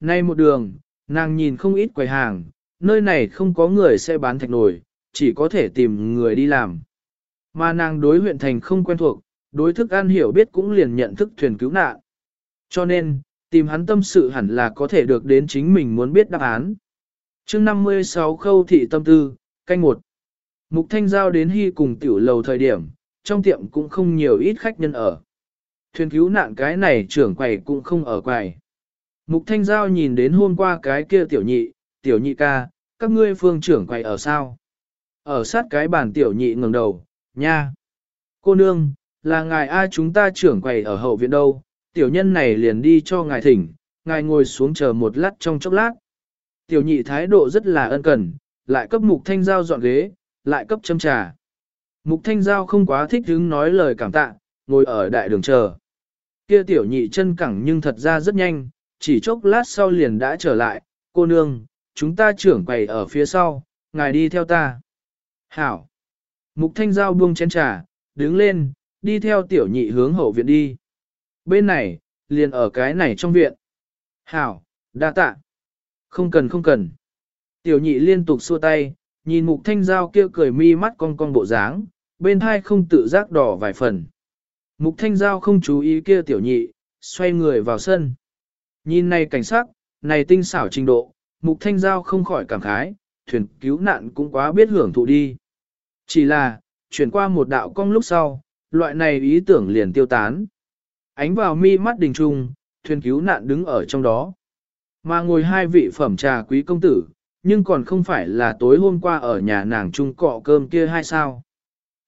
Nay một đường, nàng nhìn không ít quầy hàng, nơi này không có người sẽ bán thạch nổi, chỉ có thể tìm người đi làm. Mà nàng đối huyện thành không quen thuộc, đối thức ăn hiểu biết cũng liền nhận thức thuyền cứu nạn. Cho nên, tìm hắn tâm sự hẳn là có thể được đến chính mình muốn biết đáp án. chương 56 khâu thị tâm tư, canh một Mục Thanh Giao đến hy cùng tiểu lầu thời điểm, trong tiệm cũng không nhiều ít khách nhân ở. Thuyền cứu nạn cái này trưởng quầy cũng không ở quầy. Mục Thanh Giao nhìn đến hôm qua cái kia tiểu nhị, tiểu nhị ca, các ngươi phương trưởng quầy ở sao? Ở sát cái bàn tiểu nhị ngẩng đầu, nha. Cô nương, là ngài ai chúng ta trưởng quầy ở hậu viện đâu, tiểu nhân này liền đi cho ngài thỉnh, ngài ngồi xuống chờ một lát trong chốc lát. Tiểu nhị thái độ rất là ân cần, lại cấp mục thanh giao dọn ghế, lại cấp châm trà. Mục thanh giao không quá thích hứng nói lời cảm tạ, ngồi ở đại đường chờ. Kia tiểu nhị chân cẳng nhưng thật ra rất nhanh, chỉ chốc lát sau liền đã trở lại, cô nương, chúng ta trưởng quầy ở phía sau, ngài đi theo ta. Hảo. Mục thanh giao buông chén trà, đứng lên, đi theo tiểu nhị hướng hậu viện đi. Bên này, liền ở cái này trong viện. Hảo, đa tạ. Không cần không cần. Tiểu nhị liên tục xua tay, nhìn mục thanh giao kia cười mi mắt cong cong bộ dáng, bên hai không tự giác đỏ vài phần. Mục thanh giao không chú ý kia tiểu nhị, xoay người vào sân. Nhìn này cảnh sắc, này tinh xảo trình độ, mục thanh giao không khỏi cảm khái, thuyền cứu nạn cũng quá biết hưởng thụ đi. Chỉ là, chuyển qua một đạo cong lúc sau, loại này ý tưởng liền tiêu tán. Ánh vào mi mắt đình trung, thuyền cứu nạn đứng ở trong đó. Mà ngồi hai vị phẩm trà quý công tử, nhưng còn không phải là tối hôm qua ở nhà nàng trung cọ cơm kia hay sao.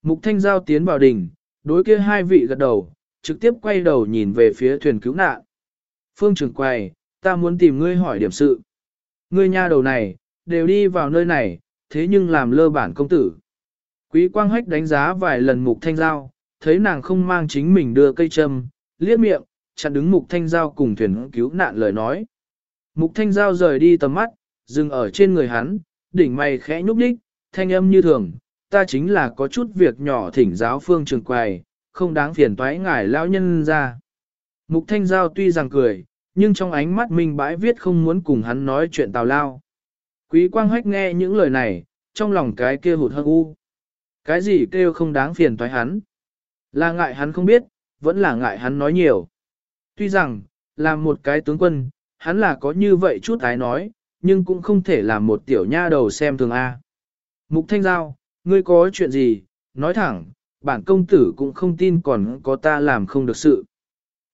Mục thanh giao tiến vào đình, đối kia hai vị gật đầu, trực tiếp quay đầu nhìn về phía thuyền cứu nạn. Phương trưởng Quầy, ta muốn tìm ngươi hỏi điểm sự. Ngươi nha đầu này, đều đi vào nơi này, thế nhưng làm lơ bản công tử. Quý quang hách đánh giá vài lần mục thanh giao, thấy nàng không mang chính mình đưa cây châm, liếc miệng, chặn đứng mục thanh giao cùng thuyền cứu nạn lời nói. Mục thanh giao rời đi tầm mắt, dừng ở trên người hắn, đỉnh mày khẽ nhúc đích, thanh âm như thường, ta chính là có chút việc nhỏ thỉnh giáo phương trường quầy, không đáng phiền toái ngài lão nhân ra. Mục thanh giao tuy rằng cười, nhưng trong ánh mắt Minh bãi viết không muốn cùng hắn nói chuyện tào lao. Quý quang hách nghe những lời này, trong lòng cái kia hụt hăng u. Cái gì kêu không đáng phiền toái hắn? Là ngại hắn không biết, vẫn là ngại hắn nói nhiều. Tuy rằng, làm một cái tướng quân, hắn là có như vậy chút ái nói, nhưng cũng không thể làm một tiểu nha đầu xem thường A. Mục Thanh Giao, ngươi có chuyện gì, nói thẳng, bản công tử cũng không tin còn có ta làm không được sự.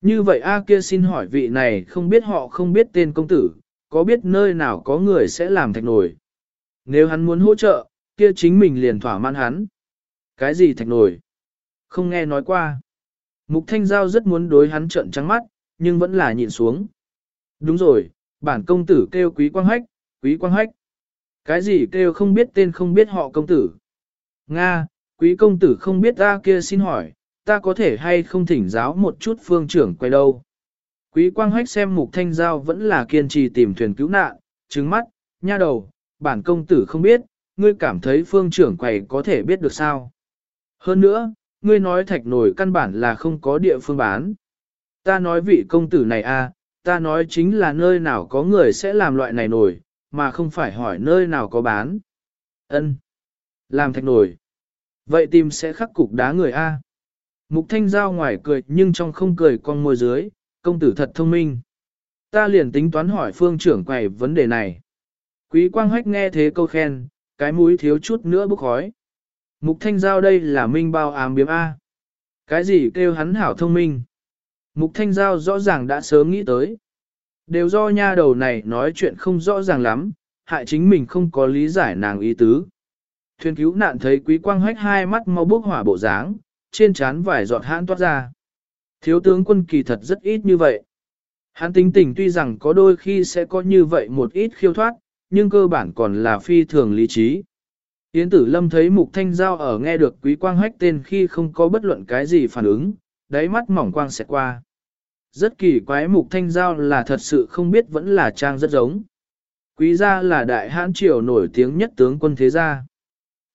Như vậy A kia xin hỏi vị này không biết họ không biết tên công tử, có biết nơi nào có người sẽ làm thạch nổi. Nếu hắn muốn hỗ trợ, kia chính mình liền thỏa mãn hắn. Cái gì thạch nổi? Không nghe nói qua. Mục Thanh Giao rất muốn đối hắn trợn trắng mắt, nhưng vẫn là nhịn xuống. Đúng rồi, bản công tử kêu quý quang hách, quý quang hách. Cái gì kêu không biết tên không biết họ công tử? Nga, quý công tử không biết ta kia xin hỏi, ta có thể hay không thỉnh giáo một chút phương trưởng quay đâu? Quý quang hách xem mục thanh giao vẫn là kiên trì tìm thuyền cứu nạn, trứng mắt, nha đầu, bản công tử không biết, ngươi cảm thấy phương trưởng quầy có thể biết được sao? Hơn nữa, ngươi nói thạch nổi căn bản là không có địa phương bán. Ta nói vị công tử này a, à, ta nói chính là nơi nào có người sẽ làm loại này nổi, mà không phải hỏi nơi nào có bán. Ân, Làm thạch nổi. Vậy tìm sẽ khắc cục đá người A. Mục thanh giao ngoài cười nhưng trong không cười con môi dưới, công tử thật thông minh. Ta liền tính toán hỏi phương trưởng quầy vấn đề này. Quý quang hách nghe thế câu khen, cái mũi thiếu chút nữa bốc khói. Mục thanh giao đây là minh bao ám biếm A. Cái gì kêu hắn hảo thông minh? Mục thanh giao rõ ràng đã sớm nghĩ tới. Đều do nha đầu này nói chuyện không rõ ràng lắm, hại chính mình không có lý giải nàng ý tứ. Thuyền cứu nạn thấy quý quang hách hai mắt mau bước hỏa bộ dáng, trên trán vải giọt hãn toát ra. Thiếu tướng quân kỳ thật rất ít như vậy. Hắn tính tình tuy rằng có đôi khi sẽ có như vậy một ít khiêu thoát, nhưng cơ bản còn là phi thường lý trí. Yến tử lâm thấy mục thanh giao ở nghe được quý quang hách tên khi không có bất luận cái gì phản ứng, đáy mắt mỏng quang sẽ qua. Rất kỳ quái mục thanh giao là thật sự không biết vẫn là trang rất giống. Quý gia là đại hãn triều nổi tiếng nhất tướng quân thế gia.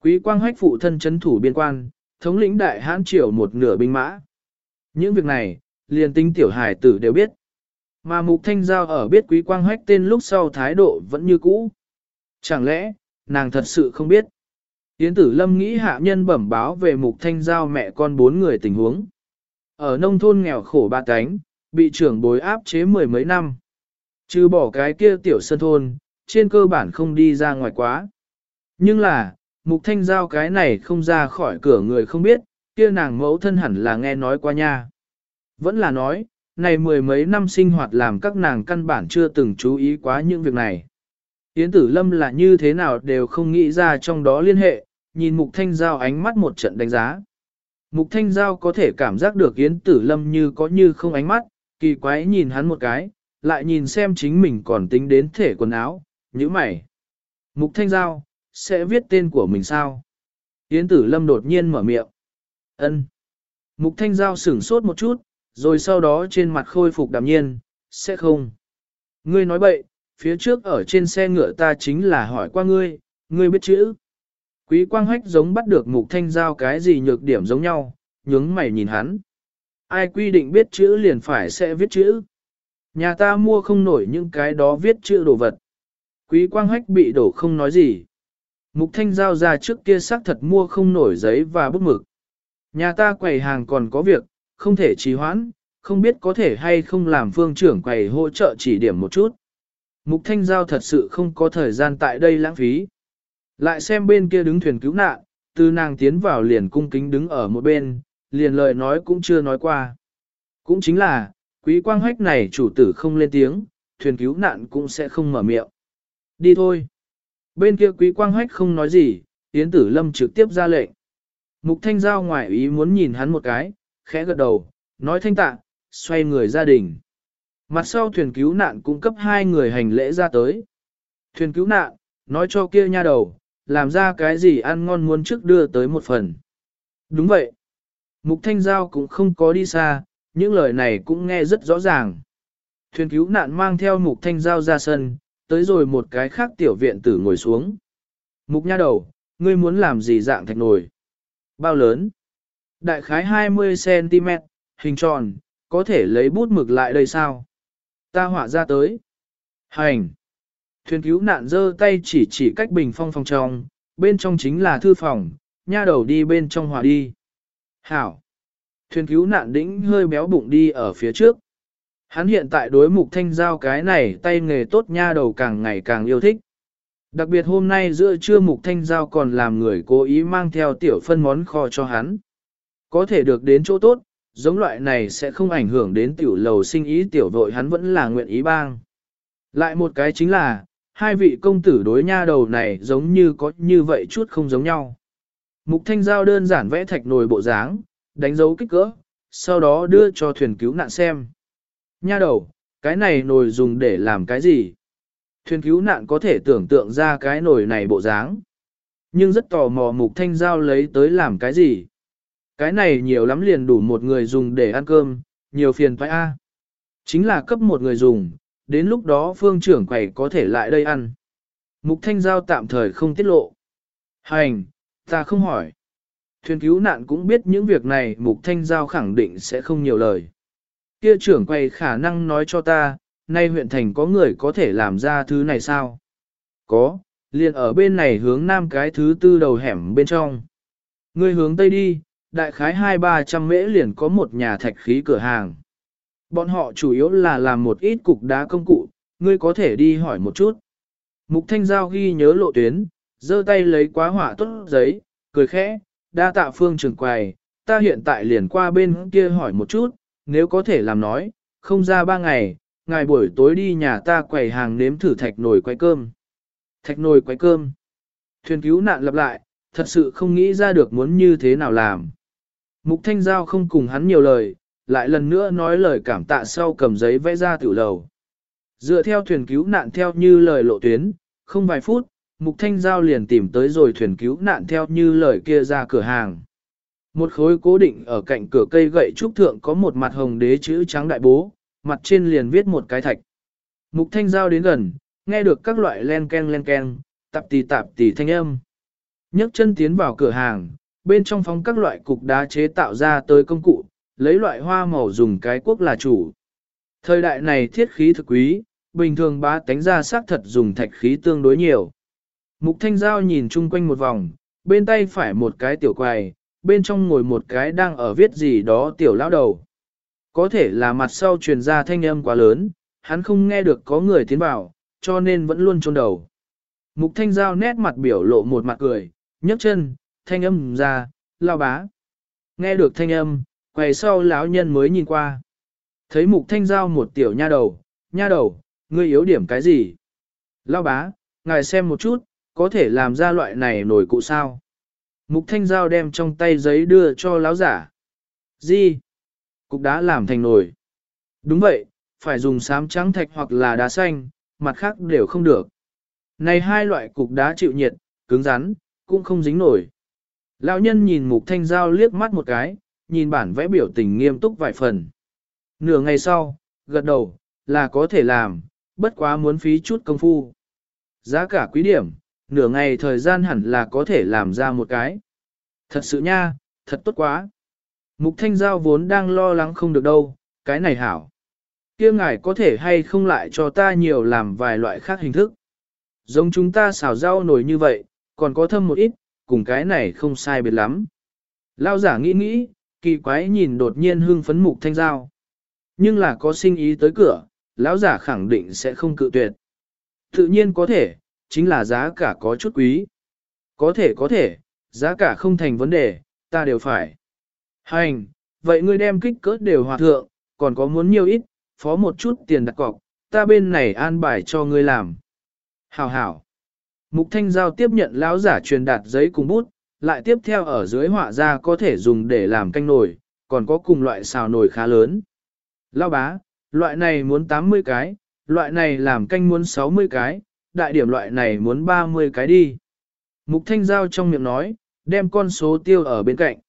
Quý quang hách phụ thân chấn thủ biên quan, thống lĩnh đại hãn triều một nửa binh mã. Những việc này, liền tính tiểu hải tử đều biết. Mà Mục Thanh Giao ở biết Quý Quang Hách tên lúc sau thái độ vẫn như cũ. Chẳng lẽ, nàng thật sự không biết. Yến Tử Lâm nghĩ hạ nhân bẩm báo về Mục Thanh Giao mẹ con bốn người tình huống. Ở nông thôn nghèo khổ ba cánh, bị trưởng bối áp chế mười mấy năm. Chứ bỏ cái kia tiểu sân thôn, trên cơ bản không đi ra ngoài quá. Nhưng là, Mục Thanh Giao cái này không ra khỏi cửa người không biết, kia nàng mẫu thân hẳn là nghe nói qua nha. Vẫn là nói, này mười mấy năm sinh hoạt làm các nàng căn bản chưa từng chú ý quá những việc này. Yến tử lâm là như thế nào đều không nghĩ ra trong đó liên hệ, nhìn Mục Thanh Giao ánh mắt một trận đánh giá. Mục Thanh Giao có thể cảm giác được Yến tử lâm như có như không ánh mắt, kỳ quái nhìn hắn một cái, lại nhìn xem chính mình còn tính đến thể quần áo, như mày. Mục Thanh Giao, sẽ viết tên của mình sao? Yến tử lâm đột nhiên mở miệng. ân Mục Thanh Giao sửng sốt một chút, rồi sau đó trên mặt khôi phục đạm nhiên, sẽ không. Ngươi nói bậy, phía trước ở trên xe ngựa ta chính là hỏi qua ngươi, ngươi biết chữ. Quý quang hách giống bắt được mục thanh giao cái gì nhược điểm giống nhau, nhướng mày nhìn hắn. Ai quy định biết chữ liền phải sẽ viết chữ. Nhà ta mua không nổi những cái đó viết chữ đồ vật. Quý quang hách bị đổ không nói gì. Mục thanh giao ra trước kia xác thật mua không nổi giấy và bút mực. Nhà ta quầy hàng còn có việc, không thể trì hoãn, không biết có thể hay không làm phương trưởng quầy hỗ trợ chỉ điểm một chút. Mục Thanh Giao thật sự không có thời gian tại đây lãng phí. Lại xem bên kia đứng thuyền cứu nạn, từ nàng tiến vào liền cung kính đứng ở một bên, liền lời nói cũng chưa nói qua. Cũng chính là, quý quang hách này chủ tử không lên tiếng, thuyền cứu nạn cũng sẽ không mở miệng. Đi thôi. Bên kia quý quang hách không nói gì, Yến Tử Lâm trực tiếp ra lệnh. Mục Thanh Giao ngoài ý muốn nhìn hắn một cái, khẽ gật đầu, nói thanh tạ, xoay người ra đình. Mặt sau thuyền cứu nạn cung cấp hai người hành lễ ra tới. Thuyền cứu nạn, nói cho kia nha đầu, làm ra cái gì ăn ngon muốn trước đưa tới một phần. Đúng vậy. Mục Thanh Giao cũng không có đi xa, những lời này cũng nghe rất rõ ràng. Thuyền cứu nạn mang theo Mục Thanh Giao ra sân, tới rồi một cái khác tiểu viện tử ngồi xuống. Mục nha đầu, ngươi muốn làm gì dạng thạch nồi? Bao lớn? Đại khái 20cm, hình tròn, có thể lấy bút mực lại đây sao? Ta họa ra tới. Hành. Thuyền cứu nạn giơ tay chỉ chỉ cách bình phong phòng trong, bên trong chính là thư phòng, nha đầu đi bên trong họa đi. Hảo. Thuyền cứu nạn đĩnh hơi béo bụng đi ở phía trước. Hắn hiện tại đối mục thanh giao cái này tay nghề tốt nha đầu càng ngày càng yêu thích. Đặc biệt hôm nay giữa trưa mục thanh giao còn làm người cố ý mang theo tiểu phân món kho cho hắn. Có thể được đến chỗ tốt, giống loại này sẽ không ảnh hưởng đến tiểu lầu sinh ý tiểu vội hắn vẫn là nguyện ý bang. Lại một cái chính là, hai vị công tử đối nha đầu này giống như có như vậy chút không giống nhau. Mục thanh giao đơn giản vẽ thạch nồi bộ dáng, đánh dấu kích cỡ, sau đó đưa cho thuyền cứu nạn xem. Nha đầu, cái này nồi dùng để làm cái gì? Thuyền cứu nạn có thể tưởng tượng ra cái nồi này bộ dáng. Nhưng rất tò mò mục thanh giao lấy tới làm cái gì? Cái này nhiều lắm liền đủ một người dùng để ăn cơm, nhiều phiền phải A. Chính là cấp một người dùng, đến lúc đó phương trưởng quầy có thể lại đây ăn. Mục thanh giao tạm thời không tiết lộ. Hành, ta không hỏi. Thuyền cứu nạn cũng biết những việc này mục thanh giao khẳng định sẽ không nhiều lời. Kia trưởng quầy khả năng nói cho ta, nay huyện thành có người có thể làm ra thứ này sao? Có, liền ở bên này hướng nam cái thứ tư đầu hẻm bên trong. Ngươi hướng tây đi, đại khái hai ba trăm mễ liền có một nhà thạch khí cửa hàng. Bọn họ chủ yếu là làm một ít cục đá công cụ, ngươi có thể đi hỏi một chút. Mục Thanh Giao ghi nhớ lộ tuyến, giơ tay lấy quá hỏa tốt giấy, cười khẽ, đa tạ phương trưởng quầy, ta hiện tại liền qua bên kia hỏi một chút, nếu có thể làm nói, không ra ba ngày, ngày buổi tối đi nhà ta quầy hàng nếm thử thạch nồi quay cơm. Thạch nồi quay cơm. Thuyền cứu nạn lặp lại, thật sự không nghĩ ra được muốn như thế nào làm. Mục Thanh Giao không cùng hắn nhiều lời, lại lần nữa nói lời cảm tạ sau cầm giấy vẽ ra tiểu lầu. Dựa theo thuyền cứu nạn theo như lời lộ tuyến, không vài phút, Mục Thanh Giao liền tìm tới rồi thuyền cứu nạn theo như lời kia ra cửa hàng. Một khối cố định ở cạnh cửa cây gậy trúc thượng có một mặt hồng đế chữ trắng đại bố, mặt trên liền viết một cái thạch. Mục Thanh Giao đến gần, nghe được các loại len ken len ken, tạp tì tạp tì thanh âm. nhấc chân tiến vào cửa hàng, bên trong phóng các loại cục đá chế tạo ra tới công cụ, lấy loại hoa màu dùng cái quốc là chủ. Thời đại này thiết khí thực quý, bình thường bá tánh ra xác thật dùng thạch khí tương đối nhiều. Mục Thanh Giao nhìn chung quanh một vòng, bên tay phải một cái tiểu quài, bên trong ngồi một cái đang ở viết gì đó tiểu lão đầu. Có thể là mặt sau truyền ra thanh âm quá lớn, hắn không nghe được có người tiến vào, cho nên vẫn luôn trôn đầu. Mục Thanh Giao nét mặt biểu lộ một mặt cười, nhấc chân, thanh âm ra, lao bá. Nghe được thanh âm, quầy sau lão nhân mới nhìn qua. Thấy Mục Thanh Giao một tiểu nha đầu, nha đầu, ngươi yếu điểm cái gì? Lao bá, ngài xem một chút, có thể làm ra loại này nổi cụ sao? Mục Thanh Giao đem trong tay giấy đưa cho lão giả. Gì? Cục đá làm thành nồi. Đúng vậy, phải dùng sám trắng thạch hoặc là đá xanh, mặt khác đều không được. Này hai loại cục đá chịu nhiệt, cứng rắn, cũng không dính nổi. Lão nhân nhìn mục thanh giao liếc mắt một cái, nhìn bản vẽ biểu tình nghiêm túc vài phần. Nửa ngày sau, gật đầu, là có thể làm, bất quá muốn phí chút công phu. Giá cả quý điểm, nửa ngày thời gian hẳn là có thể làm ra một cái. Thật sự nha, thật tốt quá. Mục thanh giao vốn đang lo lắng không được đâu, cái này hảo. kia ngài có thể hay không lại cho ta nhiều làm vài loại khác hình thức. Giống chúng ta xào rau nổi như vậy, còn có thâm một ít, cùng cái này không sai biệt lắm. Lao giả nghĩ nghĩ, kỳ quái nhìn đột nhiên hưng phấn mục thanh giao. Nhưng là có sinh ý tới cửa, lão giả khẳng định sẽ không cự tuyệt. Tự nhiên có thể, chính là giá cả có chút quý. Có thể có thể, giá cả không thành vấn đề, ta đều phải. Hành, vậy ngươi đem kích cỡ đều hòa thượng, còn có muốn nhiều ít, phó một chút tiền đặt cọc, ta bên này an bài cho ngươi làm. Hảo hảo. Mục Thanh Giao tiếp nhận lão giả truyền đạt giấy cùng bút, lại tiếp theo ở dưới họa ra có thể dùng để làm canh nồi, còn có cùng loại xào nồi khá lớn. Lão bá, loại này muốn 80 cái, loại này làm canh muốn 60 cái, đại điểm loại này muốn 30 cái đi. Mục Thanh Giao trong miệng nói, đem con số tiêu ở bên cạnh.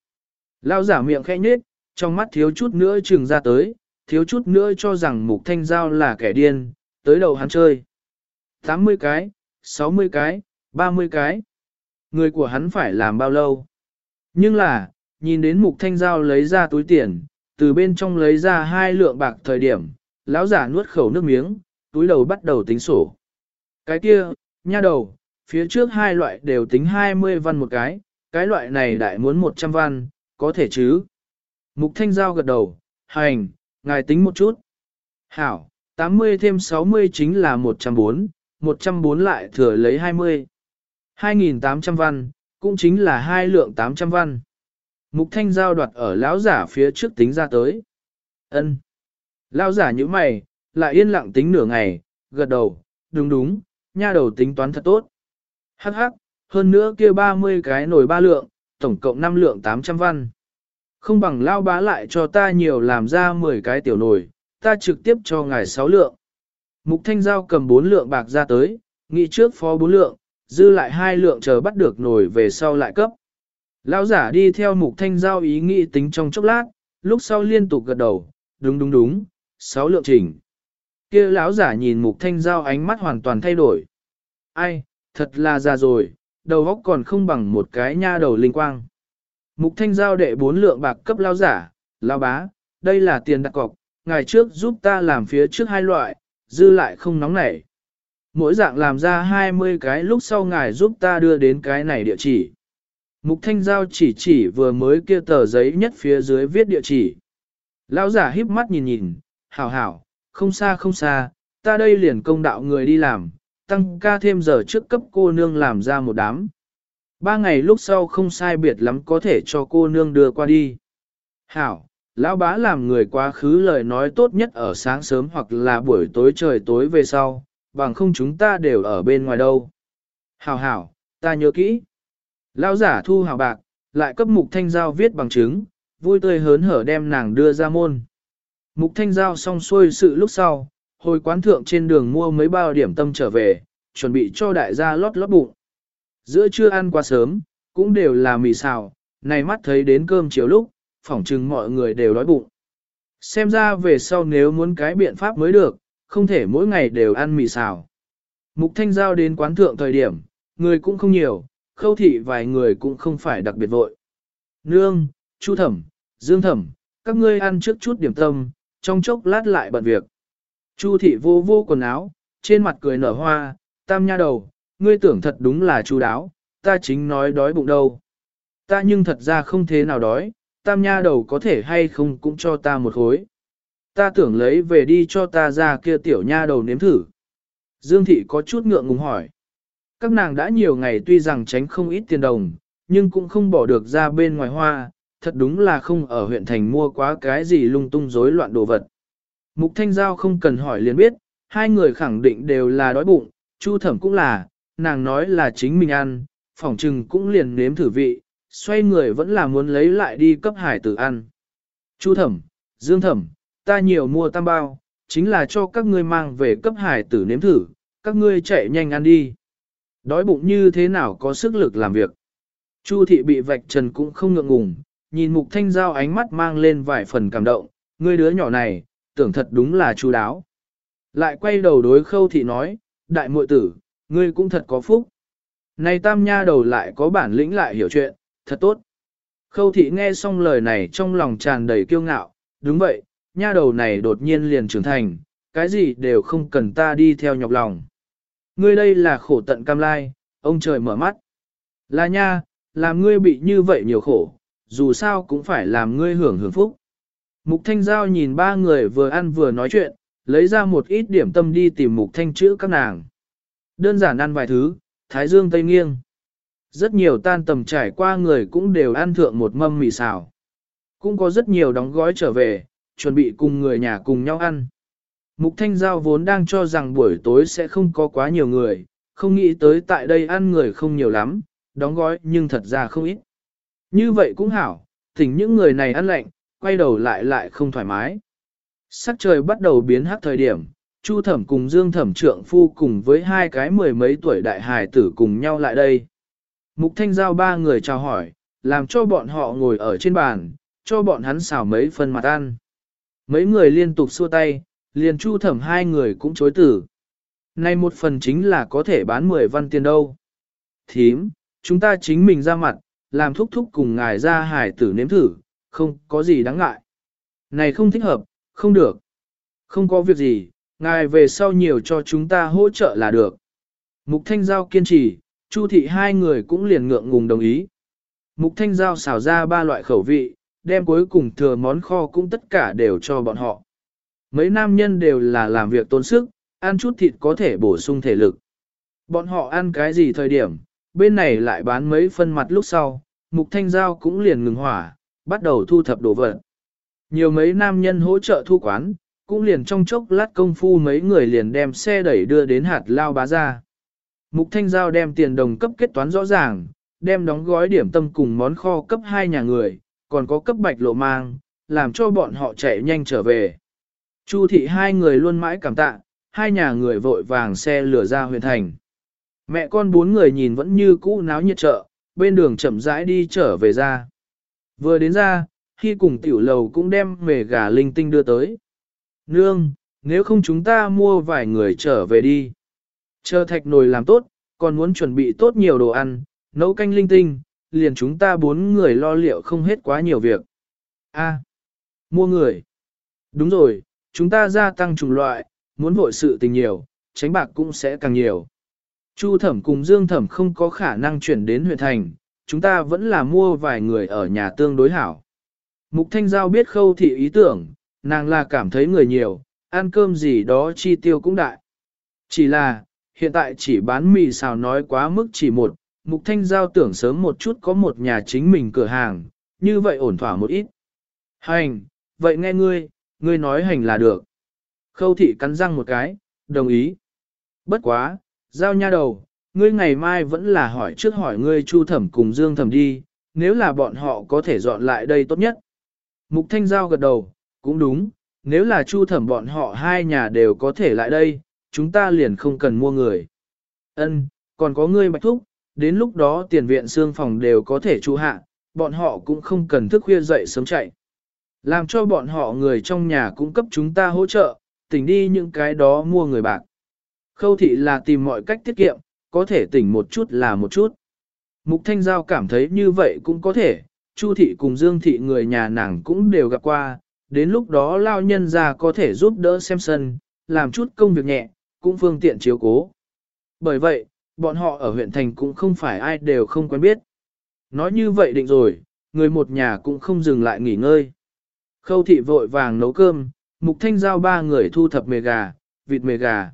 Lão giả miệng khẽ nhếch, trong mắt thiếu chút nữa trừng ra tới, thiếu chút nữa cho rằng Mục Thanh Giao là kẻ điên, tới đầu hắn chơi. 80 cái, 60 cái, 30 cái. Người của hắn phải làm bao lâu? Nhưng là, nhìn đến mục thanh giao lấy ra túi tiền, từ bên trong lấy ra hai lượng bạc thời điểm, lão giả nuốt khẩu nước miếng, túi đầu bắt đầu tính sổ. Cái kia, nha đầu, phía trước hai loại đều tính 20 văn một cái, cái loại này đại muốn 100 văn, có thể chứ? Mục thanh giao gật đầu, hành, ngài tính một chút. Hảo, 80 thêm 60 chính là 140, 140 lại thừa lấy 20. 2.800 văn, cũng chính là hai lượng 800 văn. Mục thanh giao đoạt ở lão giả phía trước tính ra tới. ân Lão giả như mày, lại yên lặng tính nửa ngày, gật đầu, đúng đúng, nha đầu tính toán thật tốt. Hắc hắc, hơn nữa kia 30 cái nồi ba lượng, tổng cộng 5 lượng 800 văn. Không bằng lao bá lại cho ta nhiều làm ra 10 cái tiểu nồi, ta trực tiếp cho ngài 6 lượng. Mục Thanh Giao cầm 4 lượng bạc ra tới, nghị trước phó 4 lượng, dư lại 2 lượng chờ bắt được nồi về sau lại cấp. Lão giả đi theo Mục Thanh Giao ý nghĩ tính trong chốc lát, lúc sau liên tục gật đầu, đúng đúng đúng, 6 lượng chỉnh. Kia lão giả nhìn Mục Thanh Giao ánh mắt hoàn toàn thay đổi. Ai, thật là già rồi, đầu óc còn không bằng một cái nha đầu linh quang. Mục Thanh Giao đệ bốn lượng bạc cấp lão giả, lão bá, đây là tiền đặt cọc, ngày trước giúp ta làm phía trước hai loại, dư lại không nóng nảy. Mỗi dạng làm ra 20 cái lúc sau ngài giúp ta đưa đến cái này địa chỉ. Mục Thanh Giao chỉ chỉ vừa mới kia tờ giấy nhất phía dưới viết địa chỉ. Lão giả híp mắt nhìn nhìn, hảo hảo, không xa không xa, ta đây liền công đạo người đi làm, tăng ca thêm giờ trước cấp cô nương làm ra một đám. Ba ngày lúc sau không sai biệt lắm có thể cho cô nương đưa qua đi. Hảo, lão bá làm người quá khứ lời nói tốt nhất ở sáng sớm hoặc là buổi tối trời tối về sau, bằng không chúng ta đều ở bên ngoài đâu. Hảo hảo, ta nhớ kỹ. Lão giả thu hảo bạc, lại cấp mục thanh giao viết bằng chứng, vui tươi hớn hở đem nàng đưa ra môn. Mục thanh giao xong xuôi sự lúc sau, hồi quán thượng trên đường mua mấy bao điểm tâm trở về, chuẩn bị cho đại gia lót lót bụng. Giữa trưa ăn quá sớm, cũng đều là mì xào, này mắt thấy đến cơm chiều lúc, phỏng chừng mọi người đều đói bụng. Xem ra về sau nếu muốn cái biện pháp mới được, không thể mỗi ngày đều ăn mì xào. Mục Thanh Giao đến quán thượng thời điểm, người cũng không nhiều, khâu thị vài người cũng không phải đặc biệt vội. Nương, Chu Thẩm, Dương Thẩm, các ngươi ăn trước chút điểm tâm, trong chốc lát lại bận việc. Chu thị vô vô quần áo, trên mặt cười nở hoa, tam nha đầu, ngươi tưởng thật đúng là chú đáo, ta chính nói đói bụng đâu. Ta nhưng thật ra không thế nào đói, tam nha đầu có thể hay không cũng cho ta một khối. Ta tưởng lấy về đi cho ta ra kia tiểu nha đầu nếm thử. Dương thị có chút ngượng ngùng hỏi. Các nàng đã nhiều ngày tuy rằng tránh không ít tiền đồng, nhưng cũng không bỏ được ra bên ngoài hoa, thật đúng là không ở huyện thành mua quá cái gì lung tung rối loạn đồ vật. Mục Thanh Giao không cần hỏi liền biết, hai người khẳng định đều là đói bụng, Chu Thẩm cũng là, nàng nói là chính mình ăn, phỏng trừng cũng liền nếm thử vị, xoay người vẫn là muốn lấy lại đi cấp hải tử ăn. Chu Thẩm, Dương Thẩm, ta nhiều mua tam bao, chính là cho các ngươi mang về cấp hải tử nếm thử, các ngươi chạy nhanh ăn đi. Đói bụng như thế nào có sức lực làm việc. Chu thị bị vạch trần cũng không ngượng ngùng, nhìn mục thanh giao ánh mắt mang lên vài phần cảm động, ngươi đứa nhỏ này, tưởng thật đúng là chú đáo. Lại quay đầu đối khâu thị nói, đại muội tử, ngươi cũng thật có phúc. Này tam nha đầu lại có bản lĩnh lại hiểu chuyện, thật tốt. Khâu thị nghe xong lời này trong lòng tràn đầy kiêu ngạo, đúng vậy, nha đầu này đột nhiên liền trưởng thành, cái gì đều không cần ta đi theo nhọc lòng. Ngươi đây là khổ tận cam lai, ông trời mở mắt. Là nha, làm ngươi bị như vậy nhiều khổ, dù sao cũng phải làm ngươi hưởng hưởng phúc. Mục Thanh Giao nhìn ba người vừa ăn vừa nói chuyện, lấy ra một ít điểm tâm đi tìm Mục Thanh chữ các nàng. Đơn giản ăn vài thứ, thái dương tây nghiêng. Rất nhiều tan tầm trải qua người cũng đều ăn thượng một mâm mì xào. Cũng có rất nhiều đóng gói trở về, chuẩn bị cùng người nhà cùng nhau ăn. Mục Thanh Giao vốn đang cho rằng buổi tối sẽ không có quá nhiều người, không nghĩ tới tại đây ăn người không nhiều lắm, đóng gói nhưng thật ra không ít. Như vậy cũng hảo, thỉnh những người này ăn lạnh, quay đầu lại lại không thoải mái. Sắc trời bắt đầu biến hắc thời điểm, Chu Thẩm cùng Dương Thẩm trượng phu cùng với hai cái mười mấy tuổi đại hài tử cùng nhau lại đây. Mục Thanh Giao ba người chào hỏi, làm cho bọn họ ngồi ở trên bàn, cho bọn hắn xào mấy phần mặt ăn. Mấy người liên tục xua tay, liền Chu Thẩm hai người cũng chối tử. Này một phần chính là có thể bán 10 văn tiền đâu. Thím, chúng ta chính mình ra mặt, làm thúc thúc cùng ngài ra hải tử nếm thử, không có gì đáng ngại. Này không thích hợp, không được. Không có việc gì, ngài về sau nhiều cho chúng ta hỗ trợ là được. Mục Thanh Giao kiên trì, Chu thị hai người cũng liền ngượng ngùng đồng ý. Mục Thanh Giao xào ra ba loại khẩu vị, đem cuối cùng thừa món kho cũng tất cả đều cho bọn họ. Mấy nam nhân đều là làm việc tốn sức, ăn chút thịt có thể bổ sung thể lực. Bọn họ ăn cái gì thời điểm, bên này lại bán mấy phân mặt lúc sau, Mục Thanh Giao cũng liền ngừng hỏa, bắt đầu thu thập đồ vật. Nhiều mấy nam nhân hỗ trợ thu quán, cũng liền trong chốc lát công phu mấy người liền đem xe đẩy đưa đến hạt lao bá ra. Mục Thanh Giao đem tiền đồng cấp kết toán rõ ràng, đem đóng gói điểm tâm cùng món kho cấp hai nhà người, còn có cấp bạch lộ mang, làm cho bọn họ chạy nhanh trở về. Chu thị hai người luôn mãi cảm tạ, hai nhà người vội vàng xe lửa ra huyện thành. Mẹ con bốn người nhìn vẫn như cũ náo nhiệt chợ, bên đường chậm rãi đi trở về ra. Vừa đến ra, khi cùng tiểu lầu cũng đem mề gà linh tinh đưa tới. Nương, nếu không chúng ta mua vài người trở về đi. Chờ thạch nồi làm tốt, còn muốn chuẩn bị tốt nhiều đồ ăn, nấu canh linh tinh, liền chúng ta bốn người lo liệu không hết quá nhiều việc. A, mua người. Đúng rồi, chúng ta gia tăng chủng loại, muốn vội sự tình nhiều, tránh bạc cũng sẽ càng nhiều. Chu thẩm cùng Dương thẩm không có khả năng chuyển đến huyện thành, chúng ta vẫn là mua vài người ở nhà tương đối hảo. Mục Thanh Giao biết khâu thị ý tưởng, nàng là cảm thấy người nhiều, ăn cơm gì đó chi tiêu cũng đại. Chỉ là, hiện tại chỉ bán mì xào nói quá mức chỉ một, Mục Thanh Giao tưởng sớm một chút có một nhà chính mình cửa hàng, như vậy ổn thỏa một ít. Hành, vậy nghe ngươi, ngươi nói hành là được. Khâu thị cắn răng một cái, đồng ý. Bất quá, giao nha đầu, ngươi ngày mai vẫn là hỏi trước hỏi ngươi chu thẩm cùng dương thẩm đi, nếu là bọn họ có thể dọn lại đây tốt nhất. Mục thanh giao gật đầu, cũng đúng, nếu là chu thẩm bọn họ hai nhà đều có thể lại đây, chúng ta liền không cần mua người. Ân, còn có ngươi bạch thúc, đến lúc đó tiền viện xương phòng đều có thể trụ hạ, bọn họ cũng không cần thức khuya dậy sớm chạy. Làm cho bọn họ người trong nhà cung cấp chúng ta hỗ trợ, tỉnh đi những cái đó mua người bạc. Khâu thị là tìm mọi cách tiết kiệm, có thể tỉnh một chút là một chút. Mục Thanh Giao cảm thấy như vậy cũng có thể, Chu thị cùng Dương thị người nhà nàng cũng đều gặp qua, đến lúc đó lao nhân ra có thể giúp đỡ xem sân, làm chút công việc nhẹ, cũng phương tiện chiếu cố. Bởi vậy, bọn họ ở huyện thành cũng không phải ai đều không quen biết. Nói như vậy định rồi, người một nhà cũng không dừng lại nghỉ ngơi. Khâu thị vội vàng nấu cơm, mục thanh giao ba người thu thập mề gà, vịt mề gà.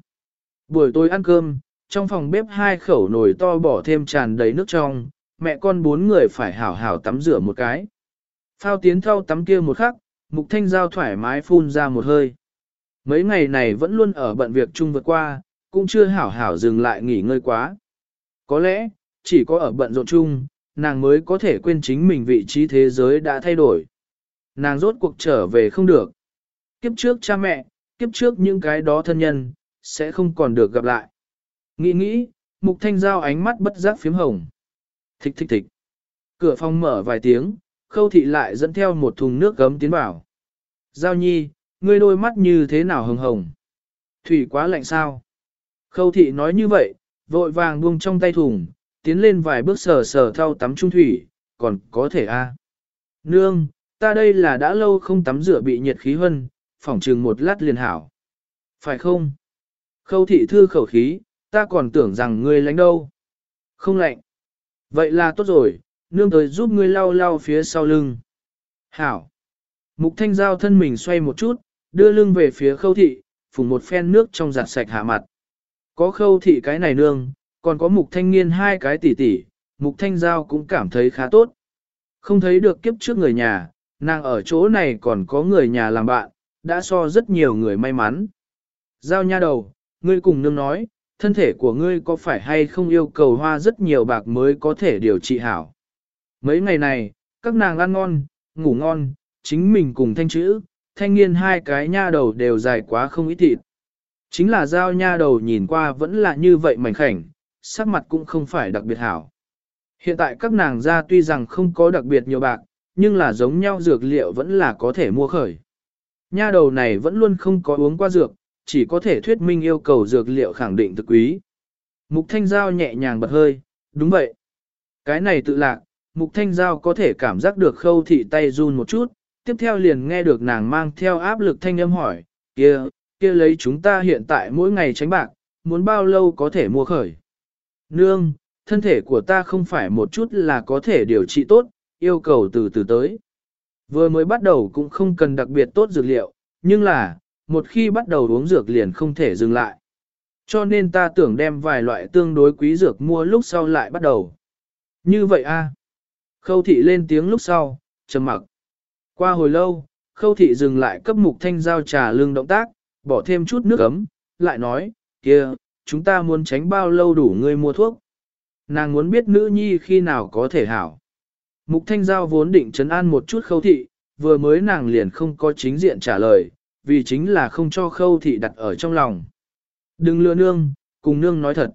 Buổi tối ăn cơm, trong phòng bếp hai khẩu nồi to bỏ thêm tràn đầy nước trong, mẹ con bốn người phải hảo hảo tắm rửa một cái. Phao tiến thau tắm kia một khắc, mục thanh giao thoải mái phun ra một hơi. Mấy ngày này vẫn luôn ở bận việc chung vượt qua, cũng chưa hảo hảo dừng lại nghỉ ngơi quá. Có lẽ, chỉ có ở bận rộn chung, nàng mới có thể quên chính mình vị trí thế giới đã thay đổi. Nàng rốt cuộc trở về không được. Kiếp trước cha mẹ, kiếp trước những cái đó thân nhân, sẽ không còn được gặp lại. Nghĩ nghĩ, mục thanh giao ánh mắt bất giác phím hồng. Thích thích thích. Cửa phòng mở vài tiếng, khâu thị lại dẫn theo một thùng nước gấm tiến vào. Giao nhi, ngươi đôi mắt như thế nào hồng hồng? Thủy quá lạnh sao? Khâu thị nói như vậy, vội vàng buông trong tay thùng, tiến lên vài bước sờ sờ thau tắm trung thủy, còn có thể a. Nương, ta đây là đã lâu không tắm rửa bị nhiệt khí hân, phỏng chừng một lát liền hảo. Phải không? Khâu thị thư khẩu khí, ta còn tưởng rằng ngươi lánh đâu. Không lạnh. Vậy là tốt rồi, nương tới giúp ngươi lau lau phía sau lưng. Hảo. Mục thanh giao thân mình xoay một chút, đưa lưng về phía khâu thị, phùng một phen nước trong giặt sạch hạ mặt. Có khâu thị cái này nương, còn có mục thanh niên hai cái tỷ tỷ, mục thanh giao cũng cảm thấy khá tốt. Không thấy được kiếp trước người nhà, nàng ở chỗ này còn có người nhà làm bạn, đã so rất nhiều người may mắn. Giao nha đầu, ngươi cùng nương nói, thân thể của ngươi có phải hay không yêu cầu hoa rất nhiều bạc mới có thể điều trị hảo. Mấy ngày này, các nàng ăn ngon, ngủ ngon, chính mình cùng thanh chữ, thanh niên hai cái nha đầu đều dài quá không ít thịt. Chính là giao nha đầu nhìn qua vẫn là như vậy mảnh khảnh, sắc mặt cũng không phải đặc biệt hảo. Hiện tại các nàng ra tuy rằng không có đặc biệt nhiều bạc, nhưng là giống nhau dược liệu vẫn là có thể mua khởi. Nha đầu này vẫn luôn không có uống qua dược, chỉ có thể thuyết minh yêu cầu dược liệu khẳng định thực quý. Mục Thanh Giao nhẹ nhàng bật hơi, đúng vậy. Cái này tự lạc, Mục Thanh Giao có thể cảm giác được khâu thị tay run một chút, tiếp theo liền nghe được nàng mang theo áp lực thanh âm hỏi, kia, kia lấy chúng ta hiện tại mỗi ngày tránh bạc, muốn bao lâu có thể mua khởi. Nương, thân thể của ta không phải một chút là có thể điều trị tốt, yêu cầu từ từ tới. Vừa mới bắt đầu cũng không cần đặc biệt tốt dược liệu, nhưng là, một khi bắt đầu uống dược liền không thể dừng lại. Cho nên ta tưởng đem vài loại tương đối quý dược mua lúc sau lại bắt đầu. Như vậy a Khâu thị lên tiếng lúc sau, trầm mặc. Qua hồi lâu, khâu thị dừng lại cấp mục thanh giao trà lương động tác, bỏ thêm chút nước ấm, lại nói, kia, chúng ta muốn tránh bao lâu đủ ngươi mua thuốc. Nàng muốn biết nữ nhi khi nào có thể hảo. Mục thanh giao vốn định chấn an một chút khâu thị, vừa mới nàng liền không có chính diện trả lời, vì chính là không cho khâu thị đặt ở trong lòng. Đừng lừa nương, cùng nương nói thật.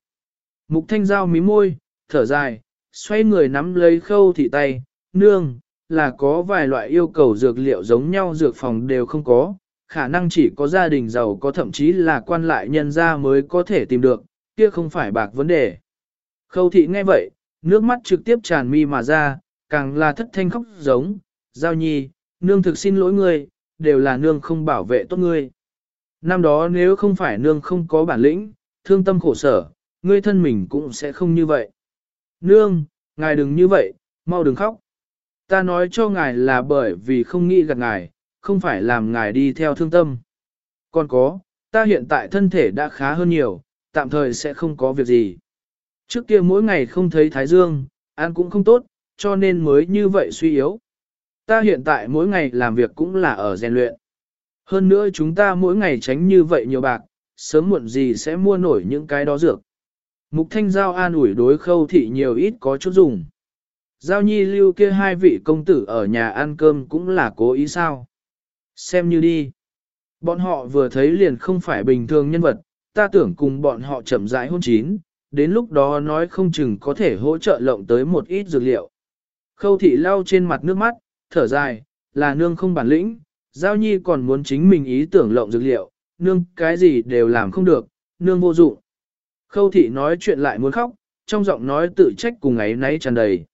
Mục thanh giao mí môi, thở dài, xoay người nắm lấy khâu thị tay, nương, là có vài loại yêu cầu dược liệu giống nhau dược phòng đều không có, khả năng chỉ có gia đình giàu có thậm chí là quan lại nhân gia mới có thể tìm được, kia không phải bạc vấn đề. Khâu thị nghe vậy, nước mắt trực tiếp tràn mi mà ra, càng là thất thanh khóc giống, giao nhi, nương thực xin lỗi ngươi, đều là nương không bảo vệ tốt ngươi. Năm đó nếu không phải nương không có bản lĩnh, thương tâm khổ sở, ngươi thân mình cũng sẽ không như vậy. Nương, ngài đừng như vậy, mau đừng khóc. Ta nói cho ngài là bởi vì không nghĩ gặp ngài, không phải làm ngài đi theo thương tâm. Còn có, ta hiện tại thân thể đã khá hơn nhiều, tạm thời sẽ không có việc gì. Trước kia mỗi ngày không thấy Thái Dương, ăn cũng không tốt, cho nên mới như vậy suy yếu. Ta hiện tại mỗi ngày làm việc cũng là ở rèn luyện. Hơn nữa chúng ta mỗi ngày tránh như vậy nhiều bạc, sớm muộn gì sẽ mua nổi những cái đó dược. Mục thanh giao an ủi đối khâu thị nhiều ít có chút dùng. Giao nhi lưu kia hai vị công tử ở nhà ăn cơm cũng là cố ý sao. Xem như đi. Bọn họ vừa thấy liền không phải bình thường nhân vật, ta tưởng cùng bọn họ chậm rãi hôn chín, đến lúc đó nói không chừng có thể hỗ trợ lộng tới một ít dược liệu. Khâu thị lau trên mặt nước mắt, thở dài, là nương không bản lĩnh, giao nhi còn muốn chính mình ý tưởng lộng dược liệu, nương cái gì đều làm không được, nương vô dụng. Khâu thị nói chuyện lại muốn khóc, trong giọng nói tự trách cùng ấy nấy tràn đầy.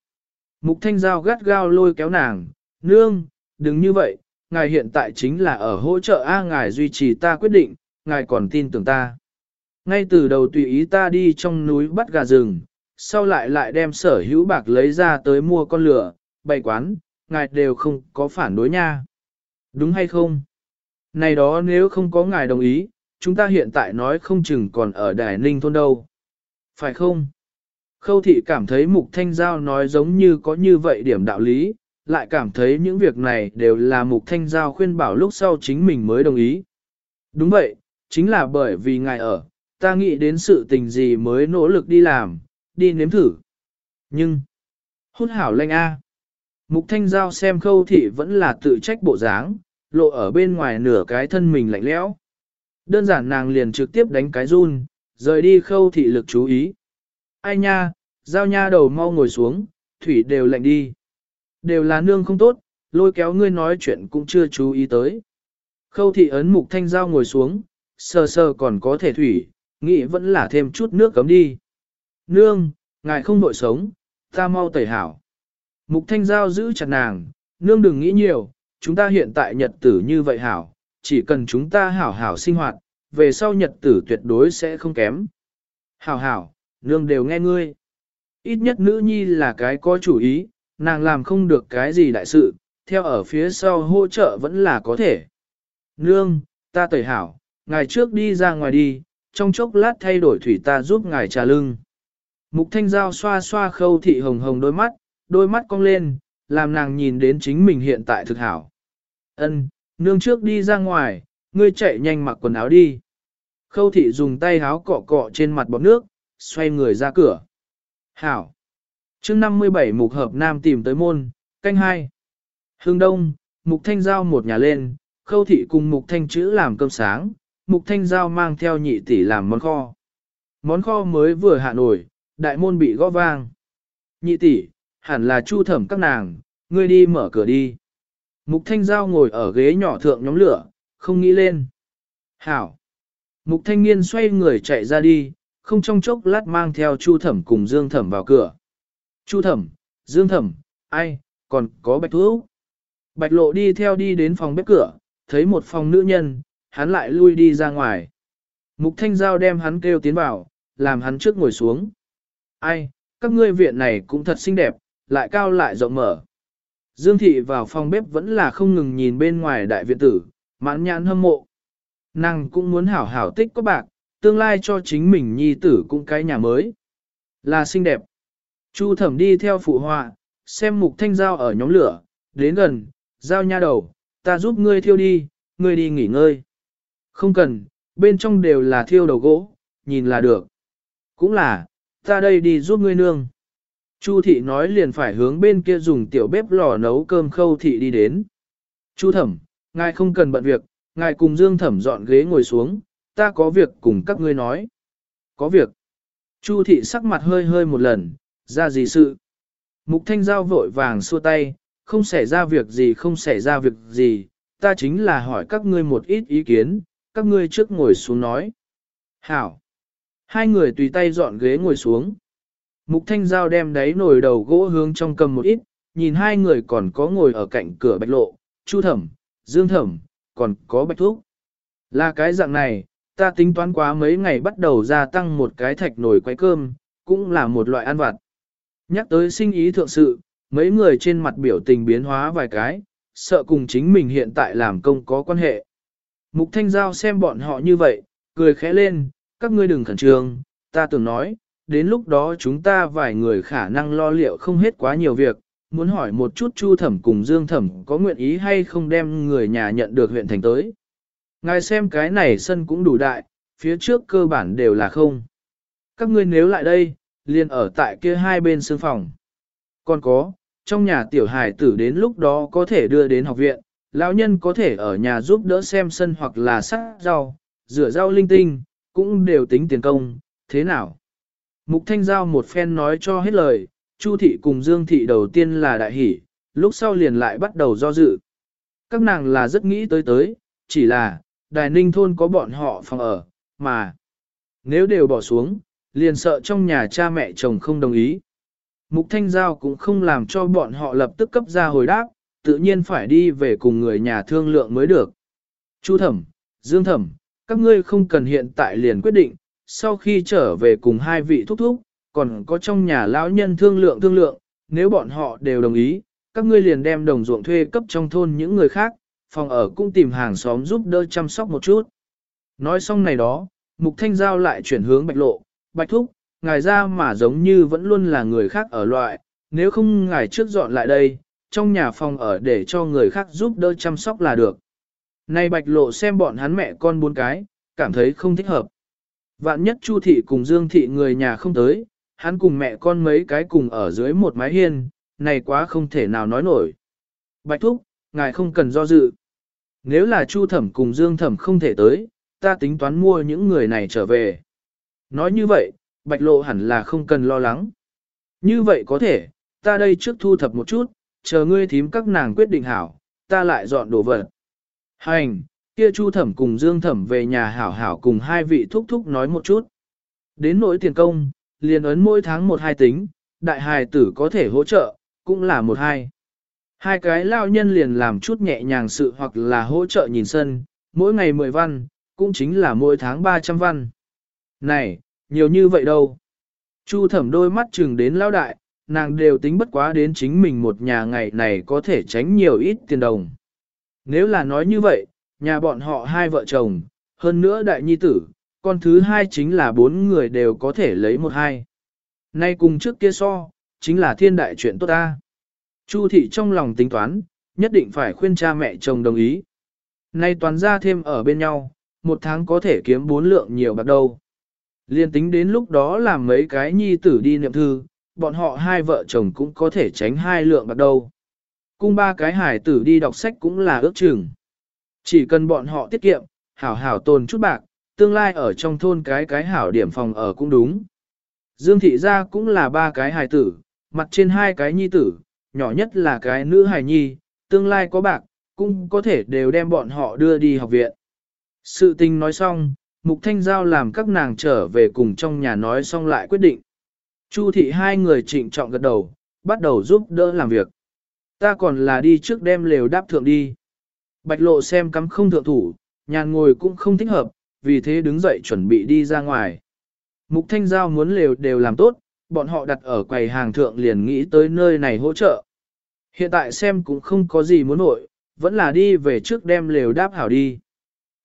Mục thanh giao gắt gao lôi kéo nàng, nương, đừng như vậy, ngài hiện tại chính là ở hỗ trợ A ngài duy trì ta quyết định, ngài còn tin tưởng ta. Ngay từ đầu tùy ý ta đi trong núi bắt gà rừng, sau lại lại đem sở hữu bạc lấy ra tới mua con lửa, bày quán, ngài đều không có phản đối nha. Đúng hay không? Này đó nếu không có ngài đồng ý, chúng ta hiện tại nói không chừng còn ở Đài Ninh thôn đâu. Phải không? Khâu thị cảm thấy Mục Thanh Giao nói giống như có như vậy điểm đạo lý, lại cảm thấy những việc này đều là Mục Thanh Giao khuyên bảo lúc sau chính mình mới đồng ý. Đúng vậy, chính là bởi vì ngài ở, ta nghĩ đến sự tình gì mới nỗ lực đi làm, đi nếm thử. Nhưng, hút hảo lanh a. Mục Thanh Giao xem khâu thị vẫn là tự trách bộ dáng, lộ ở bên ngoài nửa cái thân mình lạnh lẽo. Đơn giản nàng liền trực tiếp đánh cái run, rời đi khâu thị lực chú ý. Ai nha, giao nha đầu mau ngồi xuống, thủy đều lạnh đi. Đều là nương không tốt, lôi kéo ngươi nói chuyện cũng chưa chú ý tới. Khâu thị ấn mục thanh giao ngồi xuống, sờ sờ còn có thể thủy, nghĩ vẫn là thêm chút nước cấm đi. Nương, ngài không nội sống, ta mau tẩy hảo. Mục thanh giao giữ chặt nàng, nương đừng nghĩ nhiều, chúng ta hiện tại nhật tử như vậy hảo, chỉ cần chúng ta hảo hảo sinh hoạt, về sau nhật tử tuyệt đối sẽ không kém. Hảo hảo, nương đều nghe ngươi. Ít nhất nữ nhi là cái có chủ ý, nàng làm không được cái gì đại sự, theo ở phía sau hỗ trợ vẫn là có thể. Nương, ta tẩy hảo, ngài trước đi ra ngoài đi, trong chốc lát thay đổi thủy ta giúp ngài trà lưng. Mục thanh giao xoa xoa khâu thị hồng hồng đôi mắt, đôi mắt cong lên, làm nàng nhìn đến chính mình hiện tại thực hảo. Ân, nương trước đi ra ngoài, ngươi chạy nhanh mặc quần áo đi. Khâu thị dùng tay áo cọ cọ trên mặt bọt nước, xoay người ra cửa. Hảo. chương 57 mục hợp nam tìm tới môn, canh hai. Hương đông, mục thanh giao một nhà lên, khâu thị cùng mục thanh chữ làm cơm sáng, mục thanh giao mang theo nhị tỷ làm món kho. Món kho mới vừa hạ nổi, đại môn bị gõ vang. Nhị tỷ, hẳn là chu thẩm các nàng, ngươi đi mở cửa đi. Mục thanh giao ngồi ở ghế nhỏ thượng nhóm lửa, không nghĩ lên. Hảo. Mục thanh niên xoay người chạy ra đi, không trong chốc lát mang theo chu thẩm cùng dương thẩm vào cửa. Chu thẩm, dương thẩm, ai, còn có bạch thú. Bạch lộ đi theo đi đến phòng bếp cửa, thấy một phòng nữ nhân, hắn lại lui đi ra ngoài. Mục thanh giao đem hắn kêu tiến vào, làm hắn trước ngồi xuống. Ai, các ngươi viện này cũng thật xinh đẹp, lại cao lại rộng mở. Dương thị vào phòng bếp vẫn là không ngừng nhìn bên ngoài đại viện tử, mãn nhãn hâm mộ. Nàng cũng muốn hảo hảo tích có bạc, tương lai cho chính mình nhi tử cũng cái nhà mới. Là xinh đẹp. Chu thẩm đi theo phụ họa, xem mục thanh giao ở nhóm lửa, đến gần, giao nha đầu, ta giúp ngươi thiêu đi, ngươi đi nghỉ ngơi. Không cần, bên trong đều là thiêu đầu gỗ, nhìn là được. Cũng là, ta đây đi giúp ngươi nương. Chu thị nói liền phải hướng bên kia dùng tiểu bếp lò nấu cơm khâu thị đi đến. Chu thẩm, ngài không cần bận việc, ngài cùng dương thẩm dọn ghế ngồi xuống, ta có việc cùng các ngươi nói. Có việc. Chu thị sắc mặt hơi hơi một lần, ra gì sự. Mục thanh giao vội vàng xua tay, không xảy ra việc gì không xảy ra việc gì, ta chính là hỏi các ngươi một ít ý kiến, các ngươi trước ngồi xuống nói. Hảo. Hai người tùy tay dọn ghế ngồi xuống. Mục thanh giao đem đáy nồi đầu gỗ hướng trong cầm một ít, nhìn hai người còn có ngồi ở cạnh cửa bạch lộ, chu thẩm, dương thẩm, còn có bạch thuốc. Là cái dạng này, ta tính toán quá mấy ngày bắt đầu gia tăng một cái thạch nồi quay cơm, cũng là một loại ăn vặt. Nhắc tới sinh ý thượng sự, mấy người trên mặt biểu tình biến hóa vài cái, sợ cùng chính mình hiện tại làm công có quan hệ. Mục Thanh Giao xem bọn họ như vậy, cười khẽ lên, các ngươi đừng khẩn trương, ta tưởng nói, đến lúc đó chúng ta vài người khả năng lo liệu không hết quá nhiều việc, muốn hỏi một chút Chu Thẩm cùng Dương Thẩm có nguyện ý hay không đem người nhà nhận được huyện thành tới. Ngài xem cái này sân cũng đủ đại, phía trước cơ bản đều là không. Các ngươi nếu lại đây, liền ở tại kia hai bên sương phòng. Còn có, trong nhà tiểu hài tử đến lúc đó có thể đưa đến học viện, lão nhân có thể ở nhà giúp đỡ xem sân hoặc là sắc rau, rửa rau linh tinh, cũng đều tính tiền công, thế nào? Mục Thanh Giao một phen nói cho hết lời, Chu thị cùng Dương thị đầu tiên là đại hỉ, lúc sau liền lại bắt đầu do dự. Các nàng là rất nghĩ tới tới, chỉ là, đài ninh thôn có bọn họ phòng ở, mà nếu đều bỏ xuống, liền sợ trong nhà cha mẹ chồng không đồng ý. Mục Thanh Giao cũng không làm cho bọn họ lập tức cấp ra hồi đáp, tự nhiên phải đi về cùng người nhà thương lượng mới được. Chu thẩm, Dương thẩm, các ngươi không cần hiện tại liền quyết định, sau khi trở về cùng hai vị thúc thúc, còn có trong nhà lão nhân thương lượng thương lượng, nếu bọn họ đều đồng ý, các ngươi liền đem đồng ruộng thuê cấp trong thôn những người khác, phòng ở cũng tìm hàng xóm giúp đỡ chăm sóc một chút. Nói xong này đó, Mục Thanh Giao lại chuyển hướng Bạch Lộ, Bạch Thúc, ngài ra mà giống như vẫn luôn là người khác ở loại, nếu không ngài trước dọn lại đây, trong nhà phòng ở để cho người khác giúp đỡ chăm sóc là được. Nay Bạch Lộ xem bọn hắn mẹ con bốn cái, cảm thấy không thích hợp. Vạn nhất Chu Thị cùng Dương Thị người nhà không tới, hắn cùng mẹ con mấy cái cùng ở dưới một mái hiên, này quá không thể nào nói nổi. Bạch Thúc, ngài không cần do dự. Nếu là Chu Thẩm cùng Dương Thẩm không thể tới, ta tính toán mua những người này trở về. Nói như vậy, Bạch Lộ hẳn là không cần lo lắng. Như vậy có thể, ta đây trước thu thập một chút, chờ ngươi thím các nàng quyết định hảo, ta lại dọn đồ vật. Hành, kia Chu Thẩm cùng Dương Thẩm về nhà hảo hảo cùng hai vị thúc thúc nói một chút. Đến nỗi tiền công, liền ấn mỗi tháng một hai tính, đại hài tử có thể hỗ trợ, cũng là một hai. Hai cái lao nhân liền làm chút nhẹ nhàng sự hoặc là hỗ trợ nhìn sân, mỗi ngày 10 văn, cũng chính là mỗi tháng 300 văn. Này, nhiều như vậy đâu. Chu thẩm đôi mắt chừng đến lao đại, nàng đều tính bất quá đến chính mình một nhà ngày này có thể tránh nhiều ít tiền đồng. Nếu là nói như vậy, nhà bọn họ hai vợ chồng, hơn nữa đại nhi tử, con thứ hai chính là bốn người đều có thể lấy một hai. Nay cùng trước kia so, chính là thiên đại chuyện tốt ta. Chu thị trong lòng tính toán, nhất định phải khuyên cha mẹ chồng đồng ý. Nay toàn ra thêm ở bên nhau, một tháng có thể kiếm bốn lượng nhiều bạc đâu. Liên tính đến lúc đó làm mấy cái nhi tử đi niệm thư, bọn họ hai vợ chồng cũng có thể tránh hai lượng bạc đâu. Cung ba cái hải tử đi đọc sách cũng là ước chừng. Chỉ cần bọn họ tiết kiệm, hảo hảo tồn chút bạc, tương lai ở trong thôn cái cái hảo điểm phòng ở cũng đúng. Dương thị gia cũng là ba cái hài tử, mặt trên hai cái nhi tử, nhỏ nhất là cái nữ hài nhi, tương lai có bạc, cũng có thể đều đem bọn họ đưa đi học viện. Sự tình nói xong, Mục Thanh Giao làm các nàng trở về cùng trong nhà nói xong lại quyết định. Chu thị hai người trịnh trọng gật đầu, bắt đầu giúp đỡ làm việc. Ta còn là đi trước đem lều đáp thượng đi. Bạch lộ xem cắm không thượng thủ, nhàn ngồi cũng không thích hợp, vì thế đứng dậy chuẩn bị đi ra ngoài. Mục Thanh Giao muốn lều đều làm tốt, bọn họ đặt ở quầy hàng thượng liền nghĩ tới nơi này hỗ trợ. Hiện tại xem cũng không có gì muốn nội, vẫn là đi về trước đem lều đáp hảo đi.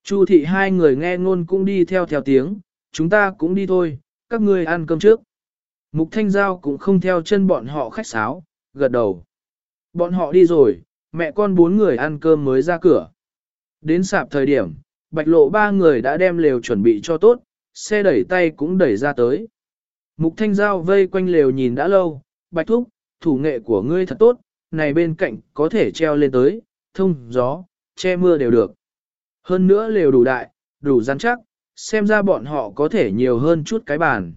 Chu thị hai người nghe ngôn cũng đi theo theo tiếng, chúng ta cũng đi thôi, các ngươi ăn cơm trước. Mục Thanh Giao cũng không theo chân bọn họ khách sáo, gật đầu. Bọn họ đi rồi, mẹ con bốn người ăn cơm mới ra cửa. Đến sạp thời điểm, bạch lộ ba người đã đem lều chuẩn bị cho tốt, xe đẩy tay cũng đẩy ra tới. Mục Thanh Giao vây quanh lều nhìn đã lâu, bạch thúc, thủ nghệ của ngươi thật tốt, này bên cạnh có thể treo lên tới, thông, gió, che mưa đều được. Hơn nữa lều đủ đại, đủ rắn chắc, xem ra bọn họ có thể nhiều hơn chút cái bàn.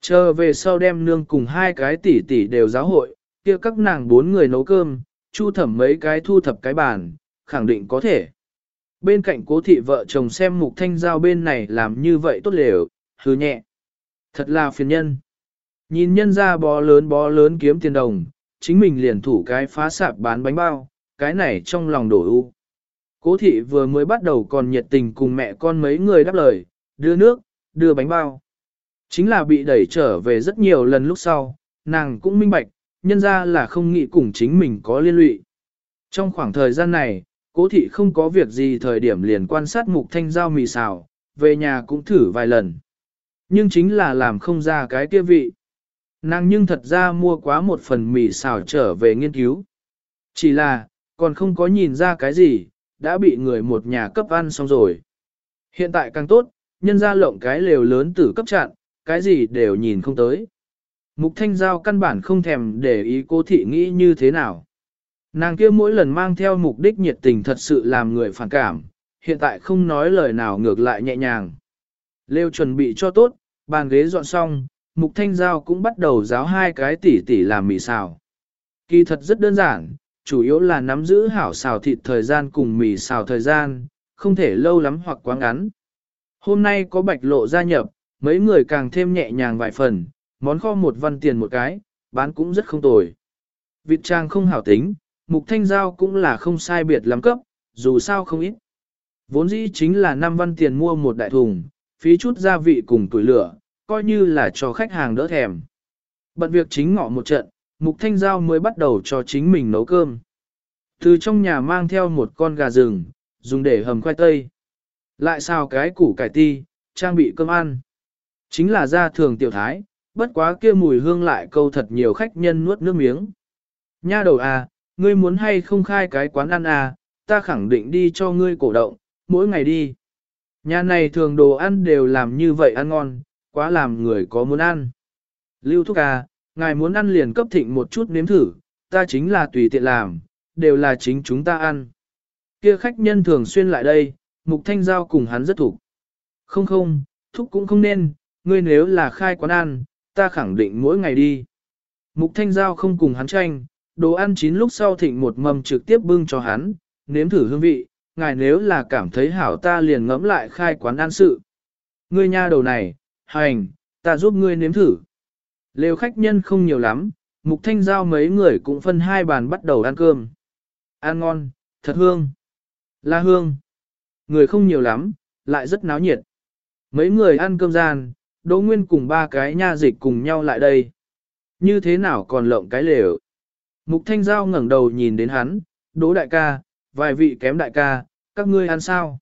Chờ về sau đem nương cùng hai cái tỷ tỷ đều giáo hội, kia các nàng bốn người nấu cơm, chu thẩm mấy cái thu thập cái bàn, khẳng định có thể. Bên cạnh cố thị vợ chồng xem mục thanh giao bên này làm như vậy tốt lều, hứ nhẹ. Thật là phiền nhân. Nhìn nhân ra bó lớn bó lớn kiếm tiền đồng, chính mình liền thủ cái phá sạp bán bánh bao, cái này trong lòng đổ u. Cố thị vừa mới bắt đầu còn nhiệt tình cùng mẹ con mấy người đáp lời, đưa nước, đưa bánh bao. Chính là bị đẩy trở về rất nhiều lần lúc sau, nàng cũng minh bạch, nhân ra là không nghĩ cùng chính mình có liên lụy. Trong khoảng thời gian này, cố thị không có việc gì thời điểm liền quan sát mục thanh giao mì xào, về nhà cũng thử vài lần. Nhưng chính là làm không ra cái kia vị. Nàng nhưng thật ra mua quá một phần mì xào trở về nghiên cứu. Chỉ là, còn không có nhìn ra cái gì, đã bị người một nhà cấp ăn xong rồi. Hiện tại càng tốt, nhân ra lộng cái lều lớn tử cấp chặn, cái gì đều nhìn không tới. Mục Thanh Giao căn bản không thèm để ý cô thị nghĩ như thế nào. Nàng kia mỗi lần mang theo mục đích nhiệt tình thật sự làm người phản cảm, hiện tại không nói lời nào ngược lại nhẹ nhàng. Lêu chuẩn bị cho tốt, bàn ghế dọn xong, Mục Thanh Giao cũng bắt đầu giáo hai cái tỉ tỉ làm mì xào. Kỳ thật rất đơn giản, chủ yếu là nắm giữ hảo xào thịt thời gian cùng mì xào thời gian, không thể lâu lắm hoặc quá ngắn. Hôm nay có bạch lộ gia nhập, mấy người càng thêm nhẹ nhàng vài phần, món kho một văn tiền một cái, bán cũng rất không tồi. Vịt trang không hảo tính, mục thanh giao cũng là không sai biệt lắm cấp, dù sao không ít. Vốn dĩ chính là 5 văn tiền mua một đại thùng, phí chút gia vị cùng tuổi lửa, coi như là cho khách hàng đỡ thèm. Bận việc chính ngọ một trận, Mục Thanh Giao mới bắt đầu cho chính mình nấu cơm. Từ trong nhà mang theo một con gà rừng, dùng để hầm khoai tây. Lại xào cái củ cải ti, trang bị cơm ăn. Chính là gia thường tiểu thái, bất quá kia mùi hương lại câu thật nhiều khách nhân nuốt nước miếng. Nha đầu à, ngươi muốn hay không khai cái quán ăn à, ta khẳng định đi cho ngươi cổ động, mỗi ngày đi. Nhà này thường đồ ăn đều làm như vậy ăn ngon, quá làm người có muốn ăn. Lưu Thúc à, ngài muốn ăn liền cấp thịnh một chút nếm thử, ta chính là tùy tiện làm, đều là chính chúng ta ăn. Kia khách nhân thường xuyên lại đây, Mục Thanh Giao cùng hắn rất thủ. Không không, Thúc cũng không nên, ngươi nếu là khai quán ăn, ta khẳng định mỗi ngày đi. Mục Thanh Giao không cùng hắn tranh, đồ ăn chín lúc sau thịnh một mầm trực tiếp bưng cho hắn, nếm thử hương vị, ngài nếu là cảm thấy hảo ta liền ngẫm lại khai quán ăn sự. Ngươi nha đầu này, hành, ta giúp ngươi nếm thử. Lều khách nhân không nhiều lắm, mục thanh giao mấy người cũng phân hai bàn bắt đầu ăn cơm. Ăn ngon, thật hương. La hương. Người không nhiều lắm, lại rất náo nhiệt. Mấy người ăn cơm gian, Đỗ Nguyên cùng ba cái nha dịch cùng nhau lại đây. Như thế nào còn lộng cái lều? Mục Thanh Giao ngẩng đầu nhìn đến hắn, Đỗ đại ca, vài vị kém đại ca, các ngươi ăn sao?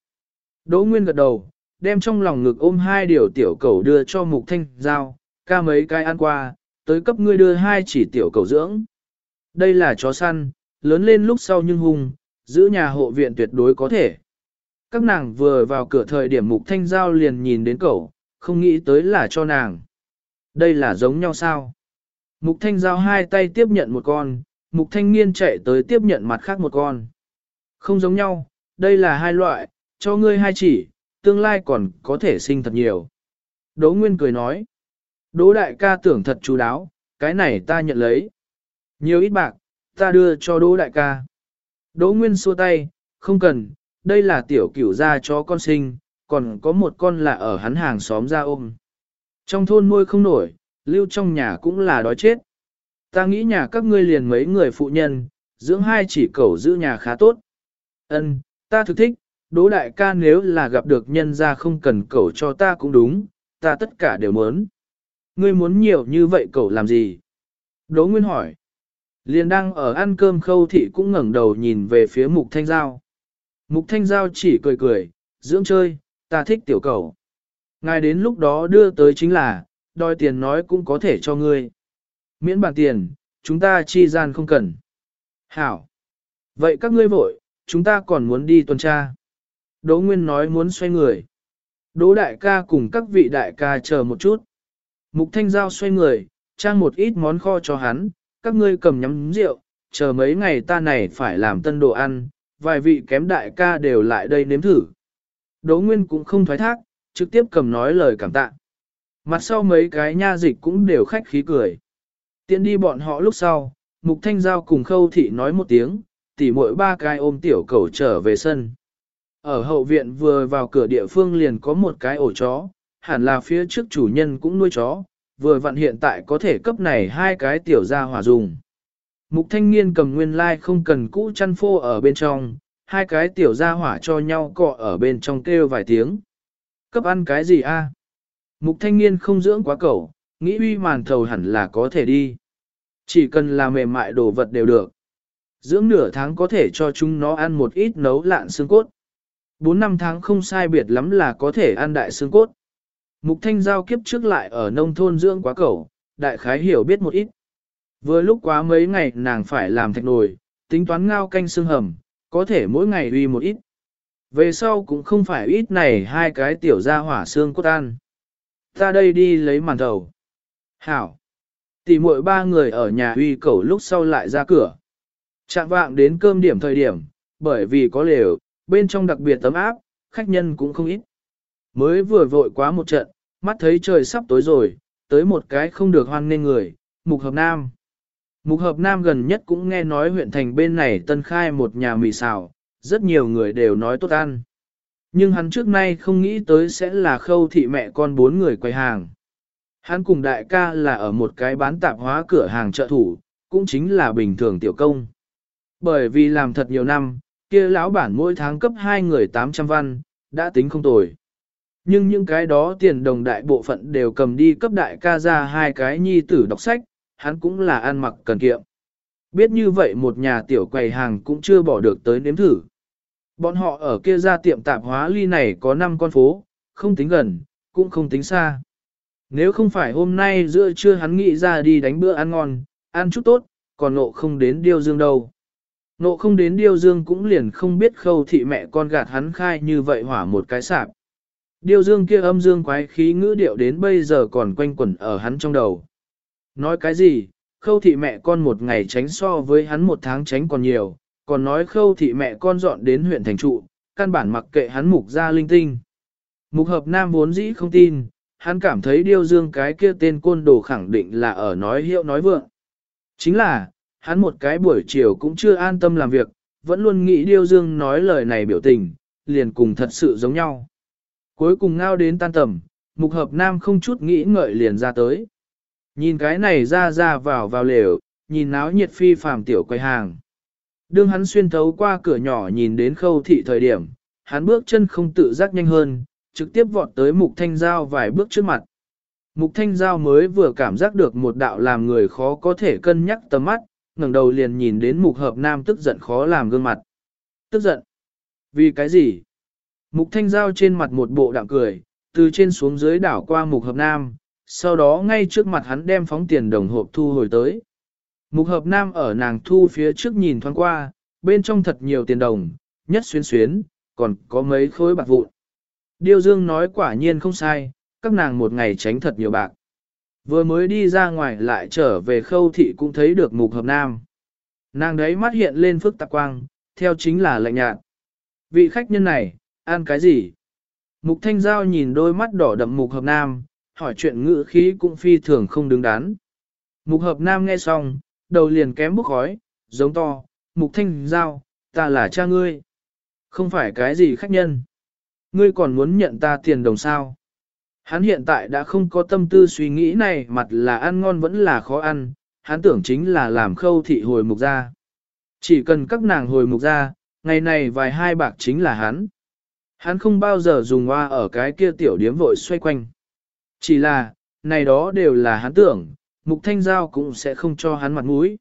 Đỗ Nguyên gật đầu, đem trong lòng ngực ôm hai điều tiểu cầu đưa cho Mục Thanh Giao, ca mấy cái ăn qua, tới cấp ngươi đưa hai chỉ tiểu cầu dưỡng. Đây là chó săn, lớn lên lúc sau nhưng hung, giữ nhà hộ viện tuyệt đối có thể. Các nàng vừa vào cửa thời điểm Mục Thanh Giao liền nhìn đến cầu, không nghĩ tới là cho nàng. Đây là giống nhau sao? Mục Thanh Giao hai tay tiếp nhận một con, Mục Thanh Niên chạy tới tiếp nhận mặt khác một con. Không giống nhau, đây là hai loại, cho ngươi hai chỉ, tương lai còn có thể sinh thật nhiều. Đỗ Nguyên cười nói. Đỗ đại ca tưởng thật chú đáo, cái này ta nhận lấy. Nhiều ít bạc, ta đưa cho Đỗ đại ca. Đỗ Nguyên xua tay, không cần, đây là tiểu cửu gia cho con sinh, còn có một con là ở hắn hàng xóm ra ôm. Trong thôn nuôi không nổi, lưu trong nhà cũng là đói chết. Ta nghĩ nhà các ngươi liền mấy người phụ nhân, dưỡng hai chỉ cẩu giữ nhà khá tốt. Ân, ta thực thích, đỗ đại ca nếu là gặp được nhân ra không cần cẩu cho ta cũng đúng, ta tất cả đều muốn. Ngươi muốn nhiều như vậy cẩu làm gì? Đỗ Nguyên hỏi. Liền đang ở ăn cơm khâu thị cũng ngẩng đầu nhìn về phía mục thanh giao. Mục thanh giao chỉ cười cười, dưỡng chơi, ta thích tiểu cầu. Ngài đến lúc đó đưa tới chính là, đòi tiền nói cũng có thể cho ngươi. Miễn bản tiền, chúng ta chi gian không cần. Hảo. Vậy các ngươi vội, chúng ta còn muốn đi tuần tra. Đỗ Nguyên nói muốn xoay người. Đỗ đại ca cùng các vị đại ca chờ một chút. Mục Thanh Giao xoay người, trang một ít món kho cho hắn, các ngươi cầm nhắm rượu, chờ mấy ngày ta này phải làm tân đồ ăn, vài vị kém đại ca đều lại đây nếm thử. Đỗ Nguyên cũng không thoái thác, trực tiếp cầm nói lời cảm tạ. Mặt sau mấy cái nha dịch cũng đều khách khí cười. Tiện đi bọn họ lúc sau, Mục Thanh Giao cùng Khâu Thị nói một tiếng, tỉ mỗi ba cái ôm tiểu cầu trở về sân. Ở hậu viện vừa vào cửa địa phương liền có một cái ổ chó, hẳn là phía trước chủ nhân cũng nuôi chó, vừa vặn hiện tại có thể cấp này hai cái tiểu gia hỏa dùng. Mục thanh niên cầm nguyên lai like không cần cũ chăn phô ở bên trong, hai cái tiểu gia hỏa cho nhau cọ ở bên trong kêu vài tiếng. Cấp ăn cái gì a? Mục thanh niên không dưỡng quá cẩu, nghĩ uy màn thầu hẳn là có thể đi. Chỉ cần là mềm mại đồ vật đều được. Dưỡng nửa tháng có thể cho chúng nó ăn một ít nấu lạn xương cốt. 4 năm tháng không sai biệt lắm là có thể ăn đại xương cốt. Mục thanh giao kiếp trước lại ở nông thôn dưỡng quá cẩu, đại khái hiểu biết một ít. Vừa lúc quá mấy ngày nàng phải làm thạch nồi, tính toán ngao canh xương hầm, có thể mỗi ngày uy một ít. Về sau cũng không phải ít này hai cái tiểu ra hỏa xương cốt ăn. Ta đây đi lấy màn thầu. Hảo. Tỷ muội ba người ở nhà uy cẩu lúc sau lại ra cửa. Chạm vạng đến cơm điểm thời điểm, bởi vì có lều, bên trong đặc biệt tấm áp, khách nhân cũng không ít. Mới vừa vội quá một trận, mắt thấy trời sắp tối rồi, tới một cái không được hoan nên người, Mục Hợp Nam. Mục Hợp Nam gần nhất cũng nghe nói huyện thành bên này tân khai một nhà mì xào, rất nhiều người đều nói tốt ăn. Nhưng hắn trước nay không nghĩ tới sẽ là khâu thị mẹ con bốn người quay hàng. Hắn cùng đại ca là ở một cái bán tạp hóa cửa hàng trợ thủ, cũng chính là bình thường tiểu công. Bởi vì làm thật nhiều năm, kia lão bản mỗi tháng cấp hai người 800 văn, đã tính không tồi. Nhưng những cái đó tiền đồng đại bộ phận đều cầm đi cấp đại ca ra hai cái nhi tử đọc sách, hắn cũng là ăn mặc cần kiệm. Biết như vậy một nhà tiểu quầy hàng cũng chưa bỏ được tới nếm thử. Bọn họ ở kia ra tiệm tạp hóa ly này có 5 con phố, không tính gần, cũng không tính xa. Nếu không phải hôm nay giữa trưa hắn nghĩ ra đi đánh bữa ăn ngon, ăn chút tốt, còn nộ không đến điêu dương đâu. Nộ không đến điêu dương cũng liền không biết khâu thị mẹ con gạt hắn khai như vậy hỏa một cái sạp. Điêu dương kia âm dương quái khí ngữ điệu đến bây giờ còn quanh quẩn ở hắn trong đầu. Nói cái gì, khâu thị mẹ con một ngày tránh so với hắn một tháng tránh còn nhiều, còn nói khâu thị mẹ con dọn đến huyện thành trụ, căn bản mặc kệ hắn mục ra linh tinh. Mục hợp nam vốn dĩ không tin, hắn cảm thấy điêu dương cái kia tên côn đồ khẳng định là ở nói hiệu nói vượng. Chính là, hắn một cái buổi chiều cũng chưa an tâm làm việc, vẫn luôn nghĩ điêu dương nói lời này biểu tình, liền cùng thật sự giống nhau. Cuối cùng ngao đến tan tầm, mục hợp nam không chút nghĩ ngợi liền ra tới. Nhìn cái này ra ra vào vào lều, nhìn náo nhiệt phi phàm tiểu quầy hàng. Đương hắn xuyên thấu qua cửa nhỏ nhìn đến khâu thị thời điểm, hắn bước chân không tự giác nhanh hơn, trực tiếp vọt tới mục thanh giao vài bước trước mặt. Mục thanh giao mới vừa cảm giác được một đạo làm người khó có thể cân nhắc tầm mắt, ngẩng đầu liền nhìn đến mục hợp nam tức giận khó làm gương mặt. Tức giận? Vì cái gì? Mục thanh giao trên mặt một bộ đạm cười, từ trên xuống dưới đảo qua mục hợp nam, sau đó ngay trước mặt hắn đem phóng tiền đồng hộp thu hồi tới. Mục hợp nam ở nàng thu phía trước nhìn thoáng qua, bên trong thật nhiều tiền đồng, nhất xuyến xuyến, còn có mấy khối bạc vụn. Điêu Dương nói quả nhiên không sai, các nàng một ngày tránh thật nhiều bạc. Vừa mới đi ra ngoài lại trở về khâu thị cũng thấy được mục hợp nam. Nàng đấy mắt hiện lên phức tạp quang, theo chính là lạnh nhạt. Vị khách nhân này, ăn cái gì? Mục thanh giao nhìn đôi mắt đỏ đậm mục hợp nam, hỏi chuyện ngữ khí cũng phi thường không đứng đắn. Mục hợp nam nghe xong, đầu liền kém bốc khói, giống to, mục thanh giao, ta là cha ngươi. Không phải cái gì khách nhân. Ngươi còn muốn nhận ta tiền đồng sao. Hắn hiện tại đã không có tâm tư suy nghĩ này mặt là ăn ngon vẫn là khó ăn, hắn tưởng chính là làm khâu thị hồi mục ra. Chỉ cần các nàng hồi mục ra, ngày này vài hai bạc chính là hắn. Hắn không bao giờ dùng hoa ở cái kia tiểu điếm vội xoay quanh. Chỉ là, này đó đều là hắn tưởng, mục thanh giao cũng sẽ không cho hắn mặt mũi.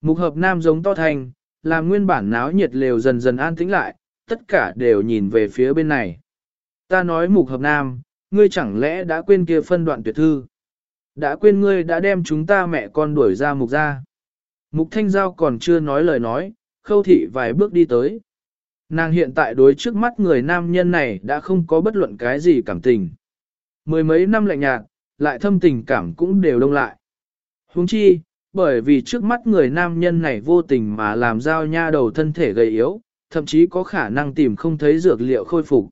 Mục hợp nam giống to thành, làm nguyên bản náo nhiệt lều dần dần an tĩnh lại, tất cả đều nhìn về phía bên này. Ta nói mục hợp nam, ngươi chẳng lẽ đã quên kia phân đoạn tuyệt thư? Đã quên ngươi đã đem chúng ta mẹ con đuổi ra mục ra. Mục thanh giao còn chưa nói lời nói, khâu thị vài bước đi tới. Nàng hiện tại đối trước mắt người nam nhân này đã không có bất luận cái gì cảm tình. Mười mấy năm lạnh nhạt, lại thâm tình cảm cũng đều đông lại. Huống chi, bởi vì trước mắt người nam nhân này vô tình mà làm giao nha đầu thân thể gầy yếu, thậm chí có khả năng tìm không thấy dược liệu khôi phục.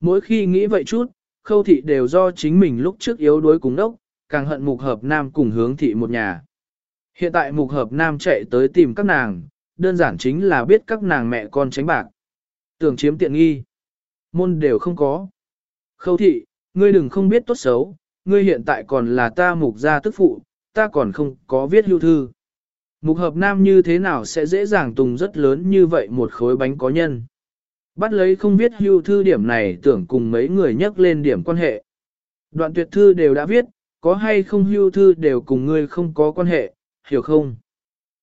Mỗi khi nghĩ vậy chút, khâu thị đều do chính mình lúc trước yếu đuối cùng đốc, càng hận mục hợp nam cùng hướng thị một nhà. Hiện tại mục hợp nam chạy tới tìm các nàng, đơn giản chính là biết các nàng mẹ con tránh bạc. Tưởng chiếm tiện nghi. Môn đều không có. Khâu thị, ngươi đừng không biết tốt xấu, ngươi hiện tại còn là ta mục gia tức phụ, ta còn không có viết hưu thư. Mục hợp nam như thế nào sẽ dễ dàng tùng rất lớn như vậy một khối bánh có nhân. Bắt lấy không viết hưu thư điểm này tưởng cùng mấy người nhắc lên điểm quan hệ. Đoạn tuyệt thư đều đã viết, có hay không hưu thư đều cùng ngươi không có quan hệ, hiểu không?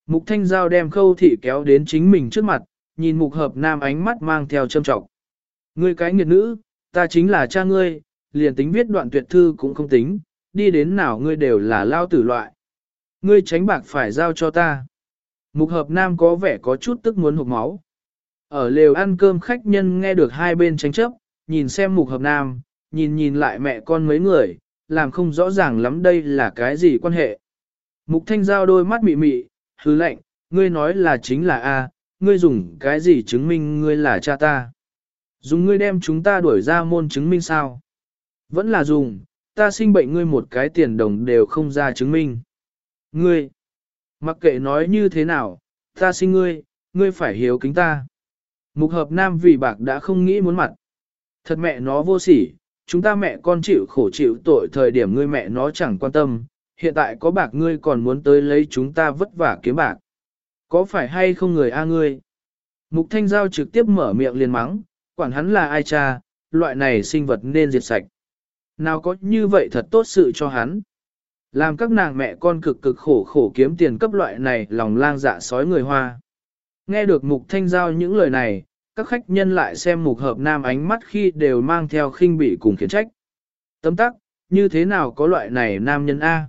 Mục thanh giao đem khâu thị kéo đến chính mình trước mặt, nhìn mục hợp nam ánh mắt mang theo châm trọng. Ngươi cái nghiệt nữ, ta chính là cha ngươi, liền tính viết đoạn tuyệt thư cũng không tính, đi đến nào ngươi đều là lao tử loại. Ngươi tránh bạc phải giao cho ta. Mục hợp nam có vẻ có chút tức muốn hụt máu. Ở lều ăn cơm khách nhân nghe được hai bên tranh chấp, nhìn xem mục hợp nam, nhìn nhìn lại mẹ con mấy người, làm không rõ ràng lắm đây là cái gì quan hệ. Mục thanh giao đôi mắt mị mị, hứ lệnh, ngươi nói là chính là A, ngươi dùng cái gì chứng minh ngươi là cha ta. Dùng ngươi đem chúng ta đuổi ra môn chứng minh sao? Vẫn là dùng, ta sinh bệnh ngươi một cái tiền đồng đều không ra chứng minh. Ngươi, mặc kệ nói như thế nào, ta sinh ngươi, ngươi phải hiếu kính ta. Mục hợp nam vì bạc đã không nghĩ muốn mặt. Thật mẹ nó vô sỉ, chúng ta mẹ con chịu khổ chịu tội thời điểm ngươi mẹ nó chẳng quan tâm, hiện tại có bạc ngươi còn muốn tới lấy chúng ta vất vả kiếm bạc. Có phải hay không người a ngươi? Mục Thanh Giao trực tiếp mở miệng liền mắng, quản hắn là ai cha, loại này sinh vật nên diệt sạch. Nào có như vậy thật tốt sự cho hắn. Làm các nàng mẹ con cực cực khổ khổ kiếm tiền cấp loại này lòng lang dạ sói người hoa. Nghe được Mục Thanh Giao những lời này, các khách nhân lại xem Mục Hợp Nam ánh mắt khi đều mang theo khinh bị cùng khiển trách. Tấm tắc, như thế nào có loại này nam nhân A?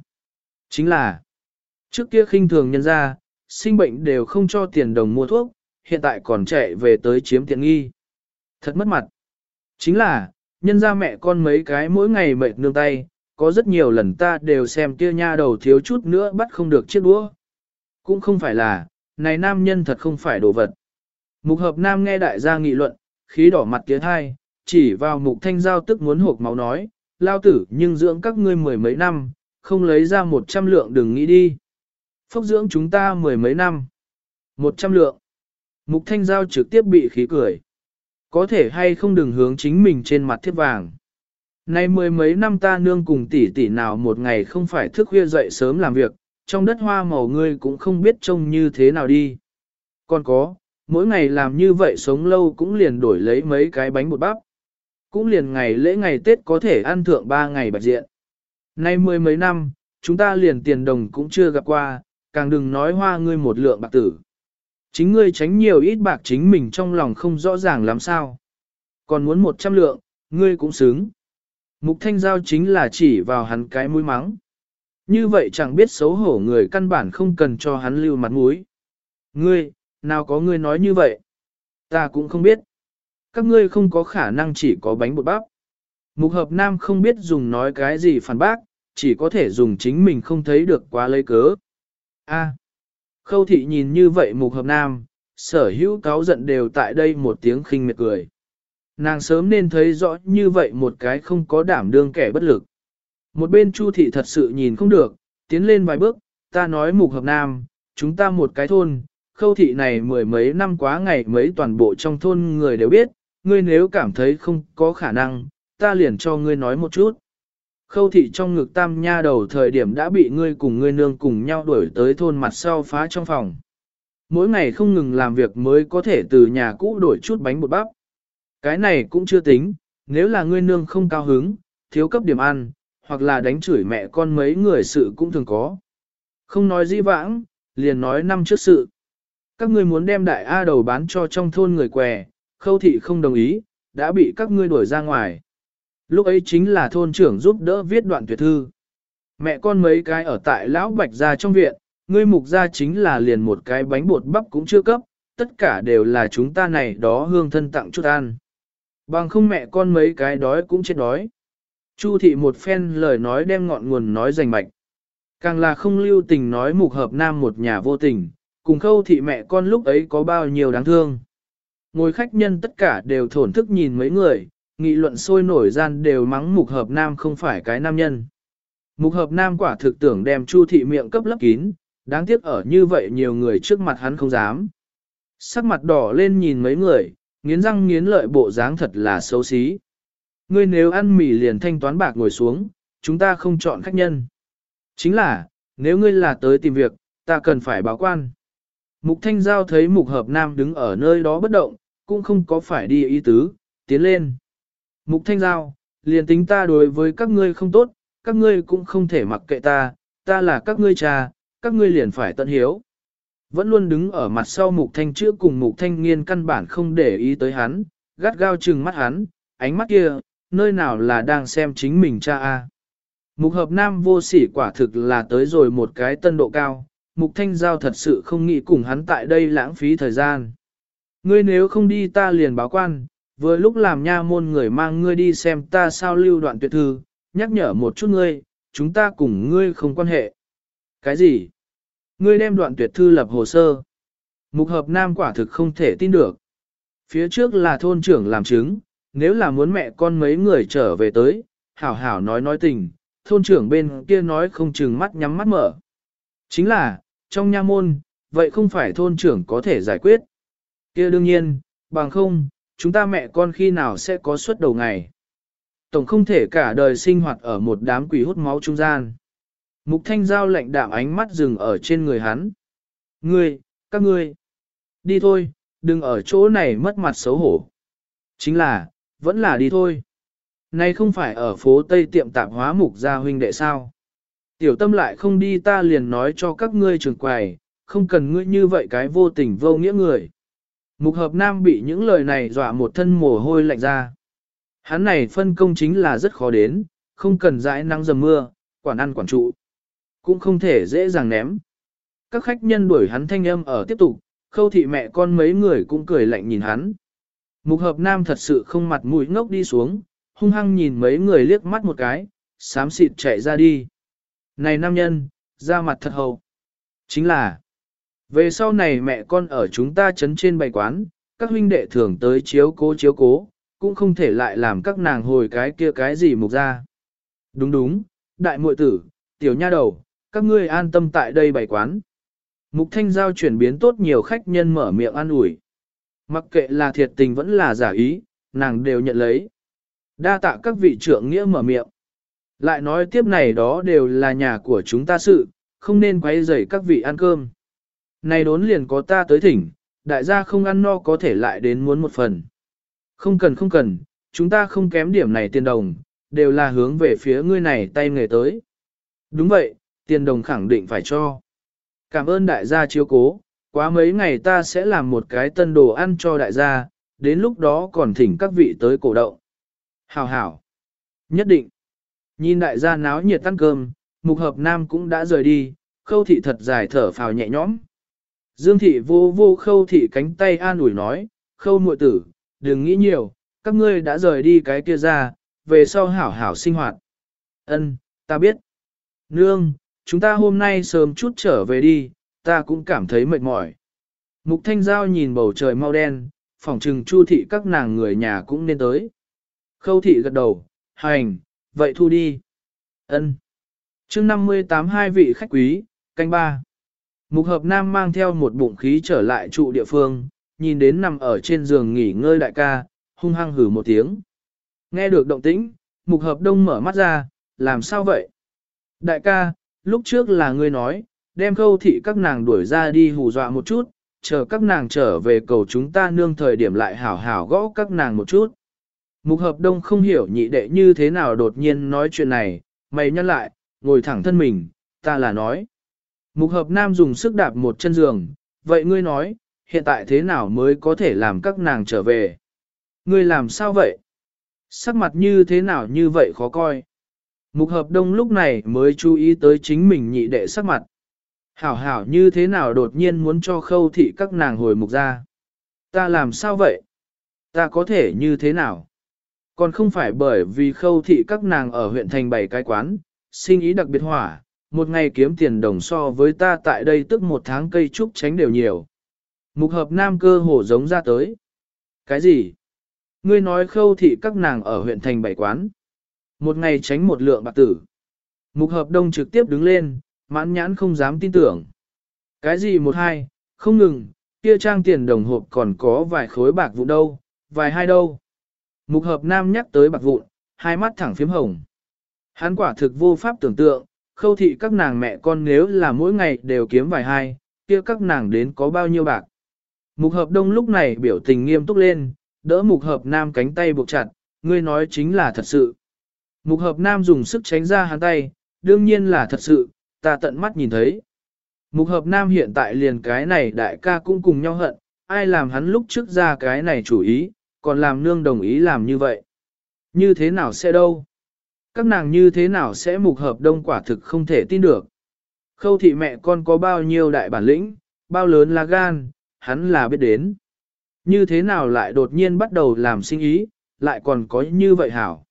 Chính là, trước kia khinh thường nhân ra, sinh bệnh đều không cho tiền đồng mua thuốc, hiện tại còn chạy về tới chiếm tiện nghi. Thật mất mặt. Chính là, nhân ra mẹ con mấy cái mỗi ngày mệt nương tay, có rất nhiều lần ta đều xem kia nha đầu thiếu chút nữa bắt không được chiếc đũa. Cũng không phải là, này nam nhân thật không phải đồ vật. Mục hợp nam nghe đại gia nghị luận, khí đỏ mặt tiến hai, chỉ vào mục thanh giao tức muốn hộp máu nói, lao tử nhưng dưỡng các ngươi mười mấy năm, không lấy ra một trăm lượng đừng nghĩ đi. Phốc dưỡng chúng ta mười mấy năm. Một trăm lượng. Mục thanh giao trực tiếp bị khí cười. Có thể hay không đừng hướng chính mình trên mặt thiết vàng. Nay mười mấy năm ta nương cùng tỷ tỷ nào một ngày không phải thức khuya dậy sớm làm việc, trong đất hoa màu ngươi cũng không biết trông như thế nào đi. Còn có, mỗi ngày làm như vậy sống lâu cũng liền đổi lấy mấy cái bánh bột bắp. Cũng liền ngày lễ ngày Tết có thể ăn thượng ba ngày bạch diện. Nay mười mấy năm, chúng ta liền tiền đồng cũng chưa gặp qua, càng đừng nói hoa ngươi một lượng bạc tử. Chính ngươi tránh nhiều ít bạc chính mình trong lòng không rõ ràng làm sao. Còn muốn một trăm lượng, ngươi cũng xứng. Mục thanh giao chính là chỉ vào hắn cái mũi mắng. Như vậy chẳng biết xấu hổ người căn bản không cần cho hắn lưu mặt mũi. Ngươi, nào có ngươi nói như vậy? Ta cũng không biết. Các ngươi không có khả năng chỉ có bánh bột bắp. Mục hợp nam không biết dùng nói cái gì phản bác, chỉ có thể dùng chính mình không thấy được quá lấy cớ. A. Khâu thị nhìn như vậy mục hợp nam, sở hữu cáo giận đều tại đây một tiếng khinh miệt cười. Nàng sớm nên thấy rõ như vậy một cái không có đảm đương kẻ bất lực. Một bên Chu thị thật sự nhìn không được, tiến lên vài bước, ta nói mục hợp nam, chúng ta một cái thôn, khâu thị này mười mấy năm quá ngày mấy toàn bộ trong thôn người đều biết, ngươi nếu cảm thấy không có khả năng, ta liền cho ngươi nói một chút. Khâu thị trong ngực tam nha đầu thời điểm đã bị ngươi cùng ngươi nương cùng nhau đuổi tới thôn mặt sau phá trong phòng. Mỗi ngày không ngừng làm việc mới có thể từ nhà cũ đổi chút bánh bột bắp. Cái này cũng chưa tính, nếu là ngươi nương không cao hứng, thiếu cấp điểm ăn, hoặc là đánh chửi mẹ con mấy người sự cũng thường có. Không nói di vãng, liền nói năm trước sự. Các ngươi muốn đem đại A đầu bán cho trong thôn người què, khâu thị không đồng ý, đã bị các ngươi đuổi ra ngoài. Lúc ấy chính là thôn trưởng giúp đỡ viết đoạn tuyệt thư. Mẹ con mấy cái ở tại lão bạch gia trong viện, ngươi mục gia chính là liền một cái bánh bột bắp cũng chưa cấp, tất cả đều là chúng ta này đó hương thân tặng chút ăn. Bằng không mẹ con mấy cái đói cũng chết đói. Chu thị một phen lời nói đem ngọn nguồn nói rành mạch. Càng là không lưu tình nói mục hợp nam một nhà vô tình, cùng khâu thị mẹ con lúc ấy có bao nhiêu đáng thương. Ngồi khách nhân tất cả đều thổn thức nhìn mấy người, nghị luận sôi nổi gian đều mắng mục hợp nam không phải cái nam nhân. Mục hợp nam quả thực tưởng đem chu thị miệng cấp lấp kín, đáng tiếc ở như vậy nhiều người trước mặt hắn không dám. Sắc mặt đỏ lên nhìn mấy người, nghiến răng nghiến lợi bộ dáng thật là xấu xí. Ngươi nếu ăn mì liền thanh toán bạc ngồi xuống, chúng ta không chọn khách nhân. Chính là, nếu ngươi là tới tìm việc, ta cần phải báo quan. Mục Thanh Giao thấy Mục Hợp Nam đứng ở nơi đó bất động, cũng không có phải đi ý tứ, tiến lên. Mục Thanh Giao, liền tính ta đối với các ngươi không tốt, các ngươi cũng không thể mặc kệ ta, ta là các ngươi cha, các ngươi liền phải tận hiếu. Vẫn luôn đứng ở mặt sau Mục Thanh trước cùng Mục Thanh nghiên căn bản không để ý tới hắn, gắt gao trừng mắt hắn, ánh mắt kia, nơi nào là đang xem chính mình cha a. Mục Hợp Nam vô sỉ quả thực là tới rồi một cái tân độ cao, Mục Thanh Giao thật sự không nghĩ cùng hắn tại đây lãng phí thời gian. Ngươi nếu không đi ta liền báo quan, vừa lúc làm nha môn người mang ngươi đi xem ta sao lưu đoạn tuyệt thư, nhắc nhở một chút ngươi, chúng ta cùng ngươi không quan hệ. Cái gì? Ngươi đem đoạn tuyệt thư lập hồ sơ. Mục hợp nam quả thực không thể tin được. Phía trước là thôn trưởng làm chứng, nếu là muốn mẹ con mấy người trở về tới, hảo hảo nói nói tình, thôn trưởng bên kia nói không chừng mắt nhắm mắt mở. Chính là, trong nha môn, vậy không phải thôn trưởng có thể giải quyết. kia đương nhiên, bằng không, chúng ta mẹ con khi nào sẽ có suất đầu ngày. Tổng không thể cả đời sinh hoạt ở một đám quỷ hút máu trung gian. Mục thanh giao lạnh đạm ánh mắt dừng ở trên người hắn. Ngươi, các ngươi, đi thôi, đừng ở chỗ này mất mặt xấu hổ. Chính là, vẫn là đi thôi. Này không phải ở phố Tây tiệm tạp hóa mục gia huynh đệ sao. Tiểu tâm lại không đi ta liền nói cho các ngươi trường quầy, không cần ngươi như vậy cái vô tình vô nghĩa người. Mục hợp nam bị những lời này dọa một thân mồ hôi lạnh ra. Hắn này phân công chính là rất khó đến, không cần dãi nắng dầm mưa, quản ăn quản trụ. Cũng không thể dễ dàng ném. Các khách nhân đuổi hắn thanh âm ở tiếp tục, khâu thị mẹ con mấy người cũng cười lạnh nhìn hắn. Mục hợp nam thật sự không mặt mũi ngốc đi xuống, hung hăng nhìn mấy người liếc mắt một cái, xám xịt chạy ra đi. Này nam nhân, ra mặt thật hầu. Chính là, về sau này mẹ con ở chúng ta chấn trên bày quán, các huynh đệ thường tới chiếu cố chiếu cố, cũng không thể lại làm các nàng hồi cái kia cái gì mục ra. Đúng đúng, đại muội tử, tiểu nha đầu, các ngươi an tâm tại đây bày quán. Mục thanh giao chuyển biến tốt nhiều khách nhân mở miệng an ủi. Mặc kệ là thiệt tình vẫn là giả ý, nàng đều nhận lấy. Đa tạ các vị trưởng nghĩa mở miệng. Lại nói tiếp này đó đều là nhà của chúng ta sự, không nên quấy rầy các vị ăn cơm. Này đốn liền có ta tới thỉnh, đại gia không ăn no có thể lại đến muốn một phần. Không cần không cần, chúng ta không kém điểm này tiền đồng, đều là hướng về phía ngươi này tay nghề tới. Đúng vậy, tiền đồng khẳng định phải cho. Cảm ơn đại gia chiếu cố, quá mấy ngày ta sẽ làm một cái tân đồ ăn cho đại gia, đến lúc đó còn thỉnh các vị tới cổ động. Hảo hảo. Nhất định. Nhìn đại gia náo nhiệt ăn cơm, mục hợp nam cũng đã rời đi, khâu thị thật dài thở phào nhẹ nhõm. Dương thị vô vô khâu thị cánh tay an ủi nói, khâu muội tử, đừng nghĩ nhiều, các ngươi đã rời đi cái kia ra, về sau hảo hảo sinh hoạt. Ân, ta biết. Nương, chúng ta hôm nay sớm chút trở về đi, ta cũng cảm thấy mệt mỏi. Mục Thanh Giao nhìn bầu trời mau đen, phỏng trừng chu thị các nàng người nhà cũng nên tới. Khâu thị gật đầu, hành, vậy thu đi. Ân. Chương 58 hai vị khách quý, canh ba. Mục hợp nam mang theo một bụng khí trở lại trụ địa phương, nhìn đến nằm ở trên giường nghỉ ngơi đại ca, hung hăng hử một tiếng. Nghe được động tĩnh, mục hợp đông mở mắt ra, làm sao vậy? Đại ca, lúc trước là ngươi nói, đem khâu thị các nàng đuổi ra đi hù dọa một chút, chờ các nàng trở về cầu chúng ta nương thời điểm lại hảo hảo gõ các nàng một chút. Mục hợp đông không hiểu nhị đệ như thế nào đột nhiên nói chuyện này, mày nhăn lại, ngồi thẳng thân mình, ta là nói. Mục hợp nam dùng sức đạp một chân giường, vậy ngươi nói, hiện tại thế nào mới có thể làm các nàng trở về? Ngươi làm sao vậy? Sắc mặt như thế nào như vậy khó coi? Mục hợp đông lúc này mới chú ý tới chính mình nhị đệ sắc mặt. Hảo hảo như thế nào đột nhiên muốn cho khâu thị các nàng hồi mục ra. Ta làm sao vậy? Ta có thể như thế nào? Còn không phải bởi vì khâu thị các nàng ở huyện thành bảy cái quán, sinh ý đặc biệt hỏa, một ngày kiếm tiền đồng so với ta tại đây tức một tháng cây trúc tránh đều nhiều. Mục hợp nam cơ hồ giống ra tới. Cái gì? Ngươi nói khâu thị các nàng ở huyện thành bảy quán. Một ngày tránh một lượng bạc tử. Mục hợp đông trực tiếp đứng lên, mãn nhãn không dám tin tưởng. Cái gì một hai, không ngừng, kia trang tiền đồng hộp còn có vài khối bạc vụ đâu, vài hai đâu. Mục hợp nam nhắc tới bạc vụn, hai mắt thẳng phím hồng. Hắn quả thực vô pháp tưởng tượng, khâu thị các nàng mẹ con nếu là mỗi ngày đều kiếm vài hai, kia các nàng đến có bao nhiêu bạc. Mục hợp đông lúc này biểu tình nghiêm túc lên, đỡ mục hợp nam cánh tay buộc chặt, ngươi nói chính là thật sự. Mục hợp nam dùng sức tránh ra hắn tay, đương nhiên là thật sự, ta tận mắt nhìn thấy. Mục hợp nam hiện tại liền cái này đại ca cũng cùng nhau hận, ai làm hắn lúc trước ra cái này chủ ý, còn làm nương đồng ý làm như vậy. Như thế nào sẽ đâu? Các nàng như thế nào sẽ mục hợp đông quả thực không thể tin được. Khâu thị mẹ con có bao nhiêu đại bản lĩnh, bao lớn là gan, hắn là biết đến. Như thế nào lại đột nhiên bắt đầu làm sinh ý, lại còn có như vậy hảo.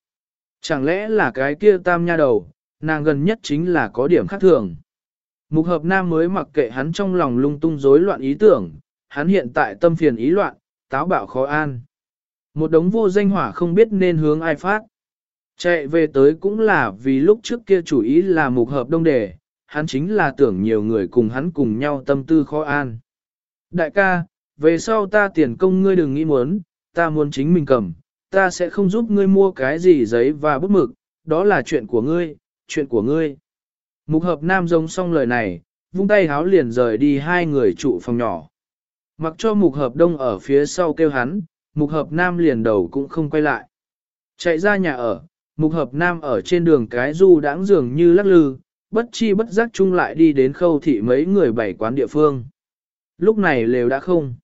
Chẳng lẽ là cái kia tam nha đầu, nàng gần nhất chính là có điểm khác thường. Mục hợp nam mới mặc kệ hắn trong lòng lung tung rối loạn ý tưởng, hắn hiện tại tâm phiền ý loạn, táo bạo khó an. Một đống vô danh hỏa không biết nên hướng ai phát. Chạy về tới cũng là vì lúc trước kia chủ ý là mục hợp đông đề, hắn chính là tưởng nhiều người cùng hắn cùng nhau tâm tư khó an. Đại ca, về sau ta tiền công ngươi đừng nghĩ muốn, ta muốn chính mình cầm, ta sẽ không giúp ngươi mua cái gì giấy và bút mực, đó là chuyện của ngươi, chuyện của ngươi. Mục hợp nam giống xong lời này, vung tay háo liền rời đi hai người trụ phòng nhỏ. Mặc cho mục hợp đông ở phía sau kêu hắn, mục hợp nam liền đầu cũng không quay lại. Chạy ra nhà ở, mục hợp nam ở trên đường cái du đãng dường như lắc lư, bất chi bất giác chung lại đi đến khâu thị mấy người bảy quán địa phương. Lúc này lều đã không.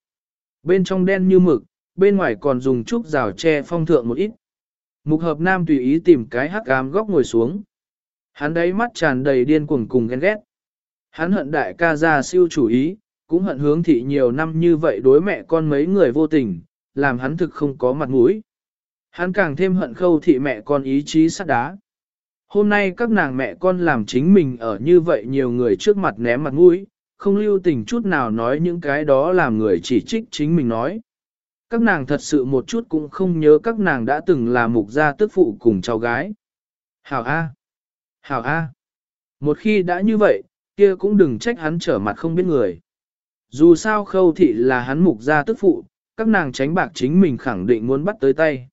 Bên trong đen như mực, bên ngoài còn dùng trúc rào che phong thượng một ít. Mục hợp nam tùy ý tìm cái hắc ám góc ngồi xuống. Hắn đấy mắt tràn đầy điên cuồng cùng ghen ghét. Hắn hận đại ca gia siêu chủ ý, cũng hận hướng thị nhiều năm như vậy đối mẹ con mấy người vô tình, làm hắn thực không có mặt mũi. Hắn càng thêm hận khâu thị mẹ con ý chí sắt đá. Hôm nay các nàng mẹ con làm chính mình ở như vậy nhiều người trước mặt ném mặt mũi, không lưu tình chút nào nói những cái đó làm người chỉ trích chính mình nói. Các nàng thật sự một chút cũng không nhớ các nàng đã từng là mục gia tức phụ cùng cháu gái. Hảo A. Hảo A. Một khi đã như vậy, kia cũng đừng trách hắn trở mặt không biết người. Dù sao khâu thị là hắn mục gia tức phụ, các nàng tránh bạc chính mình khẳng định muốn bắt tới tay.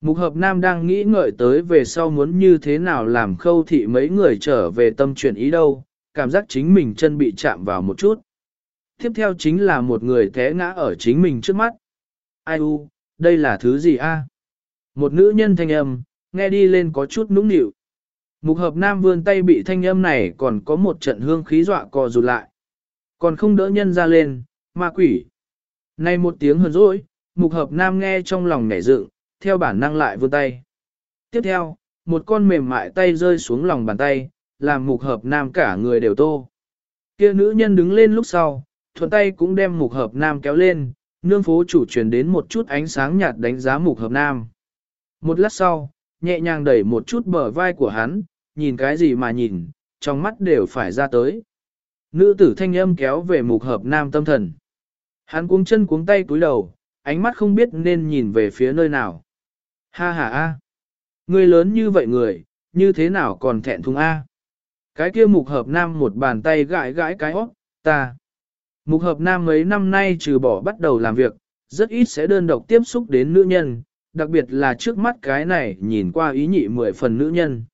Mục hợp nam đang nghĩ ngợi tới về sau muốn như thế nào làm khâu thị mấy người trở về tâm chuyển ý đâu, cảm giác chính mình chân bị chạm vào một chút. Tiếp theo chính là một người té ngã ở chính mình trước mắt. Ai u, đây là thứ gì a? Một nữ nhân thanh âm, nghe đi lên có chút nũng nịu. Mục hợp nam vươn tay bị thanh âm này còn có một trận hương khí dọa cò rụt lại. Còn không đỡ nhân ra lên, ma quỷ. Này một tiếng hờn rỗi, mục hợp nam nghe trong lòng nhảy dựng, theo bản năng lại vươn tay. Tiếp theo, một con mềm mại tay rơi xuống lòng bàn tay, làm mục hợp nam cả người đều tô. Kia nữ nhân đứng lên lúc sau, thuận tay cũng đem mục hợp nam kéo lên, nương phố chủ truyền đến một chút ánh sáng nhạt đánh giá mục hợp nam. Một lát sau, nhẹ nhàng đẩy một chút bờ vai của hắn, nhìn cái gì mà nhìn, trong mắt đều phải ra tới. Nữ tử thanh âm kéo về mục hợp nam tâm thần. Hắn cuống chân cuống tay cúi đầu, ánh mắt không biết nên nhìn về phía nơi nào. Ha ha a, người lớn như vậy người, như thế nào còn thẹn thùng a? Cái kia mục hợp nam một bàn tay gãi gãi cái óc ta. Mục hợp nam mấy năm nay trừ bỏ bắt đầu làm việc, rất ít sẽ đơn độc tiếp xúc đến nữ nhân, đặc biệt là trước mắt cái này nhìn qua ý nhị mười phần nữ nhân.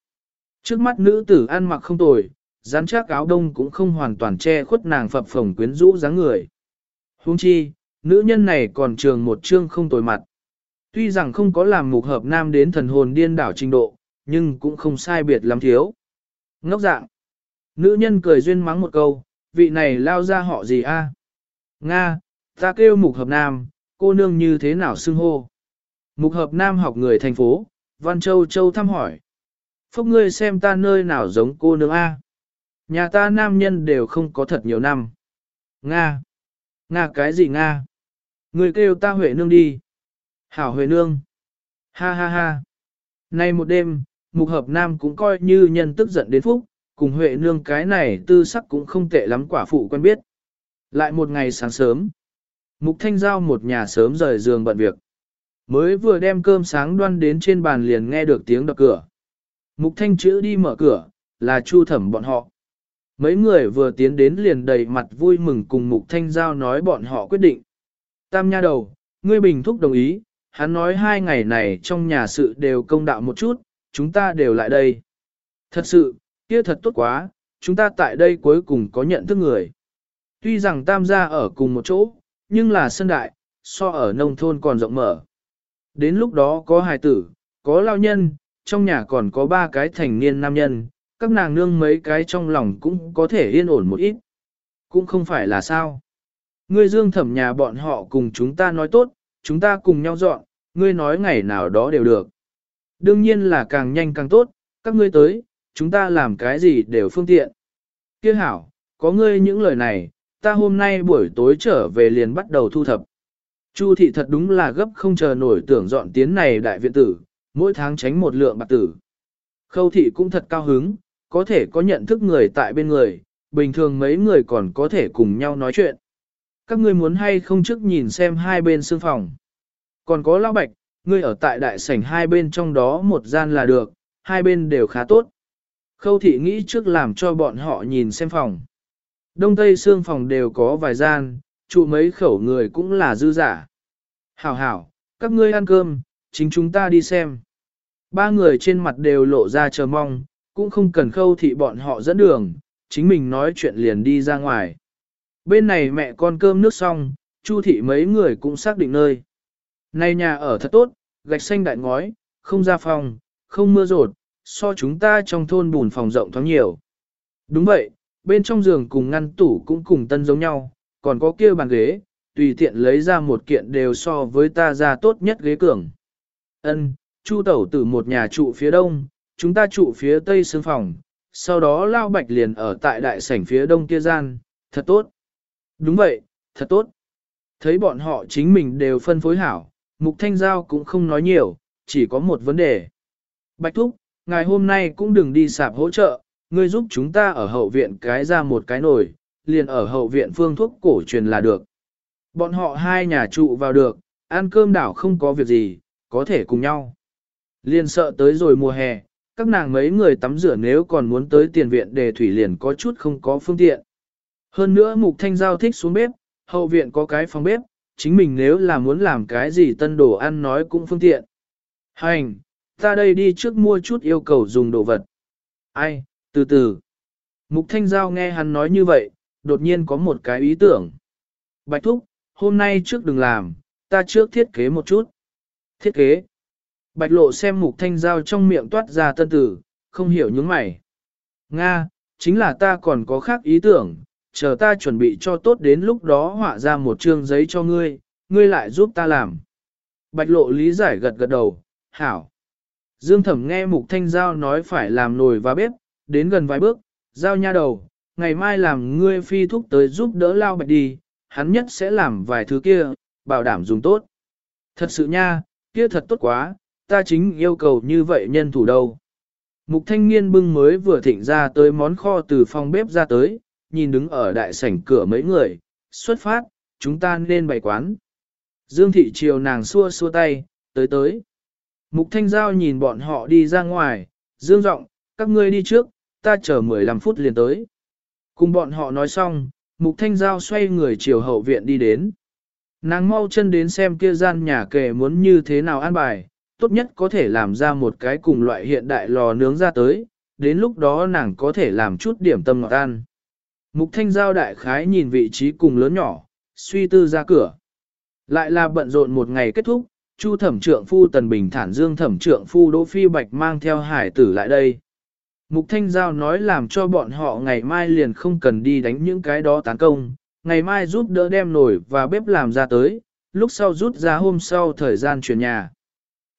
Trước mắt nữ tử ăn mặc không tồi, rắn chắc áo đông cũng không hoàn toàn che khuất nàng phập phồng quyến rũ dáng người. Huống chi, nữ nhân này còn trường một trương không tồi mặt. Tuy rằng không có làm mục hợp nam đến thần hồn điên đảo trình độ, nhưng cũng không sai biệt lắm thiếu. Ngốc dạng. Nữ nhân cười duyên mắng một câu, vị này lao ra họ gì a? Nga, ta kêu mục hợp nam, cô nương như thế nào xưng hô? Mục hợp nam học người thành phố, Văn Châu Châu thăm hỏi. Phúc ngươi xem ta nơi nào giống cô nương A. Nhà ta nam nhân đều không có thật nhiều năm. Nga. Nga cái gì Nga? Người kêu ta Huệ Nương đi. Hảo Huệ Nương. Ha ha ha. Nay một đêm, mục hợp nam cũng coi như nhân tức giận đến phúc, cùng Huệ Nương cái này tư sắc cũng không tệ lắm quả phụ quen biết. Lại một ngày sáng sớm, Mục Thanh Giao một nhà sớm rời giường bận việc. Mới vừa đem cơm sáng đoan đến trên bàn liền nghe được tiếng đập cửa. Mục Thanh chữ đi mở cửa, là Chu Thẩm bọn họ. Mấy người vừa tiến đến liền đầy mặt vui mừng cùng Mục Thanh Giao nói bọn họ quyết định. Tam nha đầu, ngươi bình thúc đồng ý, hắn nói hai ngày này trong nhà sự đều công đạo một chút, chúng ta đều lại đây. Thật sự, kia thật tốt quá, chúng ta tại đây cuối cùng có nhận thức người. Tuy rằng tam gia ở cùng một chỗ, nhưng là sân đại, so ở nông thôn còn rộng mở. Đến lúc đó có hài tử, có lao nhân, trong nhà còn có ba cái thành niên nam nhân, các nàng nương mấy cái trong lòng cũng có thể yên ổn một ít. Cũng không phải là sao. Ngươi dương thẩm nhà bọn họ cùng chúng ta nói tốt, chúng ta cùng nhau dọn, ngươi nói ngày nào đó đều được. Đương nhiên là càng nhanh càng tốt, các ngươi tới, chúng ta làm cái gì đều phương tiện. Kia hảo, có ngươi những lời này, ta hôm nay buổi tối trở về liền bắt đầu thu thập. Chu thị thật đúng là gấp không chờ nổi tưởng dọn tiến này đại viện tử, mỗi tháng tránh một lượng bạc tử. Khâu thị cũng thật cao hứng, có thể có nhận thức người tại bên người, bình thường mấy người còn có thể cùng nhau nói chuyện. Các ngươi muốn hay không trước nhìn xem hai bên xương phòng. Còn có lão bạch, ngươi ở tại đại sảnh hai bên trong đó một gian là được, hai bên đều khá tốt. Khâu thị nghĩ trước làm cho bọn họ nhìn xem phòng. Đông Tây xương phòng đều có vài gian, trụ mấy khẩu người cũng là dư giả. Hảo hảo, các ngươi ăn cơm, chính chúng ta đi xem. Ba người trên mặt đều lộ ra chờ mong, cũng không cần khâu thị bọn họ dẫn đường, chính mình nói chuyện liền đi ra ngoài. Bên này mẹ con cơm nước xong, Chu thị mấy người cũng xác định nơi. Này nhà ở thật tốt, gạch xanh đại ngói, không ra phòng, không mưa rột, so chúng ta trong thôn bùn phòng rộng thoáng nhiều. Đúng vậy, bên trong giường cùng ngăn tủ cũng cùng tân giống nhau, còn có kia bàn ghế, tùy tiện lấy ra một kiện đều so với ta ra tốt nhất ghế cường. Ân, Chu tẩu từ một nhà trụ phía đông, chúng ta trụ phía tây sương phòng, sau đó lao bạch liền ở tại đại sảnh phía đông kia gian, thật tốt. Đúng vậy, thật tốt. Thấy bọn họ chính mình đều phân phối hảo, Mục Thanh Giao cũng không nói nhiều, chỉ có một vấn đề. Bạch Thúc, ngày hôm nay cũng đừng đi sạp hỗ trợ, ngươi giúp chúng ta ở hậu viện cái ra một cái nồi, liền ở hậu viện phương thuốc cổ truyền là được. Bọn họ hai nhà trụ vào được, ăn cơm đảo không có việc gì, có thể cùng nhau. Liền sợ tới rồi mùa hè, các nàng mấy người tắm rửa nếu còn muốn tới tiền viện để thủy liền có chút không có phương tiện. Hơn nữa Mục Thanh Giao thích xuống bếp, hậu viện có cái phòng bếp, chính mình nếu là muốn làm cái gì tân đồ ăn nói cũng phương tiện. Hành, ta đây đi trước mua chút yêu cầu dùng đồ vật. Ai, từ từ. Mục Thanh Giao nghe hắn nói như vậy, đột nhiên có một cái ý tưởng. Bạch Thúc, hôm nay trước đừng làm, ta trước thiết kế một chút. Thiết kế. Bạch Lộ xem Mục Thanh Giao trong miệng toát ra tân tử, không hiểu những mày. Nga, chính là ta còn có khác ý tưởng, chờ ta chuẩn bị cho tốt đến lúc đó họa ra một chương giấy cho ngươi, ngươi lại giúp ta làm. Bạch lộ lý giải gật gật đầu, hảo. Dương thẩm nghe mục thanh giao nói phải làm nồi và bếp, đến gần vài bước, giao nha đầu, ngày mai làm ngươi phi thúc tới giúp đỡ lao bạch đi, hắn nhất sẽ làm vài thứ kia, bảo đảm dùng tốt. Thật sự nha, kia thật tốt quá, ta chính yêu cầu như vậy nhân thủ đâu. Mục thanh niên bưng mới vừa thịnh ra tới món kho từ phòng bếp ra tới, nhìn đứng ở đại sảnh cửa mấy người, xuất phát, chúng ta nên bày quán. Dương thị chiều nàng xua xua tay, tới tới. Mục thanh giao nhìn bọn họ đi ra ngoài, dương giọng các ngươi đi trước, ta chờ 15 phút liền tới. Cùng bọn họ nói xong, mục thanh giao xoay người chiều hậu viện đi đến. Nàng mau chân đến xem kia gian nhà kề muốn như thế nào an bài, tốt nhất có thể làm ra một cái cùng loại hiện đại lò nướng ra tới, đến lúc đó nàng có thể làm chút điểm tâm ngọt ăn. Mục thanh giao đại khái nhìn vị trí cùng lớn nhỏ, suy tư ra cửa. Lại là bận rộn một ngày kết thúc, Chu thẩm trượng phu Tần Bình Thản Dương thẩm trượng phu Đỗ Phi Bạch mang theo hải tử lại đây. Mục Thanh Giao nói làm cho bọn họ ngày mai liền không cần đi đánh những cái đó tán công, ngày mai giúp đỡ đem nồi và bếp làm ra tới, lúc sau rút ra hôm sau thời gian chuyển nhà.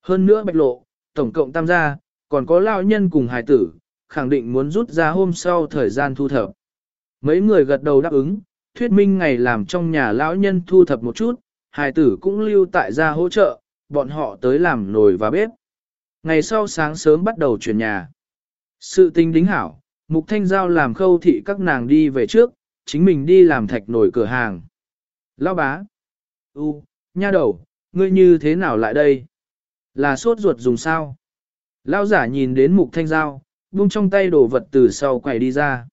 Hơn nữa bạch lộ, tổng cộng tam gia, còn có lao nhân cùng hải tử, khẳng định muốn rút ra hôm sau thời gian thu thập. Mấy người gật đầu đáp ứng, thuyết minh ngày làm trong nhà lão nhân thu thập một chút, hài tử cũng lưu tại gia hỗ trợ, bọn họ tới làm nồi và bếp. Ngày sau sáng sớm bắt đầu chuyển nhà. Sự tinh đính hảo, Mục Thanh Giao làm khâu thị các nàng đi về trước, chính mình đi làm thạch nồi cửa hàng. Lão bá. U, nha đầu, ngươi như thế nào lại đây? Là sốt ruột dùng sao? Lão giả nhìn đến Mục Thanh Giao, buông trong tay đồ vật từ sau quầy đi ra.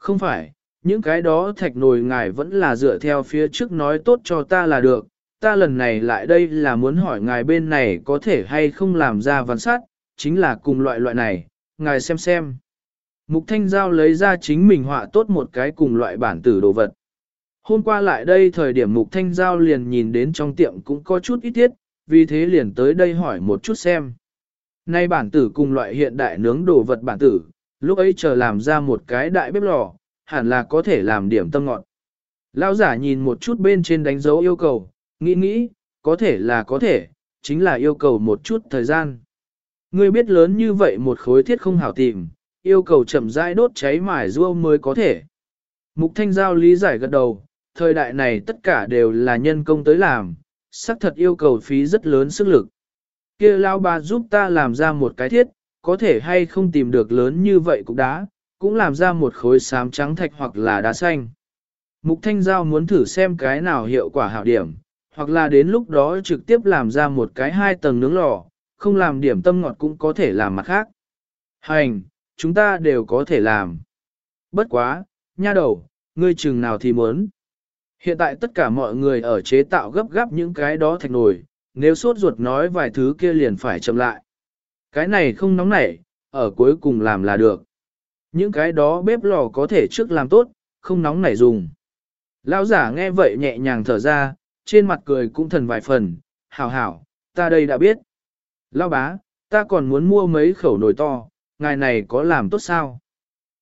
Không phải, những cái đó thạch nồi ngài vẫn là dựa theo phía trước nói tốt cho ta là được, ta lần này lại đây là muốn hỏi ngài bên này có thể hay không làm ra văn sát, chính là cùng loại loại này, ngài xem xem. Mục Thanh Giao lấy ra chính mình họa tốt một cái cùng loại bản tử đồ vật. Hôm qua lại đây thời điểm Mục Thanh Giao liền nhìn đến trong tiệm cũng có chút ít thiết, vì thế liền tới đây hỏi một chút xem. Nay bản tử cùng loại hiện đại nướng đồ vật bản tử, lúc ấy chờ làm ra một cái đại bếp lò, hẳn là có thể làm điểm tâm ngọt. Lão giả nhìn một chút bên trên đánh dấu yêu cầu, nghĩ nghĩ, có thể là có thể, chính là yêu cầu một chút thời gian. Ngươi biết lớn như vậy một khối thiết không hảo tìm, yêu cầu chậm rãi đốt cháy mài rua mới có thể. Mục thanh giao lý giải gật đầu, thời đại này tất cả đều là nhân công tới làm, xác thật yêu cầu phí rất lớn sức lực. kia lao bà giúp ta làm ra một cái thiết, có thể hay không tìm được lớn như vậy cục đá, cũng làm ra một khối xám trắng thạch hoặc là đá xanh. Mục Thanh Giao muốn thử xem cái nào hiệu quả hảo điểm, hoặc là đến lúc đó trực tiếp làm ra một cái hai tầng nướng lò, không làm điểm tâm ngọt cũng có thể làm mặt khác. Hành, chúng ta đều có thể làm. Bất quá, nha đầu, ngươi chừng nào thì muốn. Hiện tại tất cả mọi người ở chế tạo gấp gáp những cái đó thạch nổi, nếu sốt ruột nói vài thứ kia liền phải chậm lại. Cái này không nóng nảy, ở cuối cùng làm là được. Những cái đó bếp lò có thể trước làm tốt, không nóng nảy dùng. Lão giả nghe vậy nhẹ nhàng thở ra, trên mặt cười cũng thần vài phần, hảo hảo, ta đây đã biết. lão bá, ta còn muốn mua mấy khẩu nồi to, ngài này có làm tốt sao?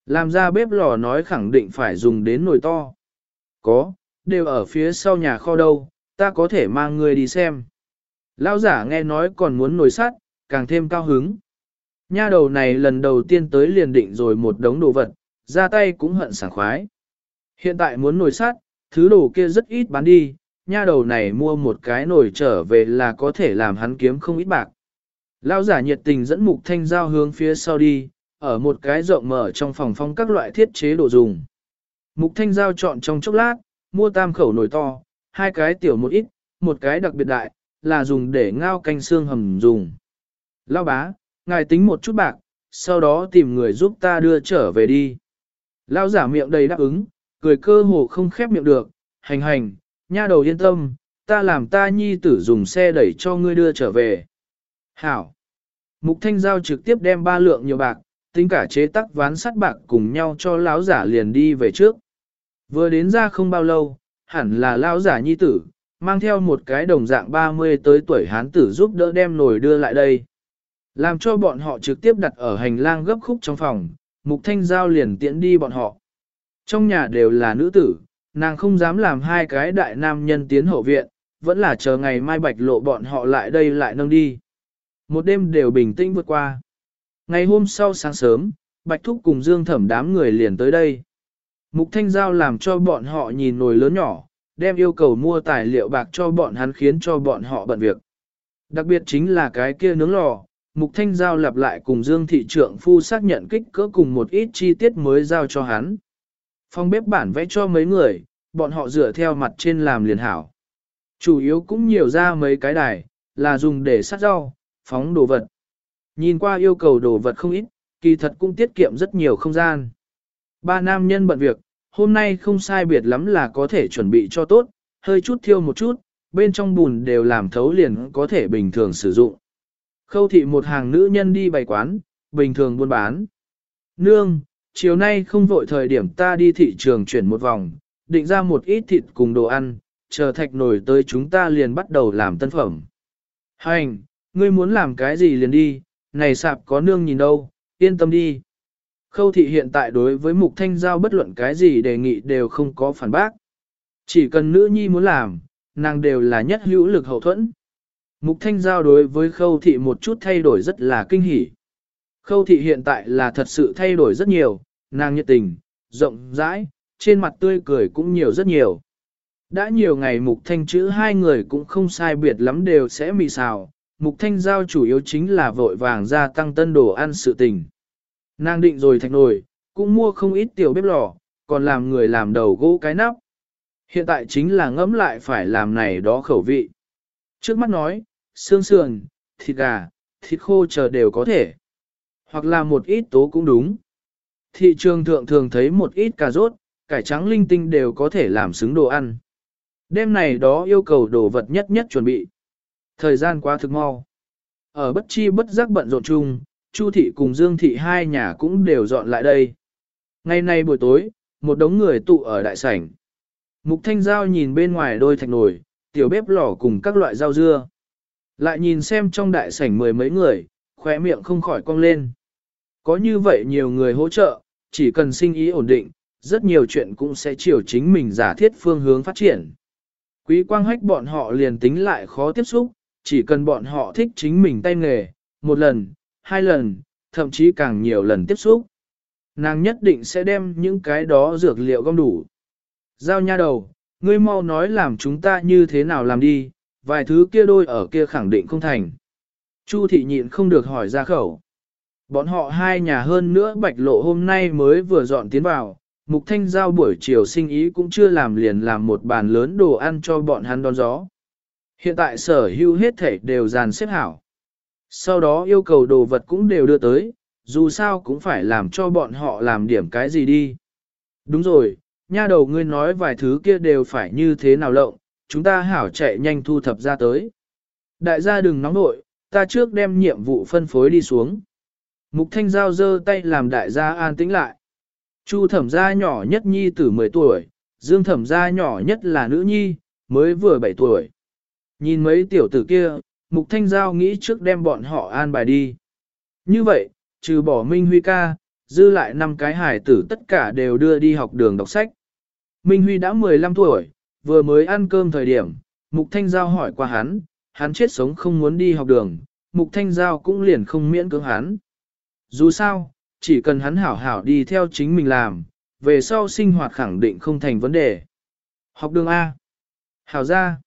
Làm ra bếp lò nói khẳng định phải dùng đến nồi to. Có, đều ở phía sau nhà kho đâu, ta có thể mang người đi xem. Lão giả nghe nói còn muốn nồi sắt, càng thêm cao hứng. Nha đầu này lần đầu tiên tới liền định rồi một đống đồ vật, ra tay cũng hận sảng khoái. Hiện tại muốn nồi sắt, thứ đồ kia rất ít bán đi, nha đầu này mua một cái nồi trở về là có thể làm hắn kiếm không ít bạc. lao giả nhiệt tình dẫn mục thanh giao hướng phía sau đi, ở một cái rộng mở trong phòng phong các loại thiết chế đồ dùng. Mục thanh giao chọn trong chốc lát, mua tam khẩu nồi to, hai cái tiểu một ít, một cái đặc biệt đại, là dùng để ngao canh xương hầm dùng. Lão bá, ngài tính một chút bạc, sau đó tìm người giúp ta đưa trở về đi. Lão giả miệng đầy đáp ứng, cười cơ hồ không khép miệng được, hành hành, nha đầu yên tâm, ta làm ta nhi tử dùng xe đẩy cho ngươi đưa trở về. Hảo. Mục Thanh Giao trực tiếp đem ba lượng nhiều bạc, tính cả chế tắc ván sắt bạc cùng nhau cho lão giả liền đi về trước. Vừa đến ra không bao lâu, hẳn là lão giả nhi tử, mang theo một cái đồng dạng 30 tới tuổi hán tử giúp đỡ đem nồi đưa lại đây. Làm cho bọn họ trực tiếp đặt ở hành lang gấp khúc trong phòng, Mục Thanh Giao liền tiễn đi bọn họ. Trong nhà đều là nữ tử, nàng không dám làm hai cái đại nam nhân tiến hậu viện, vẫn là chờ ngày mai bạch lộ bọn họ lại đây lại nâng đi. Một đêm đều bình tĩnh vượt qua. Ngày hôm sau sáng sớm, Bạch Thúc cùng Dương Thẩm đám người liền tới đây. Mục Thanh Giao làm cho bọn họ nhìn nồi lớn nhỏ, đem yêu cầu mua tài liệu bạc cho bọn hắn khiến cho bọn họ bận việc. Đặc biệt chính là cái kia nướng lò, Mục Thanh Giao lặp lại cùng Dương Thị Trượng Phu xác nhận kích cỡ cùng một ít chi tiết mới giao cho hắn. Phong bếp bản vẽ cho mấy người, bọn họ dựa theo mặt trên làm liền hảo. Chủ yếu cũng nhiều ra mấy cái đài, là dùng để sát rau, phóng đồ vật. Nhìn qua yêu cầu đồ vật không ít, kỳ thật cũng tiết kiệm rất nhiều không gian. Ba nam nhân bận việc, hôm nay không sai biệt lắm là có thể chuẩn bị cho tốt, hơi chút thiêu một chút, bên trong bùn đều làm thấu liền có thể bình thường sử dụng. Khâu thị một hàng nữ nhân đi bày quán, bình thường buôn bán. Nương, chiều nay không vội thời điểm ta đi thị trường chuyển một vòng, định ra một ít thịt cùng đồ ăn, chờ thạch nổi tới chúng ta liền bắt đầu làm tân phẩm. Hành, ngươi muốn làm cái gì liền đi, này sạp có nương nhìn đâu, yên tâm đi. Khâu thị hiện tại đối với mục thanh giao bất luận cái gì đề nghị đều không có phản bác. Chỉ cần nữ nhi muốn làm, nàng đều là nhất hữu lực hậu thuẫn. Mục thanh giao đối với khâu thị một chút thay đổi rất là kinh hỉ. Khâu thị hiện tại là thật sự thay đổi rất nhiều, nàng nhiệt tình, rộng rãi, trên mặt tươi cười cũng nhiều rất nhiều. Đã nhiều ngày mục thanh chữ hai người cũng không sai biệt lắm đều sẽ mì xào, mục thanh giao chủ yếu chính là vội vàng gia tăng tân đồ ăn sự tình. Nàng định rồi thạch nồi, cũng mua không ít tiểu bếp lò, còn làm người làm đầu gỗ cái nắp. Hiện tại chính là ngẫm lại phải làm này đó khẩu vị. Trước mắt nói, xương sườn, thịt gà, thịt khô chờ đều có thể. Hoặc là một ít tố cũng đúng. Thị trường thượng thường thấy một ít cà rốt, cải trắng linh tinh đều có thể làm xứng đồ ăn. Đêm này đó yêu cầu đồ vật nhất nhất chuẩn bị. Thời gian quá thực mau. Ở bất chi bất giác bận rộn chung, Chu thị cùng Dương thị hai nhà cũng đều dọn lại đây. Ngày nay buổi tối, một đống người tụ ở đại sảnh. Mục Thanh Giao nhìn bên ngoài đôi thạch nồi, tiểu bếp lò cùng các loại rau dưa. Lại nhìn xem trong đại sảnh mười mấy người, khóe miệng không khỏi cong lên. Có như vậy nhiều người hỗ trợ, chỉ cần sinh ý ổn định, rất nhiều chuyện cũng sẽ chiều chính mình giả thiết phương hướng phát triển. Quý quang hách bọn họ liền tính lại khó tiếp xúc, chỉ cần bọn họ thích chính mình tay nghề, một lần, hai lần, thậm chí càng nhiều lần tiếp xúc. Nàng nhất định sẽ đem những cái đó dược liệu gom đủ. Giao nha đầu, ngươi mau nói làm chúng ta như thế nào làm đi, vài thứ kia đôi ở kia khẳng định không thành. Chu thị nhịn không được hỏi ra khẩu. Bọn họ hai nhà hơn nữa bạch lộ hôm nay mới vừa dọn tiến vào, mục thanh giao buổi chiều sinh ý cũng chưa làm liền làm một bàn lớn đồ ăn cho bọn hắn đón gió. Hiện tại sở hữu hết thể đều dàn xếp hảo. Sau đó yêu cầu đồ vật cũng đều đưa tới, dù sao cũng phải làm cho bọn họ làm điểm cái gì đi. Đúng rồi, nha đầu ngươi nói vài thứ kia đều phải như thế nào lộng, chúng ta hảo chạy nhanh thu thập ra tới. Đại gia đừng nóng nội, ta trước đem nhiệm vụ phân phối đi xuống. Mục thanh giao giơ tay làm đại gia an tĩnh lại. Chu thẩm gia nhỏ nhất nhi tử 10 tuổi, dương thẩm gia nhỏ nhất là nữ nhi, mới vừa 7 tuổi. Nhìn mấy tiểu tử kia, Mục Thanh Giao nghĩ trước đem bọn họ an bài đi. Như vậy, trừ bỏ Minh Huy ca, dư lại năm cái hải tử tất cả đều đưa đi học đường đọc sách. Minh Huy đã 15 tuổi, vừa mới ăn cơm thời điểm, Mục Thanh Giao hỏi qua hắn, hắn chết sống không muốn đi học đường, Mục Thanh Giao cũng liền không miễn cưỡng hắn. Dù sao, chỉ cần hắn hảo hảo đi theo chính mình làm, về sau sinh hoạt khẳng định không thành vấn đề. Học đường A. Hảo ra.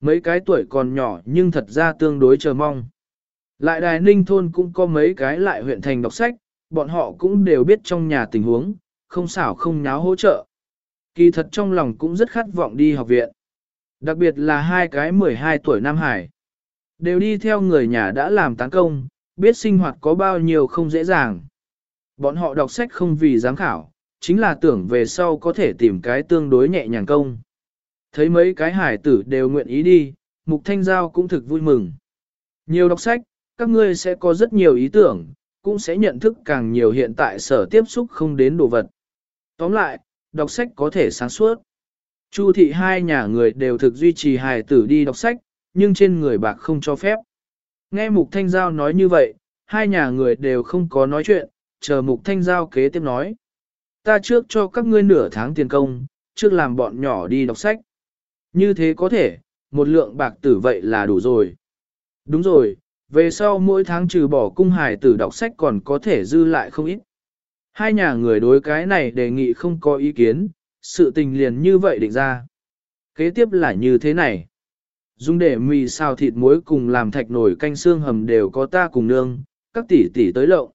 Mấy cái tuổi còn nhỏ nhưng thật ra tương đối chờ mong. Lại đài ninh thôn cũng có mấy cái lại huyện thành đọc sách, bọn họ cũng đều biết trong nhà tình huống, không xảo không nháo hỗ trợ. Kỳ thật trong lòng cũng rất khát vọng đi học viện. Đặc biệt là hai cái 12 tuổi Nam Hải. Đều đi theo người nhà đã làm tán công, biết sinh hoạt có bao nhiêu không dễ dàng. Bọn họ đọc sách không vì giám khảo, chính là tưởng về sau có thể tìm cái tương đối nhẹ nhàng công. Thấy mấy cái hải tử đều nguyện ý đi, Mục Thanh Giao cũng thực vui mừng. Nhiều đọc sách, các ngươi sẽ có rất nhiều ý tưởng, cũng sẽ nhận thức càng nhiều hiện tại sở tiếp xúc không đến đồ vật. Tóm lại, đọc sách có thể sáng suốt. Chu thị hai nhà người đều thực duy trì hài tử đi đọc sách, nhưng trên người bạc không cho phép. Nghe Mục Thanh Giao nói như vậy, hai nhà người đều không có nói chuyện, chờ Mục Thanh Giao kế tiếp nói. Ta trước cho các ngươi nửa tháng tiền công, trước làm bọn nhỏ đi đọc sách. Như thế có thể, một lượng bạc tử vậy là đủ rồi. Đúng rồi, về sau mỗi tháng trừ bỏ cung hải tử đọc sách còn có thể dư lại không ít. Hai nhà người đối cái này đề nghị không có ý kiến, sự tình liền như vậy định ra. Kế tiếp là như thế này. Dùng để mì xào thịt muối cùng làm thạch nổi canh xương hầm đều có ta cùng nương, các tỷ tỷ tới lậu.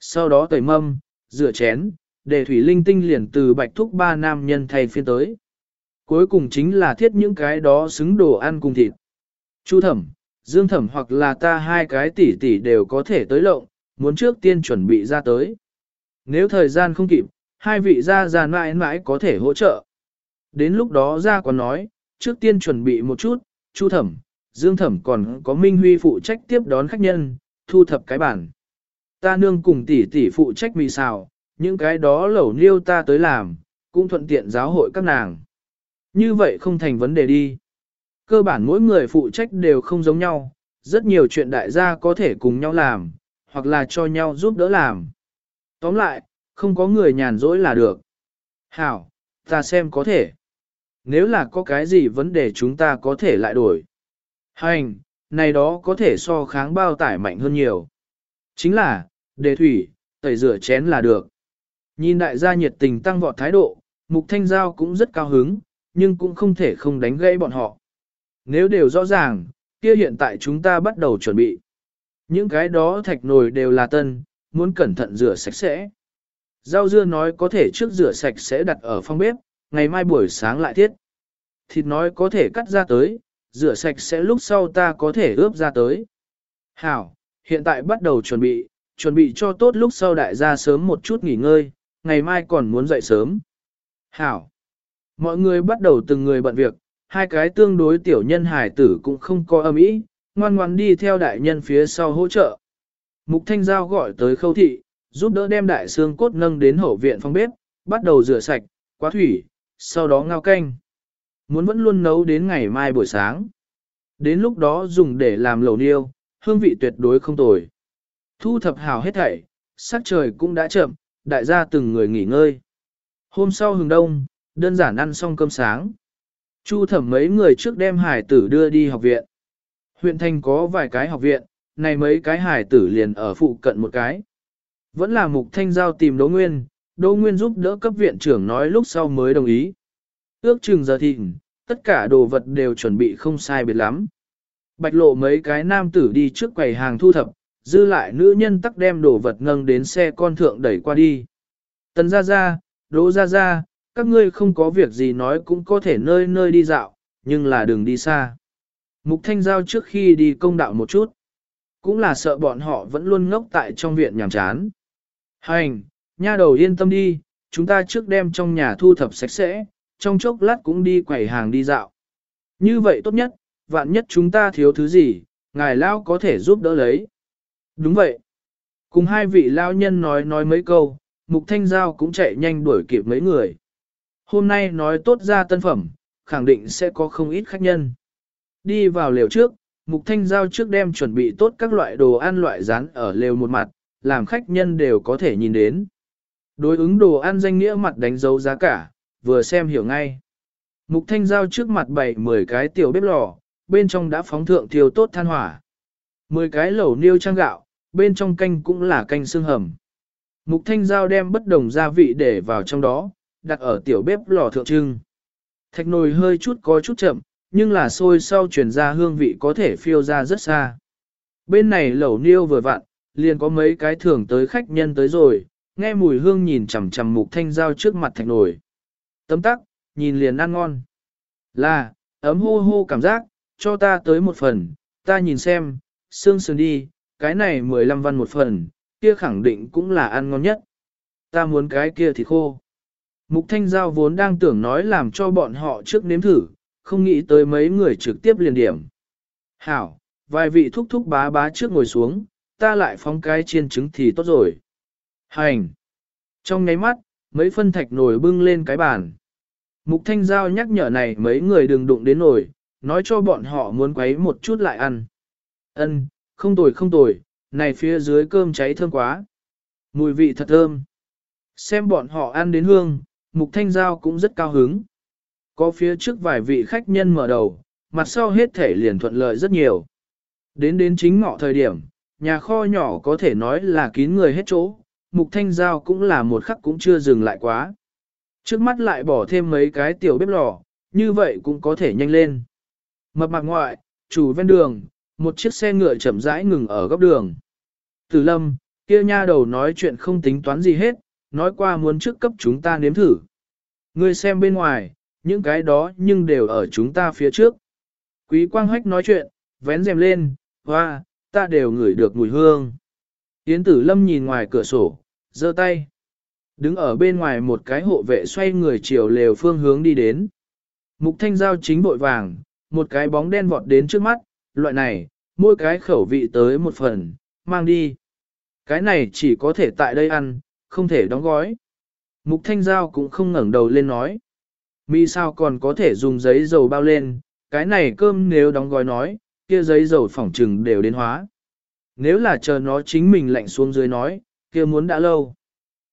Sau đó tẩy mâm, rửa chén, để thủy linh tinh liền từ bạch thúc ba nam nhân thay phiên tới. Cuối cùng chính là thiết những cái đó xứng đồ ăn cùng thịt. Chu thẩm, dương thẩm hoặc là ta hai cái tỷ tỷ đều có thể tới lộng, muốn trước tiên chuẩn bị ra tới. Nếu thời gian không kịp, hai vị gia già mãi mãi có thể hỗ trợ. Đến lúc đó ra còn nói, trước tiên chuẩn bị một chút, chu thẩm, dương thẩm còn có Minh Huy phụ trách tiếp đón khách nhân, thu thập cái bản. Ta nương cùng tỷ tỷ phụ trách mì xào, những cái đó lẩu niêu ta tới làm, cũng thuận tiện giáo hội các nàng. Như vậy không thành vấn đề đi. Cơ bản mỗi người phụ trách đều không giống nhau, rất nhiều chuyện đại gia có thể cùng nhau làm, hoặc là cho nhau giúp đỡ làm. Tóm lại, không có người nhàn rỗi là được. Hảo, ta xem có thể. Nếu là có cái gì vấn đề chúng ta có thể lại đổi. Hành, này đó có thể so kháng bao tải mạnh hơn nhiều. Chính là, đề thủy, tẩy rửa chén là được. Nhìn đại gia nhiệt tình tăng vọt thái độ, Mục Thanh Giao cũng rất cao hứng, nhưng cũng không thể không đánh gãy bọn họ. Nếu đều rõ ràng, kia hiện tại chúng ta bắt đầu chuẩn bị. Những cái đó thạch nồi đều là tân, muốn cẩn thận rửa sạch sẽ. Rau dưa nói có thể trước rửa sạch sẽ đặt ở phòng bếp, ngày mai buổi sáng lại thiết. Thịt nói có thể cắt ra tới, rửa sạch sẽ lúc sau ta có thể ướp ra tới. Hảo, hiện tại bắt đầu chuẩn bị, chuẩn bị cho tốt lúc sau đại gia sớm một chút nghỉ ngơi, ngày mai còn muốn dậy sớm. Hảo. Mọi người bắt đầu từng người bận việc, hai cái tương đối tiểu nhân hải tử cũng không có âm ý, ngoan ngoan đi theo đại nhân phía sau hỗ trợ. Mục Thanh Giao gọi tới khâu thị, giúp đỡ đem đại xương cốt nâng đến hậu viện phòng bếp, bắt đầu rửa sạch, quá thủy, sau đó ngao canh. Muốn vẫn luôn nấu đến ngày mai buổi sáng. Đến lúc đó dùng để làm lẩu niêu, hương vị tuyệt đối không tồi. Thu thập hào hết thảy, sắc trời cũng đã chậm, đại gia từng người nghỉ ngơi. Hôm sau hừng đông, đơn giản ăn xong cơm sáng. Chu thẩm mấy người trước đem hải tử đưa đi học viện. Huyện thành có vài cái học viện, này mấy cái hải tử liền ở phụ cận một cái. Vẫn là mục thanh giao tìm Đỗ Nguyên, Đỗ Nguyên giúp đỡ cấp viện trưởng nói lúc sau mới đồng ý. Ước chừng giờ thịnh, tất cả đồ vật đều chuẩn bị không sai biệt lắm. Bạch lộ mấy cái nam tử đi trước quầy hàng thu thập, dư lại nữ nhân tắc đem đồ vật nâng đến xe con thượng đẩy qua đi. Tần ra ra, đỗ ra ra, các ngươi không có việc gì nói cũng có thể nơi nơi đi dạo, nhưng là đừng đi xa. Mục Thanh Giao trước khi đi công đạo một chút, cũng là sợ bọn họ vẫn luôn ngốc tại trong viện nhàm chán. Hành, nha đầu yên tâm đi, chúng ta trước đem trong nhà thu thập sạch sẽ, trong chốc lát cũng đi quẩy hàng đi dạo. Như vậy tốt nhất, vạn nhất chúng ta thiếu thứ gì, ngài lao có thể giúp đỡ lấy. Đúng vậy. Cùng hai vị lao nhân nói nói mấy câu, Mục Thanh Giao cũng chạy nhanh đuổi kịp mấy người. Hôm nay nói tốt ra tân phẩm, khẳng định sẽ có không ít khách nhân. Đi vào lều trước, Mục Thanh Giao trước đem chuẩn bị tốt các loại đồ ăn loại rán ở lều một mặt, làm khách nhân đều có thể nhìn đến. Đối ứng đồ ăn danh nghĩa mặt đánh dấu giá cả, vừa xem hiểu ngay. Mục Thanh Giao trước mặt bày 10 cái tiểu bếp lò, bên trong đã phóng thượng thiêu tốt than hỏa. 10 cái lẩu niêu trang gạo, bên trong canh cũng là canh xương hầm. Mục Thanh Giao đem bất đồng gia vị để vào trong đó, đặt ở tiểu bếp lò thượng trưng. Thạch nồi hơi chút có chút chậm, nhưng là sôi sau chuyển ra hương vị có thể phiêu ra rất xa. Bên này lẩu niêu vừa vặn, liền có mấy cái thường tới khách nhân tới rồi, nghe mùi hương nhìn chằm chằm mục thanh giao trước mặt thạch nổi Tấm tắc, nhìn liền ăn ngon. Là, ấm hô hô cảm giác, cho ta tới một phần, ta nhìn xem, xương sườn đi, cái này 15 văn một phần, kia khẳng định cũng là ăn ngon nhất. Ta muốn cái kia thì khô. Mục Thanh Giao vốn đang tưởng nói làm cho bọn họ trước nếm thử, không nghĩ tới mấy người trực tiếp liền điểm. Hảo, vài vị thúc thúc bá bá trước ngồi xuống, ta lại phóng cái chiên trứng thì tốt rồi. Hành! Trong nháy mắt, mấy phân thạch nổi bưng lên cái bàn. Mục Thanh Giao nhắc nhở này mấy người đừng đụng đến nổi, nói cho bọn họ muốn quấy một chút lại ăn. Ân, không tồi không tồi, này phía dưới cơm cháy thơm quá. Mùi vị thật thơm. Xem bọn họ ăn đến hương, Mục Thanh Giao cũng rất cao hứng. Có phía trước vài vị khách nhân mở đầu, mặt sau hết thể liền thuận lợi rất nhiều. Đến đến chính ngọ thời điểm, nhà kho nhỏ có thể nói là kín người hết chỗ, Mục Thanh Giao cũng là một khắc cũng chưa dừng lại quá. Trước mắt lại bỏ thêm mấy cái tiểu bếp lò, như vậy cũng có thể nhanh lên. Mập mạc ngoại, chủ ven đường, một chiếc xe ngựa chậm rãi ngừng ở góc đường. Tử lâm, kia nha đầu nói chuyện không tính toán gì hết, nói qua muốn trước cấp chúng ta nếm thử. Ngươi xem bên ngoài, những cái đó nhưng đều ở chúng ta phía trước. Quý quang hách nói chuyện, vén rèm lên, hoa, ta đều ngửi được mùi hương. Yến tử lâm nhìn ngoài cửa sổ, giơ tay. Đứng ở bên ngoài một cái hộ vệ xoay người chiều lều phương hướng đi đến. Mục thanh giao chính bội vàng, một cái bóng đen vọt đến trước mắt, loại này, mỗi cái khẩu vị tới một phần, mang đi. Cái này chỉ có thể tại đây ăn, không thể đóng gói. Mục thanh giao cũng không ngẩng đầu lên nói. Mi sao còn có thể dùng giấy dầu bao lên, cái này cơm nếu đóng gói nói, kia giấy dầu phỏng trừng đều đến hóa. Nếu là chờ nó chính mình lạnh xuống dưới nói, kia muốn đã lâu.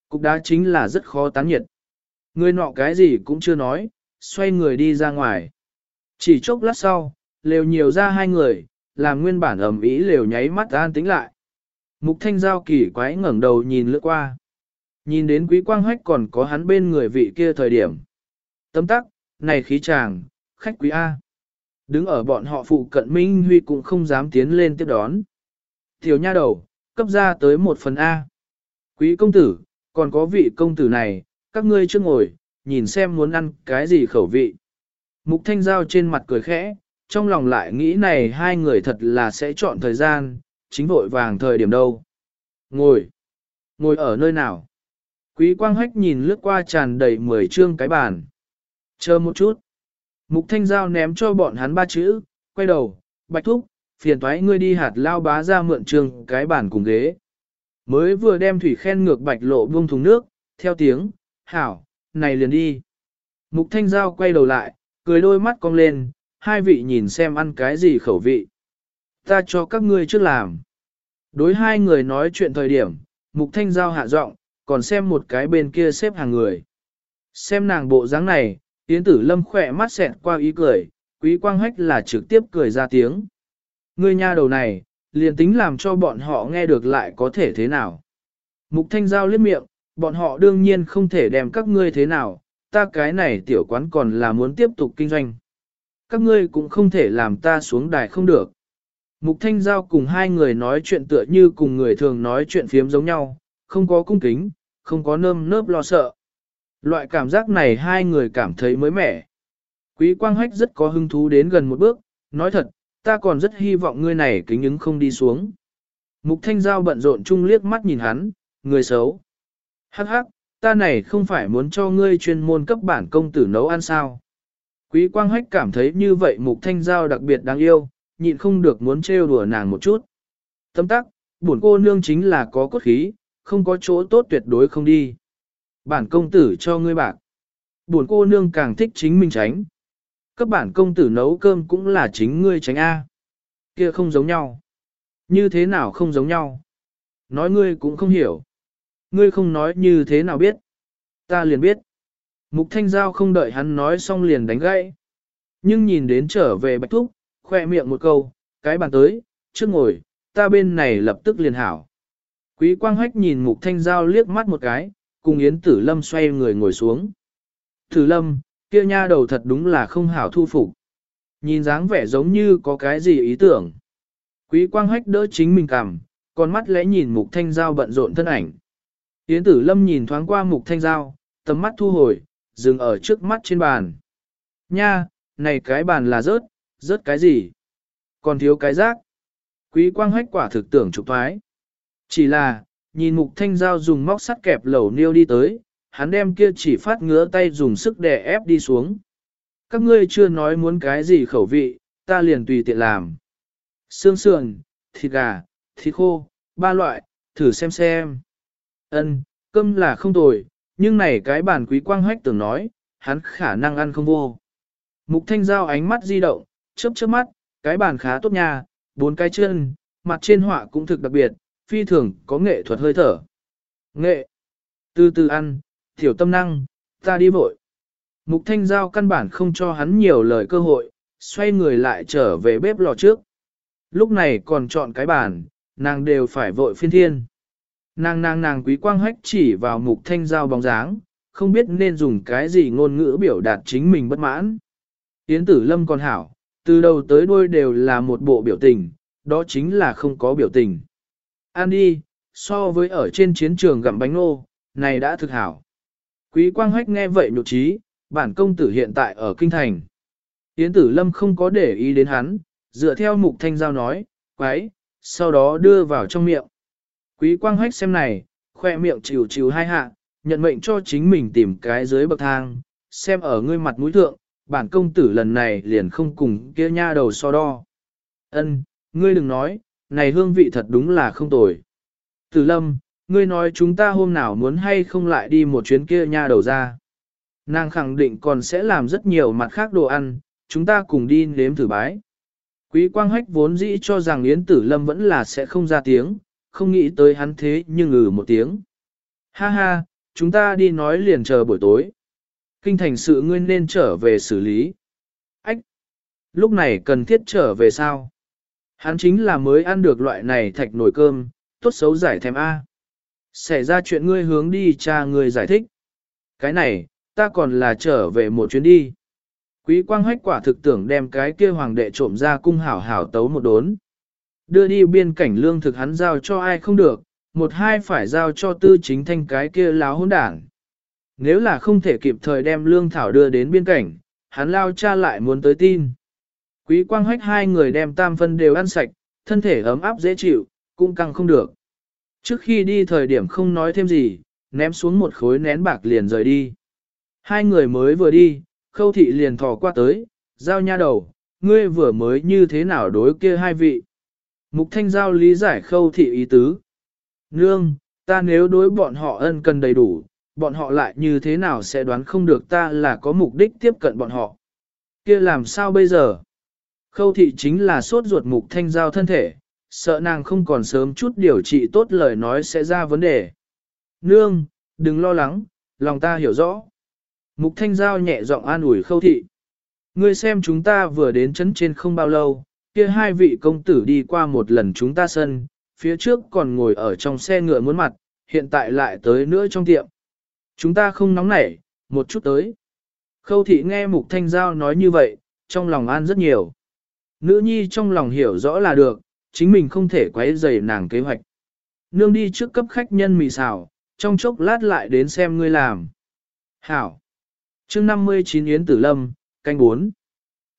Cục đá chính là rất khó tán nhiệt. Người nọ cái gì cũng chưa nói, xoay người đi ra ngoài. Chỉ chốc lát sau, lều nhiều ra hai người, làm nguyên bản ẩm ý lều nháy mắt an tính lại. Mục thanh giao kỳ quái ngẩng đầu nhìn lướt qua. Nhìn đến quý quang hách còn có hắn bên người vị kia thời điểm. Tấm tắc, này khí chàng, khách quý A. Đứng ở bọn họ phụ cận Minh Huy cũng không dám tiến lên tiếp đón. Tiểu nha đầu, cấp ra tới một phần A. Quý công tử, còn có vị công tử này, các ngươi chưa ngồi, nhìn xem muốn ăn cái gì khẩu vị. Mục thanh giao trên mặt cười khẽ, trong lòng lại nghĩ này hai người thật là sẽ chọn thời gian, chính vội vàng thời điểm đâu. Ngồi. Ngồi ở nơi nào? Quý quang hách nhìn lướt qua tràn đầy mười chương cái bàn. Chờ một chút. Mục thanh giao ném cho bọn hắn ba chữ, quay đầu, bạch thúc, phiền thoái ngươi đi hạt lao bá ra mượn trường cái bàn cùng ghế. Mới vừa đem thủy khen ngược bạch lộ buông thùng nước, theo tiếng, hảo, này liền đi. Mục thanh giao quay đầu lại, cười đôi mắt cong lên, hai vị nhìn xem ăn cái gì khẩu vị. Ta cho các ngươi trước làm. Đối hai người nói chuyện thời điểm, mục thanh giao hạ giọng, còn xem một cái bên kia xếp hàng người. Xem nàng bộ dáng này, Yến tử lâm khỏe mắt xẹt qua ý cười, quý quang hách là trực tiếp cười ra tiếng. Ngươi nha đầu này, liền tính làm cho bọn họ nghe được lại có thể thế nào. Mục thanh giao liếc miệng, bọn họ đương nhiên không thể đem các ngươi thế nào, ta cái này tiểu quán còn là muốn tiếp tục kinh doanh. Các ngươi cũng không thể làm ta xuống đài không được. Mục thanh giao cùng hai người nói chuyện tựa như cùng người thường nói chuyện phiếm giống nhau, không có cung kính, không có nơm nớp lo sợ. Loại cảm giác này hai người cảm thấy mới mẻ. Quý quang hách rất có hứng thú đến gần một bước, nói thật, ta còn rất hy vọng ngươi này kính ứng không đi xuống. Mục thanh giao bận rộn chung liếc mắt nhìn hắn, người xấu. Hắc hắc, ta này không phải muốn cho ngươi chuyên môn cấp bản công tử nấu ăn sao. Quý quang hách cảm thấy như vậy mục thanh giao đặc biệt đáng yêu, nhịn không được muốn trêu đùa nàng một chút. Tâm tắc, buồn cô nương chính là có cốt khí, không có chỗ tốt tuyệt đối không đi. Bản công tử cho ngươi bạc. Buồn cô nương càng thích chính mình tránh. Các bản công tử nấu cơm cũng là chính ngươi tránh A. Kia không giống nhau. Như thế nào không giống nhau? Nói ngươi cũng không hiểu. Ngươi không nói như thế nào biết. Ta liền biết. Mục Thanh Giao không đợi hắn nói xong liền đánh gãy. Nhưng nhìn đến trở về Bạch Thúc, khoe miệng một câu, cái bàn tới, trước ngồi, ta bên này lập tức liền hảo. Quý Quang Hách nhìn Mục Thanh Giao liếc mắt một cái, cùng Yến Tử Lâm xoay người ngồi xuống. Tử Lâm, kia nha đầu thật đúng là không hảo thu phục. Nhìn dáng vẻ giống như có cái gì ý tưởng. Quý Quang Hách đỡ chính mình cằm, con mắt lẽ nhìn Mục Thanh Giao bận rộn thân ảnh. Yến Tử Lâm nhìn thoáng qua Mục Thanh Giao, tầm mắt thu hồi, dừng ở trước mắt trên bàn. Nha, này cái bàn là rớt, rớt cái gì? Còn thiếu cái rác. Quý Quang Hách quả thực tưởng trục thoái. Chỉ là, nhìn Mục Thanh Giao dùng móc sắt kẹp lẩu niêu đi tới, hắn đem kia chỉ phát ngứa tay dùng sức đè ép đi xuống. Các ngươi chưa nói muốn cái gì khẩu vị, ta liền tùy tiện làm. Sương sườn, thịt gà, thịt khô, ba loại, thử xem xem. Ân, cơm là không tồi, nhưng này cái bản quý quang hách tưởng nói, hắn khả năng ăn không vô. Mục thanh giao ánh mắt di động, chớp chớp mắt, cái bàn khá tốt nha, bốn cái chân, mặt trên họa cũng thực đặc biệt, phi thường có nghệ thuật hơi thở. Nghệ, từ từ ăn, tiểu tâm năng, ta đi vội. Mục thanh giao căn bản không cho hắn nhiều lời cơ hội, xoay người lại trở về bếp lò trước. Lúc này còn chọn cái bàn, nàng đều phải vội phiên thiên. Nàng nàng nàng quý quang hách chỉ vào mục thanh giao bóng dáng, không biết nên dùng cái gì ngôn ngữ biểu đạt chính mình bất mãn. Yến tử lâm còn hảo, từ đầu tới đuôi đều là một bộ biểu tình, đó chính là không có biểu tình. An đi, so với ở trên chiến trường gặm bánh nô, này đã thực hảo. Quý quang hách nghe vậy nhục trí, bản công tử hiện tại ở kinh thành. Yến tử lâm không có để ý đến hắn, dựa theo mục thanh giao nói, quái, sau đó đưa vào trong miệng. Quý quang hách xem này, khoe miệng chịu chịu hai hạ, nhận mệnh cho chính mình tìm cái dưới bậc thang, xem ở ngươi mặt mũi thượng, bản công tử lần này liền không cùng kia nha đầu so đo. Ân, ngươi đừng nói, này hương vị thật đúng là không tồi. Tử lâm, ngươi nói chúng ta hôm nào muốn hay không lại đi một chuyến kia nha đầu ra. Nàng khẳng định còn sẽ làm rất nhiều mặt khác đồ ăn, chúng ta cùng đi nếm thử bái. Quý quang hách vốn dĩ cho rằng Yến Tử Lâm vẫn là sẽ không ra tiếng, không nghĩ tới hắn thế nhưng ngừ một tiếng. Ha ha, chúng ta đi nói liền chờ buổi tối. Kinh thành sự ngươi nên trở về xử lý. Ách! Lúc này cần thiết trở về sao? Hắn chính là mới ăn được loại này thạch nổi cơm, tốt xấu giải thèm A. Xảy ra chuyện ngươi hướng đi cha ngươi giải thích. Cái này, ta còn là trở về một chuyến đi. Quý quang hách quả thực tưởng đem cái kia hoàng đệ trộm ra cung hảo hảo tấu một đốn. Đưa đi biên cảnh lương thực hắn giao cho ai không được, một hai phải giao cho tư chính thanh cái kia láo hỗn đảng. Nếu là không thể kịp thời đem lương thảo đưa đến biên cảnh, hắn lao cha lại muốn tới tin. Quý quang hách hai người đem tam phân đều ăn sạch, thân thể ấm áp dễ chịu, cũng căng không được. Trước khi đi thời điểm không nói thêm gì, ném xuống một khối nén bạc liền rời đi. Hai người mới vừa đi, khâu thị liền thò qua tới, giao nha đầu, ngươi vừa mới như thế nào đối kia hai vị. Mục thanh giao lý giải khâu thị ý tứ. Nương, ta nếu đối bọn họ ân cần đầy đủ, bọn họ lại như thế nào sẽ đoán không được ta là có mục đích tiếp cận bọn họ. kia làm sao bây giờ? Khâu thị chính là sốt ruột mục thanh giao thân thể, sợ nàng không còn sớm chút điều trị tốt lời nói sẽ ra vấn đề. Nương, đừng lo lắng, lòng ta hiểu rõ. Mục thanh giao nhẹ giọng an ủi khâu thị. Ngươi xem chúng ta vừa đến chấn trên không bao lâu, kia hai vị công tử đi qua một lần chúng ta sân, phía trước còn ngồi ở trong xe ngựa muốn mặt, hiện tại lại tới nữa trong tiệm. Chúng ta không nóng nảy, một chút tới. Khâu thị nghe mục thanh giao nói như vậy, trong lòng an rất nhiều. Nữ nhi trong lòng hiểu rõ là được, chính mình không thể quấy rầy nàng kế hoạch. Nương đi trước cấp khách nhân mì xào, trong chốc lát lại đến xem ngươi làm. Hảo. chương 59 Yến Tử Lâm, canh 4.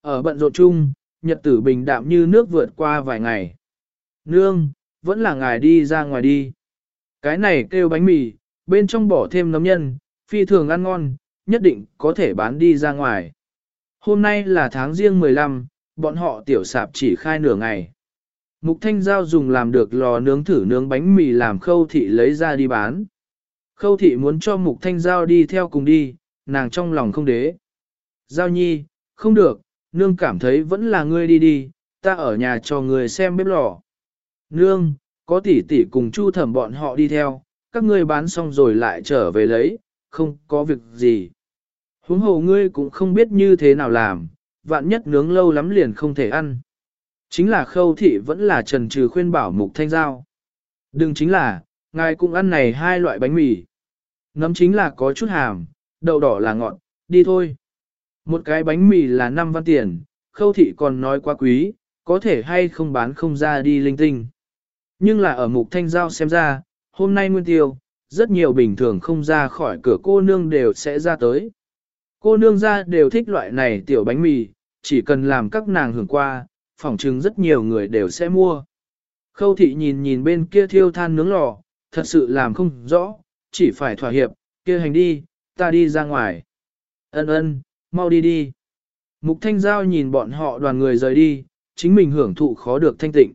Ở bận rộn chung, nhật tử bình đạm như nước vượt qua vài ngày. Nương, vẫn là ngài đi ra ngoài đi. Cái này kêu bánh mì, bên trong bỏ thêm nấm nhân, phi thường ăn ngon, nhất định có thể bán đi ra ngoài. Hôm nay là tháng riêng 15, bọn họ tiểu sạp chỉ khai nửa ngày. Mục Thanh Giao dùng làm được lò nướng thử nướng bánh mì làm khâu thị lấy ra đi bán. Khâu thị muốn cho Mục Thanh Giao đi theo cùng đi, nàng trong lòng không đế. Giao nhi, không được, nương cảm thấy vẫn là ngươi đi đi, ta ở nhà cho người xem bếp lò. Nương, có tỷ tỷ cùng chu thẩm bọn họ đi theo, các ngươi bán xong rồi lại trở về lấy, không có việc gì. Huống hồ ngươi cũng không biết như thế nào làm, vạn nhất nướng lâu lắm liền không thể ăn. Chính là khâu thị vẫn là trần trừ khuyên bảo mục thanh giao. Đừng chính là, ngài cũng ăn này hai loại bánh mì. Nấm chính là có chút hàm, đậu đỏ là ngọt, đi thôi. Một cái bánh mì là 5 văn tiền, khâu thị còn nói quá quý, có thể hay không bán không ra đi linh tinh. Nhưng là ở mục thanh giao xem ra, hôm nay nguyên tiêu, rất nhiều bình thường không ra khỏi cửa cô nương đều sẽ ra tới. Cô nương ra đều thích loại này tiểu bánh mì, chỉ cần làm các nàng hưởng qua, phỏng chừng rất nhiều người đều sẽ mua. Khâu thị nhìn nhìn bên kia thiêu than nướng lò, thật sự làm không rõ, chỉ phải thỏa hiệp, kia hành đi, ta đi ra ngoài. Ân ân, mau đi đi. Mục Thanh Giao nhìn bọn họ đoàn người rời đi, chính mình hưởng thụ khó được thanh tịnh.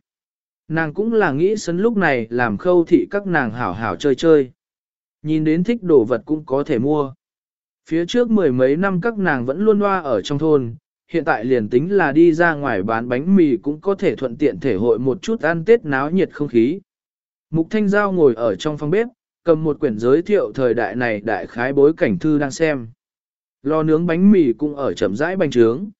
Nàng cũng là nghĩ sấn lúc này làm khâu thị các nàng hảo hảo chơi chơi. Nhìn đến thích đồ vật cũng có thể mua. Phía trước mười mấy năm các nàng vẫn luôn loa ở trong thôn, hiện tại liền tính là đi ra ngoài bán bánh mì cũng có thể thuận tiện thể hội một chút ăn tết náo nhiệt không khí. Mục Thanh Giao ngồi ở trong phòng bếp, cầm một quyển giới thiệu thời đại này đại khái bối cảnh thư đang xem. Lò nướng bánh mì cũng ở chậm rãi bánh trướng.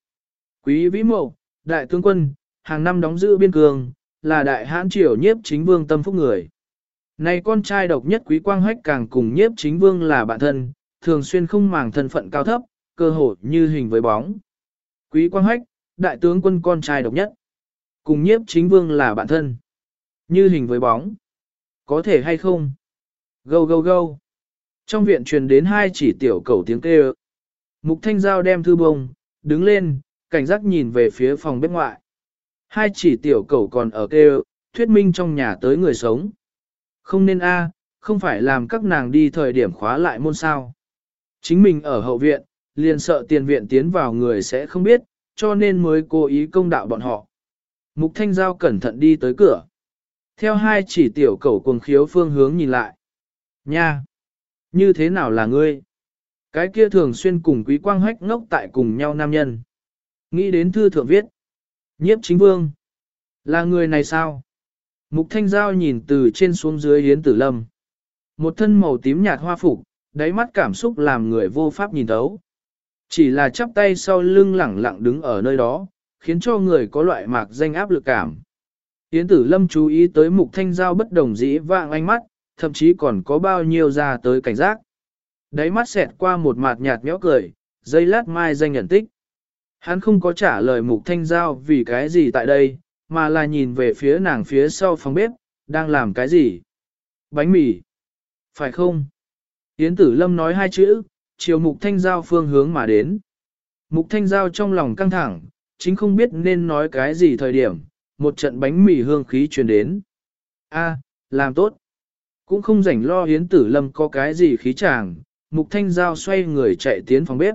Quý vĩ mộ, đại tướng quân, hàng năm đóng giữ biên cương, là đại hãn triều nhiếp chính vương tâm phúc người. Này con trai độc nhất quý quang hách càng cùng nhiếp chính vương là bạn thân, thường xuyên không màng thân phận cao thấp, cơ hội như hình với bóng. Quý quang hách, đại tướng quân con trai độc nhất. Cùng nhiếp chính vương là bạn thân. Như hình với bóng. Có thể hay không? Gâu gâu gâu. Trong viện truyền đến hai chỉ tiểu cầu tiếng kêu. Mục thanh giao đem thư bông, đứng lên, cảnh giác nhìn về phía phòng bếp ngoại. Hai chỉ tiểu cầu còn ở kêu, thuyết minh trong nhà tới người sống. Không nên a, không phải làm các nàng đi thời điểm khóa lại môn sao. Chính mình ở hậu viện, liền sợ tiền viện tiến vào người sẽ không biết, cho nên mới cố ý công đạo bọn họ. Mục Thanh Giao cẩn thận đi tới cửa. Theo hai chỉ tiểu cầu cuồng khiếu phương hướng nhìn lại. Nha! Như thế nào là ngươi? Cái kia thường xuyên cùng quý quang hách ngốc tại cùng nhau nam nhân. Nghĩ đến thư thượng viết. Nhiếp chính vương. Là người này sao? Mục Thanh Giao nhìn từ trên xuống dưới hiến tử lâm. Một thân màu tím nhạt hoa phục, đáy mắt cảm xúc làm người vô pháp nhìn thấu. Chỉ là chắp tay sau lưng lẳng lặng đứng ở nơi đó, khiến cho người có loại mạc danh áp lực cảm. Yến tử lâm chú ý tới mục thanh giao bất đồng dĩ vạng ánh mắt, thậm chí còn có bao nhiêu ra tới cảnh giác. Đáy mắt xẹt qua một mặt nhạt nhẽo cười, dây lát mai danh nhận tích. Hắn không có trả lời mục thanh giao vì cái gì tại đây, mà là nhìn về phía nàng phía sau phòng bếp, đang làm cái gì? Bánh mì. Phải không? Yến tử lâm nói hai chữ, chiều mục thanh giao phương hướng mà đến. Mục thanh giao trong lòng căng thẳng, chính không biết nên nói cái gì thời điểm, một trận bánh mì hương khí truyền đến. A, làm tốt. Cũng không rảnh lo hiến tử lâm có cái gì khí chàng, mục thanh giao xoay người chạy tiến phòng bếp.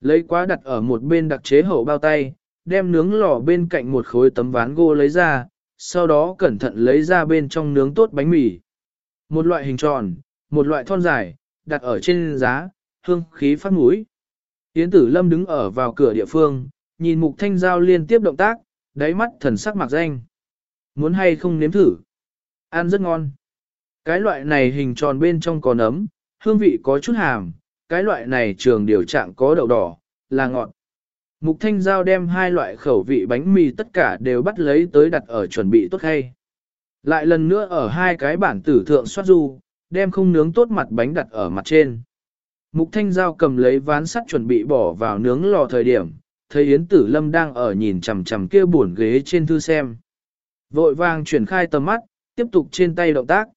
Lấy quá đặt ở một bên đặc chế hậu bao tay, đem nướng lò bên cạnh một khối tấm ván gỗ lấy ra, sau đó cẩn thận lấy ra bên trong nướng tốt bánh mì. Một loại hình tròn, một loại thon dài, đặt ở trên giá, hương khí phát mũi. Yến tử lâm đứng ở vào cửa địa phương, nhìn mục thanh giao liên tiếp động tác, đáy mắt thần sắc mặc danh. Muốn hay không nếm thử? Ăn rất ngon. Cái loại này hình tròn bên trong có nấm, hương vị có chút hàm, cái loại này trường điều trạng có đậu đỏ, là ngọt. Mục Thanh Giao đem hai loại khẩu vị bánh mì tất cả đều bắt lấy tới đặt ở chuẩn bị tốt hay. Lại lần nữa ở hai cái bản tử thượng soát du, đem không nướng tốt mặt bánh đặt ở mặt trên. Mục Thanh Giao cầm lấy ván sắt chuẩn bị bỏ vào nướng lò thời điểm, thấy Yến Tử Lâm đang ở nhìn chằm chằm kia buồn ghế trên thư xem. Vội vàng chuyển khai tầm mắt, tiếp tục trên tay động tác.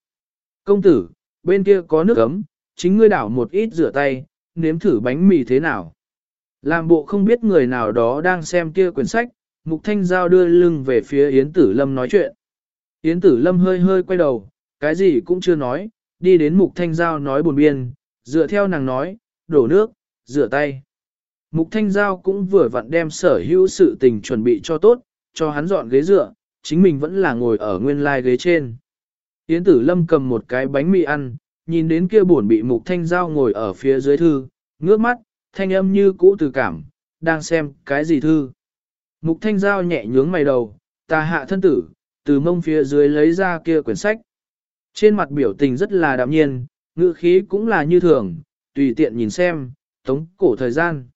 Công tử, bên kia có nước ấm, chính ngươi đảo một ít rửa tay, nếm thử bánh mì thế nào. Làm bộ không biết người nào đó đang xem kia quyển sách, Mục Thanh Giao đưa lưng về phía Yến Tử Lâm nói chuyện. Yến Tử Lâm hơi hơi quay đầu, cái gì cũng chưa nói, đi đến Mục Thanh Giao nói buồn biên, dựa theo nàng nói, đổ nước, rửa tay. Mục Thanh Giao cũng vừa vặn đem sở hữu sự tình chuẩn bị cho tốt, cho hắn dọn ghế dựa, chính mình vẫn là ngồi ở nguyên lai ghế trên. Yến Tử Lâm cầm một cái bánh mì ăn, nhìn đến kia buồn bị Mục Thanh Giao ngồi ở phía dưới thư, ngước mắt, thanh âm như cũ từ cảm, đang xem cái gì thư. Mục thanh giao nhẹ nhướng mày đầu, ta hạ thân tử, từ mông phía dưới lấy ra kia quyển sách. Trên mặt biểu tình rất là đạm nhiên, ngữ khí cũng là như thường, tùy tiện nhìn xem, tống cổ thời gian.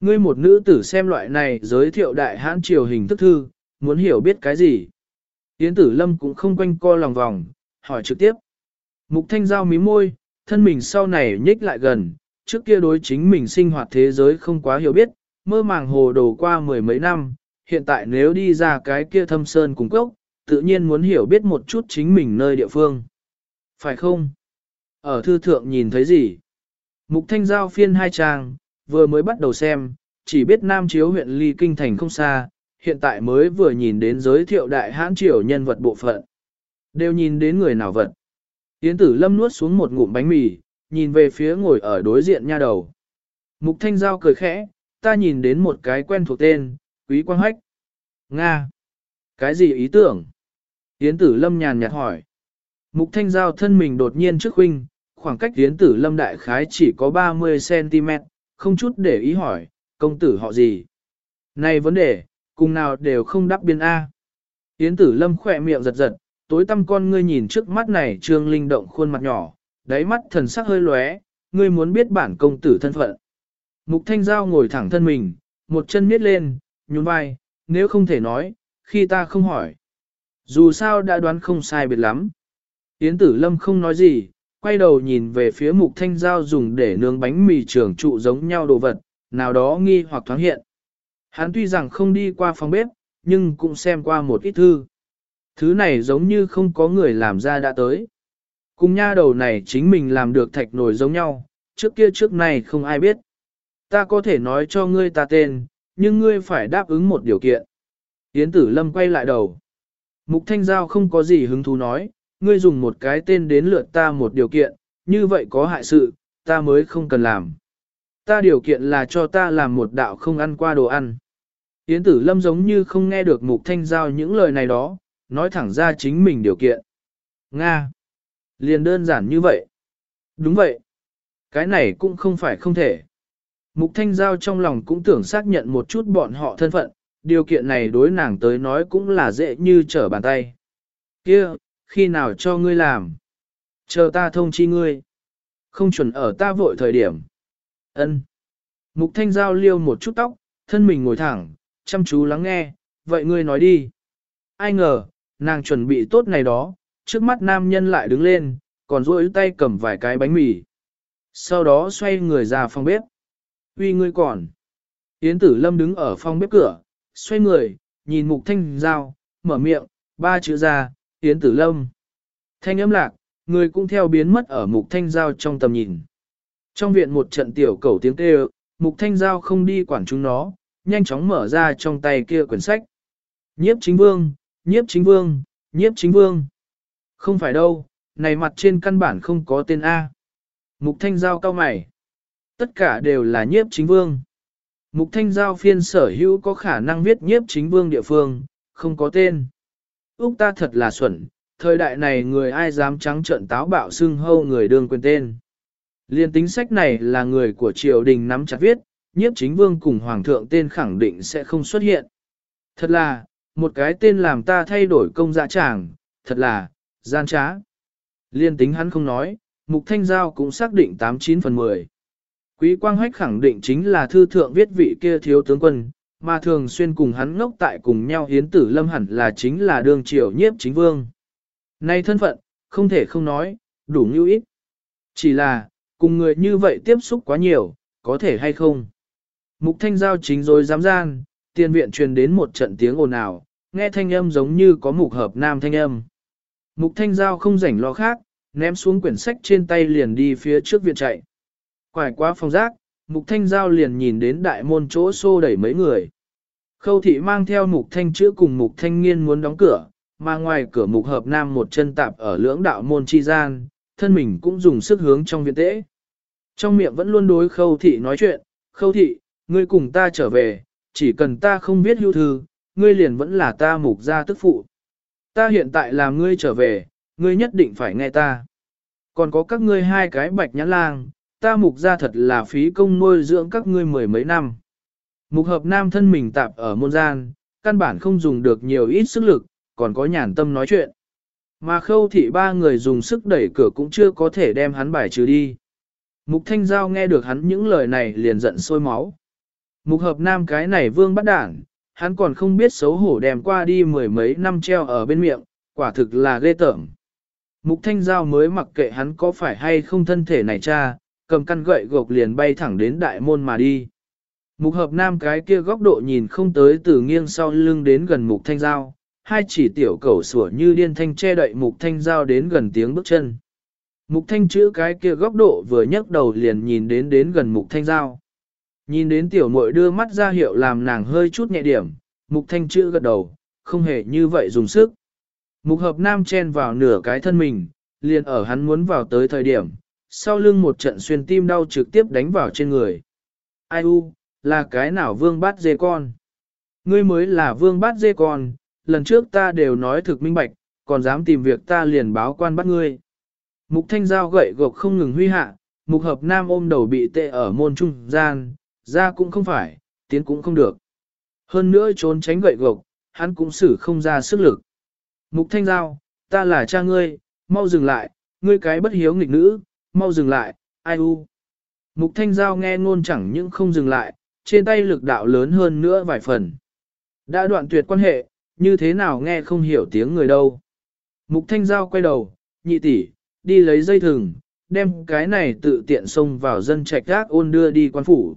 Ngươi một nữ tử xem loại này giới thiệu đại hãn triều hình thức thư, muốn hiểu biết cái gì. Yến tử lâm cũng không quanh co lòng vòng, hỏi trực tiếp. Mục thanh giao mí môi, thân mình sau này nhích lại gần, trước kia đối chính mình sinh hoạt thế giới không quá hiểu biết, mơ màng hồ đồ qua mười mấy năm, hiện tại nếu đi ra cái kia thâm sơn cùng cốc, tự nhiên muốn hiểu biết một chút chính mình nơi địa phương. Phải không? Ở thư thượng nhìn thấy gì? Mục thanh giao phiên hai trang, vừa mới bắt đầu xem, chỉ biết Nam Chiếu huyện Ly Kinh Thành không xa, hiện tại mới vừa nhìn đến giới thiệu đại hãn triều nhân vật bộ phận. Đều nhìn đến người nào vật. Yến tử lâm nuốt xuống một ngụm bánh mì, nhìn về phía ngồi ở đối diện nha đầu. Mục thanh giao cười khẽ, ta nhìn đến một cái quen thuộc tên, quý quang hách. Nga. Cái gì ý tưởng? Yến tử lâm nhàn nhạt hỏi. Mục thanh giao thân mình đột nhiên trước huynh, khoảng cách tiến tử lâm đại khái chỉ có 30cm, không chút để ý hỏi, công tử họ gì? Này vấn đề, cùng nào đều không đáp biên A. Yến tử lâm khỏe miệng giật giật, tối tăm con ngươi nhìn trước mắt này trương linh động khuôn mặt nhỏ, đáy mắt thần sắc hơi lóe, ngươi muốn biết bản công tử thân phận. Mục thanh giao ngồi thẳng thân mình, một chân miết lên, nhún vai, nếu không thể nói, khi ta không hỏi. Dù sao đã đoán không sai biệt lắm. Yến tử lâm không nói gì, quay đầu nhìn về phía mục thanh giao dùng để nướng bánh mì trường trụ giống nhau đồ vật, nào đó nghi hoặc thoáng hiện. Hắn tuy rằng không đi qua phòng bếp, nhưng cũng xem qua một ít thư. Thứ này giống như không có người làm ra đã tới. Cùng nha đầu này chính mình làm được thạch nổi giống nhau, trước kia trước này không ai biết. Ta có thể nói cho ngươi ta tên, nhưng ngươi phải đáp ứng một điều kiện. Yến tử lâm quay lại đầu. Mục thanh giao không có gì hứng thú nói, ngươi dùng một cái tên đến lượt ta một điều kiện, như vậy có hại sự, ta mới không cần làm. Ta điều kiện là cho ta làm một đạo không ăn qua đồ ăn. Yến tử lâm giống như không nghe được mục thanh giao những lời này đó, nói thẳng ra chính mình điều kiện. Nga. Liền đơn giản như vậy. Đúng vậy. Cái này cũng không phải không thể. Mục thanh giao trong lòng cũng tưởng xác nhận một chút bọn họ thân phận, điều kiện này đối nàng tới nói cũng là dễ như trở bàn tay. Kia, khi nào cho ngươi làm? Chờ ta thông chi ngươi. Không chuẩn ở ta vội thời điểm. Ân. Mục thanh giao liêu một chút tóc, thân mình ngồi thẳng, chăm chú lắng nghe, vậy ngươi nói đi. Ai ngờ, nàng chuẩn bị tốt này đó, trước mắt nam nhân lại đứng lên, còn duỗi tay cầm vài cái bánh mì. Sau đó xoay người ra phòng bếp. Uy ngươi còn. Yến tử lâm đứng ở phòng bếp cửa, xoay người, nhìn mục thanh giao, mở miệng, ba chữ ra, Yến tử lâm. Thanh âm lạc, người cũng theo biến mất ở mục thanh giao trong tầm nhìn. Trong viện một trận tiểu cầu tiếng kêu, mục thanh giao không đi quản chúng nó, nhanh chóng mở ra trong tay kia quyển sách. Nhiếp chính vương, nhiếp chính vương, nhiếp chính vương. Không phải đâu, này mặt trên căn bản không có tên A. Mục thanh giao cao mày. Tất cả đều là nhiếp chính vương. Mục thanh giao phiên sở hữu có khả năng viết nhiếp chính vương địa phương, không có tên. Úc ta thật là xuẩn, thời đại này người ai dám trắng trợn táo bạo xưng hâu người đương quyền tên. Liên tính sách này là người của triều đình nắm chặt viết, nhiếp chính vương cùng hoàng thượng tên khẳng định sẽ không xuất hiện. Thật là, một cái tên làm ta thay đổi công dạ tràng, thật là, gian trá. Liên tính hắn không nói, mục thanh giao cũng xác định 89 phần 10. Quý quang hách khẳng định chính là thư thượng viết vị kia thiếu tướng quân, mà thường xuyên cùng hắn ngốc tại cùng nhau hiến tử lâm hẳn là chính là đường triều nhiếp chính vương. Nay thân phận, không thể không nói, đủ như ít. Chỉ là, cùng người như vậy tiếp xúc quá nhiều, có thể hay không. Mục thanh giao chính rồi dám gian, tiền viện truyền đến một trận tiếng ồn ào, nghe thanh âm giống như có mục hợp nam thanh âm. Mục thanh giao không rảnh lo khác, ném xuống quyển sách trên tay liền đi phía trước viện chạy. Quải qua phòng rác, mục thanh giao liền nhìn đến đại môn chỗ xô đẩy mấy người. Khâu thị mang theo mục thanh chữa cùng mục thanh nghiên muốn đóng cửa, mà ngoài cửa mục hợp nam một chân tạp ở lưỡng đạo môn chi gian, thân mình cũng dùng sức hướng trong viện tễ. Trong miệng vẫn luôn đối khâu thị nói chuyện, khâu thị, ngươi cùng ta trở về, chỉ cần ta không biết hưu thư, ngươi liền vẫn là ta mục gia tức phụ. Ta hiện tại là ngươi trở về, ngươi nhất định phải nghe ta. Còn có các ngươi hai cái bạch nhãn lang, ta mục gia thật là phí công nuôi dưỡng các ngươi mười mấy năm. Mục hợp nam thân mình tạp ở môn gian, căn bản không dùng được nhiều ít sức lực, còn có nhàn tâm nói chuyện. Mà khâu thị ba người dùng sức đẩy cửa cũng chưa có thể đem hắn bài trừ đi. Mục thanh giao nghe được hắn những lời này liền giận sôi máu. Mục hợp nam cái này vương bắt đảng, hắn còn không biết xấu hổ đem qua đi mười mấy năm treo ở bên miệng, quả thực là ghê tởm. Mục thanh giao mới mặc kệ hắn có phải hay không thân thể này cha, cầm căn gậy gộc liền bay thẳng đến đại môn mà đi. Mục hợp nam cái kia góc độ nhìn không tới từ nghiêng sau lưng đến gần mục thanh giao, hai chỉ tiểu cẩu sủa như điên thanh che đậy mục thanh giao đến gần tiếng bước chân. Mục thanh chữ cái kia góc độ vừa nhấc đầu liền nhìn đến đến gần mục thanh giao. Nhìn đến tiểu muội đưa mắt ra hiệu làm nàng hơi chút nhẹ điểm, mục thanh chữ gật đầu, không hề như vậy dùng sức. Mục hợp nam chen vào nửa cái thân mình, liền ở hắn muốn vào tới thời điểm, sau lưng một trận xuyên tim đau trực tiếp đánh vào trên người. Ai u, là cái nào vương bát dê con? Ngươi mới là vương bát dê con, lần trước ta đều nói thực minh bạch, còn dám tìm việc ta liền báo quan bắt ngươi. Mục thanh giao gậy gộc không ngừng huy hạ, mục hợp nam ôm đầu bị tệ ở môn trung gian, ra cũng không phải, tiến cũng không được. Hơn nữa trốn tránh gậy gộc, hắn cũng xử không ra sức lực. Mục thanh giao, ta là cha ngươi, mau dừng lại, ngươi cái bất hiếu nghịch nữ, mau dừng lại, ai u. Mục thanh giao nghe ngôn chẳng những không dừng lại, trên tay lực đạo lớn hơn nữa vài phần. Đã đoạn tuyệt quan hệ, như thế nào nghe không hiểu tiếng người đâu. Mục thanh giao quay đầu, nhị tỷ, đi lấy dây thừng, đem cái này tự tiện xông vào dân trạch gác ôn đưa đi quan phủ.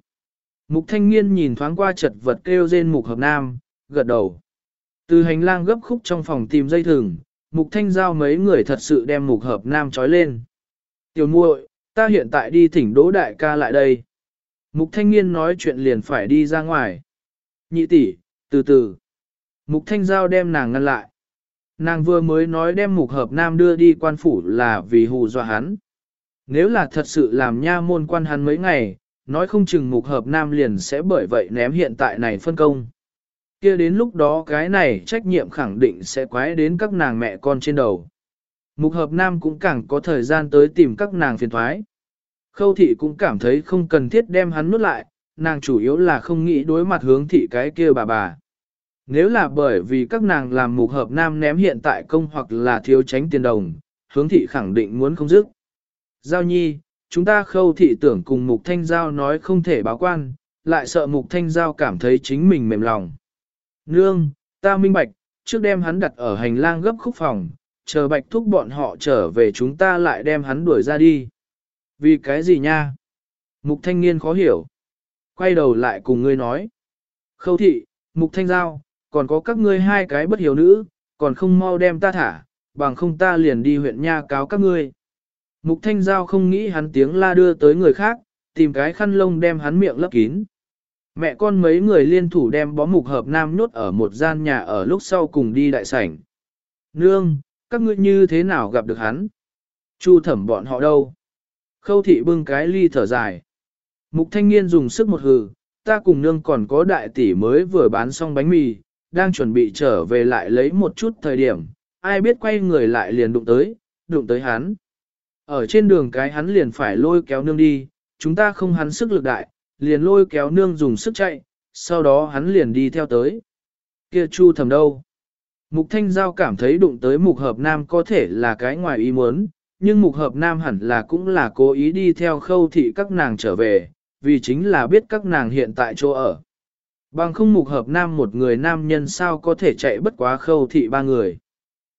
Mục thanh niên nhìn thoáng qua chật vật kêu rên mục hợp nam, gật đầu. Từ hành lang gấp khúc trong phòng tìm dây thừng, mục thanh giao mấy người thật sự đem mục hợp nam trói lên. Tiểu muội, ta hiện tại đi thỉnh đỗ đại ca lại đây. Mục thanh niên nói chuyện liền phải đi ra ngoài. Nhị tỷ, từ từ. Mục thanh giao đem nàng ngăn lại. Nàng vừa mới nói đem mục hợp nam đưa đi quan phủ là vì hù dọa hắn. Nếu là thật sự làm nha môn quan hắn mấy ngày, nói không chừng mục hợp nam liền sẽ bởi vậy ném hiện tại này phân công. kia đến lúc đó cái này trách nhiệm khẳng định sẽ quái đến các nàng mẹ con trên đầu. Mục hợp nam cũng càng có thời gian tới tìm các nàng phiền thoái. Khâu thị cũng cảm thấy không cần thiết đem hắn nuốt lại, nàng chủ yếu là không nghĩ đối mặt hướng thị cái kia bà bà. Nếu là bởi vì các nàng làm mục hợp nam ném hiện tại công hoặc là thiếu tránh tiền đồng, hướng thị khẳng định muốn không dứt. Giao nhi, chúng ta khâu thị tưởng cùng mục thanh giao nói không thể báo quan, lại sợ mục thanh giao cảm thấy chính mình mềm lòng. Nương, ta minh bạch, trước đem hắn đặt ở hành lang gấp khúc phòng, chờ bạch thúc bọn họ trở về chúng ta lại đem hắn đuổi ra đi. Vì cái gì nha? Mục thanh niên khó hiểu. Quay đầu lại cùng ngươi nói. Khâu thị, mục thanh giao, còn có các ngươi hai cái bất hiểu nữ, còn không mau đem ta thả, bằng không ta liền đi huyện nha cáo các ngươi. Mục thanh giao không nghĩ hắn tiếng la đưa tới người khác, tìm cái khăn lông đem hắn miệng lấp kín. Mẹ con mấy người liên thủ đem bó mục hợp nam nhốt ở một gian nhà ở lúc sau cùng đi đại sảnh. Nương, các ngươi như thế nào gặp được hắn? Chu thẩm bọn họ đâu? Khâu thị bưng cái ly thở dài. Mục thanh niên dùng sức một hừ, ta cùng nương còn có đại tỷ mới vừa bán xong bánh mì, đang chuẩn bị trở về lại lấy một chút thời điểm, ai biết quay người lại liền đụng tới, đụng tới hắn. Ở trên đường cái hắn liền phải lôi kéo nương đi, chúng ta không hắn sức lực đại, liền lôi kéo nương dùng sức chạy, sau đó hắn liền đi theo tới. Kia chu thầm đâu? Mục Thanh Giao cảm thấy đụng tới mục hợp nam có thể là cái ngoài ý muốn, nhưng mục hợp nam hẳn là cũng là cố ý đi theo khâu thị các nàng trở về, vì chính là biết các nàng hiện tại chỗ ở. Bằng không mục hợp nam một người nam nhân sao có thể chạy bất quá khâu thị ba người.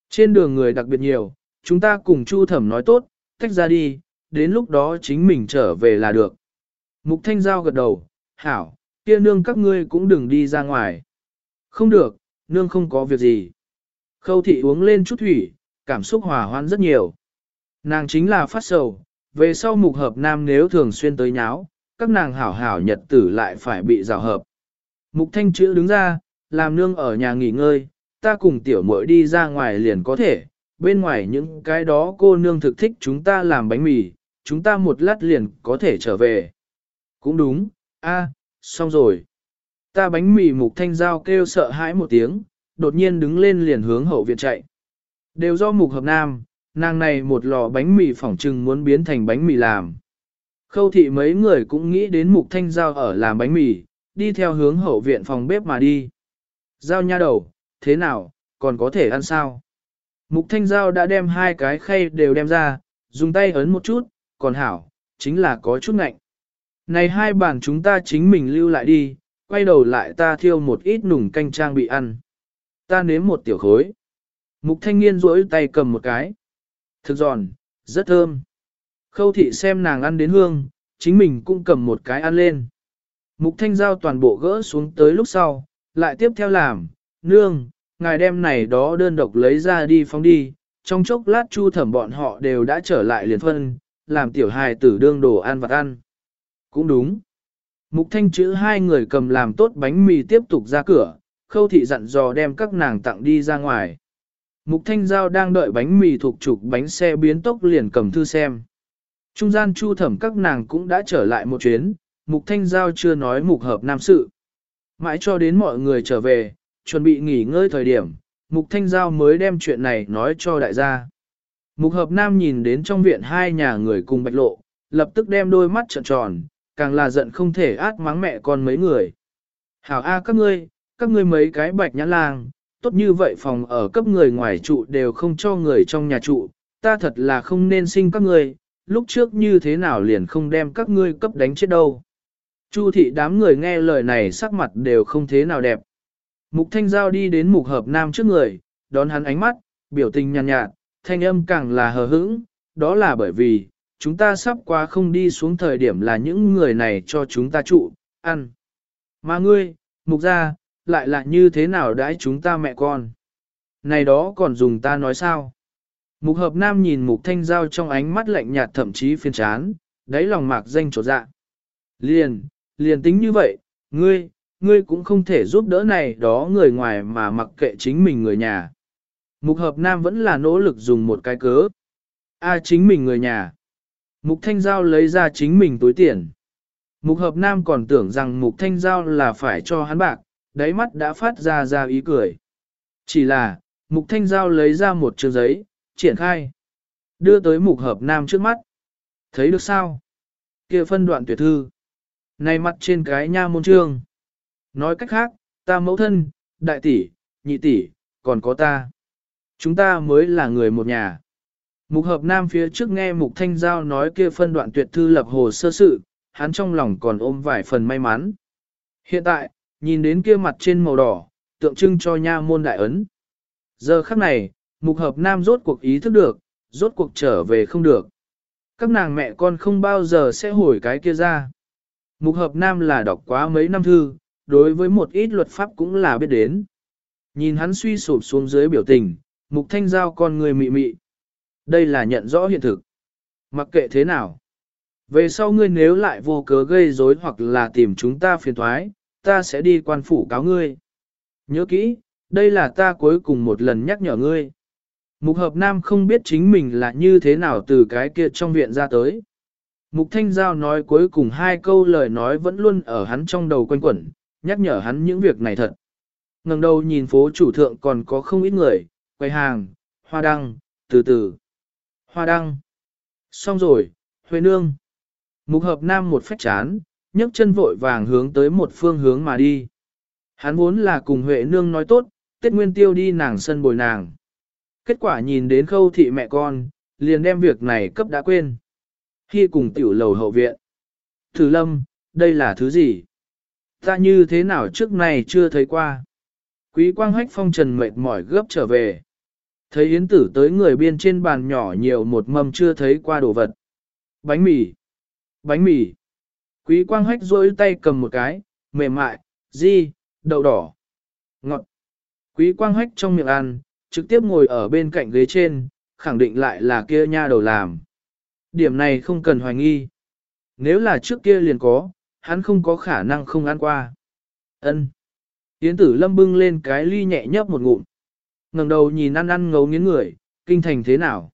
Trên đường người đặc biệt nhiều, chúng ta cùng chu thẩm nói tốt, tách ra đi, đến lúc đó chính mình trở về là được. Mục thanh giao gật đầu, hảo, kia nương các ngươi cũng đừng đi ra ngoài. Không được, nương không có việc gì. Khâu thị uống lên chút thủy, cảm xúc hòa hoãn rất nhiều. Nàng chính là phát sầu, về sau mục hợp nam nếu thường xuyên tới nháo, các nàng hảo hảo nhật tử lại phải bị rào hợp. Mục thanh chữ đứng ra, làm nương ở nhà nghỉ ngơi, ta cùng tiểu muội đi ra ngoài liền có thể, bên ngoài những cái đó cô nương thực thích chúng ta làm bánh mì, chúng ta một lát liền có thể trở về. Cũng đúng, a, xong rồi. Ta bánh mì mục thanh giao kêu sợ hãi một tiếng, đột nhiên đứng lên liền hướng hậu viện chạy. Đều do mục hợp nam, nàng này một lò bánh mì phỏng trừng muốn biến thành bánh mì làm. Khâu thị mấy người cũng nghĩ đến mục thanh giao ở làm bánh mì, đi theo hướng hậu viện phòng bếp mà đi. Giao nha đầu, thế nào, còn có thể ăn sao? Mục thanh giao đã đem hai cái khay đều đem ra, dùng tay ấn một chút, còn hảo, chính là có chút ngạnh. Này hai bàn chúng ta chính mình lưu lại đi, quay đầu lại ta thiêu một ít nùng canh trang bị ăn. Ta nếm một tiểu khối. Mục thanh niên duỗi tay cầm một cái. Thực giòn, rất thơm. Khâu thị xem nàng ăn đến hương, chính mình cũng cầm một cái ăn lên. Mục thanh giao toàn bộ gỡ xuống tới lúc sau, lại tiếp theo làm, nương, ngài đem này đó đơn độc lấy ra đi phóng đi, trong chốc lát chu thẩm bọn họ đều đã trở lại liền phân, làm tiểu hài tử đương đồ ăn vặt ăn. Cũng đúng. Mục thanh chữ hai người cầm làm tốt bánh mì tiếp tục ra cửa, khâu thị dặn dò đem các nàng tặng đi ra ngoài. Mục thanh giao đang đợi bánh mì thuộc trục bánh xe biến tốc liền cầm thư xem. Trung gian chu thẩm các nàng cũng đã trở lại một chuyến, mục thanh giao chưa nói mục hợp nam sự. Mãi cho đến mọi người trở về, chuẩn bị nghỉ ngơi thời điểm, mục thanh giao mới đem chuyện này nói cho đại gia. Mục hợp nam nhìn đến trong viện hai nhà người cùng bạch lộ, lập tức đem đôi mắt trợn tròn, càng là giận không thể át mắng mẹ con mấy người. Hảo A các ngươi, các ngươi mấy cái bạch nhãn lang, tốt như vậy phòng ở cấp người ngoài trụ đều không cho người trong nhà trụ, ta thật là không nên sinh các ngươi, lúc trước như thế nào liền không đem các ngươi cấp đánh chết đâu. Chu thị đám người nghe lời này sắc mặt đều không thế nào đẹp. Mục thanh giao đi đến mục hợp nam trước người, đón hắn ánh mắt, biểu tình nhàn nhạt, nhạt, thanh âm càng là hờ hững, đó là bởi vì, chúng ta sắp qua không đi xuống thời điểm là những người này cho chúng ta trụ, ăn. Mà ngươi, mục gia lại là như thế nào đãi chúng ta mẹ con. Này đó còn dùng ta nói sao? Mục hợp nam nhìn mục thanh giao trong ánh mắt lạnh nhạt thậm chí phiền chán, đáy lòng mạc danh trột dạ. Liền, liền tính như vậy, ngươi, ngươi cũng không thể giúp đỡ này đó người ngoài mà mặc kệ chính mình người nhà. Mục hợp nam vẫn là nỗ lực dùng một cái cớ. A chính mình người nhà. Mục thanh giao lấy ra chính mình túi tiền. Mục hợp nam còn tưởng rằng mục thanh giao là phải cho hắn bạc, đáy mắt đã phát ra ra ý cười. Chỉ là, mục thanh giao lấy ra một trường giấy, triển khai. Đưa tới mục hợp nam trước mắt. Thấy được sao? kia phân đoạn tuyệt thư. Này mặt trên cái nha môn trương. Nói cách khác, ta mẫu thân, đại tỷ, nhị tỷ, còn có ta. Chúng ta mới là người một nhà. Mục hợp nam phía trước nghe mục thanh giao nói kia phân đoạn tuyệt thư lập hồ sơ sự, hắn trong lòng còn ôm vài phần may mắn. Hiện tại, nhìn đến kia mặt trên màu đỏ, tượng trưng cho nha môn đại ấn. Giờ khắc này, mục hợp nam rốt cuộc ý thức được, rốt cuộc trở về không được. Các nàng mẹ con không bao giờ sẽ hồi cái kia ra. Mục hợp nam là đọc quá mấy năm thư, đối với một ít luật pháp cũng là biết đến. Nhìn hắn suy sụp xuống dưới biểu tình, mục thanh giao con người mị mị. Đây là nhận rõ hiện thực. Mặc kệ thế nào. Về sau ngươi nếu lại vô cớ gây rối hoặc là tìm chúng ta phiền thoái, ta sẽ đi quan phủ cáo ngươi. Nhớ kỹ, đây là ta cuối cùng một lần nhắc nhở ngươi. Mục hợp nam không biết chính mình là như thế nào từ cái kia trong viện ra tới. Mục thanh giao nói cuối cùng hai câu lời nói vẫn luôn ở hắn trong đầu quanh quẩn, nhắc nhở hắn những việc này thật. ngẩng đầu nhìn phố chủ thượng còn có không ít người, quay hàng, hoa đăng, từ từ. Hoa đăng. Xong rồi, Huệ nương. Mục hợp nam một phách chán, nhấc chân vội vàng hướng tới một phương hướng mà đi. Hắn muốn là cùng Huệ nương nói tốt, Tết Nguyên Tiêu đi nàng sân bồi nàng. Kết quả nhìn đến khâu thị mẹ con, liền đem việc này cấp đã quên. Khi cùng tiểu lầu hậu viện. Thử lâm, đây là thứ gì? Ta như thế nào trước này chưa thấy qua? Quý quang hách phong trần mệt mỏi gấp trở về. Thấy yến tử tới người biên trên bàn nhỏ nhiều một mâm chưa thấy qua đồ vật. Bánh mì. Bánh mì. Quý quang hách rôi tay cầm một cái, mềm mại, di, đậu đỏ. Ngọt. Quý quang hách trong miệng ăn, trực tiếp ngồi ở bên cạnh ghế trên, khẳng định lại là kia nha đầu làm. Điểm này không cần hoài nghi. Nếu là trước kia liền có, hắn không có khả năng không ăn qua. Ân. Yến tử lâm bưng lên cái ly nhẹ nhấp một ngụm ngẩng đầu nhìn ăn ăn ngấu nghiến người, kinh thành thế nào.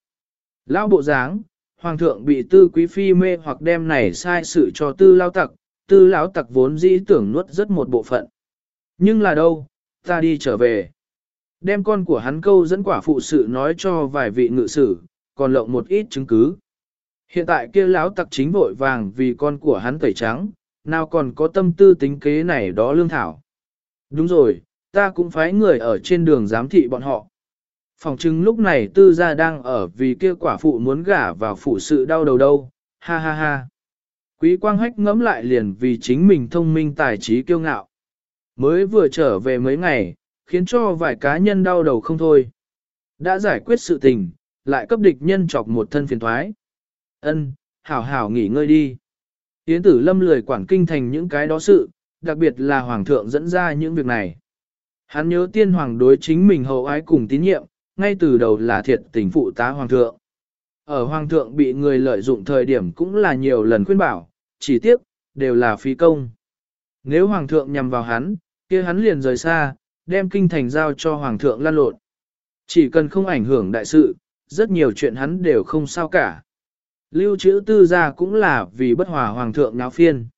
Lão bộ dáng, hoàng thượng bị tư quý phi mê hoặc đem này sai sự cho tư lao tặc, tư lão tặc vốn dĩ tưởng nuốt rất một bộ phận. Nhưng là đâu, ta đi trở về. Đem con của hắn câu dẫn quả phụ sự nói cho vài vị ngự sử, còn lộng một ít chứng cứ. Hiện tại kia lão tặc chính vội vàng vì con của hắn tẩy trắng, Nào còn có tâm tư tính kế này đó lương thảo. Đúng rồi, ta cũng phái người ở trên đường giám thị bọn họ. Phòng chứng lúc này tư gia đang ở vì kia quả phụ muốn gả vào phụ sự đau đầu đâu, ha ha ha. Quý quang hách ngẫm lại liền vì chính mình thông minh tài trí kiêu ngạo. Mới vừa trở về mấy ngày, khiến cho vài cá nhân đau đầu không thôi. Đã giải quyết sự tình, lại cấp địch nhân chọc một thân phiền thoái. Ân, hảo hảo nghỉ ngơi đi. Yến tử lâm lười quản kinh thành những cái đó sự, đặc biệt là hoàng thượng dẫn ra những việc này. Hắn nhớ tiên hoàng đối chính mình hậu ái cùng tín nhiệm, ngay từ đầu là thiệt tình phụ tá hoàng thượng. Ở hoàng thượng bị người lợi dụng thời điểm cũng là nhiều lần khuyên bảo, chỉ tiếc, đều là phí công. Nếu hoàng thượng nhằm vào hắn, kia hắn liền rời xa, đem kinh thành giao cho hoàng thượng lan lộn. Chỉ cần không ảnh hưởng đại sự, rất nhiều chuyện hắn đều không sao cả. Lưu trữ tư gia cũng là vì bất hòa hoàng thượng náo phiên.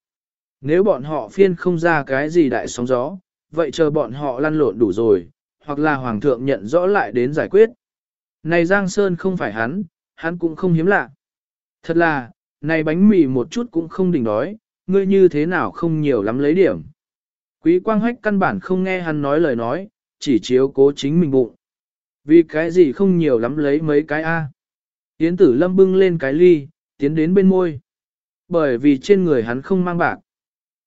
Nếu bọn họ phiên không ra cái gì đại sóng gió, vậy chờ bọn họ lăn lộn đủ rồi, hoặc là hoàng thượng nhận rõ lại đến giải quyết. Này Giang Sơn không phải hắn, hắn cũng không hiếm lạ. Thật là, này bánh mì một chút cũng không đỉnh đói, ngươi như thế nào không nhiều lắm lấy điểm. Quý quang hách căn bản không nghe hắn nói lời nói, chỉ chiếu cố chính mình bụng. Vì cái gì không nhiều lắm lấy mấy cái A. Yến tử lâm bưng lên cái ly, tiến đến bên môi. Bởi vì trên người hắn không mang bạc.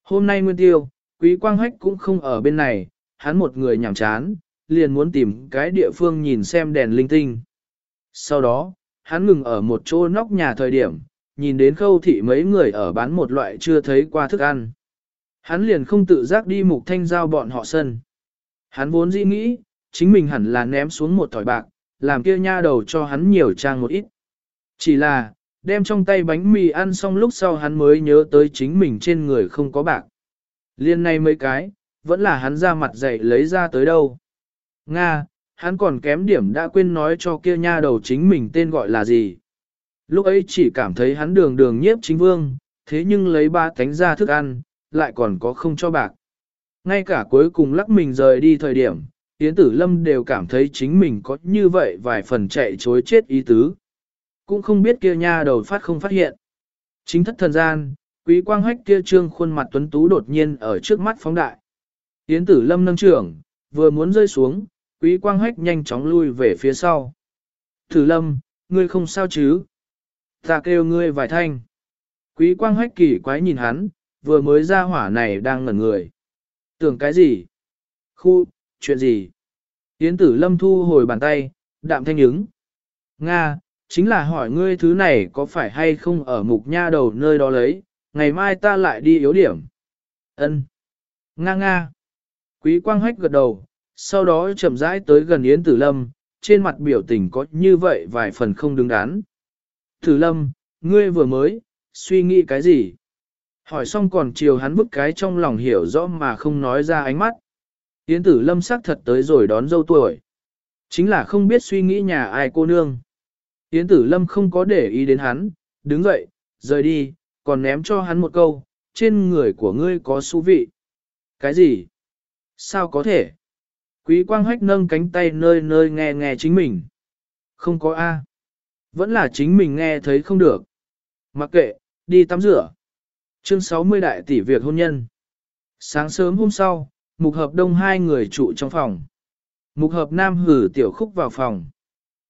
Hôm nay nguyên tiêu, quý quang hách cũng không ở bên này, hắn một người nhảm chán, liền muốn tìm cái địa phương nhìn xem đèn linh tinh. Sau đó, hắn ngừng ở một chỗ nóc nhà thời điểm, nhìn đến khâu thị mấy người ở bán một loại chưa thấy qua thức ăn. Hắn liền không tự giác đi mục thanh giao bọn họ sân. Hắn vốn dĩ nghĩ, chính mình hẳn là ném xuống một thỏi bạc, làm kia nha đầu cho hắn nhiều trang một ít. Chỉ là, đem trong tay bánh mì ăn xong lúc sau hắn mới nhớ tới chính mình trên người không có bạc. Liên này mấy cái, vẫn là hắn ra mặt dậy lấy ra tới đâu. Nga, hắn còn kém điểm đã quên nói cho kia nha đầu chính mình tên gọi là gì. Lúc ấy chỉ cảm thấy hắn đường đường nhiếp chính vương, thế nhưng lấy ba cánh ra thức ăn, lại còn có không cho bạc. Ngay cả cuối cùng lắc mình rời đi thời điểm, Yến Tử Lâm đều cảm thấy chính mình có như vậy vài phần chạy chối chết ý tứ. Cũng không biết kia nha đầu phát không phát hiện. Chính thất thần gian, quý quang hách kia trương khuôn mặt tuấn tú đột nhiên ở trước mắt phóng đại. Yến Tử Lâm nâng trưởng, vừa muốn rơi xuống, quý quang hách nhanh chóng lui về phía sau. Tử Lâm, ngươi không sao chứ? Ta kêu ngươi vài thanh. Quý quang hách kỳ quái nhìn hắn, vừa mới ra hỏa này đang ngẩn người. Tưởng cái gì? Khu, chuyện gì? Yến tử lâm thu hồi bàn tay, đạm thanh ứng. Nga, chính là hỏi ngươi thứ này có phải hay không ở mục nha đầu nơi đó lấy, ngày mai ta lại đi yếu điểm. Ân. Nga nga. Quý quang hách gật đầu, sau đó chậm rãi tới gần Yến Tử Lâm, trên mặt biểu tình có như vậy vài phần không đứng đắn. Tử Lâm, ngươi vừa mới, suy nghĩ cái gì? Hỏi xong còn chiều hắn bức cái trong lòng hiểu rõ mà không nói ra ánh mắt. Yến tử lâm sắc thật tới rồi đón dâu tuổi. Chính là không biết suy nghĩ nhà ai cô nương. Yến tử lâm không có để ý đến hắn, đứng dậy, rời đi, còn ném cho hắn một câu, trên người của ngươi có su vị. Cái gì? Sao có thể? Quý quang hách nâng cánh tay nơi nơi nghe nghe chính mình. Không có A. Vẫn là chính mình nghe thấy không được. Mặc kệ, đi tắm rửa. Chương 60 đại tỷ việc hôn nhân. Sáng sớm hôm sau, mục hợp đông hai người trụ trong phòng. Mục hợp nam hử tiểu khúc vào phòng.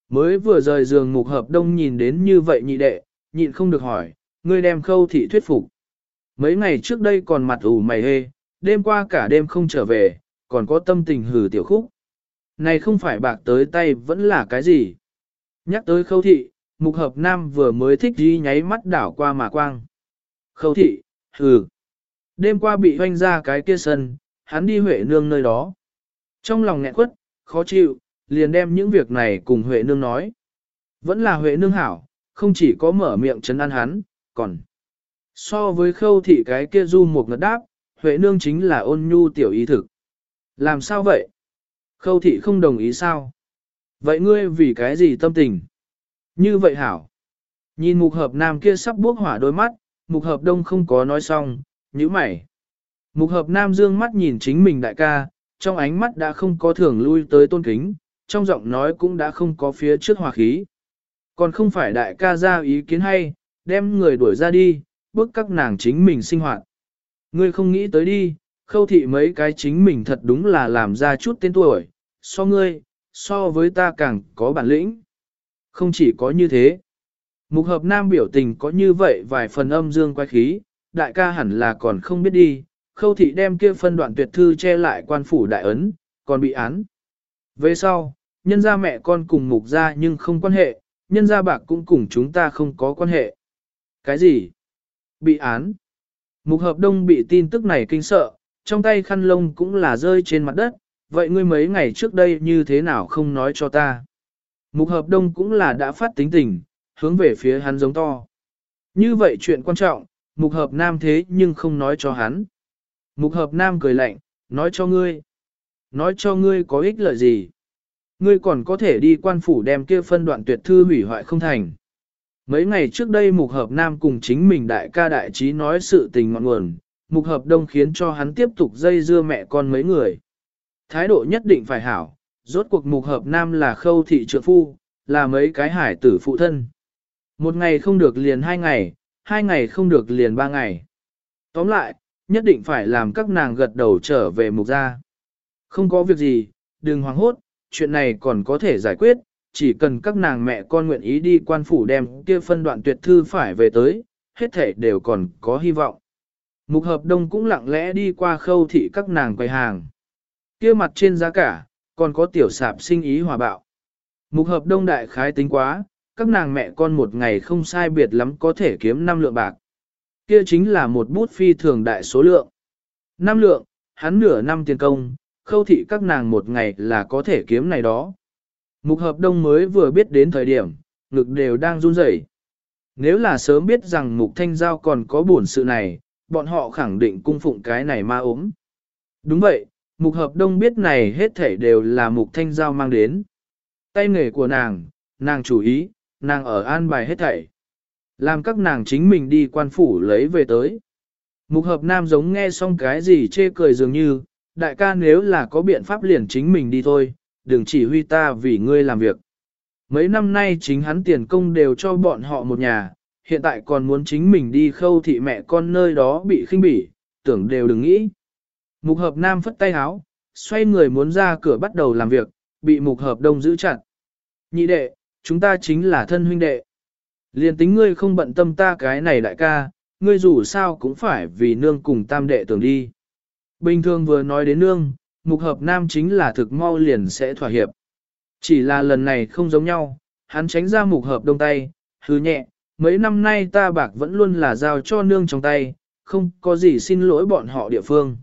Mới vừa rời giường mục hợp đông nhìn đến như vậy nhị đệ, nhịn không được hỏi, ngươi đem khâu thị thuyết phục. Mấy ngày trước đây còn mặt ủ mày hê, đêm qua cả đêm không trở về, còn có tâm tình hử tiểu khúc. Này không phải bạc tới tay vẫn là cái gì. Nhắc tới khâu thị, mục hợp nam vừa mới thích đi nháy mắt đảo qua mà quang. Khâu thị, hừ. Đêm qua bị hoanh ra cái kia sân, hắn đi Huệ Nương nơi đó. Trong lòng nghẹn quất, khó chịu, liền đem những việc này cùng Huệ Nương nói. Vẫn là Huệ Nương hảo, không chỉ có mở miệng chấn an hắn, còn so với khâu thị cái kia du một ngật đáp, Huệ Nương chính là ôn nhu tiểu ý thực. Làm sao vậy? Khâu thị không đồng ý sao? Vậy ngươi vì cái gì tâm tình? Như vậy hảo. Nhìn mục hợp nam kia sắp bước hỏa đôi mắt, mục hợp đông không có nói xong, nhíu mày. Mục hợp nam dương mắt nhìn chính mình đại ca, trong ánh mắt đã không có thường lui tới tôn kính, trong giọng nói cũng đã không có phía trước hòa khí. Còn không phải đại ca ra ý kiến hay, đem người đuổi ra đi, bước các nàng chính mình sinh hoạt. Ngươi không nghĩ tới đi, khâu thị mấy cái chính mình thật đúng là làm ra chút tên tuổi, so ngươi, so với ta càng có bản lĩnh. Không chỉ có như thế. Mục hợp nam biểu tình có như vậy vài phần âm dương quay khí, đại ca hẳn là còn không biết đi, khâu thị đem kia phân đoạn tuyệt thư che lại quan phủ đại ấn, còn bị án. Về sau, nhân gia mẹ con cùng mục gia nhưng không quan hệ, nhân gia bạc cũng cùng chúng ta không có quan hệ. Cái gì? Bị án. Mục hợp đông bị tin tức này kinh sợ, trong tay khăn lông cũng là rơi trên mặt đất, vậy ngươi mấy ngày trước đây như thế nào không nói cho ta? Mục hợp đông cũng là đã phát tính tình, hướng về phía hắn giống to. Như vậy chuyện quan trọng, mục hợp nam thế nhưng không nói cho hắn. Mục hợp nam cười lạnh, nói cho ngươi. Nói cho ngươi có ích lợi gì? Ngươi còn có thể đi quan phủ đem kia phân đoạn tuyệt thư hủy hoại không thành. Mấy ngày trước đây mục hợp nam cùng chính mình đại ca đại trí nói sự tình ngọn nguồn, mục hợp đông khiến cho hắn tiếp tục dây dưa mẹ con mấy người. Thái độ nhất định phải hảo, rốt cuộc mục hợp nam là khâu thị trượng phu, là mấy cái hải tử phụ thân. Một ngày không được liền hai ngày, hai ngày không được liền ba ngày. Tóm lại, nhất định phải làm các nàng gật đầu trở về mục gia. Không có việc gì, đừng hoảng hốt, chuyện này còn có thể giải quyết, chỉ cần các nàng mẹ con nguyện ý đi quan phủ đem kia phân đoạn tuyệt thư phải về tới, hết thể đều còn có hy vọng. Mục hợp đông cũng lặng lẽ đi qua khâu thị các nàng quầy hàng. Kia mặt trên giá cả, còn có tiểu sạp sinh ý hòa bạo. Mục hợp đông đại khái tính quá, các nàng mẹ con một ngày không sai biệt lắm có thể kiếm 5 lượng bạc. Kia chính là một bút phi thường đại số lượng. 5 lượng, hắn nửa năm tiền công, khâu thị các nàng một ngày là có thể kiếm này đó. Mục hợp đông mới vừa biết đến thời điểm, ngực đều đang run rẩy. Nếu là sớm biết rằng mục thanh giao còn có buồn sự này, bọn họ khẳng định cung phụng cái này ma ốm. Đúng vậy, mục hợp đông biết này hết thảy đều là mục thanh giao mang đến. Tay nghề của nàng, nàng chủ ý, nàng ở an bài hết thảy. Làm các nàng chính mình đi quan phủ lấy về tới. Mục hợp nam giống nghe xong cái gì chê cười dường như, đại ca nếu là có biện pháp liền chính mình đi thôi, đừng chỉ huy ta vì ngươi làm việc. Mấy năm nay chính hắn tiền công đều cho bọn họ một nhà, hiện tại còn muốn chính mình đi khâu thị mẹ con nơi đó bị khinh bỉ, tưởng đều đừng nghĩ. Mục hợp nam phất tay háo, xoay người muốn ra cửa bắt đầu làm việc, bị mục hợp đông giữ chặt. Nhị đệ, chúng ta chính là thân huynh đệ. Liên tính ngươi không bận tâm ta cái này đại ca, ngươi dù sao cũng phải vì nương cùng tam đệ tưởng đi. Bình thường vừa nói đến nương, mục hợp nam chính là thực mau liền sẽ thỏa hiệp. Chỉ là lần này không giống nhau, hắn tránh ra mục hợp đông tay, hứ nhẹ, mấy năm nay ta bạc vẫn luôn là giao cho nương trong tay, không có gì xin lỗi bọn họ địa phương.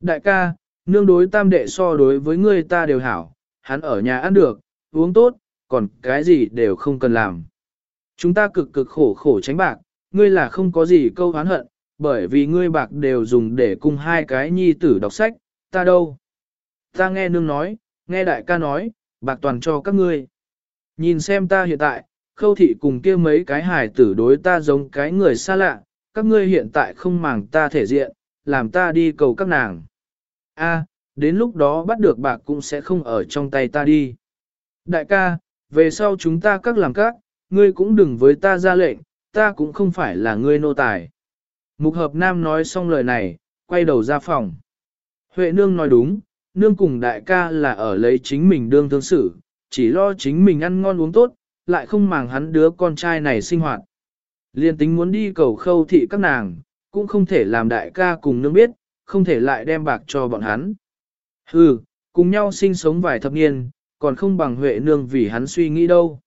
Đại ca, nương đối tam đệ so đối với ngươi ta đều hảo, hắn ở nhà ăn được, uống tốt, còn cái gì đều không cần làm. Chúng ta cực cực khổ khổ tránh bạc, ngươi là không có gì câu hán hận, bởi vì ngươi bạc đều dùng để cùng hai cái nhi tử đọc sách, ta đâu. Ta nghe nương nói, nghe đại ca nói, bạc toàn cho các ngươi. Nhìn xem ta hiện tại, khâu thị cùng kia mấy cái hài tử đối ta giống cái người xa lạ, các ngươi hiện tại không màng ta thể diện, làm ta đi cầu các nàng. A, đến lúc đó bắt được bạc cũng sẽ không ở trong tay ta đi. Đại ca, về sau chúng ta các làm các, ngươi cũng đừng với ta ra lệnh, ta cũng không phải là ngươi nô tài. Mục hợp nam nói xong lời này, quay đầu ra phòng. Huệ nương nói đúng, nương cùng đại ca là ở lấy chính mình đương thương xử, chỉ lo chính mình ăn ngon uống tốt, lại không màng hắn đứa con trai này sinh hoạt. Liên tính muốn đi cầu khâu thị các nàng, cũng không thể làm đại ca cùng nương biết, không thể lại đem bạc cho bọn hắn. Hừ, cùng nhau sinh sống vài thập niên, còn không bằng Huệ nương vì hắn suy nghĩ đâu.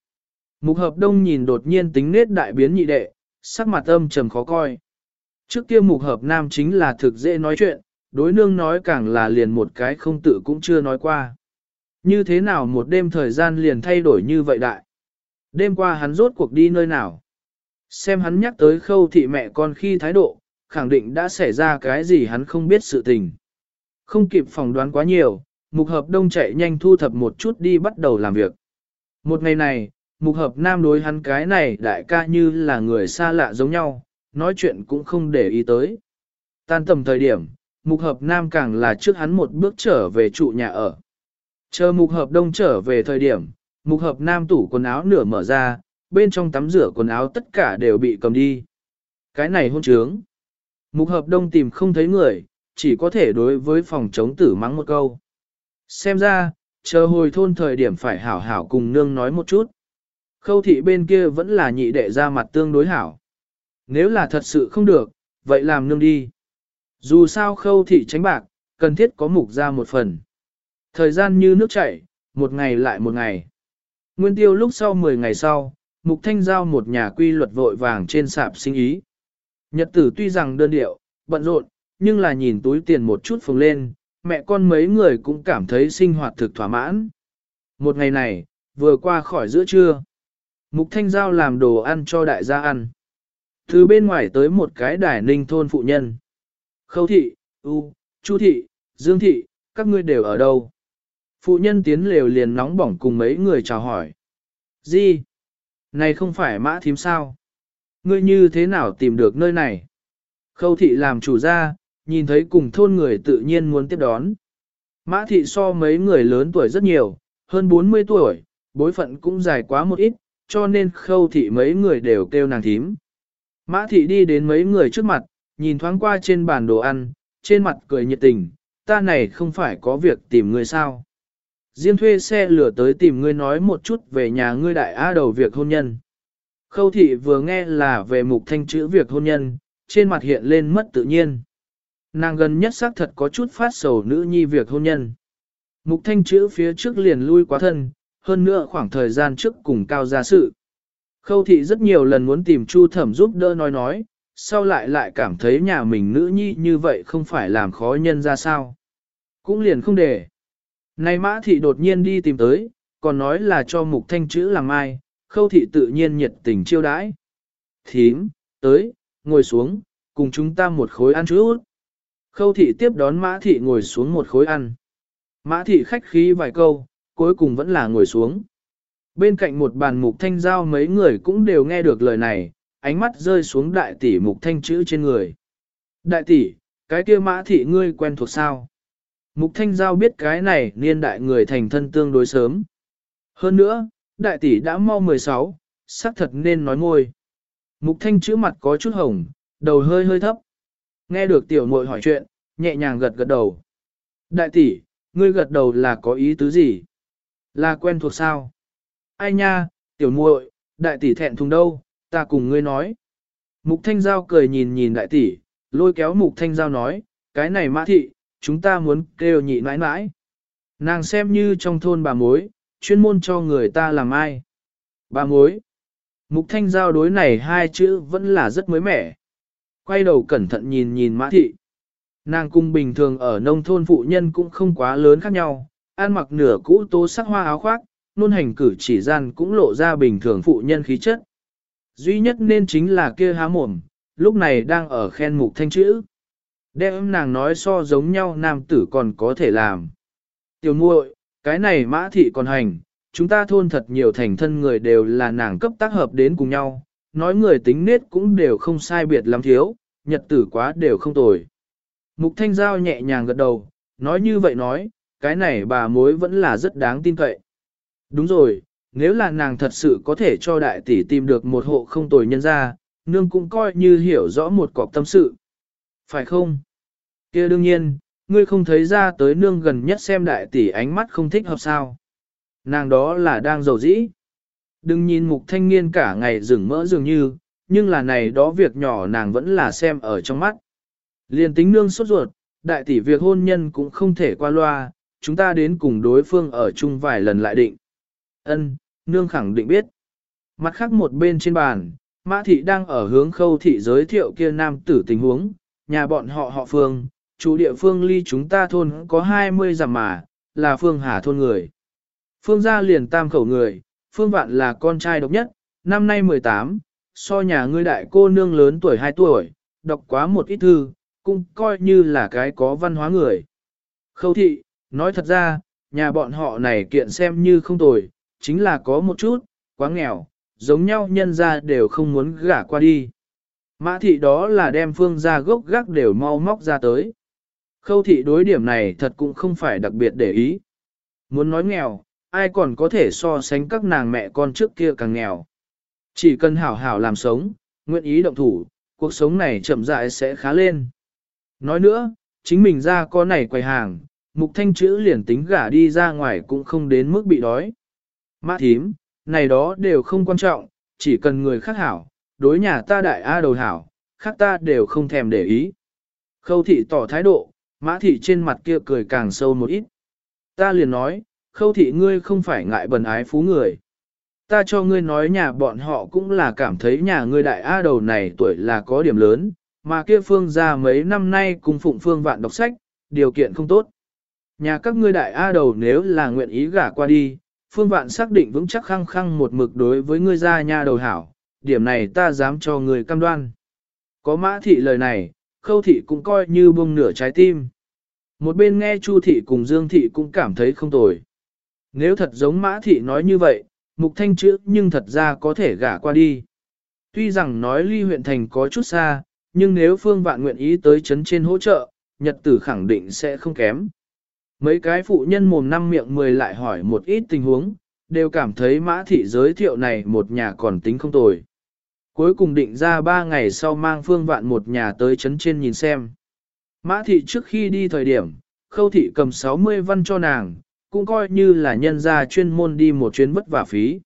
Mục hợp đông nhìn đột nhiên tính nết đại biến nhị đệ, sắc mặt âm trầm khó coi. Trước kia mục hợp nam chính là thực dễ nói chuyện, đối nương nói càng là liền một cái không tự cũng chưa nói qua. Như thế nào một đêm thời gian liền thay đổi như vậy đại? Đêm qua hắn rốt cuộc đi nơi nào? Xem hắn nhắc tới khâu thị mẹ con khi thái độ, khẳng định đã xảy ra cái gì hắn không biết sự tình. Không kịp phỏng đoán quá nhiều, mục hợp đông chạy nhanh thu thập một chút đi bắt đầu làm việc. Một ngày này, mục hợp nam đối hắn cái này đại ca như là người xa lạ giống nhau, nói chuyện cũng không để ý tới. Tan tầm thời điểm, mục hợp nam càng là trước hắn một bước trở về trụ nhà ở. Chờ mục hợp đông trở về thời điểm, mục hợp nam tủ quần áo nửa mở ra, bên trong tắm rửa quần áo tất cả đều bị cầm đi. Cái này hôn trướng. Mục hợp đông tìm không thấy người, chỉ có thể đối với phòng chống tử mắng một câu. Xem ra, chờ hồi thôn thời điểm phải hảo hảo cùng nương nói một chút. Khâu thị bên kia vẫn là nhị đệ ra mặt tương đối hảo. Nếu là thật sự không được, vậy làm nương đi. Dù sao khâu thị tránh bạc, cần thiết có mục ra một phần. Thời gian như nước chảy, một ngày lại một ngày. Nguyên tiêu lúc sau 10 ngày sau, mục thanh giao một nhà quy luật vội vàng trên sạp sinh ý. Nhật tử tuy rằng đơn điệu, bận rộn, nhưng là nhìn túi tiền một chút phồng lên, mẹ con mấy người cũng cảm thấy sinh hoạt thực thỏa mãn. Một ngày này, vừa qua khỏi giữa trưa. Mục Thanh Giao làm đồ ăn cho đại gia ăn. Từ bên ngoài tới một cái đài ninh thôn phụ nhân. Khâu thị, U, Chu thị, Dương thị, các ngươi đều ở đâu? Phụ nhân tiến lều liền nóng bỏng cùng mấy người chào hỏi. Gì? Này không phải mã thím sao? Ngươi như thế nào tìm được nơi này? Khâu thị làm chủ gia, nhìn thấy cùng thôn người tự nhiên muốn tiếp đón. Mã thị so mấy người lớn tuổi rất nhiều, hơn 40 tuổi, bối phận cũng dài quá một ít, cho nên khâu thị mấy người đều kêu nàng thím. Mã thị đi đến mấy người trước mặt, nhìn thoáng qua trên bàn đồ ăn, trên mặt cười nhiệt tình, ta này không phải có việc tìm ngươi sao. Riêng thuê xe lửa tới tìm ngươi nói một chút về nhà ngươi đại á đầu việc hôn nhân. Khâu thị vừa nghe là về mục thanh chữ việc hôn nhân, trên mặt hiện lên mất tự nhiên. Nàng gần nhất xác thật có chút phát sầu nữ nhi việc hôn nhân. Mục thanh chữ phía trước liền lui quá thân, hơn nữa khoảng thời gian trước cùng cao gia sự. Khâu thị rất nhiều lần muốn tìm Chu thẩm giúp đỡ nói nói, sau lại lại cảm thấy nhà mình nữ nhi như vậy không phải làm khó nhân ra sao. Cũng liền không để. Này mã thị đột nhiên đi tìm tới, còn nói là cho mục thanh chữ làm ai, khâu thị tự nhiên nhiệt tình chiêu đãi. Thím, tới, ngồi xuống, cùng chúng ta một khối ăn chút. Khâu thị tiếp đón mã thị ngồi xuống một khối ăn. Mã thị khách khí vài câu, cuối cùng vẫn là ngồi xuống. Bên cạnh một bàn mục thanh giao mấy người cũng đều nghe được lời này, ánh mắt rơi xuống đại tỷ mục thanh chữ trên người. Đại tỷ, cái kia mã thị ngươi quen thuộc sao? Mục thanh giao biết cái này niên đại người thành thân tương đối sớm. Hơn nữa, đại tỷ đã mau 16, xác thật nên nói ngôi. Mục thanh chữ mặt có chút hồng, đầu hơi hơi thấp. Nghe được tiểu muội hỏi chuyện, nhẹ nhàng gật gật đầu. Đại tỷ, ngươi gật đầu là có ý tứ gì? Là quen thuộc sao? Ai nha, tiểu muội, đại tỷ thẹn thùng đâu, ta cùng ngươi nói. Mục Thanh Giao cười nhìn nhìn đại tỷ, lôi kéo Mục Thanh Giao nói, cái này mã thị, chúng ta muốn kêu nhị mãi mãi. Nàng xem như trong thôn bà mối, chuyên môn cho người ta làm ai. Bà mối. Mục Thanh Giao đối này hai chữ vẫn là rất mới mẻ. Quay đầu cẩn thận nhìn nhìn mã thị. Nàng cung bình thường ở nông thôn phụ nhân cũng không quá lớn khác nhau, ăn mặc nửa cũ tố sắc hoa áo khoác, nôn hành cử chỉ gian cũng lộ ra bình thường phụ nhân khí chất. Duy nhất nên chính là kia há mồm, lúc này đang ở khen mục thanh chữ. Đem nàng nói so giống nhau nam tử còn có thể làm. Tiểu muội, cái này mã thị còn hành, chúng ta thôn thật nhiều thành thân người đều là nàng cấp tác hợp đến cùng nhau, nói người tính nết cũng đều không sai biệt lắm thiếu, nhật tử quá đều không tồi. Mục thanh giao nhẹ nhàng gật đầu, nói như vậy nói, cái này bà mối vẫn là rất đáng tin cậy. Đúng rồi, nếu là nàng thật sự có thể cho đại tỷ tìm được một hộ không tồi nhân ra, nương cũng coi như hiểu rõ một cọc tâm sự. Phải không? kia đương nhiên, ngươi không thấy ra tới nương gần nhất xem đại tỷ ánh mắt không thích hợp sao. Nàng đó là đang giàu dĩ. Đừng nhìn mục thanh niên cả ngày rừng mỡ dường như, nhưng là này đó việc nhỏ nàng vẫn là xem ở trong mắt. Liên tính nương sốt ruột, đại tỷ việc hôn nhân cũng không thể qua loa, chúng ta đến cùng đối phương ở chung vài lần lại định. Ân, nương khẳng định biết. Mặt khác một bên trên bàn, Mã thị đang ở hướng khâu thị giới thiệu kia nam tử tình huống, nhà bọn họ họ phương, chủ địa phương ly chúng ta thôn có 20 dặm mà, là phương hà thôn người. Phương gia liền tam khẩu người, phương vạn là con trai độc nhất, năm nay 18, so nhà ngươi đại cô nương lớn tuổi 2 tuổi, đọc quá một ít thư, cũng coi như là cái có văn hóa người. Khâu thị, nói thật ra, nhà bọn họ này kiện xem như không tồi, chính là có một chút, quá nghèo, giống nhau nhân ra đều không muốn gả qua đi. Mã thị đó là đem phương ra gốc gác đều mau móc ra tới. Khâu thị đối điểm này thật cũng không phải đặc biệt để ý. Muốn nói nghèo, ai còn có thể so sánh các nàng mẹ con trước kia càng nghèo. Chỉ cần hảo hảo làm sống, nguyện ý động thủ, cuộc sống này chậm rãi sẽ khá lên. Nói nữa, chính mình ra con này quầy hàng, mục thanh chữ liền tính gả đi ra ngoài cũng không đến mức bị đói. Mã thím, này đó đều không quan trọng, chỉ cần người khác hảo, đối nhà ta đại A đầu hảo, khác ta đều không thèm để ý. Khâu thị tỏ thái độ, mã thị trên mặt kia cười càng sâu một ít. Ta liền nói, khâu thị ngươi không phải ngại bần ái phú người. Ta cho ngươi nói nhà bọn họ cũng là cảm thấy nhà ngươi đại A đầu này tuổi là có điểm lớn, mà kia phương ra mấy năm nay cùng phụng phương vạn đọc sách, điều kiện không tốt. Nhà các ngươi đại A đầu nếu là nguyện ý gả qua đi, phương vạn xác định vững chắc khăng khăng một mực đối với ngươi gia nha đầu hảo, điểm này ta dám cho người cam đoan. Có mã thị lời này, khâu thị cũng coi như buông nửa trái tim. Một bên nghe chu thị cùng dương thị cũng cảm thấy không tồi. Nếu thật giống mã thị nói như vậy, mục thanh chữ nhưng thật ra có thể gả qua đi. Tuy rằng nói ly huyện thành có chút xa, nhưng nếu phương vạn nguyện ý tới chấn trên hỗ trợ, nhật tử khẳng định sẽ không kém. Mấy cái phụ nhân mồm năm miệng mười lại hỏi một ít tình huống, đều cảm thấy mã thị giới thiệu này một nhà còn tính không tồi. Cuối cùng định ra ba ngày sau mang phương vạn một nhà tới chấn trên nhìn xem. Mã thị trước khi đi thời điểm, khâu thị cầm 60 văn cho nàng, cũng coi như là nhân gia chuyên môn đi một chuyến vất vả phí.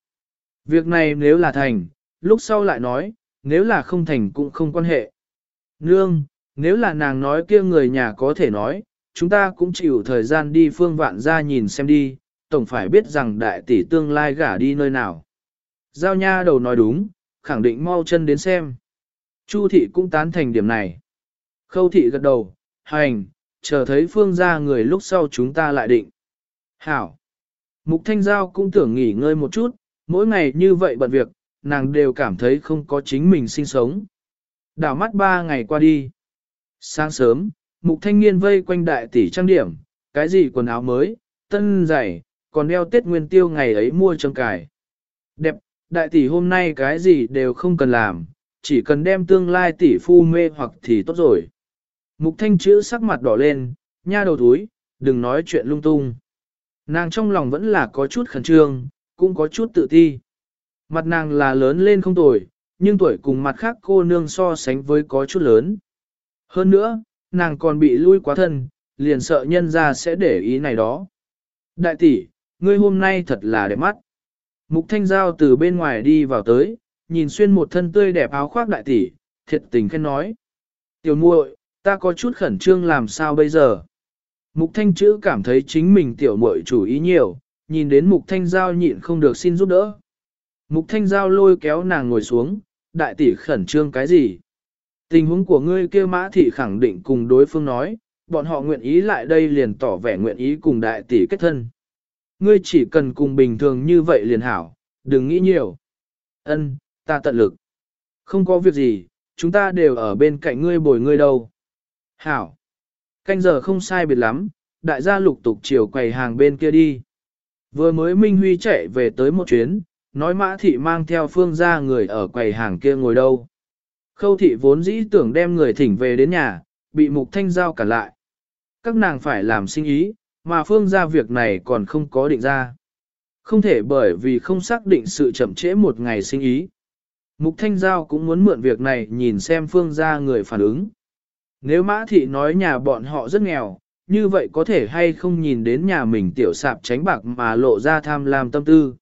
Việc này nếu là thành, lúc sau lại nói, nếu là không thành cũng không quan hệ. Nương, nếu là nàng nói kia người nhà có thể nói, chúng ta cũng chịu thời gian đi phương vạn ra nhìn xem đi, tổng phải biết rằng đại tỷ tương lai gả đi nơi nào. Giao nha đầu nói đúng, khẳng định mau chân đến xem. Chu thị cũng tán thành điểm này. Khâu thị gật đầu, hành, chờ thấy phương ra người lúc sau chúng ta lại định. Hảo. Mục Thanh Giao cũng tưởng nghỉ ngơi một chút, mỗi ngày như vậy bận việc, nàng đều cảm thấy không có chính mình sinh sống. Đảo mắt ba ngày qua đi. Sáng sớm, mục thanh niên vây quanh đại tỷ trang điểm, cái gì quần áo mới, tân giày, còn đeo tết nguyên tiêu ngày ấy mua trong cải. Đẹp, đại tỷ hôm nay cái gì đều không cần làm, chỉ cần đem tương lai tỷ phu mê hoặc thì tốt rồi. Mục thanh chữ sắc mặt đỏ lên, nha đầu túi, đừng nói chuyện lung tung. Nàng trong lòng vẫn là có chút khẩn trương, cũng có chút tự ti. Mặt nàng là lớn lên không tuổi, nhưng tuổi cùng mặt khác cô nương so sánh với có chút lớn. Hơn nữa, nàng còn bị lui quá thân, liền sợ nhân ra sẽ để ý này đó. Đại tỷ, ngươi hôm nay thật là đẹp mắt. Mục thanh giao từ bên ngoài đi vào tới, nhìn xuyên một thân tươi đẹp áo khoác đại tỷ, thiệt tình khen nói. Tiểu muội, ta có chút khẩn trương làm sao bây giờ? Mục thanh chữ cảm thấy chính mình tiểu muội chủ ý nhiều, nhìn đến mục thanh giao nhịn không được xin giúp đỡ. Mục thanh giao lôi kéo nàng ngồi xuống, đại tỷ khẩn trương cái gì? Tình huống của ngươi kêu mã thị khẳng định cùng đối phương nói, bọn họ nguyện ý lại đây liền tỏ vẻ nguyện ý cùng đại tỷ kết thân. Ngươi chỉ cần cùng bình thường như vậy liền hảo, đừng nghĩ nhiều. Ân, ta tận lực. Không có việc gì, chúng ta đều ở bên cạnh ngươi bồi ngươi đâu. Hảo. Canh giờ không sai biệt lắm, đại gia lục tục chiều quầy hàng bên kia đi. Vừa mới Minh Huy chạy về tới một chuyến, nói mã thị mang theo phương ra người ở quầy hàng kia ngồi đâu. Khâu thị vốn dĩ tưởng đem người thỉnh về đến nhà, bị mục thanh giao cản lại. Các nàng phải làm sinh ý, mà phương ra việc này còn không có định ra. Không thể bởi vì không xác định sự chậm trễ một ngày sinh ý. Mục thanh giao cũng muốn mượn việc này nhìn xem phương ra người phản ứng. Nếu mã thị nói nhà bọn họ rất nghèo, như vậy có thể hay không nhìn đến nhà mình tiểu sạp tránh bạc mà lộ ra tham lam tâm tư.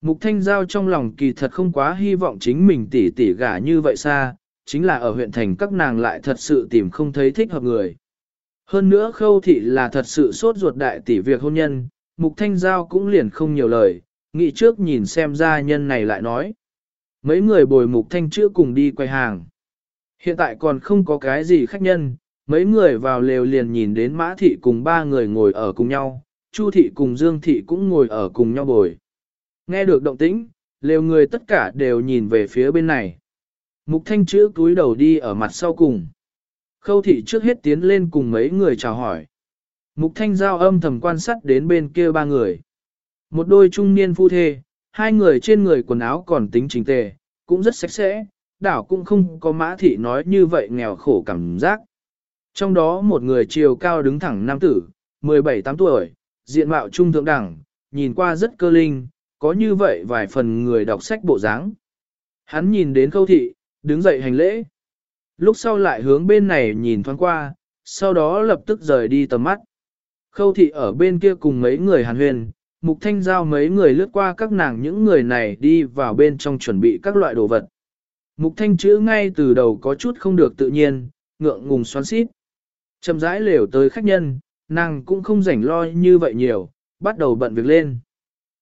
Mục Thanh Giao trong lòng kỳ thật không quá hy vọng chính mình tỷ tỷ gả như vậy xa, chính là ở huyện thành các nàng lại thật sự tìm không thấy thích hợp người. Hơn nữa khâu thị là thật sự sốt ruột đại tỷ việc hôn nhân, Mục Thanh Giao cũng liền không nhiều lời, nghĩ trước nhìn xem gia nhân này lại nói. Mấy người bồi Mục Thanh chữa cùng đi quay hàng. Hiện tại còn không có cái gì khách nhân, mấy người vào lều liền nhìn đến Mã Thị cùng ba người ngồi ở cùng nhau, Chu Thị cùng Dương Thị cũng ngồi ở cùng nhau bồi. Nghe được động tĩnh, lều người tất cả đều nhìn về phía bên này. Mục thanh chữ túi đầu đi ở mặt sau cùng. Khâu thị trước hết tiến lên cùng mấy người chào hỏi. Mục thanh giao âm thầm quan sát đến bên kia ba người. Một đôi trung niên phu thê, hai người trên người quần áo còn tính chỉnh tề, cũng rất sạch sẽ, đảo cũng không có mã thị nói như vậy nghèo khổ cảm giác. Trong đó một người chiều cao đứng thẳng nam tử, 17-8 tuổi, diện mạo trung thượng đẳng, nhìn qua rất cơ linh, có như vậy vài phần người đọc sách bộ dáng. Hắn nhìn đến khâu thị, đứng dậy hành lễ. Lúc sau lại hướng bên này nhìn thoáng qua, sau đó lập tức rời đi tầm mắt. Khâu thị ở bên kia cùng mấy người hàn huyền, mục thanh giao mấy người lướt qua các nàng những người này đi vào bên trong chuẩn bị các loại đồ vật. Mục thanh chữ ngay từ đầu có chút không được tự nhiên, ngượng ngùng xoắn xít. Chậm rãi lều tới khách nhân, nàng cũng không rảnh lo như vậy nhiều, bắt đầu bận việc lên.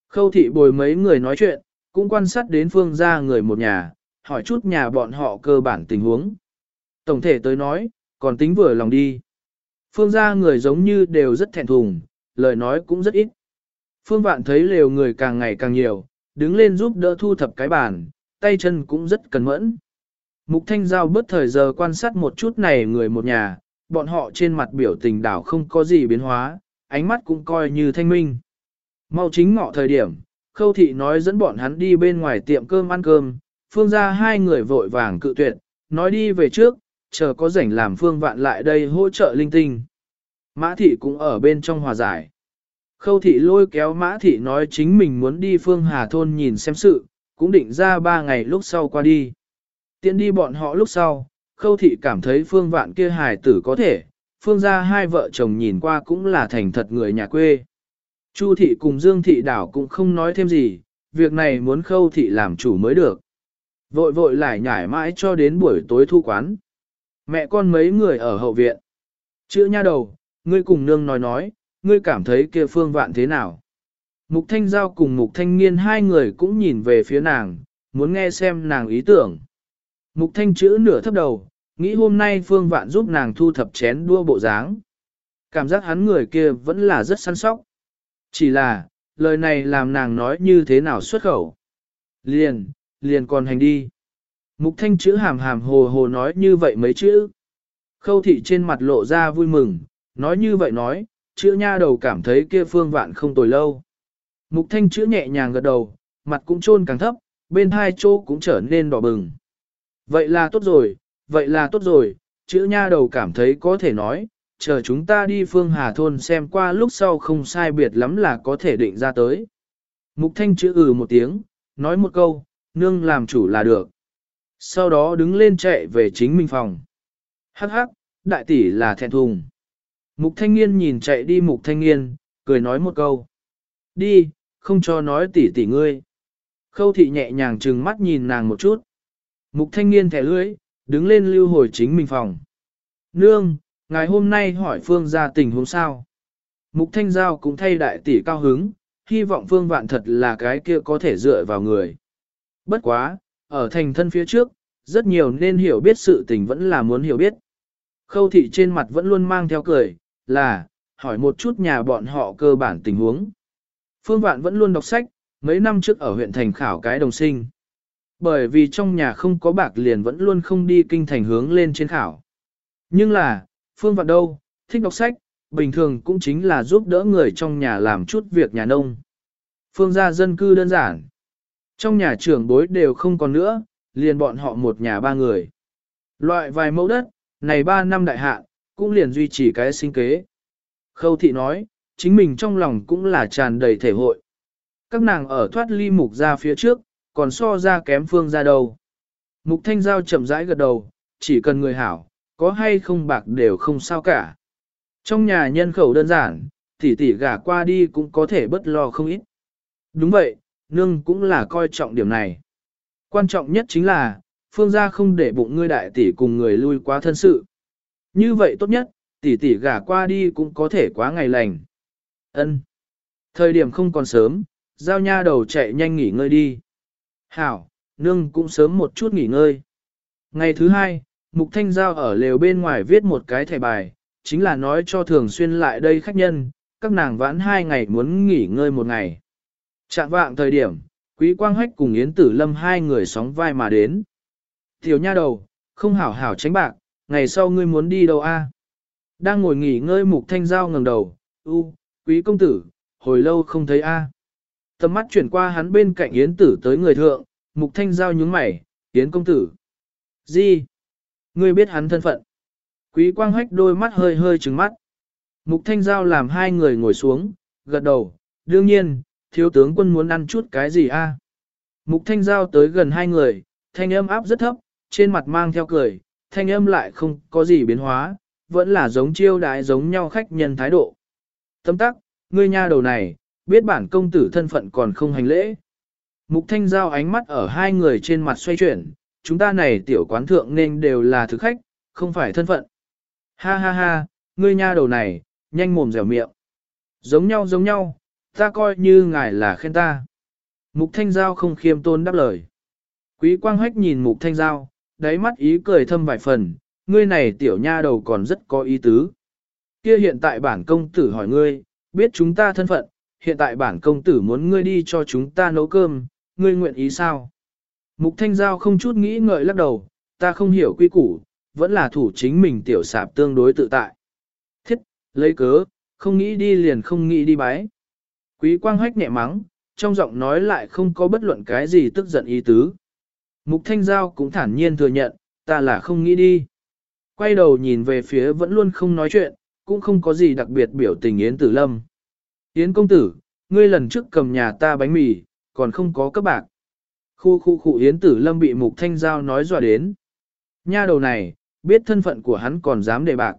Khâu thị bồi mấy người nói chuyện, cũng quan sát đến phương gia người một nhà, hỏi chút nhà bọn họ cơ bản tình huống. Tổng thể tới nói, còn tính vừa lòng đi. Phương gia người giống như đều rất thẹn thùng, lời nói cũng rất ít. Phương vạn thấy lều người càng ngày càng nhiều, đứng lên giúp đỡ thu thập cái bàn, tay chân cũng rất cẩn mẫn. Mục Thanh Giao bớt thời giờ quan sát một chút này người một nhà, bọn họ trên mặt biểu tình đảo không có gì biến hóa, ánh mắt cũng coi như thanh minh. Mau chính ngọ thời điểm, Khâu Thị nói dẫn bọn hắn đi bên ngoài tiệm cơm ăn cơm, phương ra hai người vội vàng cự tuyệt, nói đi về trước, chờ có rảnh làm phương vạn lại đây hỗ trợ linh tinh. Mã Thị cũng ở bên trong hòa giải. Khâu Thị lôi kéo Mã Thị nói chính mình muốn đi phương Hà Thôn nhìn xem sự, cũng định ra ba ngày lúc sau qua đi. Tiện đi bọn họ lúc sau, khâu thị cảm thấy phương vạn kia hài tử có thể, phương ra hai vợ chồng nhìn qua cũng là thành thật người nhà quê. Chu thị cùng Dương thị đảo cũng không nói thêm gì, việc này muốn khâu thị làm chủ mới được. Vội vội lại nhảy mãi cho đến buổi tối thu quán. Mẹ con mấy người ở hậu viện. Chữ nha đầu, ngươi cùng nương nói nói, ngươi cảm thấy kia phương vạn thế nào. Mục Thanh Giao cùng Mục Thanh Nghiên hai người cũng nhìn về phía nàng, muốn nghe xem nàng ý tưởng. Mục Thanh chữ nửa thấp đầu, nghĩ hôm nay Phương Vạn giúp nàng thu thập chén đua bộ dáng. Cảm giác hắn người kia vẫn là rất săn sóc. Chỉ là, lời này làm nàng nói như thế nào xuất khẩu. Liền, liền còn hành đi. Mục Thanh chữ hàm hàm hồ hồ nói như vậy mấy chữ. Khâu thị trên mặt lộ ra vui mừng, nói như vậy nói, chữ nha đầu cảm thấy kia Phương Vạn không tồi lâu. Mục thanh chữ nhẹ nhàng gật đầu, mặt cũng trôn càng thấp, bên hai chỗ cũng trở nên đỏ bừng. Vậy là tốt rồi, vậy là tốt rồi, chữ nha đầu cảm thấy có thể nói, chờ chúng ta đi phương hà thôn xem qua lúc sau không sai biệt lắm là có thể định ra tới. Mục thanh chữ ừ một tiếng, nói một câu, nương làm chủ là được. Sau đó đứng lên chạy về chính mình phòng. Hắc hắc, đại tỷ là thẹn thùng. Mục thanh niên nhìn chạy đi mục thanh niên, cười nói một câu. Đi, không cho nói tỷ tỷ ngươi. Khâu thị nhẹ nhàng trừng mắt nhìn nàng một chút. Mục thanh niên thẻ lưỡi, đứng lên lưu hồi chính mình phòng. Nương, ngày hôm nay hỏi Phương ra tình huống sao. Mục thanh giao cũng thay đại tỷ cao hứng, hy vọng Phương vạn thật là cái kia có thể dựa vào người. Bất quá, ở thành thân phía trước, rất nhiều nên hiểu biết sự tình vẫn là muốn hiểu biết. Khâu thị trên mặt vẫn luôn mang theo cười, là, hỏi một chút nhà bọn họ cơ bản tình huống. Phương Vạn vẫn luôn đọc sách, mấy năm trước ở huyện thành khảo cái đồng sinh. Bởi vì trong nhà không có bạc liền vẫn luôn không đi kinh thành hướng lên trên khảo. Nhưng là, Phương Vạn đâu, thích đọc sách, bình thường cũng chính là giúp đỡ người trong nhà làm chút việc nhà nông. Phương gia dân cư đơn giản. Trong nhà trưởng bối đều không còn nữa, liền bọn họ một nhà ba người. Loại vài mẫu đất, này ba năm đại hạ, cũng liền duy trì cái sinh kế. Khâu thị nói, chính mình trong lòng cũng là tràn đầy thể hội. Các nàng ở thoát ly mục ra phía trước, còn so ra kém phương ra đâu. Mục thanh giao chậm rãi gật đầu, chỉ cần người hảo, có hay không bạc đều không sao cả. Trong nhà nhân khẩu đơn giản, tỷ tỷ gả qua đi cũng có thể bất lo không ít. Đúng vậy, nương cũng là coi trọng điểm này. Quan trọng nhất chính là, phương gia không để bụng ngươi đại tỷ cùng người lui quá thân sự. Như vậy tốt nhất, tỷ tỷ gả qua đi cũng có thể quá ngày lành. Ân. Thời điểm không còn sớm, giao nha đầu chạy nhanh nghỉ ngơi đi. Hảo, nương cũng sớm một chút nghỉ ngơi. Ngày thứ hai, Mục Thanh Giao ở lều bên ngoài viết một cái thẻ bài, chính là nói cho thường xuyên lại đây khách nhân, các nàng vãn hai ngày muốn nghỉ ngơi một ngày. Chạm vạng thời điểm, Quý Quang Hách cùng Yến Tử Lâm hai người sóng vai mà đến. Tiểu nha đầu, không hảo hảo tránh bạc, ngày sau ngươi muốn đi đâu a? Đang ngồi nghỉ ngơi Mục Thanh Giao ngẩng đầu, u, quý công tử, hồi lâu không thấy a. Tầm mắt chuyển qua hắn bên cạnh Yến tử tới người thượng, mục thanh giao nhướng mày, Yến công tử. Gì? Ngươi biết hắn thân phận. Quý quang hách đôi mắt hơi hơi trừng mắt. Mục thanh giao làm hai người ngồi xuống, gật đầu, đương nhiên, thiếu tướng quân muốn ăn chút cái gì a? Mục thanh giao tới gần hai người, thanh âm áp rất thấp, trên mặt mang theo cười, thanh âm lại không có gì biến hóa, vẫn là giống chiêu đái giống nhau khách nhân thái độ. Tấm tắc, ngươi nha đầu này, biết bản công tử thân phận còn không hành lễ. Mục thanh giao ánh mắt ở hai người trên mặt xoay chuyển, chúng ta này tiểu quán thượng nên đều là thực khách, không phải thân phận. Ha ha ha, ngươi nha đầu này, nhanh mồm dẻo miệng. Giống nhau giống nhau, ta coi như ngài là khen ta. Mục thanh giao không khiêm tôn đáp lời. Quý quang hách nhìn mục thanh giao, đáy mắt ý cười thâm vài phần, ngươi này tiểu nha đầu còn rất có ý tứ. Kia hiện tại bản công tử hỏi ngươi, biết chúng ta thân phận, hiện tại bản công tử muốn ngươi đi cho chúng ta nấu cơm, ngươi nguyện ý sao? Mục Thanh Giao không chút nghĩ ngợi lắc đầu, ta không hiểu quy củ, vẫn là thủ chính mình tiểu sạp tương đối tự tại. Thiết, lấy cớ, không nghĩ đi liền không nghĩ đi bái. Quý quang hách nhẹ mắng, trong giọng nói lại không có bất luận cái gì tức giận ý tứ. Mục Thanh Giao cũng thản nhiên thừa nhận, ta là không nghĩ đi. Quay đầu nhìn về phía vẫn luôn không nói chuyện, cũng không có gì đặc biệt biểu tình Yến Tử Lâm. Yến công tử, ngươi lần trước cầm nhà ta bánh mì, còn không có cấp bạc. Khu khu khu Yến Tử Lâm bị Mục Thanh Giao nói dọa đến. Nha đầu này, biết thân phận của hắn còn dám đề bạc.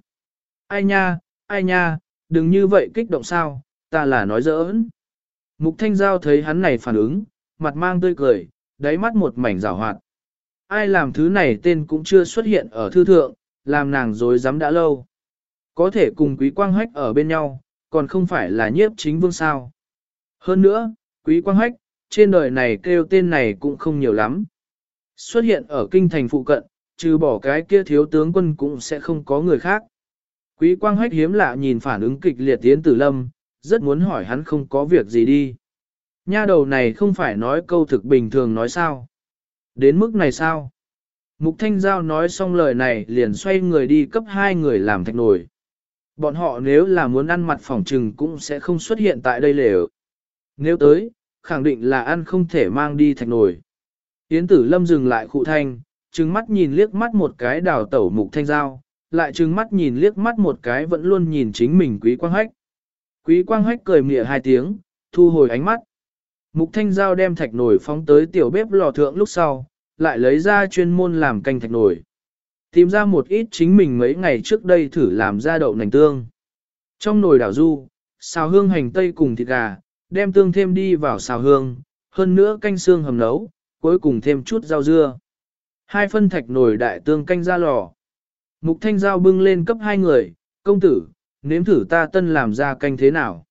Ai nha, ai nha, đừng như vậy kích động sao, ta là nói giỡn. Mục Thanh Giao thấy hắn này phản ứng, mặt mang tươi cười, đáy mắt một mảnh rào hoạt. Ai làm thứ này tên cũng chưa xuất hiện ở thư thượng, làm nàng dối dám đã lâu. Có thể cùng quý quang hách ở bên nhau, còn không phải là nhiếp chính vương sao. Hơn nữa, quý quang hách, trên đời này kêu tên này cũng không nhiều lắm. Xuất hiện ở kinh thành phụ cận, trừ bỏ cái kia thiếu tướng quân cũng sẽ không có người khác. Quý quang hách hiếm lạ nhìn phản ứng kịch liệt tiến tử lâm, rất muốn hỏi hắn không có việc gì đi. Nha đầu này không phải nói câu thực bình thường nói sao. Đến mức này sao? Mục Thanh Giao nói xong lời này liền xoay người đi cấp hai người làm thạch nổi. Bọn họ nếu là muốn ăn mặt phỏng trừng cũng sẽ không xuất hiện tại đây lều. Nếu tới, khẳng định là ăn không thể mang đi thạch nổi. Yến tử lâm dừng lại khụ thanh, trừng mắt nhìn liếc mắt một cái đào tẩu mục thanh giao, lại trừng mắt nhìn liếc mắt một cái vẫn luôn nhìn chính mình quý quang hách. Quý quang hách cười mỉa hai tiếng, thu hồi ánh mắt. Mục thanh giao đem thạch nổi phóng tới tiểu bếp lò thượng lúc sau, lại lấy ra chuyên môn làm canh thạch nổi. Tìm ra một ít chính mình mấy ngày trước đây thử làm ra đậu nành tương. Trong nồi đảo du, xào hương hành tây cùng thịt gà, đem tương thêm đi vào xào hương, hơn nữa canh xương hầm nấu, cuối cùng thêm chút rau dưa. Hai phân thạch nồi đại tương canh ra lò. Mục thanh giao bưng lên cấp hai người, công tử, nếm thử ta tân làm ra canh thế nào.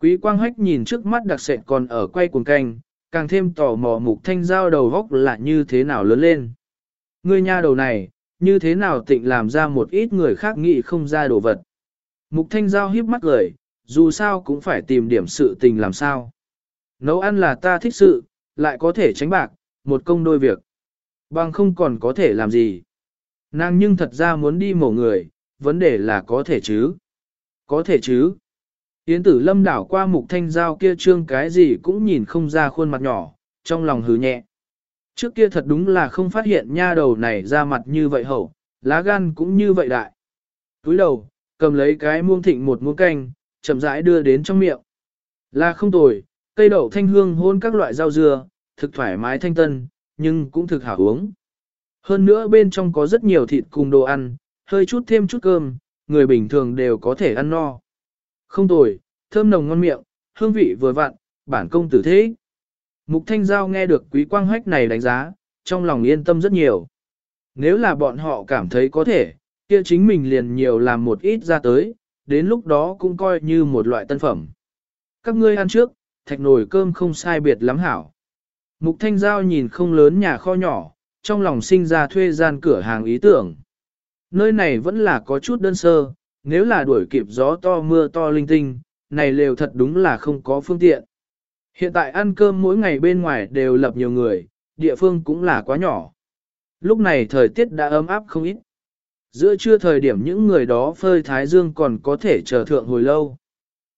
Quý quang hách nhìn trước mắt đặc sệt còn ở quay cuồng canh, càng thêm tò mò mục thanh giao đầu góc là như thế nào lớn lên. Ngươi nha đầu này, như thế nào tịnh làm ra một ít người khác nghĩ không ra đồ vật. Mục thanh giao hiếp mắt cười, dù sao cũng phải tìm điểm sự tình làm sao. Nấu ăn là ta thích sự, lại có thể tránh bạc, một công đôi việc. Bằng không còn có thể làm gì. Nàng nhưng thật ra muốn đi mổ người, vấn đề là có thể chứ. Có thể chứ. Yến tử lâm đảo qua mục thanh giao kia trương cái gì cũng nhìn không ra khuôn mặt nhỏ, trong lòng hứ nhẹ. Trước kia thật đúng là không phát hiện nha đầu này ra mặt như vậy hậu, lá gan cũng như vậy đại. Túi đầu, cầm lấy cái muông thịnh một muỗng canh, chậm rãi đưa đến trong miệng. Là không tồi, cây đậu thanh hương hôn các loại rau dưa, thực thoải mái thanh tân, nhưng cũng thực hảo uống. Hơn nữa bên trong có rất nhiều thịt cùng đồ ăn, hơi chút thêm chút cơm, người bình thường đều có thể ăn no. Không tồi, thơm nồng ngon miệng, hương vị vừa vặn, bản công tử thế. Mục Thanh Giao nghe được quý quang hách này đánh giá, trong lòng yên tâm rất nhiều. Nếu là bọn họ cảm thấy có thể, kia chính mình liền nhiều làm một ít ra tới, đến lúc đó cũng coi như một loại tân phẩm. Các ngươi ăn trước, thạch nồi cơm không sai biệt lắm hảo. Mục Thanh Giao nhìn không lớn nhà kho nhỏ, trong lòng sinh ra thuê gian cửa hàng ý tưởng. Nơi này vẫn là có chút đơn sơ, nếu là đuổi kịp gió to mưa to linh tinh, này lều thật đúng là không có phương tiện. Hiện tại ăn cơm mỗi ngày bên ngoài đều lập nhiều người, địa phương cũng là quá nhỏ. Lúc này thời tiết đã ấm áp không ít. Giữa trưa thời điểm những người đó phơi thái dương còn có thể chờ thượng hồi lâu.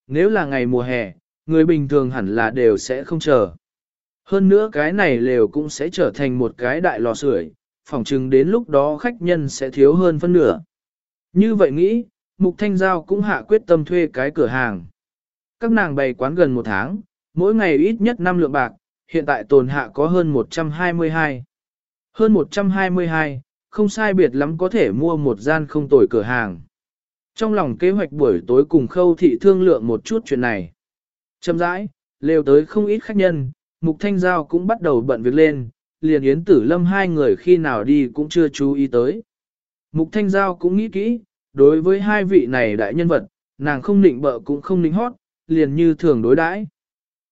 Nếu là ngày mùa hè, người bình thường hẳn là đều sẽ không chờ. Hơn nữa cái này lều cũng sẽ trở thành một cái đại lò sưởi, phỏng chừng đến lúc đó khách nhân sẽ thiếu hơn phân nửa. Như vậy nghĩ, Mục Thanh Giao cũng hạ quyết tâm thuê cái cửa hàng. Các nàng bày quán gần một tháng, mỗi ngày ít nhất 5 lượng bạc, hiện tại tồn hạ có hơn 122. Hơn 122, không sai biệt lắm có thể mua một gian không tồi cửa hàng. Trong lòng kế hoạch buổi tối cùng khâu thị thương lượng một chút chuyện này. Châm rãi, lều tới không ít khách nhân, Mục Thanh Giao cũng bắt đầu bận việc lên, liền Yến Tử Lâm hai người khi nào đi cũng chưa chú ý tới. Mục Thanh Giao cũng nghĩ kỹ, đối với hai vị này đại nhân vật, nàng không nịnh bợ cũng không nịnh hót, liền như thường đối đãi.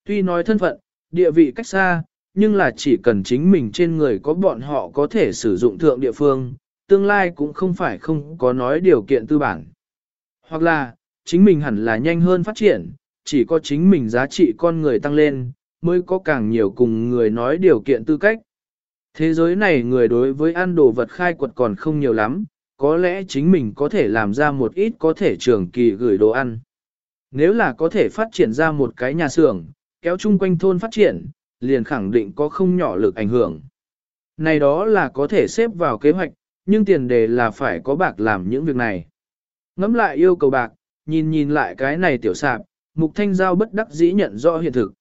Tuy nói thân phận, địa vị cách xa, nhưng là chỉ cần chính mình trên người có bọn họ có thể sử dụng thượng địa phương, tương lai cũng không phải không có nói điều kiện tư bản. Hoặc là, chính mình hẳn là nhanh hơn phát triển, chỉ có chính mình giá trị con người tăng lên, mới có càng nhiều cùng người nói điều kiện tư cách. Thế giới này người đối với ăn đồ vật khai quật còn không nhiều lắm, có lẽ chính mình có thể làm ra một ít có thể trường kỳ gửi đồ ăn. Nếu là có thể phát triển ra một cái nhà xưởng, kéo chung quanh thôn phát triển, liền khẳng định có không nhỏ lực ảnh hưởng. Này đó là có thể xếp vào kế hoạch, nhưng tiền đề là phải có bạc làm những việc này. Ngắm lại yêu cầu bạc, nhìn nhìn lại cái này tiểu sạp, mục thanh giao bất đắc dĩ nhận rõ hiện thực.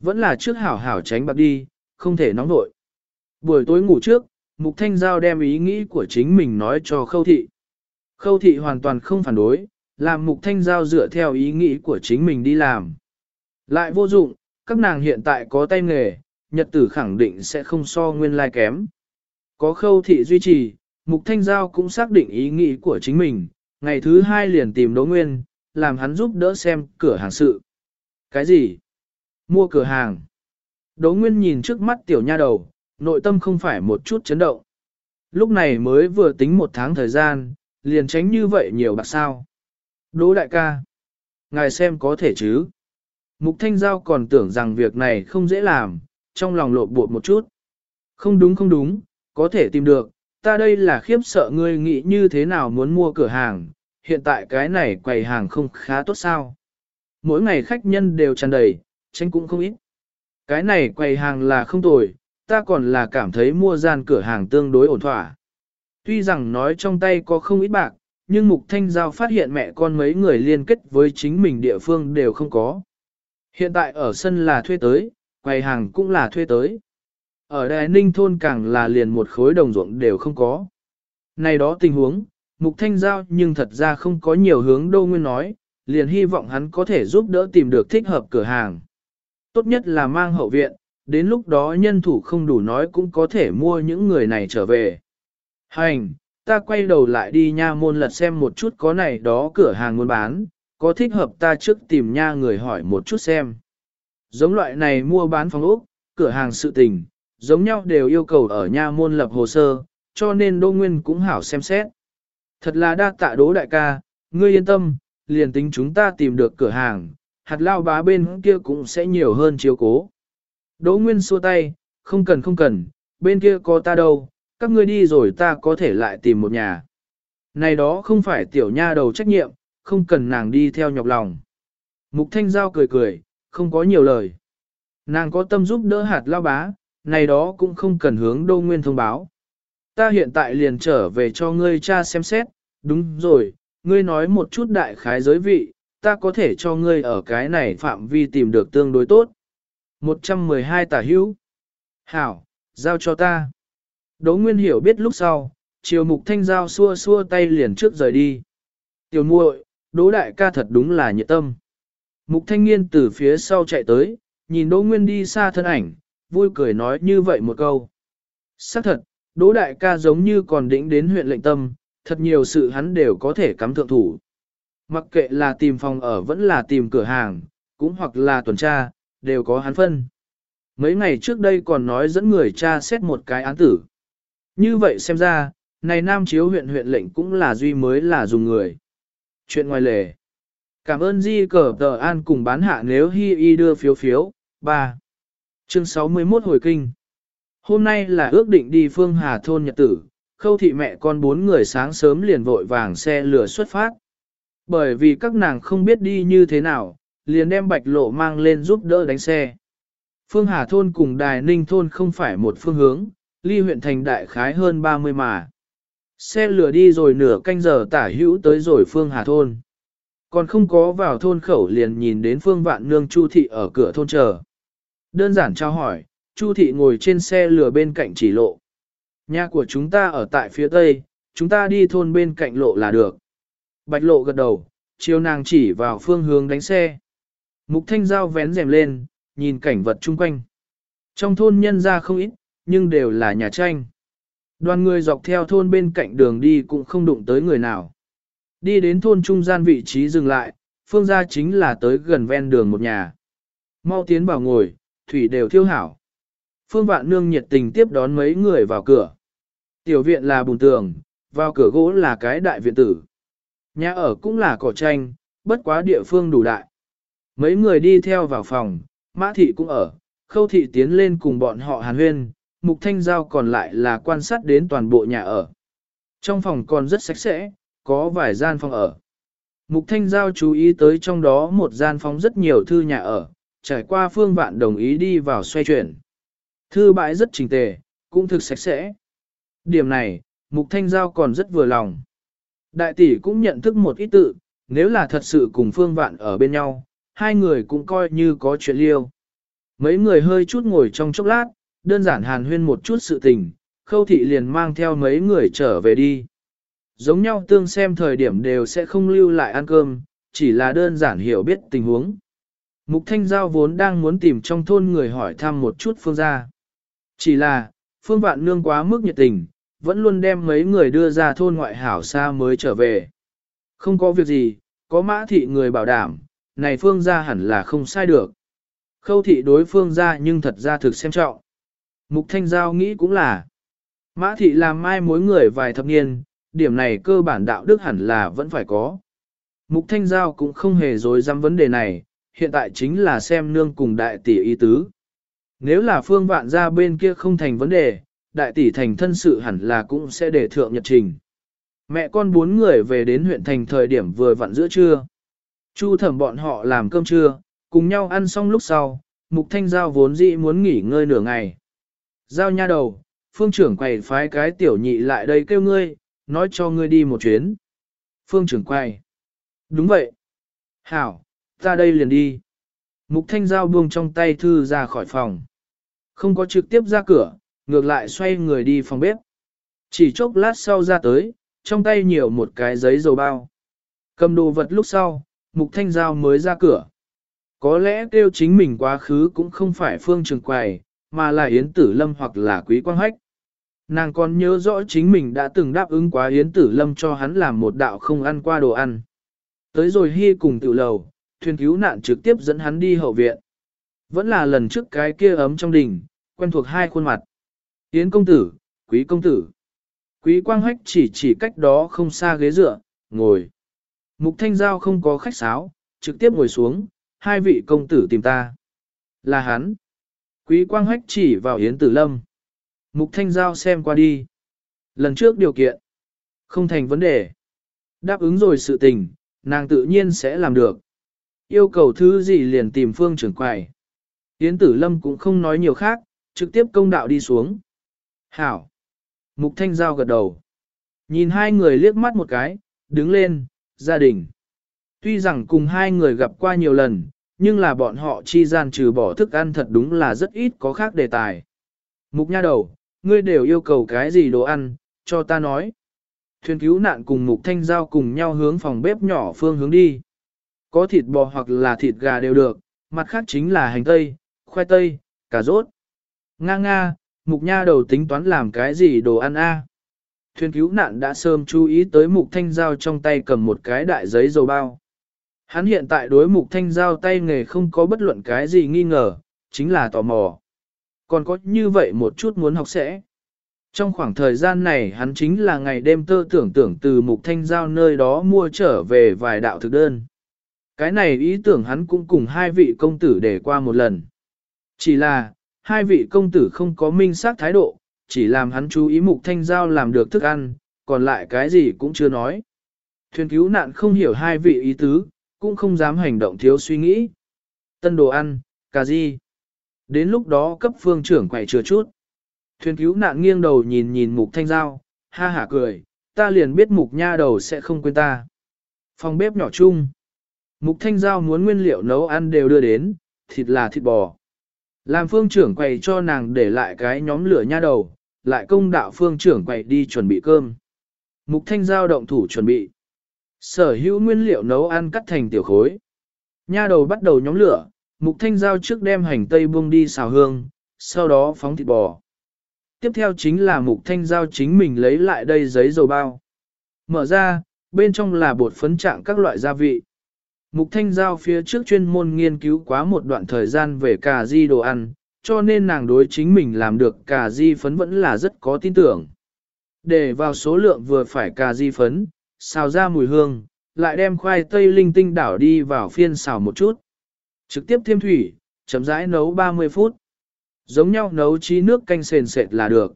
Vẫn là trước hảo hảo tránh bạc đi, không thể nóng nổi. Buổi tối ngủ trước, mục thanh giao đem ý nghĩ của chính mình nói cho khâu thị. Khâu thị hoàn toàn không phản đối, làm mục thanh giao dựa theo ý nghĩ của chính mình đi làm. Lại vô dụng, các nàng hiện tại có tay nghề, nhật tử khẳng định sẽ không so nguyên lai kém. Có khâu thị duy trì, mục thanh giao cũng xác định ý nghĩ của chính mình, ngày thứ hai liền tìm Đỗ Nguyên, làm hắn giúp đỡ xem cửa hàng sự. Cái gì? Mua cửa hàng. Đỗ Nguyên nhìn trước mắt tiểu nha đầu, nội tâm không phải một chút chấn động. Lúc này mới vừa tính một tháng thời gian, liền tránh như vậy nhiều bạc sao. Đỗ đại ca. Ngài xem có thể chứ. Mục Thanh Giao còn tưởng rằng việc này không dễ làm, trong lòng lộn bột một chút. Không đúng không đúng, có thể tìm được, ta đây là khiếp sợ ngươi nghĩ như thế nào muốn mua cửa hàng, hiện tại cái này quầy hàng không khá tốt sao. Mỗi ngày khách nhân đều tràn đầy, tranh cũng không ít. Cái này quầy hàng là không tồi, ta còn là cảm thấy mua gian cửa hàng tương đối ổn thỏa. Tuy rằng nói trong tay có không ít bạc, nhưng Mục Thanh Giao phát hiện mẹ con mấy người liên kết với chính mình địa phương đều không có. Hiện tại ở sân là thuê tới, quầy hàng cũng là thuê tới. Ở Đài Ninh thôn càng là liền một khối đồng ruộng đều không có. Này đó tình huống, Mục Thanh Giao nhưng thật ra không có nhiều hướng Đô Nguyên nói, liền hy vọng hắn có thể giúp đỡ tìm được thích hợp cửa hàng. Tốt nhất là mang hậu viện, đến lúc đó nhân thủ không đủ nói cũng có thể mua những người này trở về. Hành, ta quay đầu lại đi nha môn lật xem một chút có này đó cửa hàng muốn bán, có thích hợp ta trước tìm nha người hỏi một chút xem. Giống loại này mua bán phòng ốc, cửa hàng sự tình, giống nhau đều yêu cầu ở nha môn lập hồ sơ, cho nên Đô Nguyên cũng hảo xem xét. Thật là đa tạ đố đại ca, ngươi yên tâm, liền tính chúng ta tìm được cửa hàng, hạt lao bá bên kia cũng sẽ nhiều hơn chiếu cố. Đỗ Nguyên xua tay, không cần không cần, bên kia có ta đâu, các ngươi đi rồi ta có thể lại tìm một nhà. Này đó không phải tiểu nha đầu trách nhiệm, không cần nàng đi theo nhọc lòng. Mục Thanh Giao cười cười, không có nhiều lời. Nàng có tâm giúp đỡ hạt lao bá, này đó cũng không cần hướng Đô Nguyên thông báo. Ta hiện tại liền trở về cho ngươi cha xem xét, đúng rồi, ngươi nói một chút đại khái giới vị, ta có thể cho ngươi ở cái này phạm vi tìm được tương đối tốt. 112 tả hữu. Hảo, giao cho ta. Đỗ Nguyên hiểu biết lúc sau, chiều mục thanh giao xua xua tay liền trước rời đi. Tiểu muội, Đỗ đại ca thật đúng là nhiệt tâm. Mục thanh niên từ phía sau chạy tới, nhìn Đỗ Nguyên đi xa thân ảnh, vui cười nói như vậy một câu. Xác thật, Đỗ đại ca giống như còn đỉnh đến huyện lệnh tâm, thật nhiều sự hắn đều có thể cắm thượng thủ. Mặc kệ là tìm phòng ở vẫn là tìm cửa hàng, cũng hoặc là tuần tra, đều có hắn phân. Mấy ngày trước đây còn nói dẫn người cha xét một cái án tử. Như vậy xem ra, này Nam Chiếu huyện huyện lệnh cũng là duy mới là dùng người. Chuyện ngoài lề. Cảm ơn Di Cờ Tờ An cùng bán hạ nếu Hi Y đưa phiếu phiếu. 3. Chương 61 hồi kinh. Hôm nay là ước định đi phương Hà Thôn Nhật Tử, khâu thị mẹ con bốn người sáng sớm liền vội vàng xe lửa xuất phát. Bởi vì các nàng không biết đi như thế nào, liền đem bạch lộ mang lên giúp đỡ đánh xe. Phương Hà Thôn cùng Đài Ninh Thôn không phải một phương hướng, ly huyện thành đại khái hơn 30 mà. Xe lửa đi rồi nửa canh giờ tả hữu tới rồi Phương Hà Thôn. Còn không có vào thôn khẩu liền nhìn đến Phương Vạn Nương Chu Thị ở cửa thôn chờ. Đơn giản trao hỏi, Chu Thị ngồi trên xe lửa bên cạnh chỉ lộ. Nhà của chúng ta ở tại phía tây, chúng ta đi thôn bên cạnh lộ là được. Bạch lộ gật đầu, chiều nàng chỉ vào phương hướng đánh xe. Mục thanh giao vén rèm lên, nhìn cảnh vật chung quanh. Trong thôn nhân ra không ít, nhưng đều là nhà tranh. Đoàn người dọc theo thôn bên cạnh đường đi cũng không đụng tới người nào. Đi đến thôn trung gian vị trí dừng lại, phương Gia chính là tới gần ven đường một nhà. Mau tiến vào ngồi, thủy đều thiêu hảo. Phương Vạn Nương nhiệt tình tiếp đón mấy người vào cửa. Tiểu viện là bùn tường, vào cửa gỗ là cái đại viện tử. Nhà ở cũng là cỏ tranh, bất quá địa phương đủ đại. Mấy người đi theo vào phòng, mã thị cũng ở, khâu thị tiến lên cùng bọn họ hàn huyên, mục thanh giao còn lại là quan sát đến toàn bộ nhà ở. Trong phòng còn rất sạch sẽ, có vài gian phòng ở. Mục thanh giao chú ý tới trong đó một gian phòng rất nhiều thư nhà ở, trải qua phương vạn đồng ý đi vào xoay chuyển. Thư bãi rất trình tề, cũng thực sạch sẽ. Điểm này, Mục Thanh Giao còn rất vừa lòng. Đại tỷ cũng nhận thức một ít tự, nếu là thật sự cùng Phương Vạn ở bên nhau, hai người cũng coi như có chuyện liêu. Mấy người hơi chút ngồi trong chốc lát, đơn giản hàn huyên một chút sự tình, khâu thị liền mang theo mấy người trở về đi. Giống nhau tương xem thời điểm đều sẽ không lưu lại ăn cơm, chỉ là đơn giản hiểu biết tình huống. Mục Thanh Giao vốn đang muốn tìm trong thôn người hỏi thăm một chút phương gia. Chỉ là, phương vạn nương quá mức nhiệt tình, vẫn luôn đem mấy người đưa ra thôn ngoại hảo xa mới trở về. Không có việc gì, có mã thị người bảo đảm, này phương gia hẳn là không sai được. Khâu thị đối phương gia nhưng thật ra thực xem trọng. Mục Thanh Giao nghĩ cũng là, mã thị làm mai mối người vài thập niên, điểm này cơ bản đạo đức hẳn là vẫn phải có. Mục Thanh Giao cũng không hề dối dám vấn đề này, hiện tại chính là xem nương cùng đại tỷ ý tứ. Nếu là phương vạn ra bên kia không thành vấn đề, đại tỷ thành thân sự hẳn là cũng sẽ để thượng nhật trình. Mẹ con bốn người về đến huyện thành thời điểm vừa vặn giữa trưa. Chu thẩm bọn họ làm cơm trưa, cùng nhau ăn xong lúc sau, mục thanh giao vốn dĩ muốn nghỉ ngơi nửa ngày. Giao nha đầu, phương trưởng quầy phái cái tiểu nhị lại đây kêu ngươi, nói cho ngươi đi một chuyến. Phương trưởng quầy. Đúng vậy. Hảo, ta đây liền đi. Mục thanh giao buông trong tay thư ra khỏi phòng. Không có trực tiếp ra cửa, ngược lại xoay người đi phòng bếp. Chỉ chốc lát sau ra tới, trong tay nhiều một cái giấy dầu bao. Cầm đồ vật lúc sau, mục thanh giao mới ra cửa. Có lẽ kêu chính mình quá khứ cũng không phải phương trường quầy, mà là Yến Tử Lâm hoặc là Quý Quang Hách. Nàng còn nhớ rõ chính mình đã từng đáp ứng quá Yến Tử Lâm cho hắn làm một đạo không ăn qua đồ ăn. Tới rồi Hy cùng tự lầu, thuyền cứu nạn trực tiếp dẫn hắn đi hậu viện. Vẫn là lần trước cái kia ấm trong đình, quen thuộc hai khuôn mặt. Yến công tử, quý công tử. Quý quang hách chỉ chỉ cách đó không xa ghế dựa, ngồi. Mục thanh giao không có khách sáo, trực tiếp ngồi xuống, hai vị công tử tìm ta. Là hắn. Quý quang hách chỉ vào Yến tử lâm. Mục thanh giao xem qua đi. Lần trước điều kiện. Không thành vấn đề. Đáp ứng rồi sự tình, nàng tự nhiên sẽ làm được. Yêu cầu thứ gì liền tìm phương trưởng quầy. Yến tử lâm cũng không nói nhiều khác, trực tiếp công đạo đi xuống. Hảo. Mục Thanh Giao gật đầu. Nhìn hai người liếc mắt một cái, đứng lên, gia đình. Tuy rằng cùng hai người gặp qua nhiều lần, nhưng là bọn họ chi gian trừ bỏ thức ăn thật đúng là rất ít có khác đề tài. Mục nha đầu, ngươi đều yêu cầu cái gì đồ ăn, cho ta nói. Thuyền cứu nạn cùng Mục Thanh Giao cùng nhau hướng phòng bếp nhỏ phương hướng đi. Có thịt bò hoặc là thịt gà đều được, mặt khác chính là hành tây, khoai tây, cà rốt. Nga nga, mục nha đầu tính toán làm cái gì đồ ăn a? Thuyền cứu nạn đã sớm chú ý tới mục thanh giao trong tay cầm một cái đại giấy dầu bao. Hắn hiện tại đối mục thanh giao tay nghề không có bất luận cái gì nghi ngờ, chính là tò mò. Còn có như vậy một chút muốn học sẽ. Trong khoảng thời gian này hắn chính là ngày đêm tơ tưởng tưởng từ mục thanh giao nơi đó mua trở về vài đạo thực đơn. Cái này ý tưởng hắn cũng cùng hai vị công tử để qua một lần. Chỉ là, hai vị công tử không có minh xác thái độ, chỉ làm hắn chú ý mục thanh giao làm được thức ăn, còn lại cái gì cũng chưa nói. Thuyền cứu nạn không hiểu hai vị ý tứ, cũng không dám hành động thiếu suy nghĩ. Tân đồ ăn, cà gì? Đến lúc đó cấp phương trưởng quậy chừa chút. Thuyền cứu nạn nghiêng đầu nhìn nhìn mục thanh giao, ha hả cười, ta liền biết mục nha đầu sẽ không quên ta. Phòng bếp nhỏ chung. Mục thanh giao muốn nguyên liệu nấu ăn đều đưa đến, thịt là thịt bò. Làm phương trưởng quầy cho nàng để lại cái nhóm lửa nha đầu, lại công đạo phương trưởng quậy đi chuẩn bị cơm. Mục thanh giao động thủ chuẩn bị. Sở hữu nguyên liệu nấu ăn cắt thành tiểu khối. Nha đầu bắt đầu nhóm lửa, mục thanh giao trước đem hành tây buông đi xào hương, sau đó phóng thịt bò. Tiếp theo chính là mục thanh giao chính mình lấy lại đây giấy dầu bao. Mở ra, bên trong là bột phấn trạng các loại gia vị. Mục thanh giao phía trước chuyên môn nghiên cứu quá một đoạn thời gian về cà di đồ ăn, cho nên nàng đối chính mình làm được cà di phấn vẫn là rất có tin tưởng. Để vào số lượng vừa phải cà di phấn, xào ra mùi hương, lại đem khoai tây linh tinh đảo đi vào phiên xào một chút. Trực tiếp thêm thủy, chấm rãi nấu 30 phút. Giống nhau nấu trí nước canh sền sệt là được.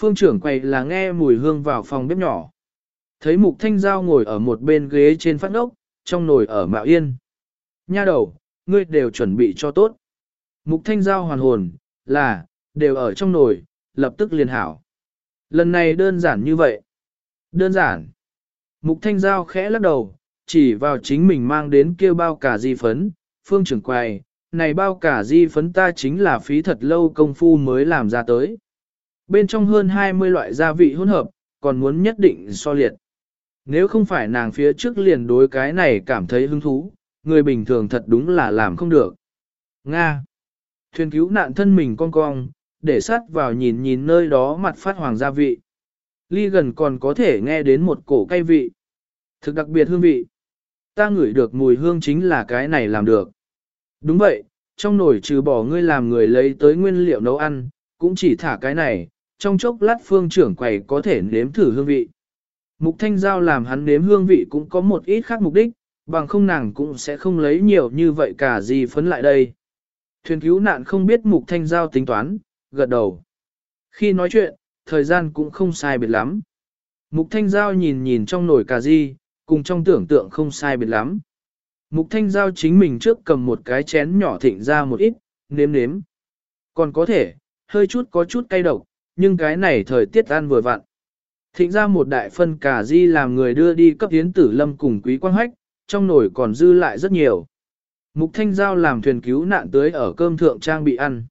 Phương trưởng quay là nghe mùi hương vào phòng bếp nhỏ. Thấy mục thanh giao ngồi ở một bên ghế trên phát ốc, trong nồi ở mạo yên. Nha đầu, ngươi đều chuẩn bị cho tốt. Mục thanh giao hoàn hồn, là, đều ở trong nồi, lập tức liền hảo. Lần này đơn giản như vậy. Đơn giản. Mục thanh giao khẽ lắc đầu, chỉ vào chính mình mang đến kêu bao cả di phấn, phương trưởng quầy, này bao cả di phấn ta chính là phí thật lâu công phu mới làm ra tới. Bên trong hơn 20 loại gia vị hỗn hợp, còn muốn nhất định so liệt. Nếu không phải nàng phía trước liền đối cái này cảm thấy hứng thú, người bình thường thật đúng là làm không được. Nga. Thuyền cứu nạn thân mình cong cong, để sát vào nhìn nhìn nơi đó mặt phát hoàng gia vị. Ly gần còn có thể nghe đến một cổ cay vị. Thực đặc biệt hương vị. Ta ngửi được mùi hương chính là cái này làm được. Đúng vậy, trong nồi trừ bỏ ngươi làm người lấy tới nguyên liệu nấu ăn, cũng chỉ thả cái này, trong chốc lát phương trưởng quầy có thể nếm thử hương vị. Mục thanh giao làm hắn nếm hương vị cũng có một ít khác mục đích, bằng không nàng cũng sẽ không lấy nhiều như vậy cả gì phấn lại đây. Thuyền cứu nạn không biết mục thanh giao tính toán, gật đầu. Khi nói chuyện, thời gian cũng không sai biệt lắm. Mục thanh giao nhìn nhìn trong nồi cà ri, cùng trong tưởng tượng không sai biệt lắm. Mục thanh giao chính mình trước cầm một cái chén nhỏ thịnh ra một ít, nếm nếm. Còn có thể, hơi chút có chút cay độc, nhưng cái này thời tiết ăn vừa vặn. Thịnh ra một đại phân cà ri làm người đưa đi cấp tiến tử lâm cùng quý quang hách, trong nồi còn dư lại rất nhiều. Mục thanh giao làm thuyền cứu nạn tới ở cơm thượng trang bị ăn.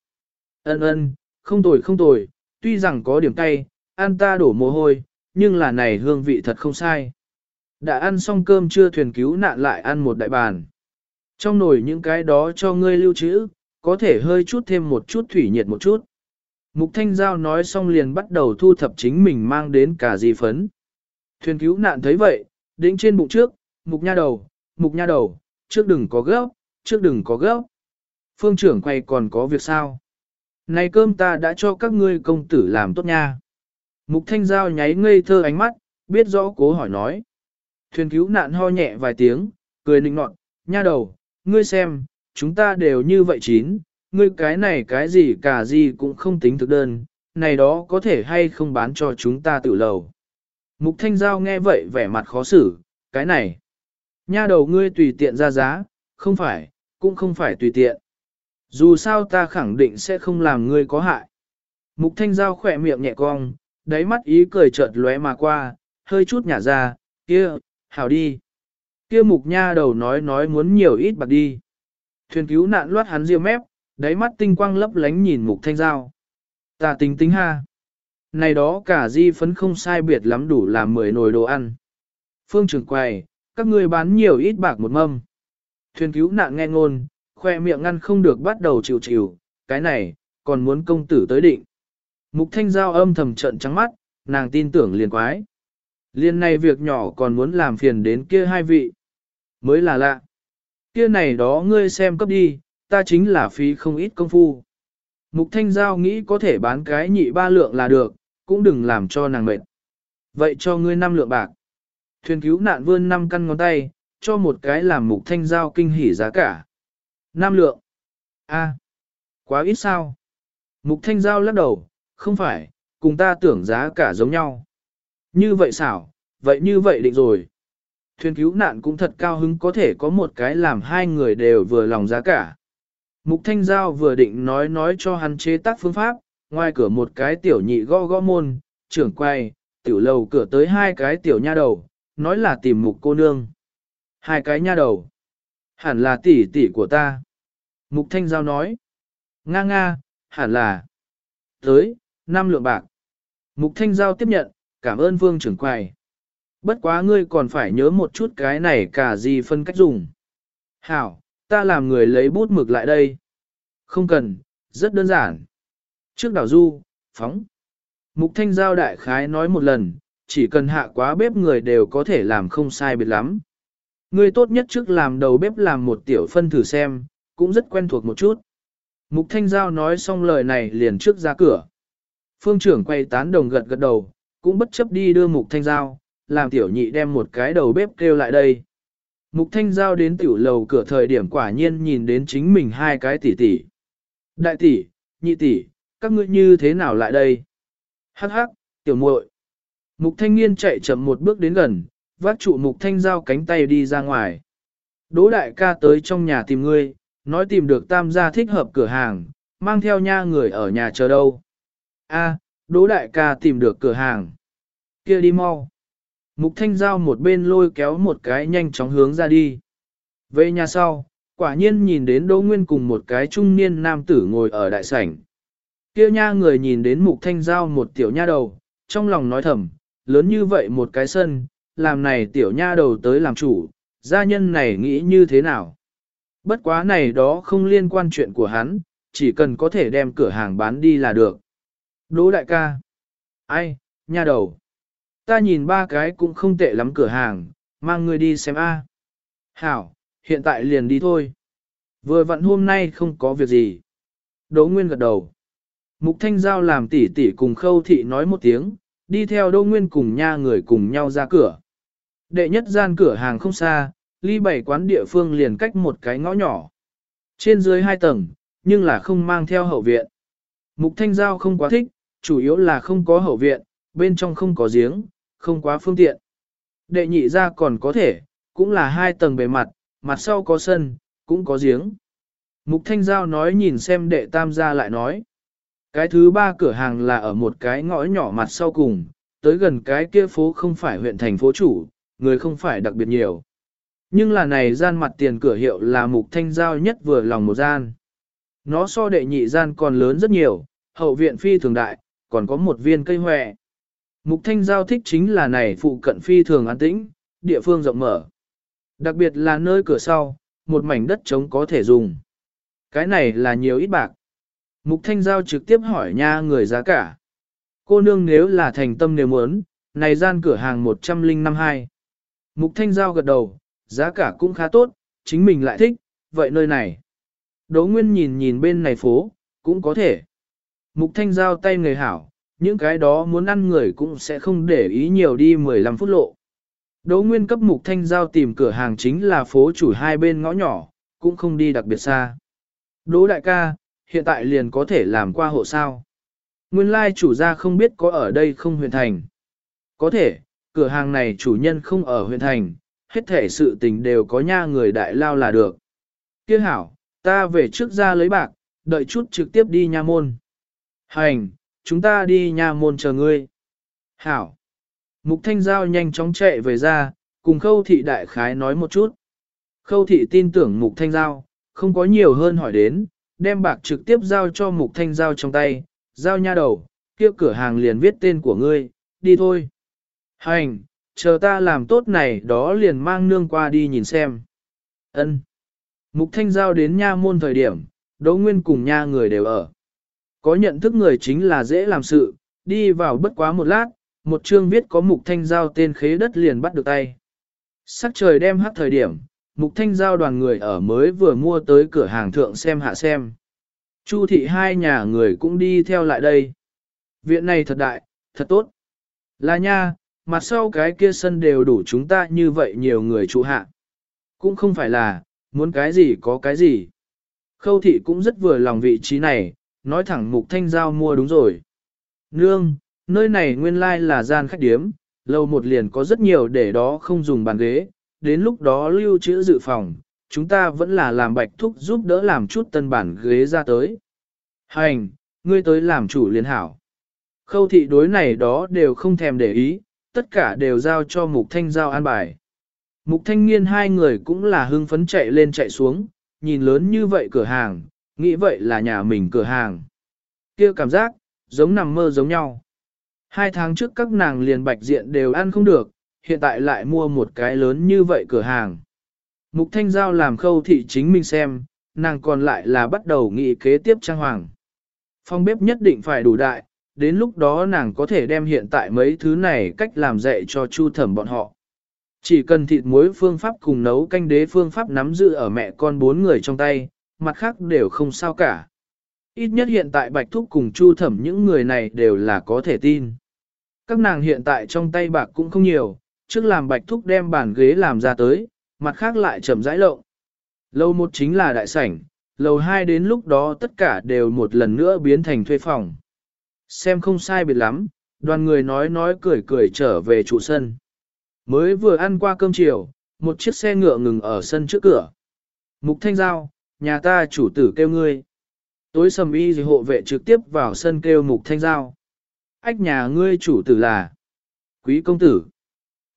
Ân ân, không tồi không tồi, tuy rằng có điểm cay, ăn ta đổ mồ hôi, nhưng là này hương vị thật không sai. Đã ăn xong cơm chưa thuyền cứu nạn lại ăn một đại bàn. Trong nồi những cái đó cho ngươi lưu trữ, có thể hơi chút thêm một chút thủy nhiệt một chút. Mục Thanh Giao nói xong liền bắt đầu thu thập chính mình mang đến cả gì phấn. Thuyền cứu nạn thấy vậy, đĩnh trên bụng trước, mục nha đầu, mục nha đầu, trước đừng có gấp, trước đừng có gấp. Phương trưởng quay còn có việc sao? Này cơm ta đã cho các ngươi công tử làm tốt nha. Mục Thanh Giao nháy ngây thơ ánh mắt, biết rõ cố hỏi nói. Thuyền cứu nạn ho nhẹ vài tiếng, cười nịnh nọt, nha đầu, ngươi xem, chúng ta đều như vậy chín, ngươi cái này cái gì cả gì cũng không tính thực đơn, này đó có thể hay không bán cho chúng ta tự lầu. Mục Thanh Giao nghe vậy vẻ mặt khó xử, cái này. Nha đầu ngươi tùy tiện ra giá, không phải, cũng không phải tùy tiện. Dù sao ta khẳng định sẽ không làm ngươi có hại. Mục Thanh Giao khỏe miệng nhẹ cong, đáy mắt ý cười chợt lóe mà qua, hơi chút nhả ra, kia, hảo đi. Kia mục nha đầu nói nói muốn nhiều ít bạc đi. Thuyền cứu nạn loát hắn riêng mép, đáy mắt tinh quang lấp lánh nhìn mục thanh giao. Ta tính tính ha. Này đó cả di phấn không sai biệt lắm đủ làm 10 nồi đồ ăn. Phương trưởng quầy, các ngươi bán nhiều ít bạc một mâm. Thuyền cứu nạn nghe ngôn, khoe miệng ngăn không được bắt đầu chịu chịu, cái này, còn muốn công tử tới định. Mục thanh giao âm thầm trận trắng mắt, nàng tin tưởng liền quái. Liên này việc nhỏ còn muốn làm phiền đến kia hai vị. Mới là lạ. Kia này đó ngươi xem cấp đi, ta chính là phí không ít công phu. Mục thanh giao nghĩ có thể bán cái nhị ba lượng là được, cũng đừng làm cho nàng mệt. Vậy cho ngươi năm lượng bạc. Thuyền cứu nạn vươn năm căn ngón tay, cho một cái làm mục thanh giao kinh hỉ giá cả. nam lượng. A, quá ít sao? Mục thanh giao lắc đầu, không phải, cùng ta tưởng giá cả giống nhau. Như vậy xảo, vậy như vậy định rồi. Thuyền cứu nạn cũng thật cao hứng có thể có một cái làm hai người đều vừa lòng giá cả. Mục Thanh Giao vừa định nói nói cho hắn chế tác phương pháp, ngoài cửa một cái tiểu nhị gõ gõ môn, trưởng quay, tiểu lầu cửa tới hai cái tiểu nha đầu, nói là tìm mục cô nương. Hai cái nha đầu. Hẳn là tỷ tỷ của ta. Mục Thanh Giao nói. Nga nga, hẳn là. Tới, năm lượng bạc. Mục Thanh Giao tiếp nhận, cảm ơn Vương trưởng quầy. Bất quá ngươi còn phải nhớ một chút cái này cả gì phân cách dùng. Hảo, ta làm người lấy bút mực lại đây. Không cần, rất đơn giản. Trước đảo du, phóng. Mục Thanh Giao đại khái nói một lần, chỉ cần hạ quá bếp người đều có thể làm không sai biệt lắm. Ngươi tốt nhất trước làm đầu bếp làm một tiểu phân thử xem, cũng rất quen thuộc một chút. Mục Thanh Giao nói xong lời này liền trước ra cửa. Phương trưởng quay tán đồng gật gật đầu, cũng bất chấp đi đưa Mục Thanh Giao, làm tiểu nhị đem một cái đầu bếp kêu lại đây. Mục Thanh Giao đến tiểu lầu cửa thời điểm quả nhiên nhìn đến chính mình hai cái tỷ tỷ. Đại tỷ, nhị tỷ, các ngươi như thế nào lại đây? Hắc hắc, tiểu muội. Mục Thanh Niên chạy chậm một bước đến gần, vác trụ Mục Thanh Giao cánh tay đi ra ngoài. Đỗ đại ca tới trong nhà tìm ngươi, nói tìm được tam gia thích hợp cửa hàng, mang theo nha người ở nhà chờ đâu. A, Đỗ đại ca tìm được cửa hàng. Kia đi mau. Mục Thanh Giao một bên lôi kéo một cái nhanh chóng hướng ra đi. Về nhà sau, quả nhiên nhìn đến Đỗ Nguyên cùng một cái trung niên nam tử ngồi ở đại sảnh. Kia nha người nhìn đến Mục Thanh Giao một tiểu nha đầu, trong lòng nói thầm, lớn như vậy một cái sân, làm này tiểu nha đầu tới làm chủ, gia nhân này nghĩ như thế nào. Bất quá này đó không liên quan chuyện của hắn, chỉ cần có thể đem cửa hàng bán đi là được. Đỗ đại ca. Ai, nha đầu. Ta nhìn ba cái cũng không tệ lắm cửa hàng, mang người đi xem a. Hảo, hiện tại liền đi thôi. Vừa vặn hôm nay không có việc gì. Đỗ Nguyên gật đầu. Mục Thanh Giao làm tỉ tỉ cùng khâu thị nói một tiếng, đi theo Đỗ Nguyên cùng nha người cùng nhau ra cửa. Đệ nhất gian cửa hàng không xa, ly bảy quán địa phương liền cách một cái ngõ nhỏ. Trên dưới hai tầng, nhưng là không mang theo hậu viện. Mục Thanh Giao không quá thích, chủ yếu là không có hậu viện, bên trong không có giếng, không quá phương tiện. Đệ nhị ra còn có thể, cũng là hai tầng bề mặt, mặt sau có sân, cũng có giếng. Mục Thanh Giao nói nhìn xem đệ tam gia lại nói. Cái thứ ba cửa hàng là ở một cái ngõ nhỏ mặt sau cùng, tới gần cái kia phố không phải huyện thành phố chủ, người không phải đặc biệt nhiều. Nhưng là này gian mặt tiền cửa hiệu là mục thanh giao nhất vừa lòng một gian. Nó so đệ nhị gian còn lớn rất nhiều, hậu viện phi thường đại, còn có một viên cây hòe. Mục thanh giao thích chính là này phụ cận phi thường an tĩnh, địa phương rộng mở. Đặc biệt là nơi cửa sau, một mảnh đất trống có thể dùng. Cái này là nhiều ít bạc. Mục thanh giao trực tiếp hỏi nha người giá cả. Cô nương nếu là thành tâm nếu muốn, này gian cửa hàng 1052. Mục thanh giao gật đầu, giá cả cũng khá tốt, chính mình lại thích, vậy nơi này. Đỗ Nguyên nhìn nhìn bên này phố, cũng có thể. Mục thanh giao tay người hảo, những cái đó muốn ăn người cũng sẽ không để ý nhiều đi 15 phút lộ. Đỗ Nguyên cấp mục thanh giao tìm cửa hàng chính là phố chủ hai bên ngõ nhỏ, cũng không đi đặc biệt xa. Đỗ đại ca, hiện tại liền có thể làm qua hộ sao. Nguyên lai chủ gia không biết có ở đây không huyện thành. Có thể, cửa hàng này chủ nhân không ở huyện thành, hết thể sự tình đều có nha người đại lao là được. Kia hảo, ta về trước ra lấy bạc, đợi chút trực tiếp đi nha môn. Hành, chúng ta đi nha môn chờ ngươi. Hảo. Mục Thanh Giao nhanh chóng chạy về ra, cùng Khâu Thị đại khái nói một chút. Khâu Thị tin tưởng Mục Thanh Giao, không có nhiều hơn hỏi đến, đem bạc trực tiếp giao cho Mục Thanh Giao trong tay, giao nha đầu, kia cửa hàng liền viết tên của ngươi, đi thôi. Hành, chờ ta làm tốt này đó liền mang nương qua đi nhìn xem. Ân. Mục Thanh Giao đến nha môn thời điểm, Đỗ Nguyên cùng nha người đều ở. Có nhận thức người chính là dễ làm sự, đi vào bất quá một lát, một chương viết có Mục Thanh Giao tên khế đất liền bắt được tay. Sắc trời đem hát thời điểm, Mục Thanh Giao đoàn người ở mới vừa mua tới cửa hàng thượng xem hạ xem. Chu thị hai nhà người cũng đi theo lại đây. Viện này thật đại, thật tốt. Là nha, mặt sau cái kia sân đều đủ chúng ta như vậy nhiều người trụ hạ. Cũng không phải là, muốn cái gì có cái gì. Khâu thị cũng rất vừa lòng vị trí này, nói thẳng mục thanh giao mua đúng rồi. Nương, nơi này nguyên lai là gian khách điếm, lâu một liền có rất nhiều để đó không dùng bàn ghế, đến lúc đó lưu trữ dự phòng, chúng ta vẫn là làm bạch thúc giúp đỡ làm chút tân bản ghế ra tới. Hành, ngươi tới làm chủ liên hảo. Khâu thị đối này đó đều không thèm để ý, tất cả đều giao cho mục thanh giao an bài. Mục thanh niên hai người cũng là hưng phấn chạy lên chạy xuống, nhìn lớn như vậy cửa hàng, nghĩ vậy là nhà mình cửa hàng. kia cảm giác, giống nằm mơ giống nhau. Hai tháng trước các nàng liền bạch diện đều ăn không được, hiện tại lại mua một cái lớn như vậy cửa hàng. Mục Thanh Giao làm khâu thị chính mình xem, nàng còn lại là bắt đầu nghị kế tiếp trang hoàng. Phòng bếp nhất định phải đủ đại, đến lúc đó nàng có thể đem hiện tại mấy thứ này cách làm dạy cho chu thẩm bọn họ. Chỉ cần thịt muối phương pháp cùng nấu canh đế phương pháp nắm giữ ở mẹ con bốn người trong tay, mặt khác đều không sao cả. Ít nhất hiện tại Bạch Thúc cùng Chu Thẩm những người này đều là có thể tin. Các nàng hiện tại trong tay bạc cũng không nhiều, trước làm Bạch Thúc đem bàn ghế làm ra tới, mặt khác lại chậm rãi lộng. Lầu một chính là đại sảnh, lầu hai đến lúc đó tất cả đều một lần nữa biến thành thuê phòng. Xem không sai biệt lắm, đoàn người nói nói cười cười trở về trụ sân. Mới vừa ăn qua cơm chiều, một chiếc xe ngựa ngừng ở sân trước cửa. Mục Thanh Giao, nhà ta chủ tử kêu ngươi. Tối sầm y gì hộ vệ trực tiếp vào sân kêu Mục Thanh Giao. Ách nhà ngươi chủ tử là Quý công tử.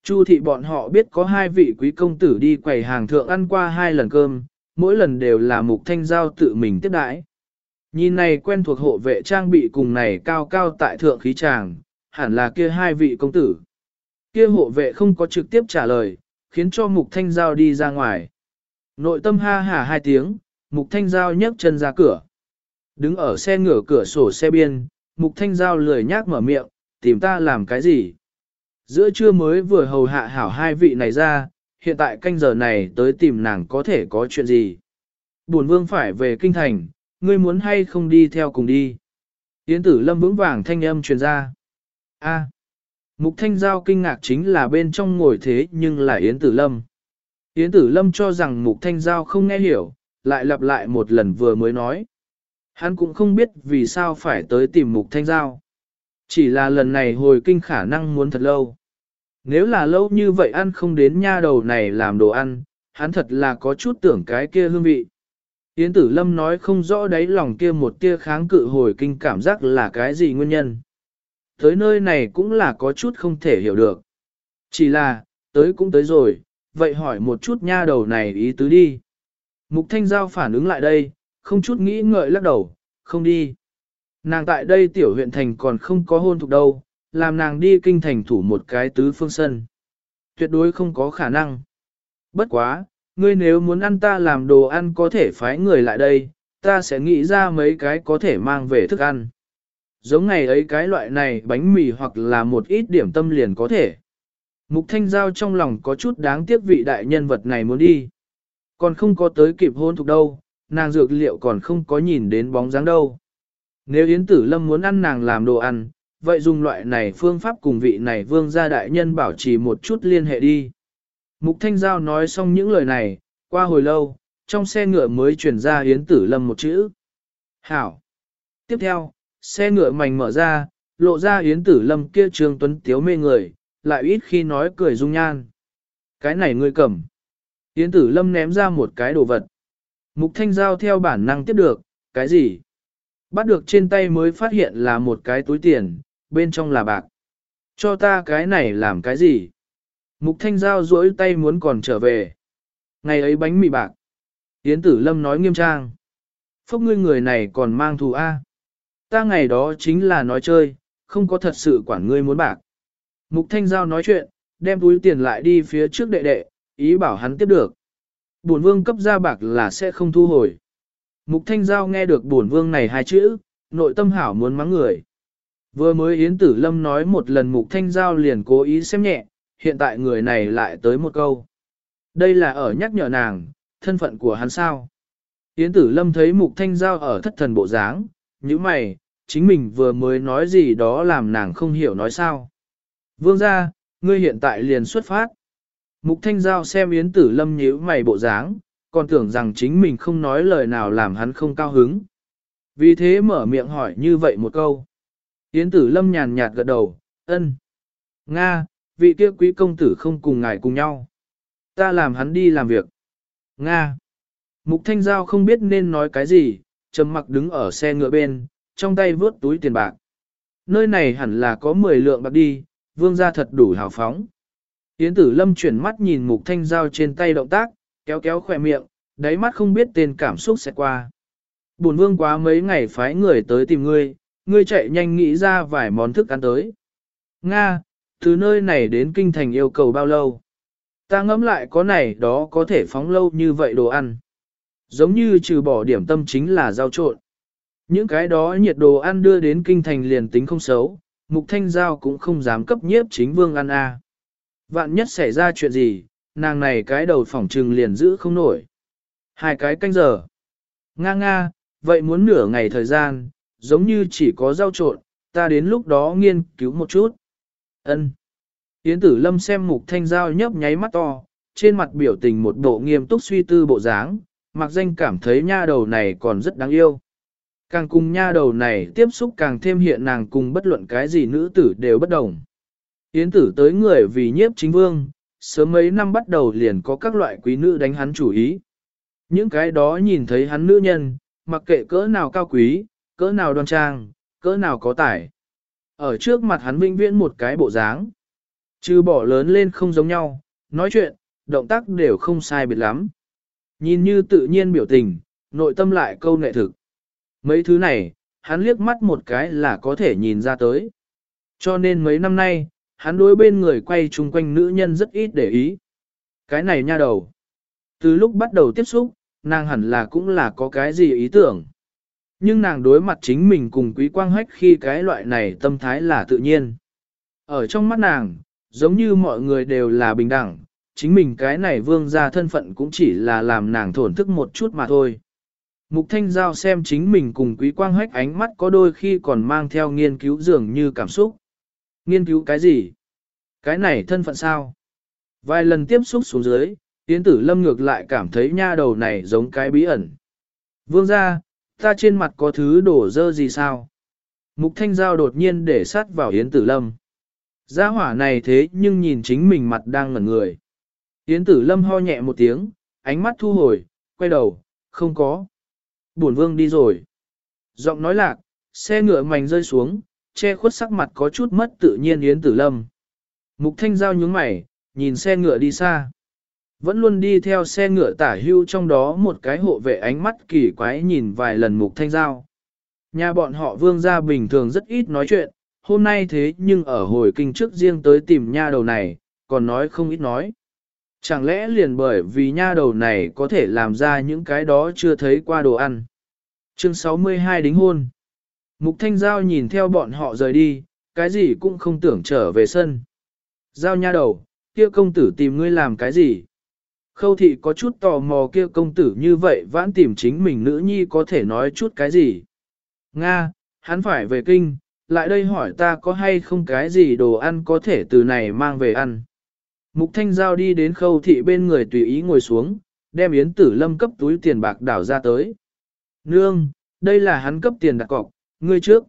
Chu thị bọn họ biết có hai vị quý công tử đi quầy hàng thượng ăn qua hai lần cơm, mỗi lần đều là Mục Thanh Giao tự mình tiếp đãi. Nhìn này quen thuộc hộ vệ trang bị cùng này cao cao tại thượng khí tràng, hẳn là kia hai vị công tử. Kia hộ vệ không có trực tiếp trả lời, khiến cho Mục Thanh Giao đi ra ngoài. Nội tâm ha hả hai tiếng, Mục Thanh Giao nhấc chân ra cửa. Đứng ở xe ngửa cửa sổ xe biên, Mục Thanh Giao lười nhác mở miệng, tìm ta làm cái gì? Giữa trưa mới vừa hầu hạ hảo hai vị này ra, hiện tại canh giờ này tới tìm nàng có thể có chuyện gì? Bổn vương phải về kinh thành, ngươi muốn hay không đi theo cùng đi? Yến tử lâm vững vàng thanh âm truyền ra. A. Mục Thanh Giao kinh ngạc chính là bên trong ngồi thế nhưng là Yến Tử Lâm. Yến Tử Lâm cho rằng Mục Thanh Giao không nghe hiểu, lại lặp lại một lần vừa mới nói. Hắn cũng không biết vì sao phải tới tìm Mục Thanh Giao. Chỉ là lần này hồi kinh khả năng muốn thật lâu. Nếu là lâu như vậy ăn không đến nha đầu này làm đồ ăn, hắn thật là có chút tưởng cái kia hương vị. Yến Tử Lâm nói không rõ đáy lòng kia một tia kháng cự hồi kinh cảm giác là cái gì nguyên nhân. Tới nơi này cũng là có chút không thể hiểu được. Chỉ là, tới cũng tới rồi, vậy hỏi một chút nha đầu này ý tứ đi. Mục Thanh Giao phản ứng lại đây, không chút nghĩ ngợi lắc đầu, không đi. Nàng tại đây tiểu huyện thành còn không có hôn thuộc đâu, làm nàng đi kinh thành thủ một cái tứ phương sân. Tuyệt đối không có khả năng. Bất quá, ngươi nếu muốn ăn ta làm đồ ăn có thể phái người lại đây, ta sẽ nghĩ ra mấy cái có thể mang về thức ăn giống ngày ấy cái loại này bánh mì hoặc là một ít điểm tâm liền có thể. Mục Thanh Giao trong lòng có chút đáng tiếc vị đại nhân vật này muốn đi. Còn không có tới kịp hôn thuộc đâu, nàng dược liệu còn không có nhìn đến bóng dáng đâu. Nếu Yến Tử Lâm muốn ăn nàng làm đồ ăn, vậy dùng loại này phương pháp cùng vị này vương gia đại nhân bảo trì một chút liên hệ đi. Mục Thanh Giao nói xong những lời này, qua hồi lâu, trong xe ngựa mới truyền ra Yến Tử Lâm một chữ. Hảo. Tiếp theo, Xe ngựa mảnh mở ra, lộ ra yến tử lâm kia Trường tuấn tiếu mê người, lại ít khi nói cười dung nhan. Cái này ngươi cầm. Yến tử lâm ném ra một cái đồ vật. Mục thanh giao theo bản năng tiếp được, cái gì? Bắt được trên tay mới phát hiện là một cái túi tiền, bên trong là bạc. Cho ta cái này làm cái gì? Mục thanh giao duỗi tay muốn còn trở về. Ngày ấy bánh mì bạc. Yến tử lâm nói nghiêm trang. Phốc ngươi người này còn mang thù A. Ta ngày đó chính là nói chơi, không có thật sự quản ngươi muốn bạc. Mục Thanh Giao nói chuyện, đem túi tiền lại đi phía trước đệ đệ, ý bảo hắn tiếp được. Bổn vương cấp ra bạc là sẽ không thu hồi. Mục Thanh Giao nghe được bổn vương này hai chữ, nội tâm hảo muốn mắng người. Vừa mới Yến Tử Lâm nói một lần Mục Thanh Giao liền cố ý xem nhẹ, hiện tại người này lại tới một câu. Đây là ở nhắc nhở nàng, thân phận của hắn sao. Yến Tử Lâm thấy Mục Thanh Giao ở thất thần bộ dáng, như mày, chính mình vừa mới nói gì đó làm nàng không hiểu nói sao. Vương ra, ngươi hiện tại liền xuất phát. Mục Thanh Giao xem Yến Tử Lâm nhíu mày bộ dáng, còn tưởng rằng chính mình không nói lời nào làm hắn không cao hứng. Vì thế mở miệng hỏi như vậy một câu. Yến Tử Lâm nhàn nhạt gật đầu, ân. Nga, vị kia quý công tử không cùng ngài cùng nhau. Ta làm hắn đi làm việc. Nga. Mục Thanh Giao không biết nên nói cái gì, trầm mặc đứng ở xe ngựa bên, trong tay vướt túi tiền bạc. Nơi này hẳn là có 10 lượng bạc đi, vương gia thật đủ hào phóng. Yến tử lâm chuyển mắt nhìn mục thanh giao trên tay động tác, kéo kéo khỏe miệng, đáy mắt không biết tên cảm xúc sẽ qua. Bổn vương quá mấy ngày phái người tới tìm ngươi, ngươi chạy nhanh nghĩ ra vài món thức ăn tới. Nga, từ nơi này đến kinh thành yêu cầu bao lâu? Ta ngẫm lại có này đó có thể phóng lâu như vậy đồ ăn. Giống như trừ bỏ điểm tâm chính là rau trộn. Những cái đó nhiệt đồ ăn đưa đến kinh thành liền tính không xấu, mục thanh giao cũng không dám cấp nhiếp chính vương ăn a. Vạn nhất xảy ra chuyện gì, nàng này cái đầu phỏng trừng liền giữ không nổi. Hai cái canh giờ. Nga nga, vậy muốn nửa ngày thời gian, giống như chỉ có rau trộn, ta đến lúc đó nghiên cứu một chút. Ân. Yến tử lâm xem mục thanh giao nhấp nháy mắt to, trên mặt biểu tình một bộ nghiêm túc suy tư bộ dáng, mặc danh cảm thấy nha đầu này còn rất đáng yêu. Càng cùng nha đầu này tiếp xúc càng thêm hiện nàng cùng bất luận cái gì nữ tử đều bất đồng. Yến tử tới người vì nhiếp chính vương, sớm mấy năm bắt đầu liền có các loại quý nữ đánh hắn chủ ý. Những cái đó nhìn thấy hắn nữ nhân, mặc kệ cỡ nào cao quý, cỡ nào đoan trang, cỡ nào có tài. Ở trước mặt hắn vinh viễn một cái bộ dáng. Chứ bỏ lớn lên không giống nhau, nói chuyện, động tác đều không sai biệt lắm. Nhìn như tự nhiên biểu tình, nội tâm lại câu nệ thực. Mấy thứ này, hắn liếc mắt một cái là có thể nhìn ra tới. Cho nên mấy năm nay, hắn đối bên người quay chung quanh nữ nhân rất ít để ý. Cái này nha đầu. Từ lúc bắt đầu tiếp xúc, nàng hẳn là cũng là có cái gì ý tưởng. Nhưng nàng đối mặt chính mình cùng quý quang hách khi cái loại này tâm thái là tự nhiên. Ở trong mắt nàng, giống như mọi người đều là bình đẳng, chính mình cái này vương ra thân phận cũng chỉ là làm nàng thổn thức một chút mà thôi. Mục Thanh Giao xem chính mình cùng quý quang hách ánh mắt có đôi khi còn mang theo nghiên cứu dường như cảm xúc. Nghiên cứu cái gì? Cái này thân phận sao? Vài lần tiếp xúc xuống dưới, Yến tử lâm ngược lại cảm thấy nha đầu này giống cái bí ẩn. Vương ra, ta trên mặt có thứ đổ dơ gì sao? Mục thanh giao đột nhiên để sát vào Yến tử lâm. Gia hỏa này thế nhưng nhìn chính mình mặt đang ngẩn người. Yến tử lâm ho nhẹ một tiếng, ánh mắt thu hồi, quay đầu, không có. Bổn vương đi rồi. Giọng nói lạc, xe ngựa mảnh rơi xuống, che khuất sắc mặt có chút mất tự nhiên Yến tử lâm. Mục thanh giao nhướng mày, nhìn xe ngựa đi xa. Vẫn luôn đi theo xe ngựa tả hưu trong đó một cái hộ vệ ánh mắt kỳ quái nhìn vài lần mục thanh giao. Nhà bọn họ vương gia bình thường rất ít nói chuyện, hôm nay thế nhưng ở hồi kinh trước riêng tới tìm nha đầu này, còn nói không ít nói. Chẳng lẽ liền bởi vì nha đầu này có thể làm ra những cái đó chưa thấy qua đồ ăn. Chương 62 đính hôn. Mục Thanh Giao nhìn theo bọn họ rời đi, cái gì cũng không tưởng trở về sân. Giao nha đầu, kia công tử tìm ngươi làm cái gì? Khâu thị có chút tò mò kia công tử như vậy vãn tìm chính mình nữ nhi có thể nói chút cái gì. Nga, hắn phải về kinh, lại đây hỏi ta có hay không cái gì đồ ăn có thể từ này mang về ăn. Mục Thanh Giao đi đến khâu thị bên người tùy ý ngồi xuống, đem Yến Tử Lâm cấp túi tiền bạc đảo ra tới. Nương, đây là hắn cấp tiền đặt cọc, ngươi trước.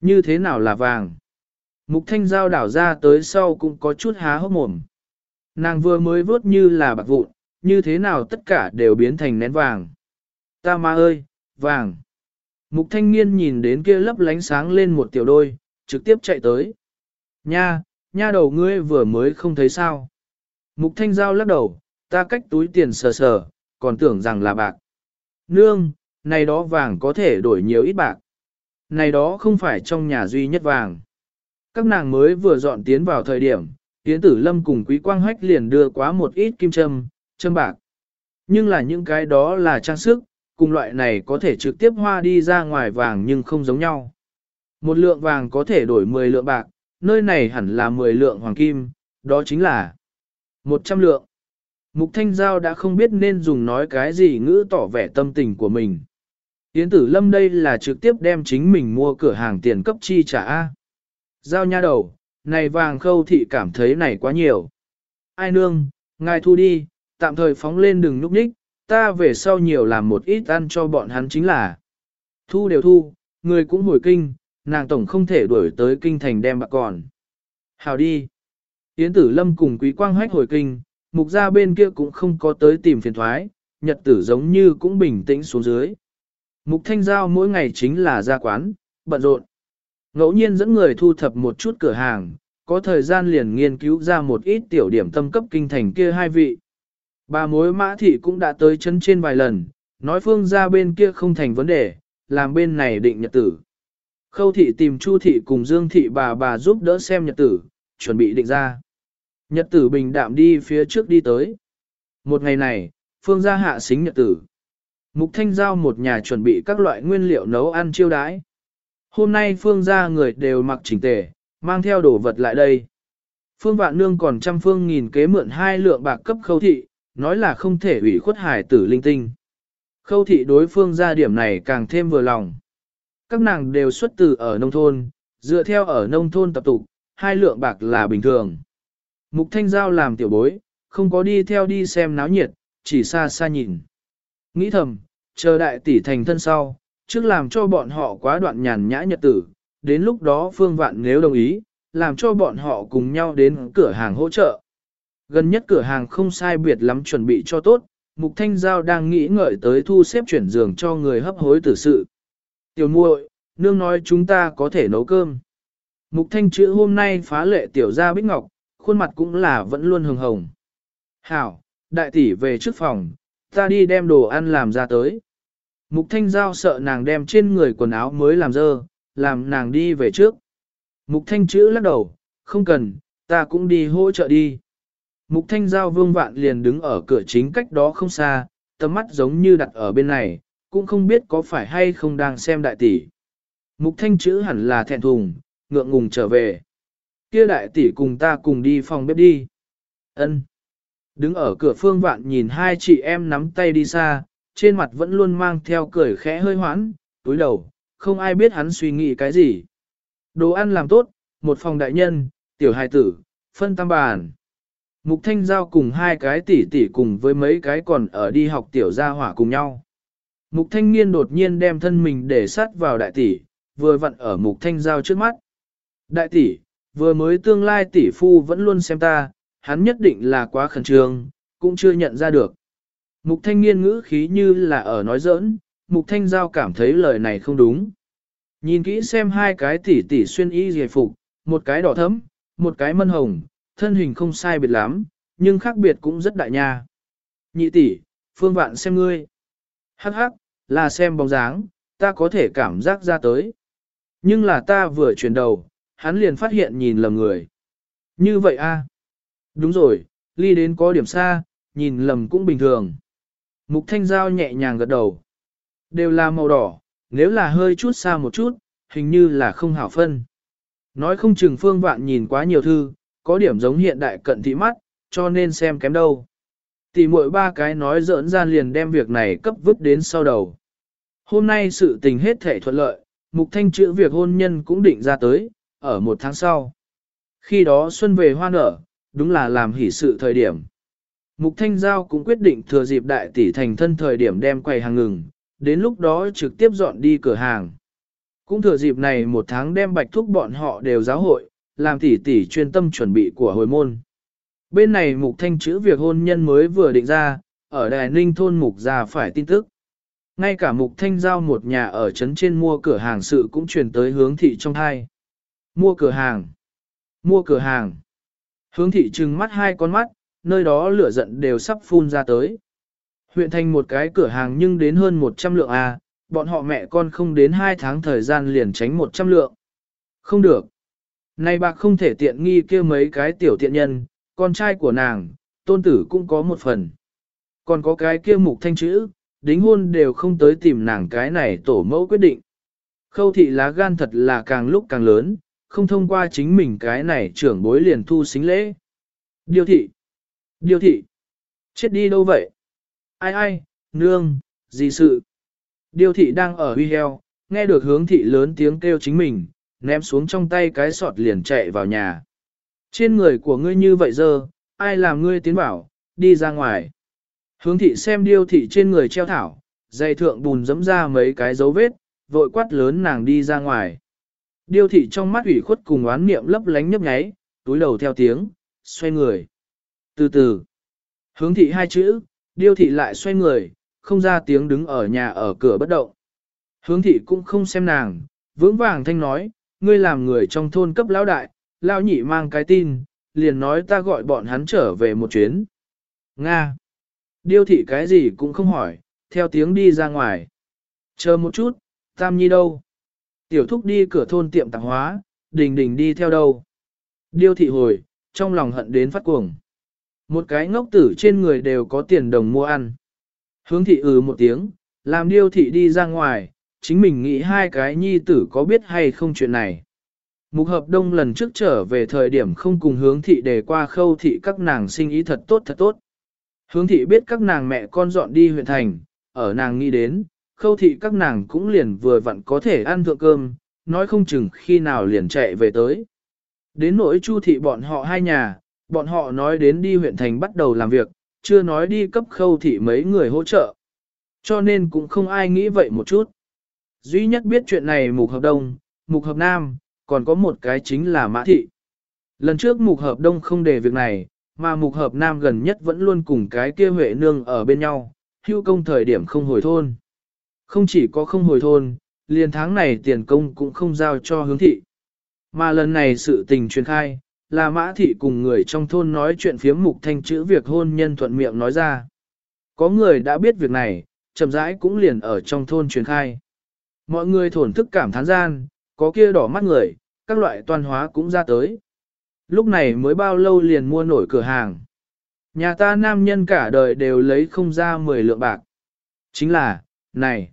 Như thế nào là vàng? Mục Thanh Giao đảo ra tới sau cũng có chút há hốc mồm. Nàng vừa mới vớt như là bạc vụn, như thế nào tất cả đều biến thành nén vàng. Ta ma ơi, vàng. Mục thanh niên nhìn đến kia lấp lánh sáng lên một tiểu đôi, trực tiếp chạy tới. Nha, nha đầu ngươi vừa mới không thấy sao. Mục thanh giao lắc đầu, ta cách túi tiền sờ sờ, còn tưởng rằng là bạc. Nương, này đó vàng có thể đổi nhiều ít bạc. Này đó không phải trong nhà duy nhất vàng. Các nàng mới vừa dọn tiến vào thời điểm, Yến Tử Lâm cùng Quý Quang Hách liền đưa quá một ít kim châm, châm bạc. Nhưng là những cái đó là trang sức, cùng loại này có thể trực tiếp hoa đi ra ngoài vàng nhưng không giống nhau. Một lượng vàng có thể đổi 10 lượng bạc, nơi này hẳn là 10 lượng hoàng kim, đó chính là 100 lượng. Mục Thanh Giao đã không biết nên dùng nói cái gì ngữ tỏ vẻ tâm tình của mình. Yến Tử Lâm đây là trực tiếp đem chính mình mua cửa hàng tiền cấp chi trả A. Giao nha đầu, này vàng khâu thị cảm thấy này quá nhiều. Ai nương, ngài thu đi, tạm thời phóng lên đừng núp nhích, ta về sau nhiều làm một ít ăn cho bọn hắn chính là. Thu đều thu, người cũng hồi kinh, nàng tổng không thể đuổi tới kinh thành đem bạc còn. Hào đi. Yến tử lâm cùng quý quang hách hồi kinh, mục gia bên kia cũng không có tới tìm phiền thoái, nhật tử giống như cũng bình tĩnh xuống dưới. Mục thanh giao mỗi ngày chính là ra quán, bận rộn. Ngẫu nhiên dẫn người thu thập một chút cửa hàng, có thời gian liền nghiên cứu ra một ít tiểu điểm tâm cấp kinh thành kia hai vị. Bà mối mã thị cũng đã tới chân trên vài lần, nói phương ra bên kia không thành vấn đề, làm bên này định nhật tử. Khâu thị tìm Chu thị cùng Dương thị bà bà giúp đỡ xem nhật tử, chuẩn bị định ra. Nhật tử bình đạm đi phía trước đi tới. Một ngày này, phương gia hạ xính nhật tử. Mục Thanh Giao một nhà chuẩn bị các loại nguyên liệu nấu ăn chiêu đãi. Hôm nay phương gia người đều mặc chỉnh tề, mang theo đồ vật lại đây. Phương Vạn Nương còn trăm phương nghìn kế mượn hai lượng bạc cấp khâu thị, nói là không thể ủy khuất hải tử linh tinh. Khâu thị đối phương gia điểm này càng thêm vừa lòng. Các nàng đều xuất từ ở nông thôn, dựa theo ở nông thôn tập tục, hai lượng bạc là bình thường. Mục Thanh Giao làm tiểu bối, không có đi theo đi xem náo nhiệt, chỉ xa xa nhìn. Nghĩ thầm, chờ đại tỷ thành thân sau, trước làm cho bọn họ quá đoạn nhàn nhã nhật tử, đến lúc đó phương vạn nếu đồng ý, làm cho bọn họ cùng nhau đến cửa hàng hỗ trợ. Gần nhất cửa hàng không sai biệt lắm chuẩn bị cho tốt, Mục Thanh Giao đang nghĩ ngợi tới thu xếp chuyển giường cho người hấp hối tử sự. Tiểu muội, nương nói chúng ta có thể nấu cơm. Mục Thanh chữ hôm nay phá lệ tiểu gia bích ngọc, khuôn mặt cũng là vẫn luôn hồng hồng. Hảo, đại tỷ về trước phòng, ta đi đem đồ ăn làm ra tới. Mục Thanh Giao sợ nàng đem trên người quần áo mới làm dơ, làm nàng đi về trước. Mục Thanh chữ lắc đầu, không cần, ta cũng đi hỗ trợ đi. Mục Thanh Giao vương vạn liền đứng ở cửa chính cách đó không xa, tầm mắt giống như đặt ở bên này, cũng không biết có phải hay không đang xem đại tỷ. Mục Thanh chữ hẳn là thẹn thùng, ngượng ngùng trở về. Kia đại tỷ cùng ta cùng đi phòng bếp đi. Ân. Đứng ở cửa phương vạn nhìn hai chị em nắm tay đi xa, trên mặt vẫn luôn mang theo cười khẽ hơi hoãn, túi đầu, không ai biết hắn suy nghĩ cái gì. Đồ ăn làm tốt, một phòng đại nhân, tiểu hài tử, phân tam bàn. Mục Thanh Giao cùng hai cái tỷ tỷ cùng với mấy cái còn ở đi học tiểu gia hỏa cùng nhau. Mục Thanh Niên đột nhiên đem thân mình để sát vào đại tỷ, vừa vặn ở Mục Thanh Giao trước mắt. Đại tỷ, vừa mới tương lai tỷ phu vẫn luôn xem ta, hắn nhất định là quá khẩn trương, cũng chưa nhận ra được. Mục Thanh Nghiên ngữ khí như là ở nói giỡn, Mục Thanh Giao cảm thấy lời này không đúng. Nhìn kỹ xem hai cái tỷ tỷ xuyên y dề phục, một cái đỏ thấm, một cái mân hồng, thân hình không sai biệt lắm, nhưng khác biệt cũng rất đại nha. Nhị tỷ, phương vạn xem ngươi. Hắc hắc, là xem bóng dáng, ta có thể cảm giác ra tới. Nhưng là ta vừa chuyển đầu, hắn liền phát hiện nhìn lầm người. Như vậy a? Đúng rồi, ly đến có điểm xa, nhìn lầm cũng bình thường. Mục thanh giao nhẹ nhàng gật đầu. Đều là màu đỏ, nếu là hơi chút xa một chút, hình như là không hảo phân. Nói không chừng phương vạn nhìn quá nhiều thư, có điểm giống hiện đại cận thị mắt, cho nên xem kém đâu. Tỷ muội ba cái nói giỡn gian liền đem việc này cấp vứt đến sau đầu. Hôm nay sự tình hết thể thuận lợi, mục thanh chữa việc hôn nhân cũng định ra tới, ở một tháng sau. Khi đó xuân về hoa nở, đúng là làm hỷ sự thời điểm. Mục Thanh Giao cũng quyết định thừa dịp đại tỷ thành thân thời điểm đem quầy hàng ngừng, đến lúc đó trực tiếp dọn đi cửa hàng. Cũng thừa dịp này một tháng đem bạch thúc bọn họ đều giáo hội, làm tỷ tỷ chuyên tâm chuẩn bị của hồi môn. Bên này mục thanh chữ việc hôn nhân mới vừa định ra, ở đài ninh thôn mục ra phải tin tức. Ngay cả mục thanh giao một nhà ở trấn trên mua cửa hàng sự cũng truyền tới hướng thị trong hai. Mua cửa hàng. Mua cửa hàng. Hướng thị trừng mắt hai con mắt, nơi đó lửa giận đều sắp phun ra tới. Huyện thành một cái cửa hàng nhưng đến hơn 100 lượng A, bọn họ mẹ con không đến 2 tháng thời gian liền tránh 100 lượng. Không được. Này bạc không thể tiện nghi kia mấy cái tiểu tiện nhân, con trai của nàng, tôn tử cũng có một phần. Còn có cái kia mục thanh chữ, đính hôn đều không tới tìm nàng cái này tổ mẫu quyết định. Khâu thị lá gan thật là càng lúc càng lớn, không thông qua chính mình cái này trưởng bối liền thu xính lễ. Điều thị. Điều thị. Chết đi đâu vậy? Ai ai, nương, gì sự? Điều thị đang ở huy heo, nghe được hướng thị lớn tiếng kêu chính mình, ném xuống trong tay cái sọt liền chạy vào nhà. Trên người của ngươi như vậy giờ, ai làm ngươi tiến bảo, đi ra ngoài. Hướng thị xem điêu thị trên người treo thảo, dây thượng bùn dẫm ra mấy cái dấu vết, vội quát lớn nàng đi ra ngoài. Điêu thị trong mắt ủy khuất cùng oán niệm lấp lánh nhấp nháy, túi đầu theo tiếng, xoay người. Từ từ, hướng thị hai chữ, điêu thị lại xoay người, không ra tiếng đứng ở nhà ở cửa bất động. Hướng thị cũng không xem nàng, vững vàng thanh nói, ngươi làm người trong thôn cấp lão đại, lão nhị mang cái tin, liền nói ta gọi bọn hắn trở về một chuyến. Nga. Điêu thị cái gì cũng không hỏi, theo tiếng đi ra ngoài. Chờ một chút, Tam Nhi đâu? Tiểu thúc đi cửa thôn tiệm tạp hóa, đình đình đi theo đâu. Điêu thị hồi, trong lòng hận đến phát cuồng. Một cái ngốc tử trên người đều có tiền đồng mua ăn. Hướng thị ừ một tiếng, làm điêu thị đi ra ngoài, chính mình nghĩ hai cái nhi tử có biết hay không chuyện này. Mục hợp đông lần trước trở về thời điểm không cùng hướng thị để qua khâu thị các nàng sinh ý thật tốt thật tốt. Hướng thị biết các nàng mẹ con dọn đi huyện thành, ở nàng nghĩ đến, khâu thị các nàng cũng liền vừa vặn có thể ăn thượng cơm, nói không chừng khi nào liền chạy về tới. Đến nỗi chu thị bọn họ hai nhà, bọn họ nói đến đi huyện thành bắt đầu làm việc, chưa nói đi cấp khâu thị mấy người hỗ trợ. Cho nên cũng không ai nghĩ vậy một chút. Duy nhất biết chuyện này mục hợp đông, mục hợp nam, còn có một cái chính là mã thị. Lần trước mục hợp đông không để việc này, mà mục hợp nam gần nhất vẫn luôn cùng cái kia huệ nương ở bên nhau, hưu công thời điểm không hồi thôn. Không chỉ có không hồi thôn, liền tháng này tiền công cũng không giao cho hướng thị. Mà lần này sự tình truyền khai, là mã thị cùng người trong thôn nói chuyện phiếm mục thanh chữ việc hôn nhân thuận miệng nói ra. Có người đã biết việc này, chậm rãi cũng liền ở trong thôn truyền khai. Mọi người thổn thức cảm thán gian, có kia đỏ mắt người, các loại toàn hóa cũng ra tới. Lúc này mới bao lâu liền mua nổi cửa hàng. Nhà ta nam nhân cả đời đều lấy không ra 10 lượng bạc. Chính là, này,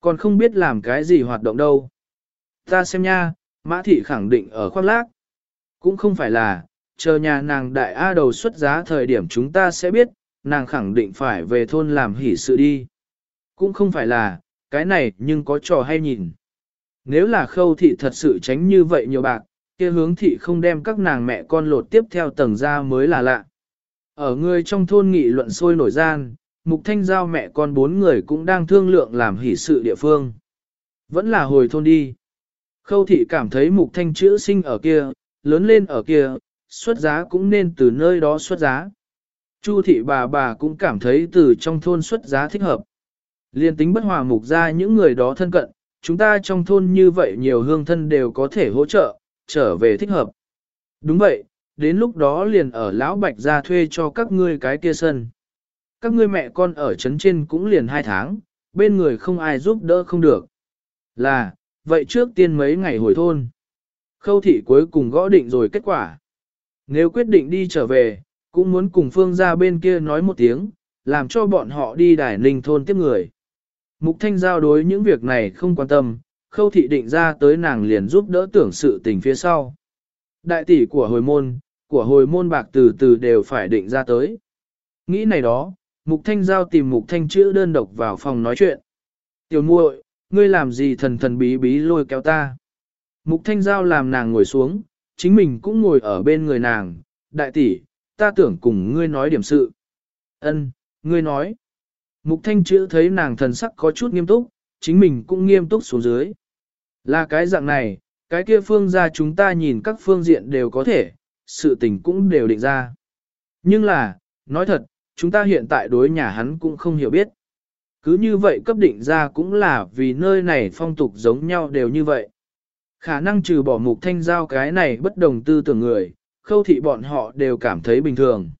còn không biết làm cái gì hoạt động đâu. Ta xem nha, mã thị khẳng định ở khoác lác. Cũng không phải là, chờ nhà nàng đại A đầu xuất giá thời điểm chúng ta sẽ biết, nàng khẳng định phải về thôn làm hỷ sự đi. Cũng không phải là, cái này nhưng có trò hay nhìn. Nếu là khâu thị thật sự tránh như vậy nhiều bạc, kia hướng thị không đem các nàng mẹ con lột tiếp theo tầng ra mới là lạ. Ở người trong thôn nghị luận sôi nổi gian, mục thanh giao mẹ con bốn người cũng đang thương lượng làm hỷ sự địa phương. Vẫn là hồi thôn đi. Khâu thị cảm thấy mục thanh chữ sinh ở kia, lớn lên ở kia, xuất giá cũng nên từ nơi đó xuất giá. Chu thị bà bà cũng cảm thấy từ trong thôn xuất giá thích hợp. Liên tính bất hòa mục ra những người đó thân cận, chúng ta trong thôn như vậy nhiều hương thân đều có thể hỗ trợ, trở về thích hợp. Đúng vậy, đến lúc đó liền ở Lão Bạch ra thuê cho các ngươi cái kia sân. Các ngươi mẹ con ở trấn trên cũng liền hai tháng, bên người không ai giúp đỡ không được. Là, vậy trước tiên mấy ngày hồi thôn. Khâu thị cuối cùng gõ định rồi kết quả. Nếu quyết định đi trở về, cũng muốn cùng phương ra bên kia nói một tiếng, làm cho bọn họ đi đài ninh thôn tiếp người. Mục thanh giao đối những việc này không quan tâm, khâu thị định ra tới nàng liền giúp đỡ tưởng sự tình phía sau. Đại tỷ của hồi môn, của hồi môn bạc từ từ đều phải định ra tới. Nghĩ này đó, mục thanh giao tìm mục thanh chữ đơn độc vào phòng nói chuyện. Tiểu muội, ngươi làm gì thần thần bí bí lôi kéo ta. Mục thanh giao làm nàng ngồi xuống, chính mình cũng ngồi ở bên người nàng. Đại tỷ, ta tưởng cùng ngươi nói điểm sự. Ân, ngươi nói. Mục thanh chữ thấy nàng thần sắc có chút nghiêm túc, chính mình cũng nghiêm túc xuống dưới. Là cái dạng này, cái kia phương ra chúng ta nhìn các phương diện đều có thể, sự tình cũng đều định ra. Nhưng là, nói thật, chúng ta hiện tại đối nhà hắn cũng không hiểu biết. Cứ như vậy cấp định ra cũng là vì nơi này phong tục giống nhau đều như vậy. Khả năng trừ bỏ mục thanh giao cái này bất đồng tư tưởng người, khâu thị bọn họ đều cảm thấy bình thường.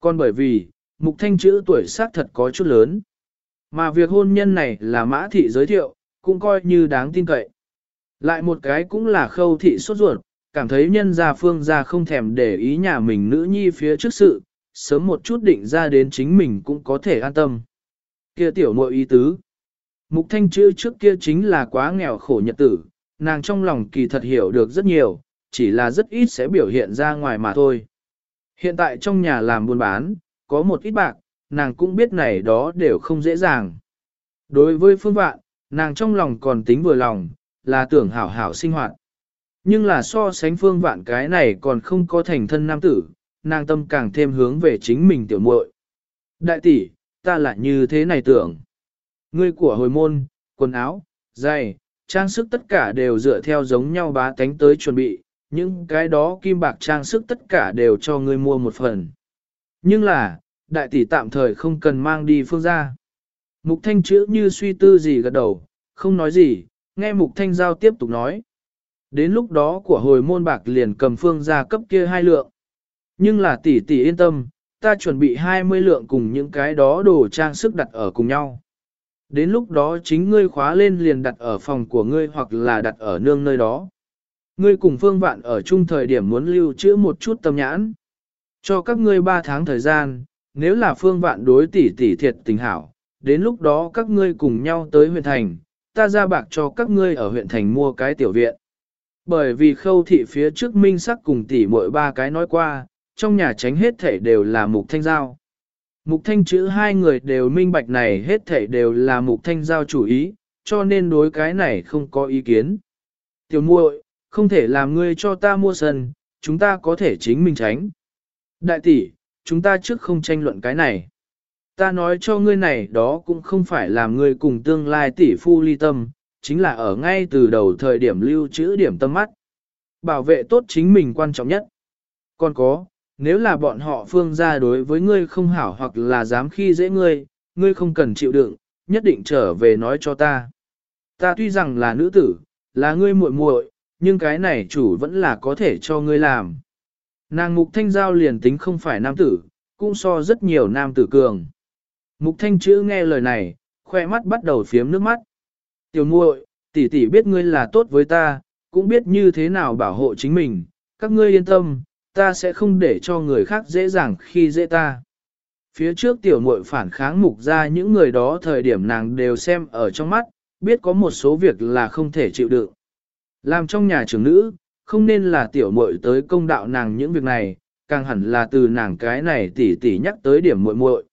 Còn bởi vì, mục thanh chữ tuổi xác thật có chút lớn. Mà việc hôn nhân này là mã thị giới thiệu, cũng coi như đáng tin cậy. Lại một cái cũng là khâu thị sốt ruột, cảm thấy nhân gia phương gia không thèm để ý nhà mình nữ nhi phía trước sự, sớm một chút định ra đến chính mình cũng có thể an tâm. Kia tiểu muội ý tứ. Mục thanh chữ trước kia chính là quá nghèo khổ nhật tử, nàng trong lòng kỳ thật hiểu được rất nhiều, chỉ là rất ít sẽ biểu hiện ra ngoài mà thôi. Hiện tại trong nhà làm buôn bán, có một ít bạc, nàng cũng biết này đó đều không dễ dàng. Đối với phương vạn, nàng trong lòng còn tính vừa lòng, là tưởng hảo hảo sinh hoạt. Nhưng là so sánh phương vạn cái này còn không có thành thân nam tử, nàng tâm càng thêm hướng về chính mình tiểu muội. Đại tỷ, ta lại như thế này tưởng. Ngươi của hồi môn, quần áo, giày, trang sức tất cả đều dựa theo giống nhau bá tánh tới chuẩn bị, những cái đó kim bạc trang sức tất cả đều cho ngươi mua một phần. Nhưng là, đại tỷ tạm thời không cần mang đi phương ra. Mục thanh chữ như suy tư gì gật đầu, không nói gì, nghe mục thanh giao tiếp tục nói. Đến lúc đó của hồi môn bạc liền cầm phương ra cấp kia hai lượng. Nhưng là tỷ tỷ yên tâm, ta chuẩn bị 20 lượng cùng những cái đó đồ trang sức đặt ở cùng nhau. Đến lúc đó chính ngươi khóa lên liền đặt ở phòng của ngươi hoặc là đặt ở nương nơi đó. Ngươi cùng phương vạn ở chung thời điểm muốn lưu trữ một chút tâm nhãn. Cho các ngươi ba tháng thời gian, nếu là phương vạn đối tỷ tỷ thiệt tình hảo, đến lúc đó các ngươi cùng nhau tới huyện thành, ta ra bạc cho các ngươi ở huyện thành mua cái tiểu viện. Bởi vì khâu thị phía trước minh sắc cùng tỷ mỗi ba cái nói qua, trong nhà tránh hết thể đều là mục thanh giao. Mục thanh chữ hai người đều minh bạch này hết thể đều là mục thanh giao chủ ý, cho nên đối cái này không có ý kiến. Tiểu muội, không thể làm ngươi cho ta mua sân, chúng ta có thể chính mình tránh. Đại tỷ, chúng ta trước không tranh luận cái này. Ta nói cho ngươi này đó cũng không phải làm ngươi cùng tương lai tỷ phu ly tâm, chính là ở ngay từ đầu thời điểm lưu trữ điểm tâm mắt. Bảo vệ tốt chính mình quan trọng nhất. Còn có, nếu là bọn họ phương ra đối với ngươi không hảo hoặc là dám khi dễ ngươi, ngươi không cần chịu đựng, nhất định trở về nói cho ta. Ta tuy rằng là nữ tử, là ngươi muội muội, nhưng cái này chủ vẫn là có thể cho ngươi làm. Nàng mục thanh giao liền tính không phải nam tử, cũng so rất nhiều nam tử cường. Mục thanh chữ nghe lời này, khoe mắt bắt đầu phiếm nước mắt. Tiểu muội, tỷ tỷ biết ngươi là tốt với ta, cũng biết như thế nào bảo hộ chính mình, các ngươi yên tâm, ta sẽ không để cho người khác dễ dàng khi dễ ta. Phía trước tiểu muội phản kháng mục ra những người đó thời điểm nàng đều xem ở trong mắt, biết có một số việc là không thể chịu đựng. Làm trong nhà trưởng nữ, không nên là tiểu muội tới công đạo nàng những việc này, càng hẳn là từ nàng cái này tỷ tỷ nhắc tới điểm muội muội.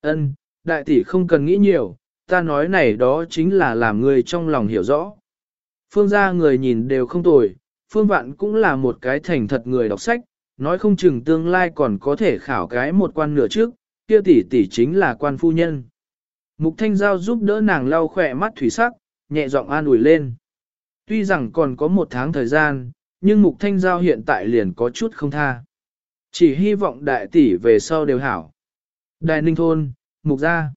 Ân, đại tỷ không cần nghĩ nhiều, ta nói này đó chính là làm người trong lòng hiểu rõ. Phương gia người nhìn đều không tồi, phương vạn cũng là một cái thành thật người đọc sách, nói không chừng tương lai còn có thể khảo cái một quan nửa trước, kia tỷ tỷ chính là quan phu nhân. Mục Thanh Giao giúp đỡ nàng lau khỏe mắt thủy sắc, nhẹ giọng an ủi lên. Tuy rằng còn có một tháng thời gian, nhưng Mục Thanh Giao hiện tại liền có chút không tha. Chỉ hy vọng đại tỷ về sau đều hảo. Đại ninh thôn, Mục gia.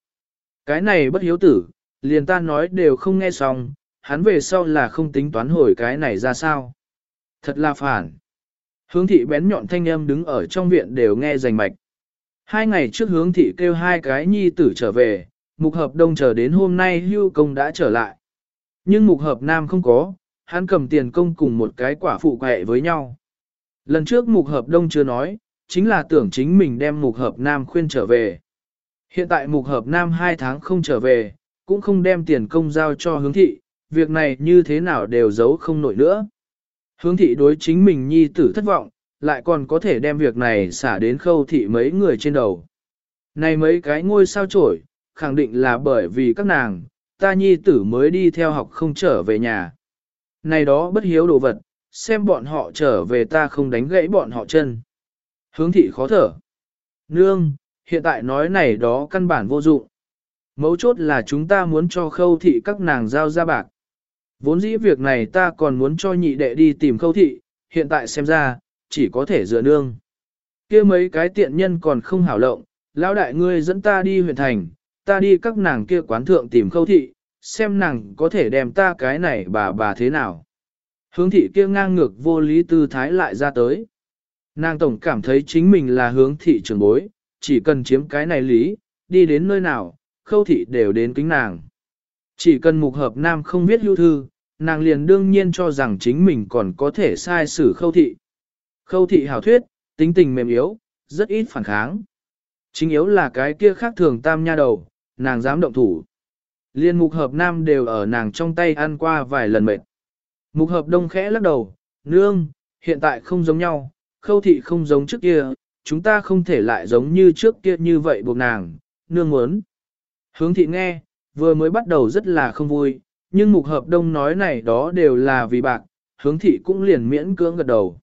Cái này bất hiếu tử, liền ta nói đều không nghe xong, hắn về sau là không tính toán hồi cái này ra sao. Thật là phản. Hướng thị bén nhọn thanh âm đứng ở trong viện đều nghe rành mạch. Hai ngày trước hướng thị kêu hai cái nhi tử trở về, mục hợp đông chờ đến hôm nay hưu công đã trở lại. Nhưng mục hợp nam không có, hắn cầm tiền công cùng một cái quả phụ quẹ với nhau. Lần trước mục hợp đông chưa nói, chính là tưởng chính mình đem mục hợp nam khuyên trở về. Hiện tại mục hợp nam hai tháng không trở về, cũng không đem tiền công giao cho hướng thị, việc này như thế nào đều giấu không nổi nữa. Hướng thị đối chính mình nhi tử thất vọng, lại còn có thể đem việc này xả đến khâu thị mấy người trên đầu. Này mấy cái ngôi sao trổi, khẳng định là bởi vì các nàng, ta nhi tử mới đi theo học không trở về nhà. Này đó bất hiếu đồ vật, xem bọn họ trở về ta không đánh gãy bọn họ chân. Hướng thị khó thở. Nương, hiện tại nói này đó căn bản vô dụng. Mấu chốt là chúng ta muốn cho khâu thị các nàng giao ra bạc. Vốn dĩ việc này ta còn muốn cho nhị đệ đi tìm khâu thị, hiện tại xem ra, chỉ có thể dựa nương. kia mấy cái tiện nhân còn không hảo lộng, lão đại ngươi dẫn ta đi huyện thành, ta đi các nàng kia quán thượng tìm khâu thị, xem nàng có thể đem ta cái này bà bà thế nào. Hướng thị kia ngang ngược vô lý tư thái lại ra tới. Nàng tổng cảm thấy chính mình là hướng thị trường bối, chỉ cần chiếm cái này lý, đi đến nơi nào, khâu thị đều đến kính nàng. Chỉ cần mục hợp nam không viết hưu thư, nàng liền đương nhiên cho rằng chính mình còn có thể sai xử khâu thị. Khâu thị hảo thuyết, tính tình mềm yếu, rất ít phản kháng. Chính yếu là cái kia khác thường tam nha đầu, nàng dám động thủ. Liên mục hợp nam đều ở nàng trong tay ăn qua vài lần mệt. Mục hợp đông khẽ lắc đầu, nương, hiện tại không giống nhau, khâu thị không giống trước kia, chúng ta không thể lại giống như trước kia như vậy buộc nàng, nương muốn. Hướng thị nghe, vừa mới bắt đầu rất là không vui, nhưng mục hợp đông nói này đó đều là vì bạc, hướng thị cũng liền miễn cưỡng gật đầu.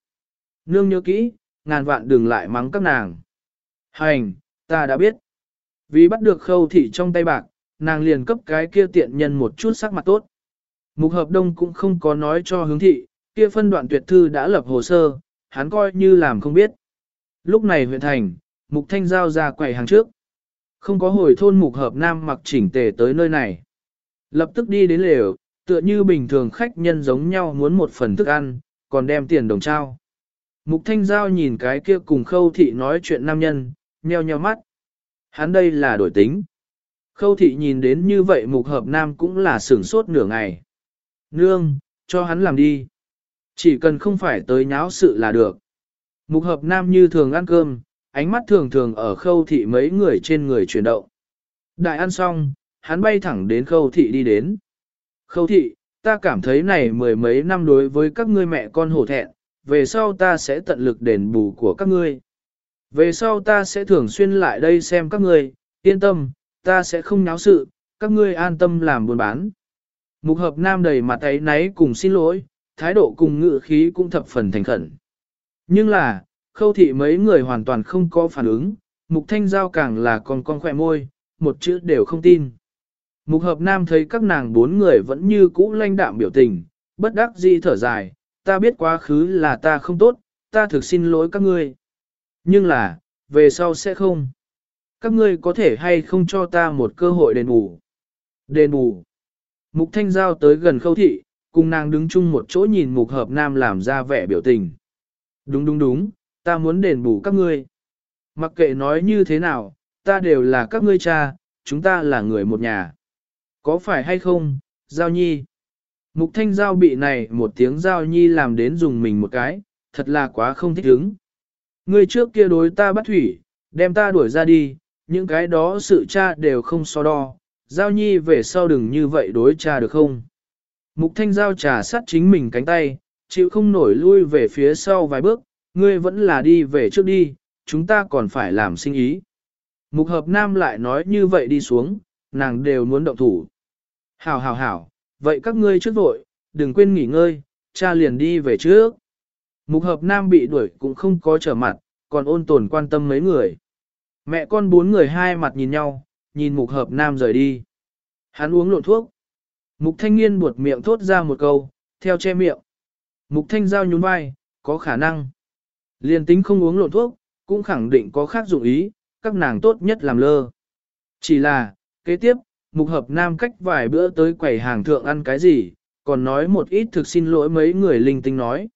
Nương nhớ kỹ, ngàn vạn đừng lại mắng các nàng. Hành, ta đã biết. Vì bắt được khâu thị trong tay bạc, nàng liền cấp cái kia tiện nhân một chút sắc mặt tốt. Mục hợp đông cũng không có nói cho hướng thị, kia phân đoạn tuyệt thư đã lập hồ sơ, hắn coi như làm không biết. Lúc này huyện thành, mục thanh giao ra quầy hàng trước. Không có hồi thôn mục hợp nam mặc chỉnh tề tới nơi này. Lập tức đi đến lều, tựa như bình thường khách nhân giống nhau muốn một phần thức ăn, còn đem tiền đồng trao. Mục thanh giao nhìn cái kia cùng khâu thị nói chuyện nam nhân, nheo nheo mắt. Hắn đây là đổi tính. Khâu thị nhìn đến như vậy mục hợp nam cũng là sửng sốt nửa ngày. Nương, cho hắn làm đi. Chỉ cần không phải tới nháo sự là được. Mục hợp nam như thường ăn cơm, ánh mắt thường thường ở khâu thị mấy người trên người chuyển động. Đại ăn xong, hắn bay thẳng đến khâu thị đi đến. Khâu thị, ta cảm thấy này mười mấy năm đối với các ngươi mẹ con hổ thẹn, về sau ta sẽ tận lực đền bù của các ngươi. Về sau ta sẽ thường xuyên lại đây xem các ngươi, yên tâm, ta sẽ không náo sự, các ngươi an tâm làm buôn bán. Mục hợp nam đầy mặt ấy náy cùng xin lỗi, thái độ cùng ngự khí cũng thập phần thành khẩn. Nhưng là, khâu thị mấy người hoàn toàn không có phản ứng, mục thanh giao càng là con con khỏe môi, một chữ đều không tin. Mục hợp nam thấy các nàng bốn người vẫn như cũ lanh đạm biểu tình, bất đắc dĩ thở dài, ta biết quá khứ là ta không tốt, ta thực xin lỗi các ngươi. Nhưng là, về sau sẽ không. Các ngươi có thể hay không cho ta một cơ hội đền bù. Đền bù. Mục thanh giao tới gần khâu thị, cùng nàng đứng chung một chỗ nhìn mục hợp nam làm ra vẻ biểu tình. Đúng đúng đúng, ta muốn đền bù các ngươi. Mặc kệ nói như thế nào, ta đều là các ngươi cha, chúng ta là người một nhà. Có phải hay không, Giao Nhi? Mục Thanh Giao bị này một tiếng Giao Nhi làm đến dùng mình một cái, thật là quá không thích ứng. Ngươi trước kia đối ta bắt thủy, đem ta đuổi ra đi, những cái đó sự cha đều không so đo. Giao Nhi về sau đừng như vậy đối cha được không? Mục Thanh Giao trà sát chính mình cánh tay, chịu không nổi lui về phía sau vài bước, ngươi vẫn là đi về trước đi, chúng ta còn phải làm sinh ý. Mục hợp nam lại nói như vậy đi xuống, nàng đều muốn động thủ. Hảo hảo hảo, vậy các ngươi trước vội, đừng quên nghỉ ngơi, cha liền đi về trước. Mục hợp nam bị đuổi cũng không có trở mặt, còn ôn tồn quan tâm mấy người. Mẹ con bốn người hai mặt nhìn nhau, nhìn mục hợp nam rời đi. Hắn uống lộn thuốc. Mục thanh niên buột miệng thốt ra một câu, theo che miệng. Mục thanh giao nhún vai, có khả năng. Liên tính không uống lộn thuốc, cũng khẳng định có khác dụng ý, các nàng tốt nhất làm lơ. Chỉ là, kế tiếp, mục hợp nam cách vài bữa tới quầy hàng thượng ăn cái gì, còn nói một ít thực xin lỗi mấy người linh tinh nói.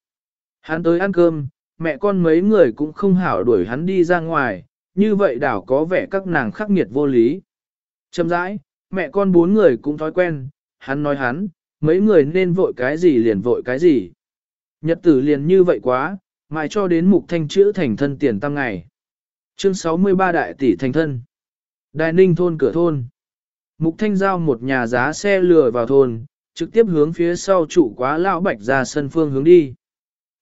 Hắn tới ăn cơm, mẹ con mấy người cũng không hảo đuổi hắn đi ra ngoài, như vậy đảo có vẻ các nàng khắc nghiệt vô lý. Châm rãi, mẹ con bốn người cũng thói quen, hắn nói hắn, mấy người nên vội cái gì liền vội cái gì. Nhật tử liền như vậy quá, mãi cho đến mục thanh chữ thành thân tiền tăng ngày. Chương 63 đại tỷ thành thân. Đại ninh thôn cửa thôn. Mục thanh giao một nhà giá xe lừa vào thôn, trực tiếp hướng phía sau trụ quá lão bạch ra sân phương hướng đi.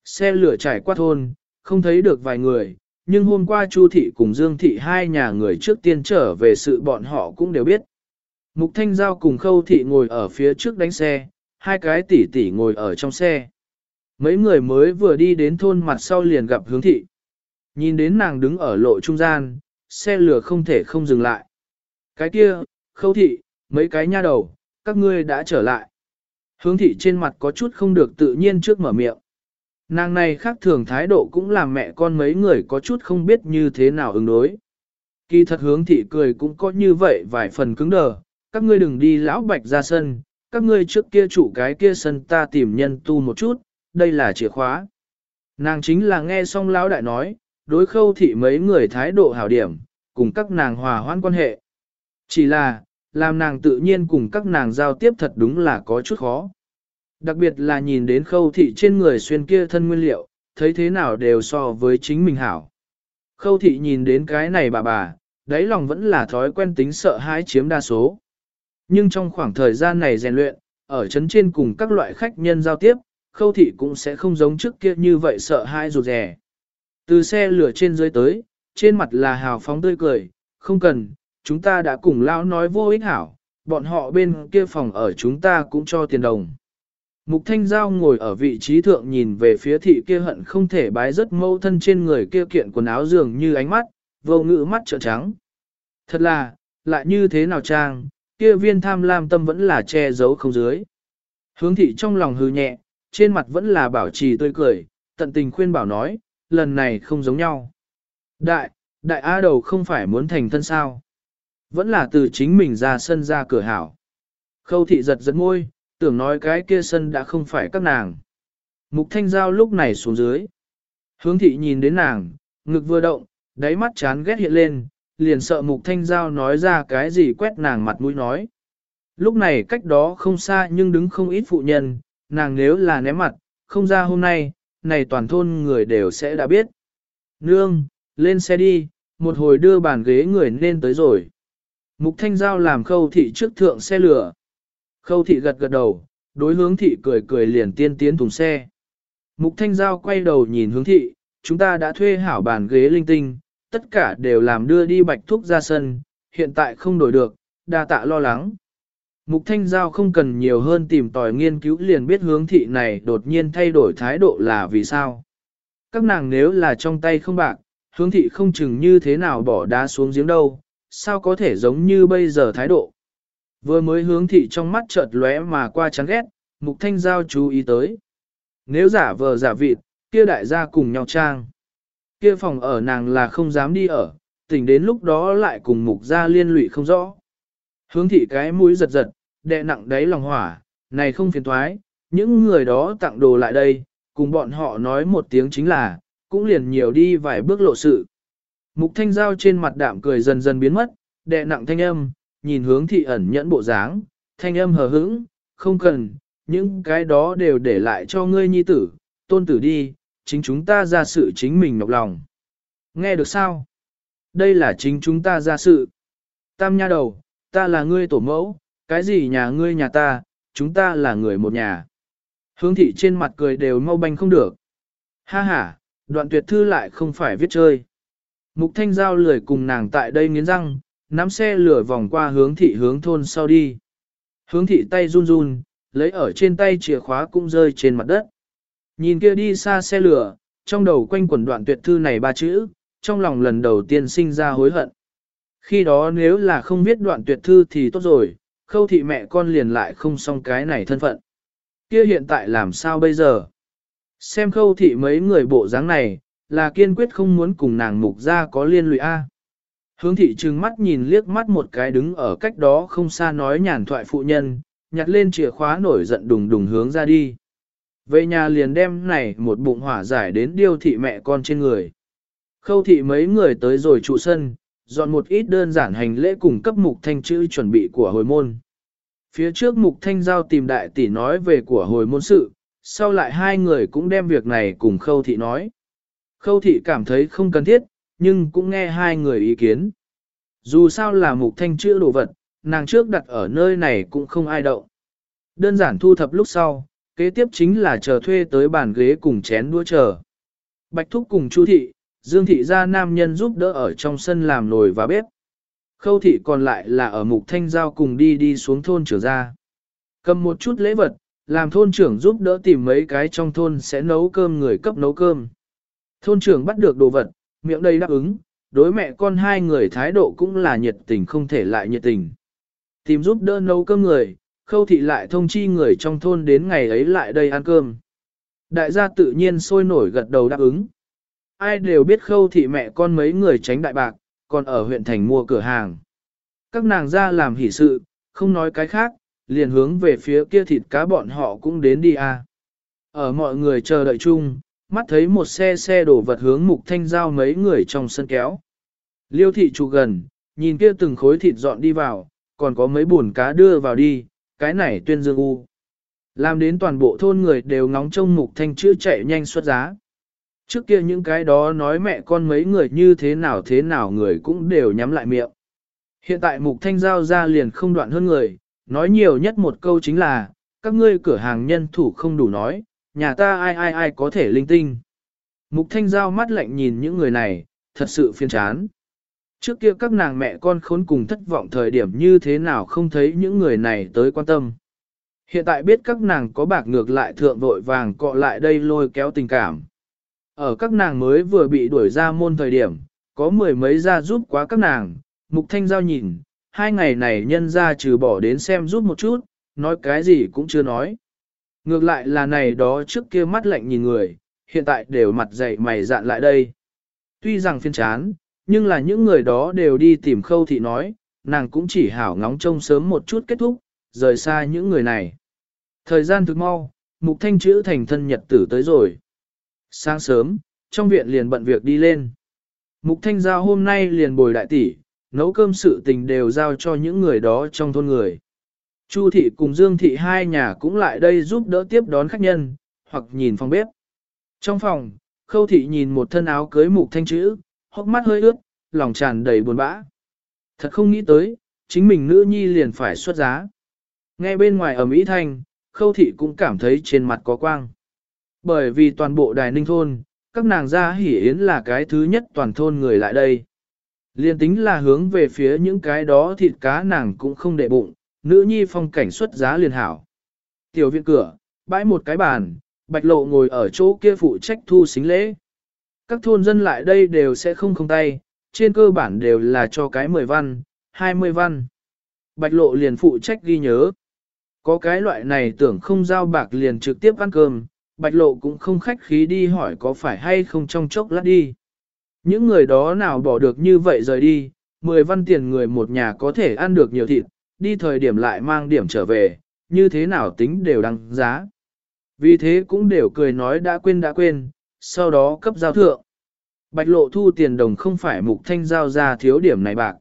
Xe lửa trải qua thôn, không thấy được vài người, nhưng hôm qua Chu thị cùng Dương thị hai nhà người trước tiên trở về sự bọn họ cũng đều biết. Mục Thanh Giao cùng Khâu thị ngồi ở phía trước đánh xe, hai cái tỷ tỷ ngồi ở trong xe. Mấy người mới vừa đi đến thôn mặt sau liền gặp hướng thị. Nhìn đến nàng đứng ở lộ trung gian, xe lửa không thể không dừng lại. Cái kia, khâu thị, mấy cái nha đầu, các ngươi đã trở lại. Hướng thị trên mặt có chút không được tự nhiên trước mở miệng. Nàng này khác thường thái độ cũng làm mẹ con mấy người có chút không biết như thế nào ứng đối. Kỳ thật hướng thị cười cũng có như vậy vài phần cứng đờ, các ngươi đừng đi lão bạch ra sân, các ngươi trước kia chủ cái kia sân ta tìm nhân tu một chút, đây là chìa khóa. Nàng chính là nghe xong lão đại nói, đối khâu thị mấy người thái độ hảo điểm, cùng các nàng hòa hoãn quan hệ. Chỉ là, làm nàng tự nhiên cùng các nàng giao tiếp thật đúng là có chút khó. Đặc biệt là nhìn đến khâu thị trên người xuyên kia thân nguyên liệu, thấy thế nào đều so với chính mình hảo. Khâu thị nhìn đến cái này bà bà, đáy lòng vẫn là thói quen tính sợ hãi chiếm đa số. Nhưng trong khoảng thời gian này rèn luyện, ở chấn trên cùng các loại khách nhân giao tiếp, khâu thị cũng sẽ không giống trước kia như vậy sợ hãi rụt rè. Từ xe lửa trên dưới tới, trên mặt là hào phóng tươi cười, không cần, chúng ta đã cùng lão nói vô ích hảo, bọn họ bên kia phòng ở chúng ta cũng cho tiền đồng. Mục Thanh Giao ngồi ở vị trí thượng nhìn về phía thị kia hận không thể bái rất mâu thân trên người kia kiện quần áo dường như ánh mắt, vô ngữ mắt trợn trắng. Thật là, lại như thế nào trang, kia viên tham lam tâm vẫn là che giấu không dưới. Hướng thị trong lòng hư nhẹ, trên mặt vẫn là bảo trì tươi cười, tận tình khuyên bảo nói, lần này không giống nhau. Đại, đại A đầu không phải muốn thành thân sao. Vẫn là từ chính mình ra sân ra cửa hảo. Khâu thị giật giật môi, tưởng nói cái kia sân đã không phải các nàng. Mục thanh giao lúc này xuống dưới. Hướng thị nhìn đến nàng, ngực vừa động, đáy mắt chán ghét hiện lên, liền sợ mục thanh giao nói ra cái gì quét nàng mặt mũi nói. Lúc này cách đó không xa nhưng đứng không ít phụ nhân, nàng nếu là ném mặt, không ra hôm nay, này toàn thôn người đều sẽ đã biết. Nương, lên xe đi, một hồi đưa bàn ghế người nên tới rồi. Mục thanh giao làm khâu thị trước thượng xe lửa. Khâu thị gật gật đầu, đối hướng thị cười cười liền tiên tiến thùng xe. Mục thanh giao quay đầu nhìn hướng thị, chúng ta đã thuê hảo bàn ghế linh tinh, tất cả đều làm đưa đi bạch thuốc ra sân, hiện tại không đổi được, đa tạ lo lắng. Mục Thanh Giao không cần nhiều hơn tìm tòi nghiên cứu liền biết hướng thị này đột nhiên thay đổi thái độ là vì sao. Các nàng nếu là trong tay không bạc, hướng thị không chừng như thế nào bỏ đá xuống giếng đâu, sao có thể giống như bây giờ thái độ. Vừa mới hướng thị trong mắt chợt lóe mà qua chán ghét, Mục Thanh Giao chú ý tới. Nếu giả vờ giả vịt, kia đại gia cùng nhau trang. Kia phòng ở nàng là không dám đi ở, tỉnh đến lúc đó lại cùng Mục gia liên lụy không rõ. Hướng thị cái mũi giật giật, đệ nặng đáy lòng hỏa, này không phiền thoái, những người đó tặng đồ lại đây, cùng bọn họ nói một tiếng chính là, cũng liền nhiều đi vài bước lộ sự. Mục thanh giao trên mặt đạm cười dần dần biến mất, đệ nặng thanh âm, nhìn hướng thị ẩn nhẫn bộ dáng, thanh âm hờ hững, không cần, những cái đó đều để lại cho ngươi nhi tử, tôn tử đi, chính chúng ta ra sự chính mình nhọc lòng. Nghe được sao? Đây là chính chúng ta ra sự. Tam nha đầu, ta là ngươi tổ mẫu, cái gì nhà ngươi nhà ta, chúng ta là người một nhà. Hướng thị trên mặt cười đều mau banh không được. Ha ha, đoạn tuyệt thư lại không phải viết chơi. Mục thanh giao lười cùng nàng tại đây nghiến răng, nắm xe lửa vòng qua hướng thị hướng thôn sau đi. Hướng thị tay run run, lấy ở trên tay chìa khóa cũng rơi trên mặt đất. Nhìn kia đi xa xe lửa, trong đầu quanh quẩn đoạn tuyệt thư này ba chữ, trong lòng lần đầu tiên sinh ra hối hận. Khi đó nếu là không biết đoạn tuyệt thư thì tốt rồi, khâu thị mẹ con liền lại không xong cái này thân phận. Kia hiện tại làm sao bây giờ? Xem khâu thị mấy người bộ dáng này, là kiên quyết không muốn cùng nàng mục ra có liên lụy A. Hướng thị trừng mắt nhìn liếc mắt một cái đứng ở cách đó không xa nói nhàn thoại phụ nhân, nhặt lên chìa khóa nổi giận đùng đùng hướng ra đi. Về nhà liền đem này một bụng hỏa giải đến điêu thị mẹ con trên người. Khâu thị mấy người tới rồi trụ sân, dọn một ít đơn giản hành lễ cùng cấp mục thanh chữ chuẩn bị của hồi môn. Phía trước mục thanh giao tìm đại tỷ nói về của hồi môn sự, sau lại hai người cũng đem việc này cùng khâu thị nói. Khâu thị cảm thấy không cần thiết, nhưng cũng nghe hai người ý kiến. Dù sao là mục thanh chữ đồ vật, nàng trước đặt ở nơi này cũng không ai động Đơn giản thu thập lúc sau, kế tiếp chính là chờ thuê tới bàn ghế cùng chén đũa chờ. Bạch Thúc cùng Chu Thị, Dương Thị ra nam nhân giúp đỡ ở trong sân làm nồi và bếp. Khâu Thị còn lại là ở mục thanh giao cùng đi đi xuống thôn trưởng ra. Cầm một chút lễ vật, làm thôn trưởng giúp đỡ tìm mấy cái trong thôn sẽ nấu cơm người cấp nấu cơm. Thôn trưởng bắt được đồ vật, miệng đầy đáp ứng, đối mẹ con hai người thái độ cũng là nhiệt tình không thể lại nhiệt tình. Tìm giúp đỡ nấu cơm người, khâu thị lại thông chi người trong thôn đến ngày ấy lại đây ăn cơm. Đại gia tự nhiên sôi nổi gật đầu đáp ứng. Ai đều biết khâu thị mẹ con mấy người tránh đại bạc, còn ở huyện thành mua cửa hàng. Các nàng ra làm hỷ sự, không nói cái khác, liền hướng về phía kia thịt cá bọn họ cũng đến đi à. Ở mọi người chờ đợi chung, mắt thấy một xe xe đổ vật hướng mục thanh giao mấy người trong sân kéo. Liêu thị trụ gần, nhìn kia từng khối thịt dọn đi vào, còn có mấy buồn cá đưa vào đi, cái này tuyên dương u. Làm đến toàn bộ thôn người đều ngóng trông mục thanh chữa chạy nhanh xuất giá. Trước kia những cái đó nói mẹ con mấy người như thế nào thế nào người cũng đều nhắm lại miệng. Hiện tại mục thanh giao ra liền không đoạn hơn người, nói nhiều nhất một câu chính là, các ngươi cửa hàng nhân thủ không đủ nói, nhà ta ai ai ai có thể linh tinh. Mục thanh giao mắt lạnh nhìn những người này, thật sự phiền chán. Trước kia các nàng mẹ con khốn cùng thất vọng thời điểm như thế nào không thấy những người này tới quan tâm. Hiện tại biết các nàng có bạc ngược lại thượng vội vàng cọ lại đây lôi kéo tình cảm. Ở các nàng mới vừa bị đuổi ra môn thời điểm, có mười mấy gia giúp quá các nàng, mục thanh giao nhìn, hai ngày này nhân ra trừ bỏ đến xem giúp một chút, nói cái gì cũng chưa nói. Ngược lại là này đó trước kia mắt lạnh nhìn người, hiện tại đều mặt dày mày dạn lại đây. Tuy rằng phiên chán, nhưng là những người đó đều đi tìm khâu thị nói, nàng cũng chỉ hảo ngóng trông sớm một chút kết thúc, rời xa những người này. Thời gian thực mau, mục thanh chữ thành thân nhật tử tới rồi. Sáng sớm, trong viện liền bận việc đi lên. Mục thanh giao hôm nay liền bồi đại tỷ, nấu cơm sự tình đều giao cho những người đó trong thôn người. Chu thị cùng Dương thị hai nhà cũng lại đây giúp đỡ tiếp đón khách nhân, hoặc nhìn phòng bếp. Trong phòng, khâu thị nhìn một thân áo cưới mục thanh chữ, hốc mắt hơi ướt, lòng tràn đầy buồn bã. Thật không nghĩ tới, chính mình nữ nhi liền phải xuất giá. Nghe bên ngoài ở Mỹ Thanh, khâu thị cũng cảm thấy trên mặt có quang. Bởi vì toàn bộ đài ninh thôn, các nàng gia hỉ yến là cái thứ nhất toàn thôn người lại đây. Liên tính là hướng về phía những cái đó thịt cá nàng cũng không để bụng, nữ nhi phong cảnh xuất giá liền hảo. Tiểu viện cửa, bãi một cái bàn, bạch lộ ngồi ở chỗ kia phụ trách thu xính lễ. Các thôn dân lại đây đều sẽ không không tay, trên cơ bản đều là cho cái 10 văn, 20 văn. Bạch lộ liền phụ trách ghi nhớ. Có cái loại này tưởng không giao bạc liền trực tiếp ăn cơm, bạch lộ cũng không khách khí đi hỏi có phải hay không trong chốc lát đi. Những người đó nào bỏ được như vậy rời đi, 10 văn tiền người một nhà có thể ăn được nhiều thịt, đi thời điểm lại mang điểm trở về, như thế nào tính đều đăng giá. Vì thế cũng đều cười nói đã quên đã quên, sau đó cấp giao thượng. Bạch lộ thu tiền đồng không phải mục thanh giao ra thiếu điểm này bạc.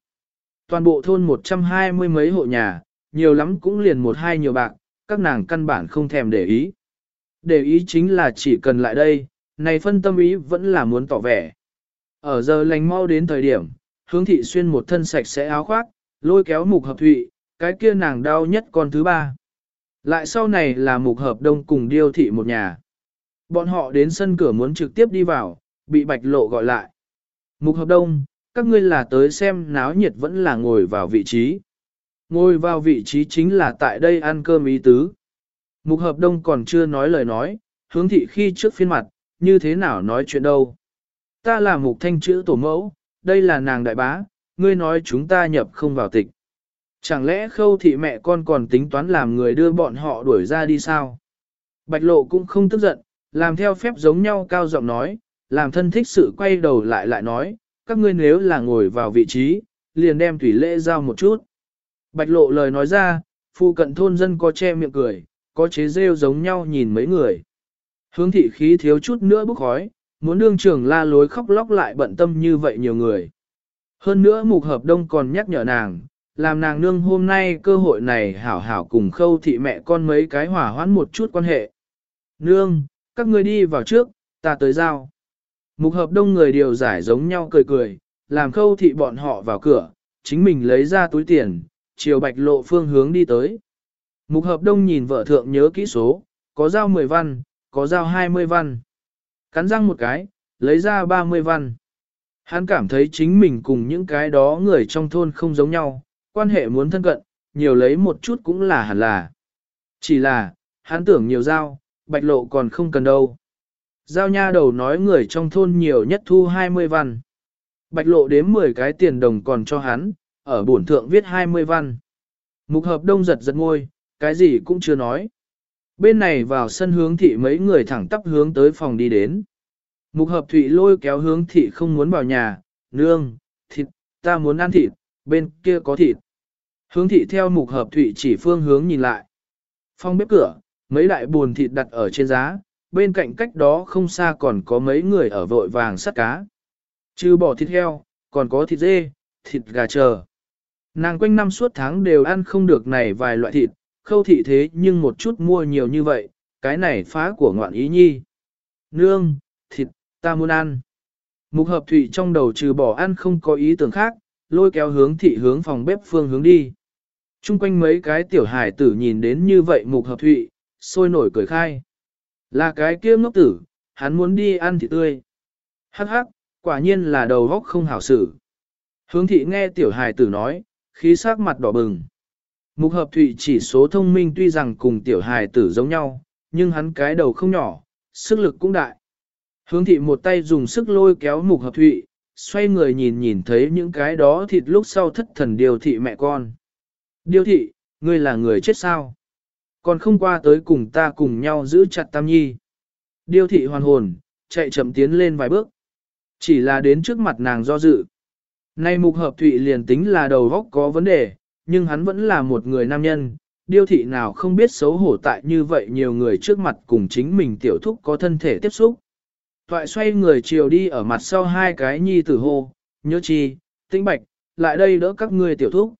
Toàn bộ thôn 120 mấy hộ nhà, nhiều lắm cũng liền một hai nhiều bạc, các nàng căn bản không thèm để ý. Để ý chính là chỉ cần lại đây, này phân tâm ý vẫn là muốn tỏ vẻ. Ở giờ lành mau đến thời điểm, hướng thị xuyên một thân sạch sẽ áo khoác, lôi kéo mục hợp thụy, cái kia nàng đau nhất con thứ ba. Lại sau này là mục hợp đông cùng điêu thị một nhà. Bọn họ đến sân cửa muốn trực tiếp đi vào, bị bạch lộ gọi lại. Mục hợp đông, các ngươi là tới xem náo nhiệt vẫn là ngồi vào vị trí. Ngồi vào vị trí chính là tại đây ăn cơm ý tứ. Mục hợp đông còn chưa nói lời nói, hướng thị khi trước phiên mặt, như thế nào nói chuyện đâu. Ta là mục thanh chữ tổ mẫu, đây là nàng đại bá, ngươi nói chúng ta nhập không vào tịch. Chẳng lẽ khâu thị mẹ con còn tính toán làm người đưa bọn họ đuổi ra đi sao? Bạch lộ cũng không tức giận, làm theo phép giống nhau cao giọng nói, làm thân thích sự quay đầu lại lại nói, các ngươi nếu là ngồi vào vị trí, liền đem thủy lễ giao một chút. Bạch lộ lời nói ra, phụ cận thôn dân có che miệng cười, có chế rêu giống nhau nhìn mấy người. Hướng thị khí thiếu chút nữa bốc khói, muốn đương trường la lối khóc lóc lại bận tâm như vậy nhiều người. Hơn nữa mục hợp đông còn nhắc nhở nàng, làm nàng nương hôm nay cơ hội này hảo hảo cùng khâu thị mẹ con mấy cái hỏa hoãn một chút quan hệ. Nương, các người đi vào trước, ta tới giao. Mục hợp đông người điều giải giống nhau cười cười, làm khâu thị bọn họ vào cửa, chính mình lấy ra túi tiền, chiều bạch lộ phương hướng đi tới. Mục hợp đông nhìn vợ thượng nhớ kỹ số, có giao 10 văn, có giao 20 văn. Cắn răng một cái, lấy ra 30 văn. Hắn cảm thấy chính mình cùng những cái đó người trong thôn không giống nhau, quan hệ muốn thân cận, nhiều lấy một chút cũng là hẳn là. Chỉ là, hắn tưởng nhiều giao, bạch lộ còn không cần đâu. Giao nha đầu nói người trong thôn nhiều nhất thu 20 văn. Bạch lộ đếm 10 cái tiền đồng còn cho hắn, ở bổn thượng viết 20 văn. Mục hợp đông giật giật ngôi, cái gì cũng chưa nói. Bên này vào sân hướng thị mấy người thẳng tắp hướng tới phòng đi đến. Mục hợp thụy lôi kéo hướng thị không muốn vào nhà, nương, thịt, ta muốn ăn thịt, bên kia có thịt. Hướng thị theo mục hợp thụy chỉ phương hướng nhìn lại. Phong bếp cửa, mấy đại buồn thịt đặt ở trên giá, bên cạnh cách đó không xa còn có mấy người ở vội vàng sắt cá. Trừ bỏ thịt heo, còn có thịt dê, thịt gà chờ. Nàng quanh năm suốt tháng đều ăn không được này vài loại thịt, khâu thị thế nhưng một chút mua nhiều như vậy, cái này phá của ngoạn ý nhi. Nương, thịt, ta muốn ăn. Mục hợp thụy trong đầu trừ bỏ ăn không có ý tưởng khác, lôi kéo hướng thị hướng phòng bếp phương hướng đi. Trung quanh mấy cái tiểu hải tử nhìn đến như vậy mục hợp thụy, sôi nổi cười khai. Là cái kia ngốc tử, hắn muốn đi ăn thịt tươi. Hắc hắc, quả nhiên là đầu góc không hảo xử. Hướng thị nghe tiểu hài tử nói, khí sắc mặt đỏ bừng. Mục hợp thụy chỉ số thông minh tuy rằng cùng tiểu hài tử giống nhau, nhưng hắn cái đầu không nhỏ, sức lực cũng đại. Hướng thị một tay dùng sức lôi kéo mục hợp thụy, xoay người nhìn nhìn thấy những cái đó thịt lúc sau thất thần điều thị mẹ con. Điều thị, ngươi là người chết sao? Còn không qua tới cùng ta cùng nhau giữ chặt Tam Nhi. Điêu thị hoàn hồn, chạy chậm tiến lên vài bước. Chỉ là đến trước mặt nàng do dự. Nay mục hợp thụy liền tính là đầu góc có vấn đề, nhưng hắn vẫn là một người nam nhân. Điêu thị nào không biết xấu hổ tại như vậy nhiều người trước mặt cùng chính mình tiểu thúc có thân thể tiếp xúc. Thoại xoay người chiều đi ở mặt sau hai cái nhi tử hô, nhớ chi, tĩnh bạch, lại đây đỡ các ngươi tiểu thúc.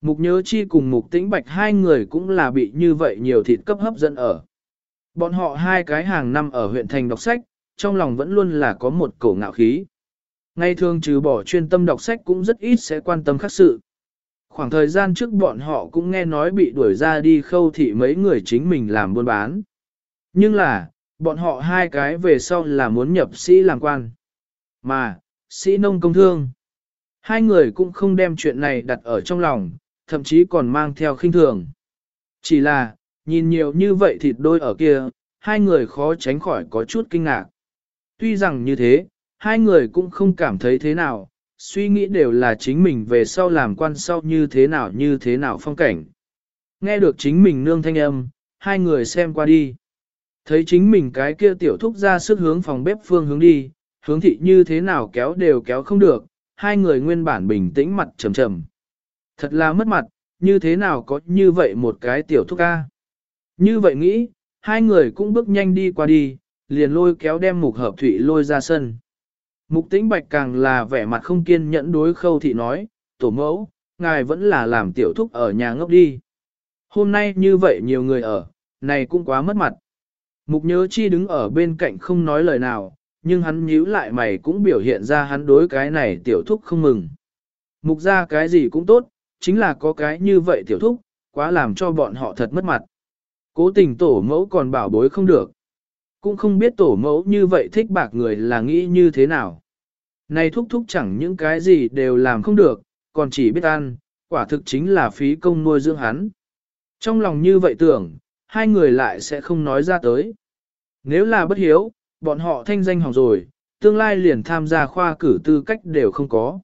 Mục nhớ chi cùng mục tĩnh bạch hai người cũng là bị như vậy nhiều thịt cấp hấp dẫn ở. Bọn họ hai cái hàng năm ở huyện thành đọc sách, trong lòng vẫn luôn là có một cổ ngạo khí. Ngay thường trừ bỏ chuyên tâm đọc sách cũng rất ít sẽ quan tâm khác sự. Khoảng thời gian trước bọn họ cũng nghe nói bị đuổi ra đi khâu thị mấy người chính mình làm buôn bán. Nhưng là, bọn họ hai cái về sau là muốn nhập sĩ làm quan. Mà, sĩ nông công thương. Hai người cũng không đem chuyện này đặt ở trong lòng, thậm chí còn mang theo khinh thường. Chỉ là, nhìn nhiều như vậy thịt đôi ở kia, hai người khó tránh khỏi có chút kinh ngạc. Tuy rằng như thế, hai người cũng không cảm thấy thế nào, suy nghĩ đều là chính mình về sau làm quan sau như thế nào như thế nào phong cảnh. Nghe được chính mình nương thanh âm, hai người xem qua đi. Thấy chính mình cái kia tiểu thúc ra sức hướng phòng bếp phương hướng đi, hướng thị như thế nào kéo đều kéo không được, hai người nguyên bản bình tĩnh mặt trầm trầm. Thật là mất mặt, như thế nào có như vậy một cái tiểu thúc ca. Như vậy nghĩ, hai người cũng bước nhanh đi qua đi, liền lôi kéo đem mục hợp thủy lôi ra sân. Mục tĩnh bạch càng là vẻ mặt không kiên nhẫn đối khâu thị nói, tổ mẫu, ngài vẫn là làm tiểu thúc ở nhà ngốc đi. Hôm nay như vậy nhiều người ở, này cũng quá mất mặt. Mục nhớ chi đứng ở bên cạnh không nói lời nào, nhưng hắn nhíu lại mày cũng biểu hiện ra hắn đối cái này tiểu thúc không mừng. Mục ra cái gì cũng tốt, chính là có cái như vậy tiểu thúc, quá làm cho bọn họ thật mất mặt. Cố tình tổ mẫu còn bảo bối không được. Cũng không biết tổ mẫu như vậy thích bạc người là nghĩ như thế nào. Này thúc thúc chẳng những cái gì đều làm không được, còn chỉ biết ăn, quả thực chính là phí công nuôi dưỡng hắn. Trong lòng như vậy tưởng, hai người lại sẽ không nói ra tới. Nếu là bất hiếu, bọn họ thanh danh hỏng rồi, tương lai liền tham gia khoa cử tư cách đều không có.